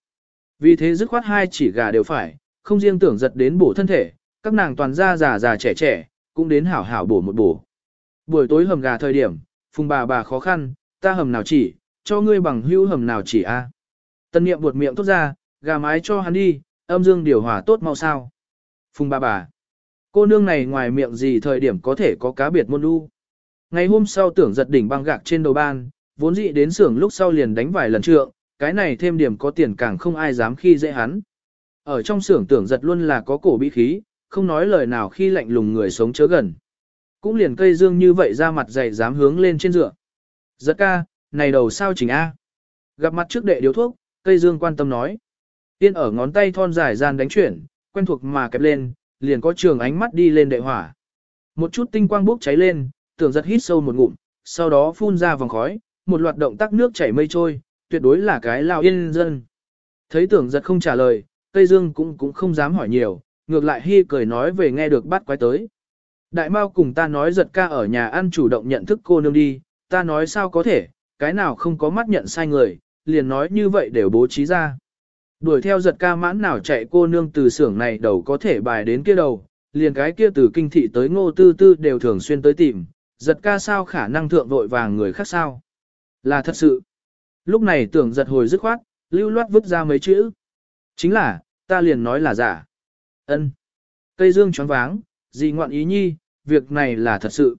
Vì thế dứt khoát hai chỉ gà đều phải, không riêng tưởng giật đến bổ thân thể, các nàng toàn ra già già trẻ trẻ, cũng đến hảo hảo bổ một bổ. Buổi tối hầm gà thời điểm, phùng bà bà khó khăn, ta hầm nào chỉ, cho ngươi bằng hữu hầm nào chỉ a. Tân niệm buột miệng tốt ra, gà mái cho hắn đi, âm dương điều hòa tốt mau sao. Phùng bà bà. Cô nương này ngoài miệng gì thời điểm có thể có cá biệt môn đu. Ngày hôm sau tưởng giật đỉnh băng gạc trên đầu ban, vốn dĩ đến xưởng lúc sau liền đánh vài lần trượng, cái này thêm điểm có tiền càng không ai dám khi dễ hắn. Ở trong xưởng tưởng giật luôn là có cổ bị khí, không nói lời nào khi lạnh lùng người sống chớ gần. Cũng liền cây dương như vậy ra mặt dày dám hướng lên trên dựa. Giật ca, này đầu sao chỉnh A. Gặp mặt trước đệ điếu thuốc, cây dương quan tâm nói. Tiên ở ngón tay thon dài gian đánh chuyển, quen thuộc mà kẹp lên, liền có trường ánh mắt đi lên đệ hỏa. Một chút tinh quang bốc cháy lên, tưởng giật hít sâu một ngụm, sau đó phun ra vòng khói, một loạt động tác nước chảy mây trôi, tuyệt đối là cái lao yên dân. Thấy tưởng giật không trả lời, Tây Dương cũng cũng không dám hỏi nhiều, ngược lại hy cười nói về nghe được bắt quái tới. Đại Mao cùng ta nói giật ca ở nhà ăn chủ động nhận thức cô nương đi, ta nói sao có thể, cái nào không có mắt nhận sai người, liền nói như vậy đều bố trí ra. Đuổi theo giật ca mãn nào chạy cô nương từ xưởng này đầu có thể bài đến kia đầu, liền cái kia từ kinh thị tới ngô tư tư đều thường xuyên tới tìm, giật ca sao khả năng thượng vội vàng người khác sao. Là thật sự. Lúc này tưởng giật hồi dứt khoát, lưu loát vứt ra mấy chữ. Chính là, ta liền nói là giả. ân Cây dương choáng váng, gì ngoạn ý nhi, việc này là thật sự.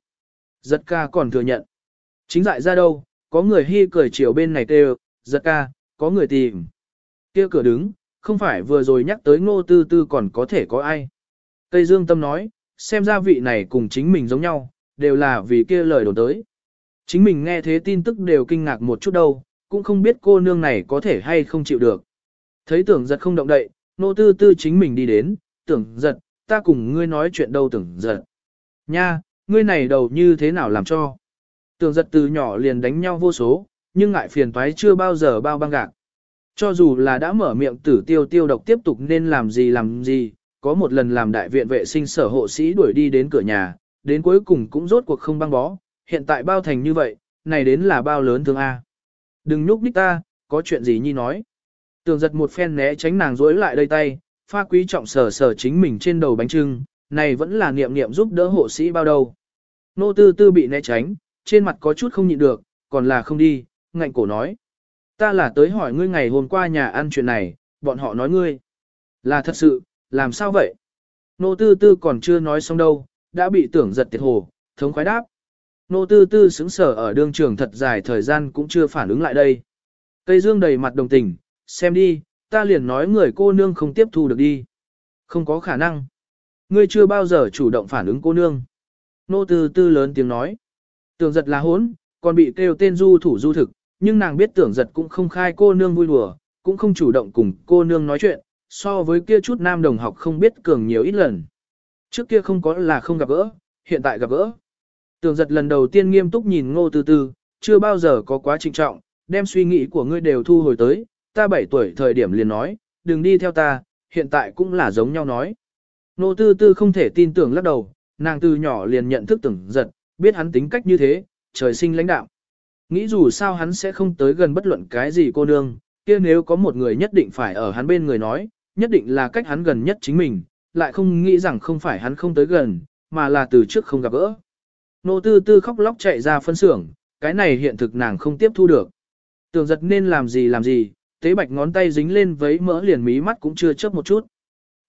Giật ca còn thừa nhận. Chính dại ra đâu, có người hy cười chiều bên này kêu, giật ca, có người tìm. kia cửa đứng, không phải vừa rồi nhắc tới ngô tư tư còn có thể có ai. tây dương tâm nói, xem ra vị này cùng chính mình giống nhau, đều là vì kia lời đồn tới. Chính mình nghe thế tin tức đều kinh ngạc một chút đâu, cũng không biết cô nương này có thể hay không chịu được. Thấy tưởng giật không động đậy, nô tư tư chính mình đi đến, tưởng giật, ta cùng ngươi nói chuyện đâu tưởng giật. Nha, ngươi này đầu như thế nào làm cho. Tưởng giật từ nhỏ liền đánh nhau vô số, nhưng ngại phiền toái chưa bao giờ bao băng gạc. Cho dù là đã mở miệng tử tiêu tiêu độc tiếp tục nên làm gì làm gì, có một lần làm đại viện vệ sinh sở hộ sĩ đuổi đi đến cửa nhà, đến cuối cùng cũng rốt cuộc không băng bó, hiện tại bao thành như vậy, này đến là bao lớn thương A. Đừng nhúc nhích ta, có chuyện gì nhi nói. Tường giật một phen né tránh nàng rối lại đây tay, pha quý trọng sở sở chính mình trên đầu bánh trưng, này vẫn là niệm niệm giúp đỡ hộ sĩ bao đầu. Nô tư tư bị né tránh, trên mặt có chút không nhịn được, còn là không đi, ngạnh cổ nói. Ta là tới hỏi ngươi ngày hôm qua nhà ăn chuyện này, bọn họ nói ngươi. Là thật sự, làm sao vậy? Nô tư tư còn chưa nói xong đâu, đã bị tưởng giật tiệt hồ, thống khoái đáp. Nô tư tư xứng sở ở đương trường thật dài thời gian cũng chưa phản ứng lại đây. Tây Dương đầy mặt đồng tình, xem đi, ta liền nói người cô nương không tiếp thu được đi. Không có khả năng. Ngươi chưa bao giờ chủ động phản ứng cô nương. Nô tư tư lớn tiếng nói. Tưởng giật là hốn, còn bị kêu tên du thủ du thực, nhưng nàng biết tưởng giật cũng không khai cô nương vui đùa, cũng không chủ động cùng cô nương nói chuyện, so với kia chút nam đồng học không biết cường nhiều ít lần. Trước kia không có là không gặp gỡ, hiện tại gặp gỡ. Tường giật lần đầu tiên nghiêm túc nhìn ngô tư tư, chưa bao giờ có quá trinh trọng, đem suy nghĩ của ngươi đều thu hồi tới, ta 7 tuổi thời điểm liền nói, đừng đi theo ta, hiện tại cũng là giống nhau nói. Ngô tư tư không thể tin tưởng lắc đầu, nàng từ nhỏ liền nhận thức tưởng giật, biết hắn tính cách như thế, trời sinh lãnh đạo. Nghĩ dù sao hắn sẽ không tới gần bất luận cái gì cô nương, kia nếu có một người nhất định phải ở hắn bên người nói, nhất định là cách hắn gần nhất chính mình, lại không nghĩ rằng không phải hắn không tới gần, mà là từ trước không gặp gỡ. Nô tư tư khóc lóc chạy ra phân xưởng, cái này hiện thực nàng không tiếp thu được. Tưởng giật nên làm gì làm gì, tế bạch ngón tay dính lên với mỡ liền mí mắt cũng chưa chớp một chút.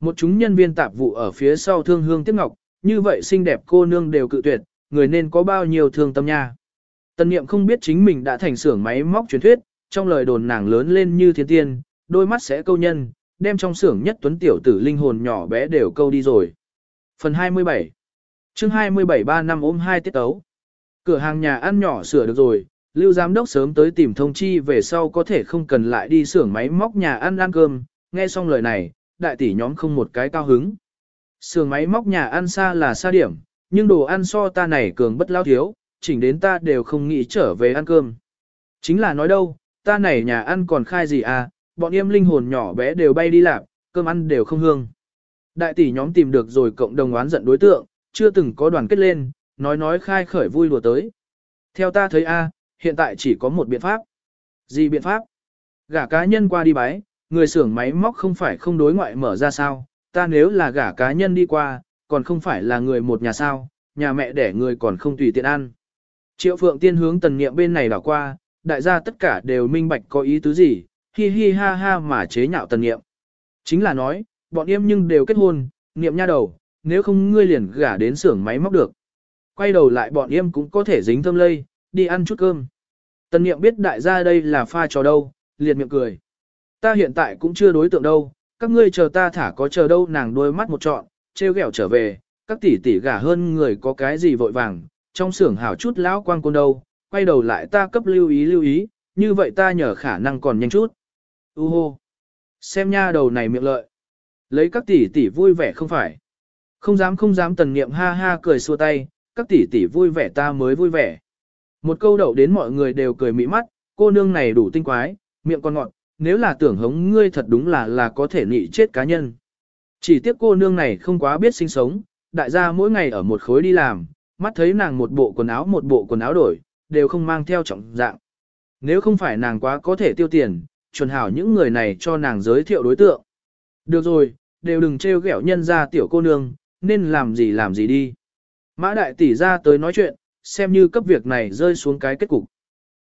Một chúng nhân viên tạp vụ ở phía sau thương hương tiếc ngọc, như vậy xinh đẹp cô nương đều cự tuyệt, người nên có bao nhiêu thương tâm nha. Tần niệm không biết chính mình đã thành xưởng máy móc truyền thuyết, trong lời đồn nàng lớn lên như thiên tiên, đôi mắt sẽ câu nhân, đem trong xưởng nhất tuấn tiểu tử linh hồn nhỏ bé đều câu đi rồi. Phần 27 chương 27 3 năm ôm hai tiết tấu. Cửa hàng nhà ăn nhỏ sửa được rồi, lưu giám đốc sớm tới tìm thông chi về sau có thể không cần lại đi xưởng máy móc nhà ăn ăn cơm, nghe xong lời này, đại tỷ nhóm không một cái cao hứng. Xưởng máy móc nhà ăn xa là xa điểm, nhưng đồ ăn so ta này cường bất lao thiếu, chỉnh đến ta đều không nghĩ trở về ăn cơm. Chính là nói đâu, ta này nhà ăn còn khai gì à, bọn em linh hồn nhỏ bé đều bay đi lạc cơm ăn đều không hương. Đại tỷ nhóm tìm được rồi cộng đồng oán giận đối tượng, chưa từng có đoàn kết lên, nói nói khai khởi vui lùa tới. Theo ta thấy a, hiện tại chỉ có một biện pháp. Gì biện pháp? Gả cá nhân qua đi bái, người xưởng máy móc không phải không đối ngoại mở ra sao, ta nếu là gả cá nhân đi qua, còn không phải là người một nhà sao, nhà mẹ đẻ người còn không tùy tiện ăn. Triệu Phượng Tiên hướng tần niệm bên này đảo qua, đại gia tất cả đều minh bạch có ý tứ gì, hi hi ha ha mà chế nhạo tần niệm. Chính là nói, bọn em nhưng đều kết hôn, niệm nha đầu, nếu không ngươi liền gả đến xưởng máy móc được. Quay đầu lại bọn em cũng có thể dính thơm lây, đi ăn chút cơm. Tần niệm biết đại gia đây là pha trò đâu, liệt miệng cười. Ta hiện tại cũng chưa đối tượng đâu, các ngươi chờ ta thả có chờ đâu nàng đôi mắt một trọn, treo gẹo trở về, các tỷ tỷ gả hơn người có cái gì vội vàng, trong xưởng hảo chút lão quang côn đâu, quay đầu lại ta cấp lưu ý lưu ý, như vậy ta nhờ khả năng còn nhanh chút. U hô! Xem nha đầu này miệng lợi. Lấy các tỷ tỷ vui vẻ không phải. Không dám không dám tần niệm ha ha cười xua tay, các tỷ tỷ vui vẻ ta mới vui vẻ. Một câu đậu đến mọi người đều cười mỹ mắt, cô nương này đủ tinh quái, miệng con ngọt, nếu là tưởng hống ngươi thật đúng là là có thể nị chết cá nhân. Chỉ tiếc cô nương này không quá biết sinh sống, đại gia mỗi ngày ở một khối đi làm, mắt thấy nàng một bộ quần áo một bộ quần áo đổi, đều không mang theo trọng dạng. Nếu không phải nàng quá có thể tiêu tiền, chuẩn hảo những người này cho nàng giới thiệu đối tượng. Được rồi, đều đừng trêu ghẹo nhân ra tiểu cô nương, nên làm gì làm gì đi. Mã đại tỷ ra tới nói chuyện, xem như cấp việc này rơi xuống cái kết cục.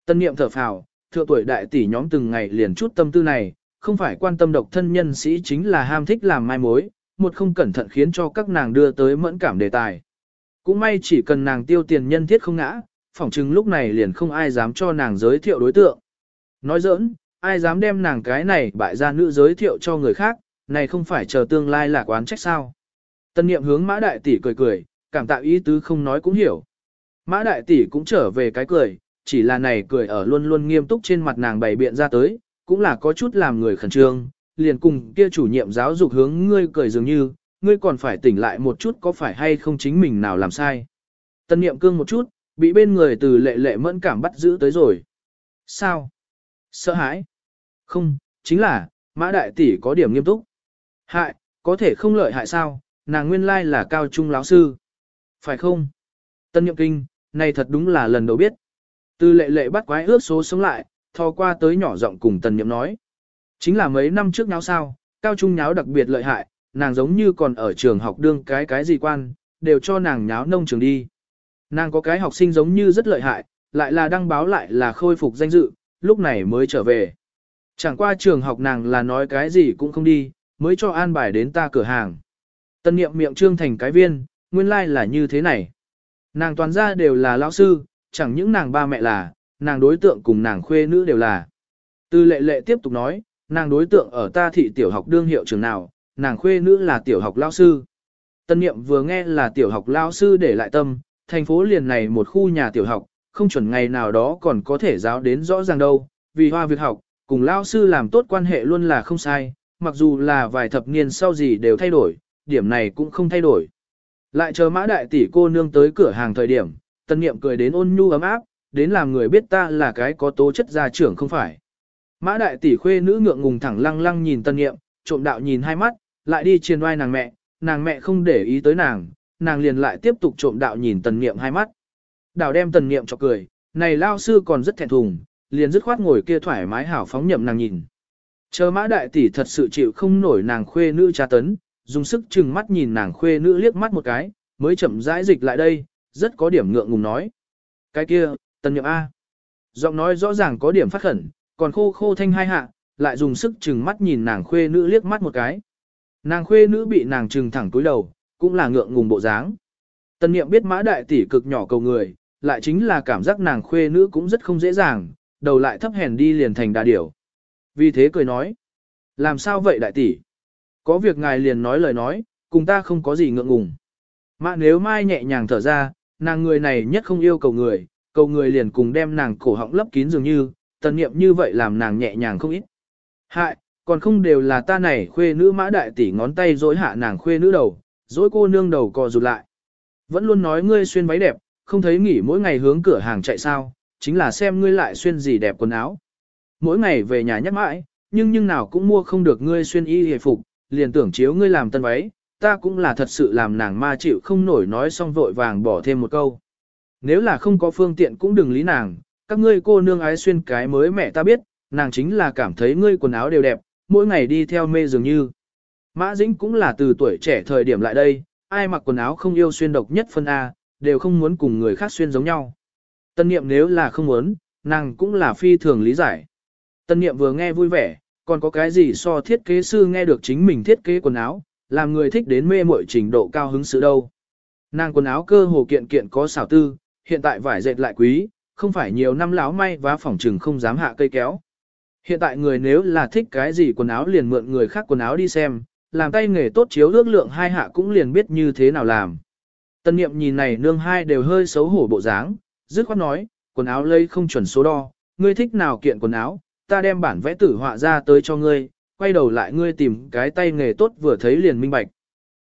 Tân niệm thở phào, thượng tuổi đại tỷ nhóm từng ngày liền chút tâm tư này, không phải quan tâm độc thân nhân sĩ chính là ham thích làm mai mối, một không cẩn thận khiến cho các nàng đưa tới mẫn cảm đề tài. Cũng may chỉ cần nàng tiêu tiền nhân thiết không ngã, phỏng chừng lúc này liền không ai dám cho nàng giới thiệu đối tượng. Nói giỡn, ai dám đem nàng cái này bại ra nữ giới thiệu cho người khác, này không phải chờ tương lai là quán trách sao. Tân niệm hướng mã đại tỷ cười cười, cảm tạo ý tứ không nói cũng hiểu. Mã đại tỷ cũng trở về cái cười, chỉ là này cười ở luôn luôn nghiêm túc trên mặt nàng bày biện ra tới, cũng là có chút làm người khẩn trương, liền cùng kia chủ nhiệm giáo dục hướng ngươi cười dường như, ngươi còn phải tỉnh lại một chút có phải hay không chính mình nào làm sai. Tân niệm cương một chút, bị bên người từ lệ lệ mẫn cảm bắt giữ tới rồi. Sao? Sợ hãi? Không, chính là, mã đại tỷ có điểm nghiêm túc. Hại, có thể không lợi hại sao, nàng nguyên lai là cao trung lão sư. Phải không? Tân nhậm kinh, này thật đúng là lần đầu biết. Từ lệ lệ bắt quái ước số sống lại, thò qua tới nhỏ giọng cùng tần nhậm nói. Chính là mấy năm trước nháo sao, cao trung nháo đặc biệt lợi hại, nàng giống như còn ở trường học đương cái cái gì quan, đều cho nàng nháo nông trường đi. Nàng có cái học sinh giống như rất lợi hại, lại là đăng báo lại là khôi phục danh dự, lúc này mới trở về. Chẳng qua trường học nàng là nói cái gì cũng không đi, mới cho an bài đến ta cửa hàng. Tân niệm miệng trương thành cái viên, nguyên lai like là như thế này. Nàng toàn ra đều là lão sư, chẳng những nàng ba mẹ là, nàng đối tượng cùng nàng khuê nữ đều là. Từ lệ lệ tiếp tục nói, nàng đối tượng ở ta thị tiểu học đương hiệu trường nào, nàng khuê nữ là tiểu học lao sư. Tân niệm vừa nghe là tiểu học lao sư để lại tâm, thành phố liền này một khu nhà tiểu học, không chuẩn ngày nào đó còn có thể giáo đến rõ ràng đâu, vì hoa việc học, cùng lao sư làm tốt quan hệ luôn là không sai, mặc dù là vài thập niên sau gì đều thay đổi, điểm này cũng không thay đổi. Lại chờ mã đại tỷ cô nương tới cửa hàng thời điểm, tân niệm cười đến ôn nhu ấm áp, đến làm người biết ta là cái có tố chất gia trưởng không phải. Mã đại tỷ khuê nữ ngượng ngùng thẳng lăng lăng nhìn tân niệm, trộm đạo nhìn hai mắt, lại đi chiền oai nàng mẹ, nàng mẹ không để ý tới nàng, nàng liền lại tiếp tục trộm đạo nhìn tần niệm hai mắt. Đào đem tần niệm cho cười, này lao sư còn rất thẹn thùng, liền dứt khoát ngồi kia thoải mái hảo phóng nhậm nàng nhìn. Chờ mã đại tỷ thật sự chịu không nổi nàng khuê nữ tra tấn, dùng sức chừng mắt nhìn nàng khuê nữ liếc mắt một cái, mới chậm rãi dịch lại đây, rất có điểm ngượng ngùng nói. Cái kia, tần nhậm A. Giọng nói rõ ràng có điểm phát khẩn, còn khô khô thanh hai hạ, lại dùng sức chừng mắt nhìn nàng khuê nữ liếc mắt một cái. Nàng khuê nữ bị nàng trừng thẳng túi đầu, cũng là ngượng ngùng bộ dáng. Tần niệm biết mã đại tỷ cực nhỏ cầu người, lại chính là cảm giác nàng khuê nữ cũng rất không dễ dàng, đầu lại thấp hèn đi liền thành đà điểu. Vì thế cười nói, làm sao vậy đại tỷ? Có việc ngài liền nói lời nói, cùng ta không có gì ngượng ngùng. Mà nếu mai nhẹ nhàng thở ra, nàng người này nhất không yêu cầu người, cầu người liền cùng đem nàng cổ họng lấp kín dường như, tần niệm như vậy làm nàng nhẹ nhàng không ít. Hại, còn không đều là ta này khuê nữ mã đại tỷ ngón tay dối hạ nàng khuê nữ đầu, dối cô nương đầu cò rụt lại. Vẫn luôn nói ngươi xuyên váy đẹp, không thấy nghỉ mỗi ngày hướng cửa hàng chạy sao, chính là xem ngươi lại xuyên gì đẹp quần áo. Mỗi ngày về nhà nhắc mãi, nhưng nhưng nào cũng mua không được ngươi xuyên y hề phục, liền tưởng chiếu ngươi làm tân váy, ta cũng là thật sự làm nàng ma chịu không nổi nói xong vội vàng bỏ thêm một câu. Nếu là không có phương tiện cũng đừng lý nàng, các ngươi cô nương ái xuyên cái mới mẹ ta biết, nàng chính là cảm thấy ngươi quần áo đều đẹp, mỗi ngày đi theo mê dường như. Mã Dĩnh cũng là từ tuổi trẻ thời điểm lại đây, ai mặc quần áo không yêu xuyên độc nhất phân A, đều không muốn cùng người khác xuyên giống nhau. Tân niệm nếu là không muốn, nàng cũng là phi thường lý giải. Tân niệm vừa nghe vui vẻ, còn có cái gì so thiết kế sư nghe được chính mình thiết kế quần áo, làm người thích đến mê muội trình độ cao hứng sự đâu. Nàng quần áo cơ hồ kiện kiện có xảo tư, hiện tại vải dệt lại quý, không phải nhiều năm láo may và phỏng trừng không dám hạ cây kéo. Hiện tại người nếu là thích cái gì quần áo liền mượn người khác quần áo đi xem, làm tay nghề tốt chiếu ước lượng hai hạ cũng liền biết như thế nào làm. Tân niệm nhìn này nương hai đều hơi xấu hổ bộ dáng, dứt khoát nói, quần áo lây không chuẩn số đo, ngươi thích nào kiện quần áo, ta đem bản vẽ tử họa ra tới cho ngươi, quay đầu lại ngươi tìm cái tay nghề tốt vừa thấy liền minh bạch.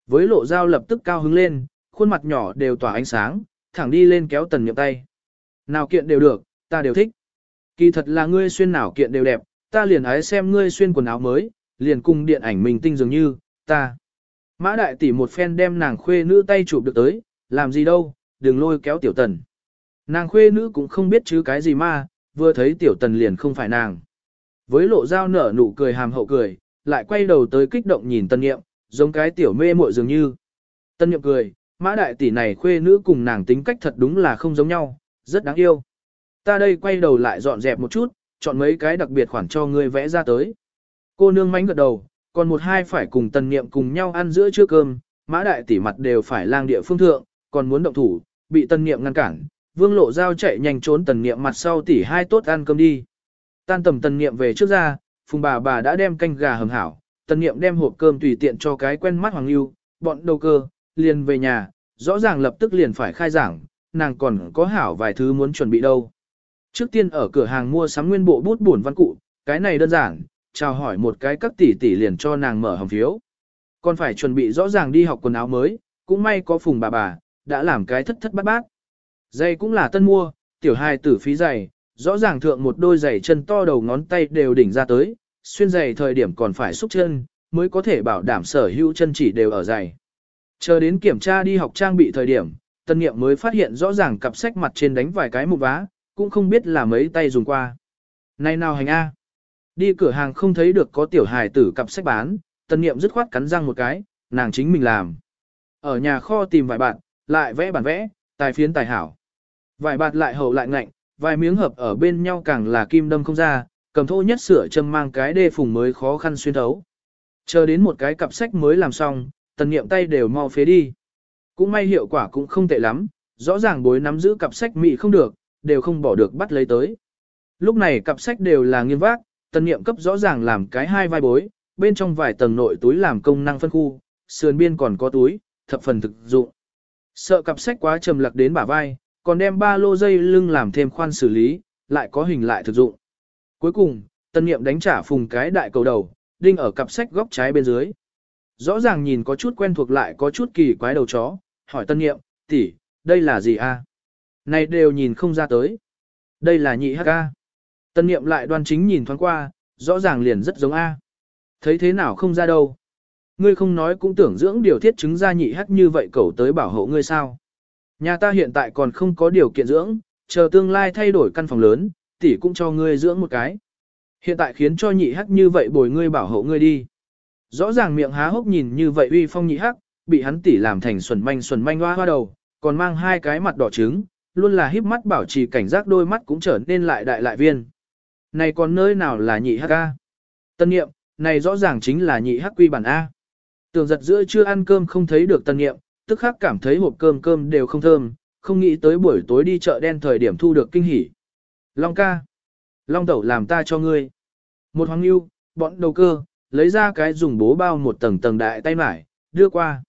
Với lộ dao lập tức cao hứng lên, khuôn mặt nhỏ đều tỏa ánh sáng, thẳng đi lên kéo tần niệm tay. Nào kiện đều được, ta đều thích. Kỳ thật là ngươi xuyên nào kiện đều đẹp, ta liền ái xem ngươi xuyên quần áo mới, liền cùng điện ảnh mình tinh dường như, ta. Mã đại tỷ một phen đem nàng khuê nữ tay chụp được tới, làm gì đâu, đừng lôi kéo tiểu tần. Nàng khuê nữ cũng không biết chứ cái gì mà, vừa thấy tiểu tần liền không phải nàng. Với lộ dao nở nụ cười hàm hậu cười, lại quay đầu tới kích động nhìn tân nghiệm, giống cái tiểu mê muội dường như. Tân nghiệm cười, mã đại tỷ này khuê nữ cùng nàng tính cách thật đúng là không giống nhau, rất đáng yêu. Ta đây quay đầu lại dọn dẹp một chút, chọn mấy cái đặc biệt khoản cho ngươi vẽ ra tới. Cô nương mánh gật đầu, còn một hai phải cùng tần niệm cùng nhau ăn giữa trưa cơm, mã đại tỷ mặt đều phải lang địa phương thượng, còn muốn động thủ, bị tần niệm ngăn cản, vương lộ dao chạy nhanh trốn tần niệm mặt sau tỷ hai tốt ăn cơm đi. Tan tầm tần niệm về trước ra, phùng bà bà đã đem canh gà hầm hảo, tần niệm đem hộp cơm tùy tiện cho cái quen mắt hoàng lưu, bọn đầu cơ, liền về nhà, rõ ràng lập tức liền phải khai giảng, nàng còn có hảo vài thứ muốn chuẩn bị đâu. Trước tiên ở cửa hàng mua sắm nguyên bộ bút buồn văn cụ, cái này đơn giản, chào hỏi một cái các tỷ tỷ liền cho nàng mở hồng phiếu. Còn phải chuẩn bị rõ ràng đi học quần áo mới, cũng may có phùng bà bà, đã làm cái thất thất bát bát. Giày cũng là tân mua, tiểu hai tử phí giày, rõ ràng thượng một đôi giày chân to đầu ngón tay đều đỉnh ra tới, xuyên giày thời điểm còn phải xúc chân, mới có thể bảo đảm sở hữu chân chỉ đều ở giày. Chờ đến kiểm tra đi học trang bị thời điểm, tân nghiệm mới phát hiện rõ ràng cặp sách mặt trên đánh vài cái một vá, cũng không biết là mấy tay dùng qua. Này nào hành A. Đi cửa hàng không thấy được có tiểu hài tử cặp sách bán, tân nghiệm dứt khoát cắn răng một cái, nàng chính mình làm. Ở nhà kho tìm vài bạn, lại vẽ bản vẽ, tài phiến tài hảo. Vài bạt lại hậu lại ngạnh, vài miếng hợp ở bên nhau càng là kim đâm không ra, cầm thô nhất sửa châm mang cái đê phùng mới khó khăn xuyên thấu. Chờ đến một cái cặp sách mới làm xong, tần niệm tay đều mau phế đi. Cũng may hiệu quả cũng không tệ lắm, rõ ràng bối nắm giữ cặp sách mị không được, đều không bỏ được bắt lấy tới. Lúc này cặp sách đều là nghiên vác, tần niệm cấp rõ ràng làm cái hai vai bối, bên trong vài tầng nội túi làm công năng phân khu, sườn biên còn có túi, thập phần thực dụng. Sợ cặp sách quá trầm lặc đến bả vai, còn đem ba lô dây lưng làm thêm khoan xử lý, lại có hình lại thực dụng. Cuối cùng, tân niệm đánh trả phùng cái đại cầu đầu, đinh ở cặp sách góc trái bên dưới. Rõ ràng nhìn có chút quen thuộc lại có chút kỳ quái đầu chó, hỏi tân nghiệm, tỷ, đây là gì a? Này đều nhìn không ra tới. Đây là nhị hắc a. Tân nghiệm lại đoan chính nhìn thoáng qua, rõ ràng liền rất giống a. Thấy thế nào không ra đâu. Ngươi không nói cũng tưởng dưỡng điều thiết chứng ra nhị hắc như vậy cầu tới bảo hộ ngươi sao. Nhà ta hiện tại còn không có điều kiện dưỡng, chờ tương lai thay đổi căn phòng lớn, tỷ cũng cho ngươi dưỡng một cái. Hiện tại khiến cho nhị hắc như vậy bồi ngươi bảo hộ ngươi đi. Rõ ràng miệng há hốc nhìn như vậy uy phong nhị hắc, bị hắn tỉ làm thành xuẩn manh xuẩn manh hoa hoa đầu, còn mang hai cái mặt đỏ trứng, luôn là híp mắt bảo trì cảnh giác đôi mắt cũng trở nên lại đại lại viên. Này còn nơi nào là nhị hắc A? Tân nghiệm, này rõ ràng chính là nhị hắc quy bản A. Tưởng giật giữa chưa ăn cơm không thấy được tân nghiệm, tức khắc cảm thấy hộp cơm cơm đều không thơm, không nghĩ tới buổi tối đi chợ đen thời điểm thu được kinh hỉ. Long ca. Long tẩu làm ta cho ngươi. Một hoàng lưu, bọn đầu cơ, lấy ra cái dùng bố bao một tầng tầng đại tay mải, đưa qua.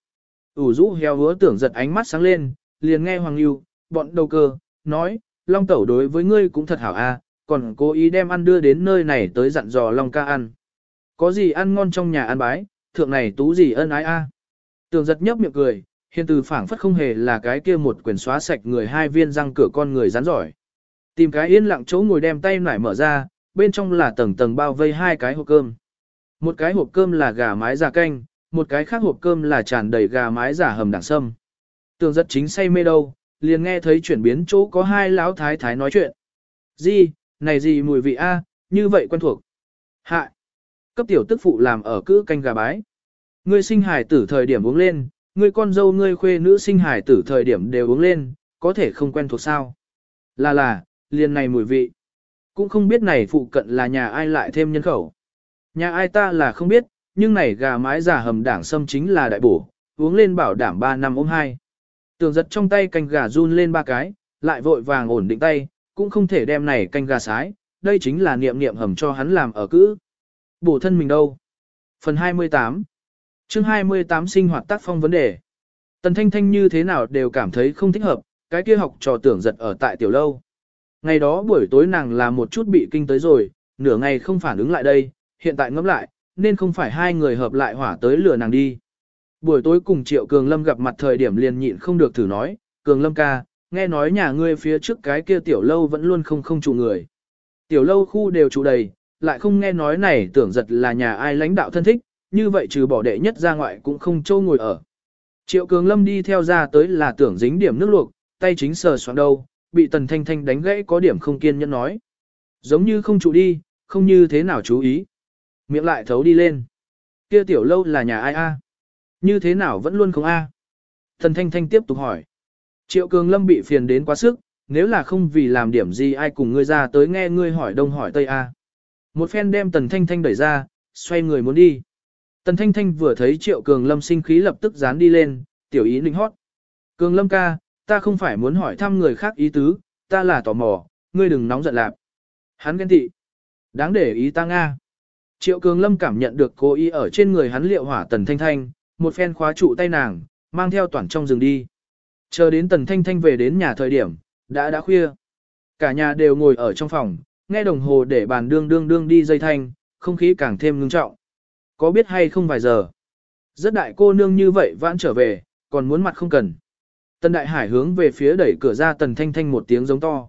ủ rũ heo hứa tưởng giật ánh mắt sáng lên, liền nghe hoàng lưu, bọn đầu cơ, nói, Long tẩu đối với ngươi cũng thật hảo a, còn cố ý đem ăn đưa đến nơi này tới dặn dò Long ca ăn. Có gì ăn ngon trong nhà ăn bái, thượng này tú gì ân ái a. Tưởng giật nhấp miệng cười, hiện từ phảng phất không hề là cái kia một quyền xóa sạch người hai viên răng cửa con người rắn giỏi. Tìm cái yên lặng chỗ ngồi đem tay nải mở ra, bên trong là tầng tầng bao vây hai cái hộp cơm. Một cái hộp cơm là gà mái giả canh, một cái khác hộp cơm là tràn đầy gà mái giả hầm đảng sâm. Tường rất chính say mê đâu, liền nghe thấy chuyển biến chỗ có hai lão thái thái nói chuyện. Gì, này gì mùi vị a, như vậy quen thuộc. Hạ, cấp tiểu tức phụ làm ở cữ canh gà bái. Ngươi sinh hải tử thời điểm uống lên, ngươi con dâu ngươi khuê nữ sinh hải tử thời điểm đều uống lên, có thể không quen thuộc sao. Là là, liền này mùi vị. Cũng không biết này phụ cận là nhà ai lại thêm nhân khẩu. Nhà ai ta là không biết, nhưng này gà mái giả hầm đảng sâm chính là đại bổ, uống lên bảo đảm 3 năm ôm hai. Tường giật trong tay canh gà run lên ba cái, lại vội vàng ổn định tay, cũng không thể đem này canh gà sái, đây chính là niệm niệm hầm cho hắn làm ở cữ. Bổ thân mình đâu? Phần 28 chương 28 sinh hoạt tác phong vấn đề. Tần Thanh Thanh như thế nào đều cảm thấy không thích hợp, cái kia học trò tưởng giật ở tại tiểu lâu. Ngày đó buổi tối nàng là một chút bị kinh tới rồi, nửa ngày không phản ứng lại đây, hiện tại ngẫm lại, nên không phải hai người hợp lại hỏa tới lửa nàng đi. Buổi tối cùng Triệu Cường Lâm gặp mặt thời điểm liền nhịn không được thử nói, Cường Lâm ca, nghe nói nhà ngươi phía trước cái kia tiểu lâu vẫn luôn không không chủ người. Tiểu lâu khu đều chủ đầy, lại không nghe nói này tưởng giật là nhà ai lãnh đạo thân thích, như vậy trừ bỏ đệ nhất ra ngoại cũng không châu ngồi ở. Triệu Cường Lâm đi theo ra tới là tưởng dính điểm nước luộc, tay chính sờ soạn đâu, bị Tần Thanh Thanh đánh gãy có điểm không kiên nhẫn nói. Giống như không chủ đi, không như thế nào chú ý. Miệng lại thấu đi lên. Kia tiểu lâu là nhà ai a? Như thế nào vẫn luôn không a? Tần Thanh Thanh tiếp tục hỏi. Triệu Cường Lâm bị phiền đến quá sức, nếu là không vì làm điểm gì ai cùng ngươi ra tới nghe ngươi hỏi đông hỏi tây a. Một phen đem Tần Thanh Thanh đẩy ra, xoay người muốn đi. Tần Thanh Thanh vừa thấy Triệu Cường Lâm sinh khí lập tức dán đi lên, tiểu ý linh hót. Cường Lâm ca, ta không phải muốn hỏi thăm người khác ý tứ, ta là tò mò, ngươi đừng nóng giận lạp. Hắn ghen tị. Đáng để ý ta Nga. Triệu Cường Lâm cảm nhận được cố ý ở trên người hắn liệu hỏa Tần Thanh Thanh, một phen khóa trụ tay nàng, mang theo toàn trong rừng đi. Chờ đến Tần Thanh Thanh về đến nhà thời điểm, đã đã khuya. Cả nhà đều ngồi ở trong phòng, nghe đồng hồ để bàn đương đương đương đi dây thanh, không khí càng thêm ngưng trọng. Có biết hay không vài giờ? Rất đại cô nương như vậy vãn trở về, còn muốn mặt không cần. Tần Đại Hải hướng về phía đẩy cửa ra Tần Thanh Thanh một tiếng giống to.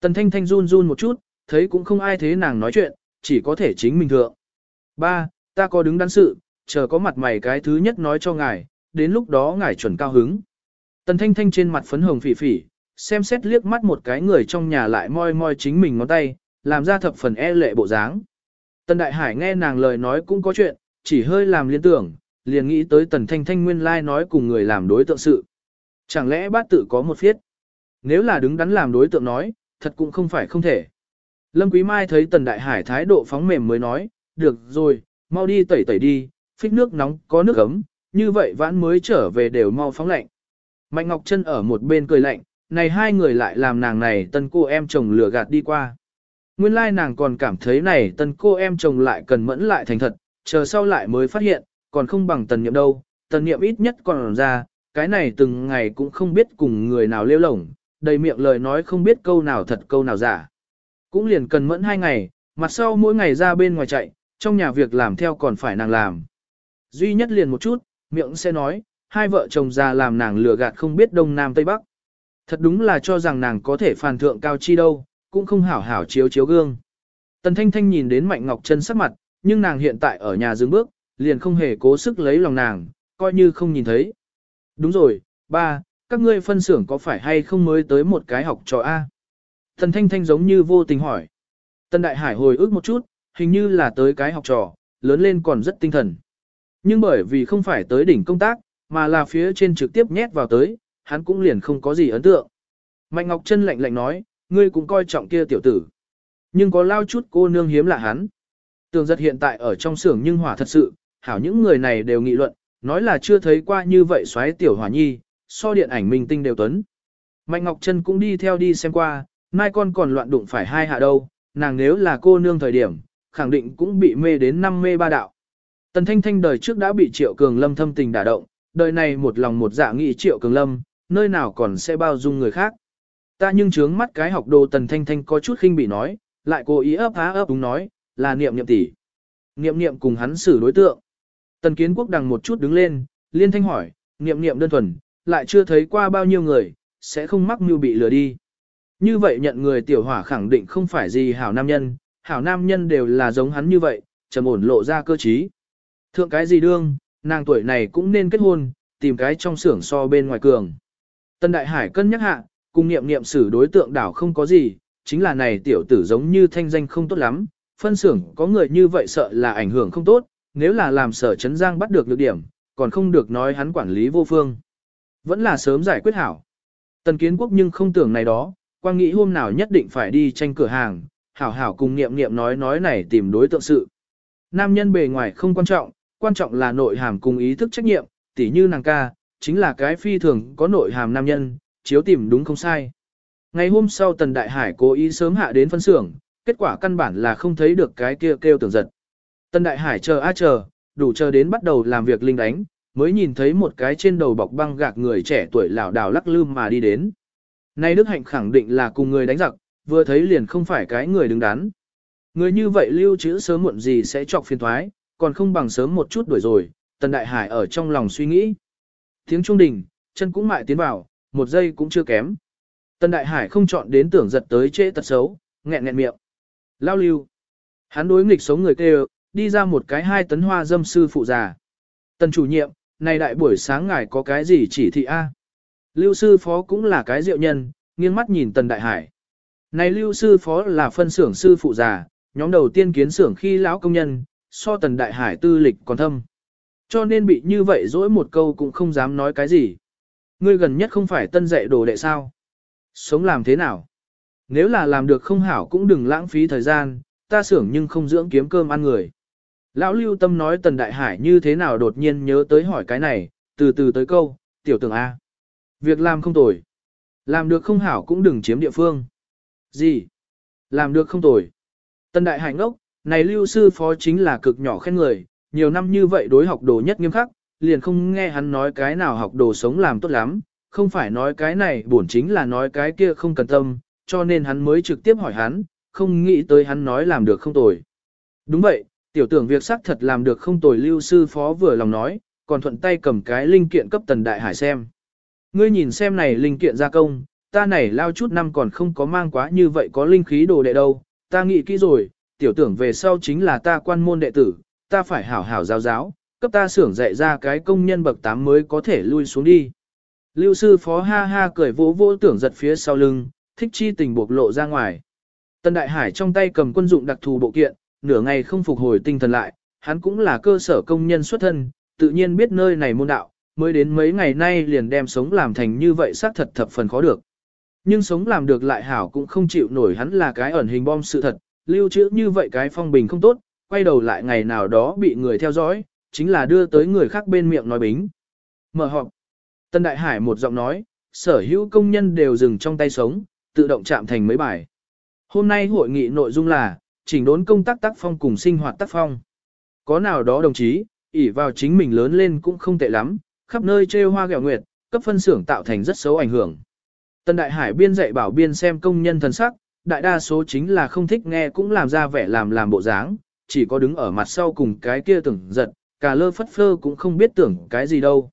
Tần Thanh Thanh run run một chút, thấy cũng không ai thế nàng nói chuyện, chỉ có thể chính mình thượng. Ba, ta có đứng đắn sự, chờ có mặt mày cái thứ nhất nói cho ngài, đến lúc đó ngài chuẩn cao hứng. Tần Thanh Thanh trên mặt phấn hồng phỉ phỉ, xem xét liếc mắt một cái người trong nhà lại moi moi chính mình ngón tay, làm ra thập phần e lệ bộ dáng. Tần Đại Hải nghe nàng lời nói cũng có chuyện, chỉ hơi làm liên tưởng, liền nghĩ tới Tần Thanh Thanh nguyên lai like nói cùng người làm đối tượng sự. Chẳng lẽ bát tự có một phiết? Nếu là đứng đắn làm đối tượng nói, thật cũng không phải không thể. Lâm Quý Mai thấy Tần Đại Hải thái độ phóng mềm mới nói, được rồi, mau đi tẩy tẩy đi, phích nước nóng có nước ấm, như vậy vãn mới trở về đều mau phóng lạnh. Mạnh Ngọc Trân ở một bên cười lạnh, này hai người lại làm nàng này tân cô em chồng lừa gạt đi qua. Nguyên lai like nàng còn cảm thấy này tân cô em chồng lại cần mẫn lại thành thật, chờ sau lại mới phát hiện, còn không bằng tần niệm đâu, tần niệm ít nhất còn ra, cái này từng ngày cũng không biết cùng người nào lêu lổng, đầy miệng lời nói không biết câu nào thật câu nào giả. Cũng liền cần mẫn hai ngày, mặt sau mỗi ngày ra bên ngoài chạy, trong nhà việc làm theo còn phải nàng làm. Duy nhất liền một chút, miệng sẽ nói, hai vợ chồng già làm nàng lừa gạt không biết đông nam tây bắc. Thật đúng là cho rằng nàng có thể phàn thượng cao chi đâu, cũng không hảo hảo chiếu chiếu gương. Tần Thanh Thanh nhìn đến Mạnh Ngọc Trân sắc mặt, nhưng nàng hiện tại ở nhà dừng bước, liền không hề cố sức lấy lòng nàng, coi như không nhìn thấy. Đúng rồi, ba, các ngươi phân xưởng có phải hay không mới tới một cái học trò A? Tần Thanh Thanh giống như vô tình hỏi. Tần Đại Hải hồi ức một chút, hình như là tới cái học trò, lớn lên còn rất tinh thần. Nhưng bởi vì không phải tới đỉnh công tác, mà là phía trên trực tiếp nhét vào tới, hắn cũng liền không có gì ấn tượng. Mạnh Ngọc Trân lạnh lạnh nói, ngươi cũng coi trọng kia tiểu tử. Nhưng có lao chút cô nương hiếm lạ hắn. Tường giật hiện tại ở trong xưởng nhưng hỏa thật sự, hảo những người này đều nghị luận, nói là chưa thấy qua như vậy xoáy tiểu hỏa nhi, so điện ảnh minh tinh đều tuấn. Mạnh Ngọc Trân cũng đi theo đi xem qua, mai con còn loạn đụng phải hai hạ đâu, nàng nếu là cô nương thời điểm, khẳng định cũng bị mê đến năm mê ba đạo. Tần Thanh Thanh đời trước đã bị Triệu Cường Lâm thâm tình đả động, đời này một lòng một dạ nghĩ Triệu Cường Lâm, nơi nào còn sẽ bao dung người khác. Ta nhưng trướng mắt cái học đồ Tần Thanh Thanh có chút khinh bị nói, lại cố ý ấp há ấp đúng nói, là niệm niệm tỷ. Niệm niệm cùng hắn xử đối tượng. Tần Kiến Quốc đằng một chút đứng lên, liên thanh hỏi, niệm niệm đơn thuần, lại chưa thấy qua bao nhiêu người, sẽ không mắc mưu bị lừa đi. Như vậy nhận người tiểu hỏa khẳng định không phải gì hảo nam nhân, hảo nam nhân đều là giống hắn như vậy, trầm ổn lộ ra cơ trí. Thượng cái gì đương, nàng tuổi này cũng nên kết hôn, tìm cái trong xưởng so bên ngoài cường. Tân Đại Hải cân nhắc hạ, cùng niệm niệm xử đối tượng đảo không có gì, chính là này tiểu tử giống như thanh danh không tốt lắm, phân xưởng có người như vậy sợ là ảnh hưởng không tốt, nếu là làm sở chấn giang bắt được lược điểm, còn không được nói hắn quản lý vô phương. Vẫn là sớm giải quyết hảo. Tần kiến quốc nhưng không tưởng này đó, quan nghĩ hôm nào nhất định phải đi tranh cửa hàng, hảo hảo cùng niệm niệm nói nói này tìm đối tượng sự. Nam nhân bề ngoài không quan trọng, quan trọng là nội hàm cùng ý thức trách nhiệm, tỉ như nàng ca, chính là cái phi thường có nội hàm nam nhân, chiếu tìm đúng không sai. Ngày hôm sau Tần Đại Hải cố ý sớm hạ đến phân xưởng, kết quả căn bản là không thấy được cái kia kêu tưởng giật. Tần Đại Hải chờ a chờ, đủ chờ đến bắt đầu làm việc linh đánh, mới nhìn thấy một cái trên đầu bọc băng gạc người trẻ tuổi lảo đảo lắc lư mà đi đến. Nay Đức Hạnh khẳng định là cùng người đánh giặc, vừa thấy liền không phải cái người đứng đắn. Người như vậy lưu trữ sớm muộn gì sẽ chọc phiền thoái, còn không bằng sớm một chút đuổi rồi, Tần Đại Hải ở trong lòng suy nghĩ. Tiếng trung đình, chân cũng mại tiến vào, một giây cũng chưa kém. Tần Đại Hải không chọn đến tưởng giật tới trễ tật xấu, nghẹn nghẹn miệng. Lao lưu. Hắn đối nghịch sống người kêu, đi ra một cái hai tấn hoa dâm sư phụ già. Tần chủ nhiệm, này đại buổi sáng ngài có cái gì chỉ thị A? Lưu sư phó cũng là cái diệu nhân, nghiêng mắt nhìn Tần Đại Hải. Này lưu sư phó là phân xưởng sư phụ già, nhóm đầu tiên kiến xưởng khi lão công nhân, so Tần Đại Hải tư lịch còn thâm. Cho nên bị như vậy dỗi một câu cũng không dám nói cái gì. Ngươi gần nhất không phải tân dạy đồ đệ sao? Sống làm thế nào? Nếu là làm được không hảo cũng đừng lãng phí thời gian, ta xưởng nhưng không dưỡng kiếm cơm ăn người. Lão lưu tâm nói Tần Đại Hải như thế nào đột nhiên nhớ tới hỏi cái này, từ từ tới câu, tiểu tưởng A. Việc làm không tồi. Làm được không hảo cũng đừng chiếm địa phương. Gì? Làm được không tồi. Tần Đại Hải ngốc, này lưu sư phó chính là cực nhỏ khen người, nhiều năm như vậy đối học đồ nhất nghiêm khắc, liền không nghe hắn nói cái nào học đồ sống làm tốt lắm, không phải nói cái này bổn chính là nói cái kia không cần tâm, cho nên hắn mới trực tiếp hỏi hắn, không nghĩ tới hắn nói làm được không tồi. Đúng vậy, tiểu tưởng việc xác thật làm được không tồi lưu sư phó vừa lòng nói, còn thuận tay cầm cái linh kiện cấp tần đại hải xem. Ngươi nhìn xem này linh kiện gia công, ta này lao chút năm còn không có mang quá như vậy có linh khí đồ đệ đâu, ta nghĩ kỹ rồi, tiểu tưởng về sau chính là ta quan môn đệ tử, ta phải hảo hảo giáo giáo, cấp ta xưởng dạy ra cái công nhân bậc 8 mới có thể lui xuống đi. Lưu sư phó ha ha cười vỗ vỗ tưởng giật phía sau lưng, thích chi tình buộc lộ ra ngoài. Tân Đại Hải trong tay cầm quân dụng đặc thù bộ kiện, nửa ngày không phục hồi tinh thần lại, hắn cũng là cơ sở công nhân xuất thân, tự nhiên biết nơi này môn đạo, mới đến mấy ngày nay liền đem sống làm thành như vậy xác thật thập phần khó được. Nhưng sống làm được lại hảo cũng không chịu nổi hắn là cái ẩn hình bom sự thật, lưu trữ như vậy cái phong bình không tốt, quay đầu lại ngày nào đó bị người theo dõi, chính là đưa tới người khác bên miệng nói bính. Mở họp. Tân Đại Hải một giọng nói, sở hữu công nhân đều dừng trong tay sống, tự động chạm thành mấy bài. Hôm nay hội nghị nội dung là, chỉnh đốn công tác tác phong cùng sinh hoạt tác phong. Có nào đó đồng chí, ỷ vào chính mình lớn lên cũng không tệ lắm, khắp nơi trêu hoa gẹo nguyệt, cấp phân xưởng tạo thành rất xấu ảnh hưởng. Tân Đại Hải biên dạy bảo biên xem công nhân thần sắc, đại đa số chính là không thích nghe cũng làm ra vẻ làm làm bộ dáng, chỉ có đứng ở mặt sau cùng cái kia tưởng giật, cả lơ phất phơ cũng không biết tưởng cái gì đâu.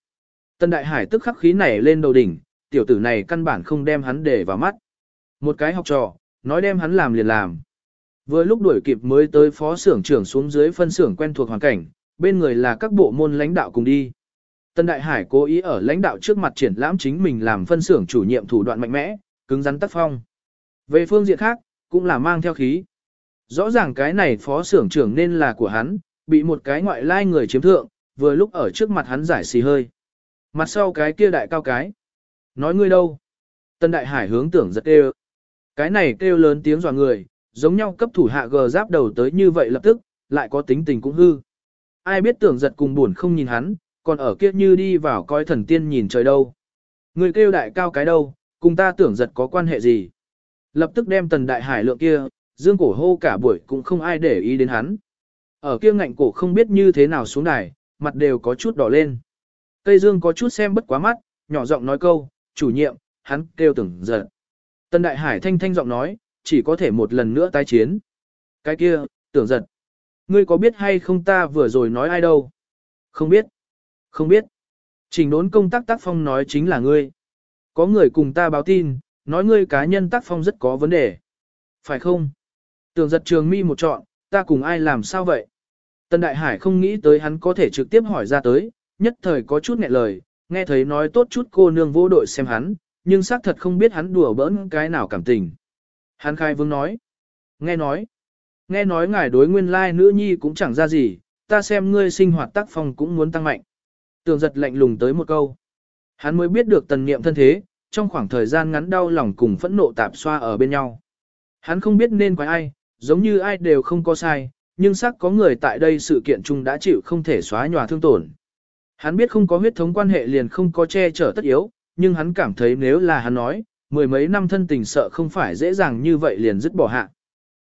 Tân Đại Hải tức khắc khí nảy lên đầu đỉnh, tiểu tử này căn bản không đem hắn để vào mắt. Một cái học trò, nói đem hắn làm liền làm. Vừa lúc đuổi kịp mới tới phó xưởng trưởng xuống dưới phân xưởng quen thuộc hoàn cảnh, bên người là các bộ môn lãnh đạo cùng đi. Tân Đại Hải cố ý ở lãnh đạo trước mặt triển lãm chính mình làm phân xưởng chủ nhiệm thủ đoạn mạnh mẽ, cứng rắn tác phong. Về phương diện khác, cũng là mang theo khí. Rõ ràng cái này phó xưởng trưởng nên là của hắn, bị một cái ngoại lai người chiếm thượng, vừa lúc ở trước mặt hắn giải xì hơi. Mặt sau cái kia đại cao cái. Nói ngươi đâu? Tân Đại Hải hướng tưởng giật kêu. Cái này kêu lớn tiếng dọa người, giống nhau cấp thủ hạ gờ giáp đầu tới như vậy lập tức, lại có tính tình cũng hư. Ai biết tưởng giật cùng buồn không nhìn hắn, còn ở kia như đi vào coi thần tiên nhìn trời đâu. Người kêu đại cao cái đâu, cùng ta tưởng giật có quan hệ gì. Lập tức đem tần đại hải lượng kia, dương cổ hô cả buổi cũng không ai để ý đến hắn. Ở kia ngạnh cổ không biết như thế nào xuống đài, mặt đều có chút đỏ lên. Tây Dương có chút xem bất quá mắt, nhỏ giọng nói câu, chủ nhiệm, hắn kêu tưởng giật. Tần đại hải thanh thanh giọng nói, chỉ có thể một lần nữa tái chiến. Cái kia, tưởng giật. Ngươi có biết hay không ta vừa rồi nói ai đâu? Không biết. Không biết. Trình đốn công tác tác phong nói chính là ngươi. Có người cùng ta báo tin, nói ngươi cá nhân tác phong rất có vấn đề. Phải không? Tưởng giật trường mi một trọn, ta cùng ai làm sao vậy? Tân Đại Hải không nghĩ tới hắn có thể trực tiếp hỏi ra tới, nhất thời có chút nghẹn lời, nghe thấy nói tốt chút cô nương vô đội xem hắn, nhưng xác thật không biết hắn đùa bỡn cái nào cảm tình. Hắn khai vương nói. Nghe nói. Nghe nói ngài đối nguyên lai nữ nhi cũng chẳng ra gì, ta xem ngươi sinh hoạt tác phong cũng muốn tăng mạnh. Tường giật lạnh lùng tới một câu. Hắn mới biết được tần niệm thân thế, trong khoảng thời gian ngắn đau lòng cùng phẫn nộ tạp xoa ở bên nhau. Hắn không biết nên quái ai, giống như ai đều không có sai, nhưng xác có người tại đây sự kiện chung đã chịu không thể xóa nhòa thương tổn. Hắn biết không có huyết thống quan hệ liền không có che chở tất yếu, nhưng hắn cảm thấy nếu là hắn nói, mười mấy năm thân tình sợ không phải dễ dàng như vậy liền dứt bỏ hạ.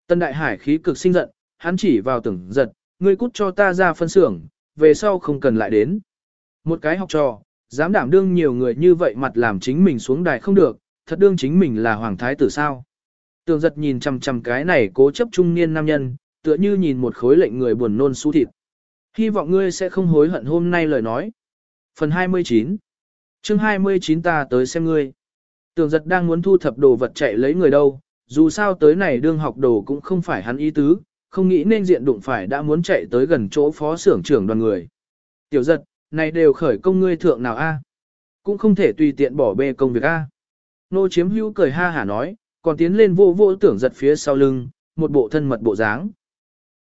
Tân Đại Hải khí cực sinh giận, hắn chỉ vào tưởng giật, ngươi cút cho ta ra phân xưởng, về sau không cần lại đến. Một cái học trò, dám đảm đương nhiều người như vậy mặt làm chính mình xuống đài không được, thật đương chính mình là hoàng thái tử sao. Tường giật nhìn chằm chằm cái này cố chấp trung niên nam nhân, tựa như nhìn một khối lệnh người buồn nôn su thịt. Hy vọng ngươi sẽ không hối hận hôm nay lời nói. Phần 29 chương 29 ta tới xem ngươi. Tường giật đang muốn thu thập đồ vật chạy lấy người đâu, dù sao tới này đương học đồ cũng không phải hắn ý tứ, không nghĩ nên diện đụng phải đã muốn chạy tới gần chỗ phó xưởng trưởng đoàn người. Tiểu giật, này đều khởi công ngươi thượng nào a? Cũng không thể tùy tiện bỏ bê công việc a. Nô chiếm hữu cười ha hả nói, còn tiến lên vô vô tưởng giật phía sau lưng, một bộ thân mật bộ dáng.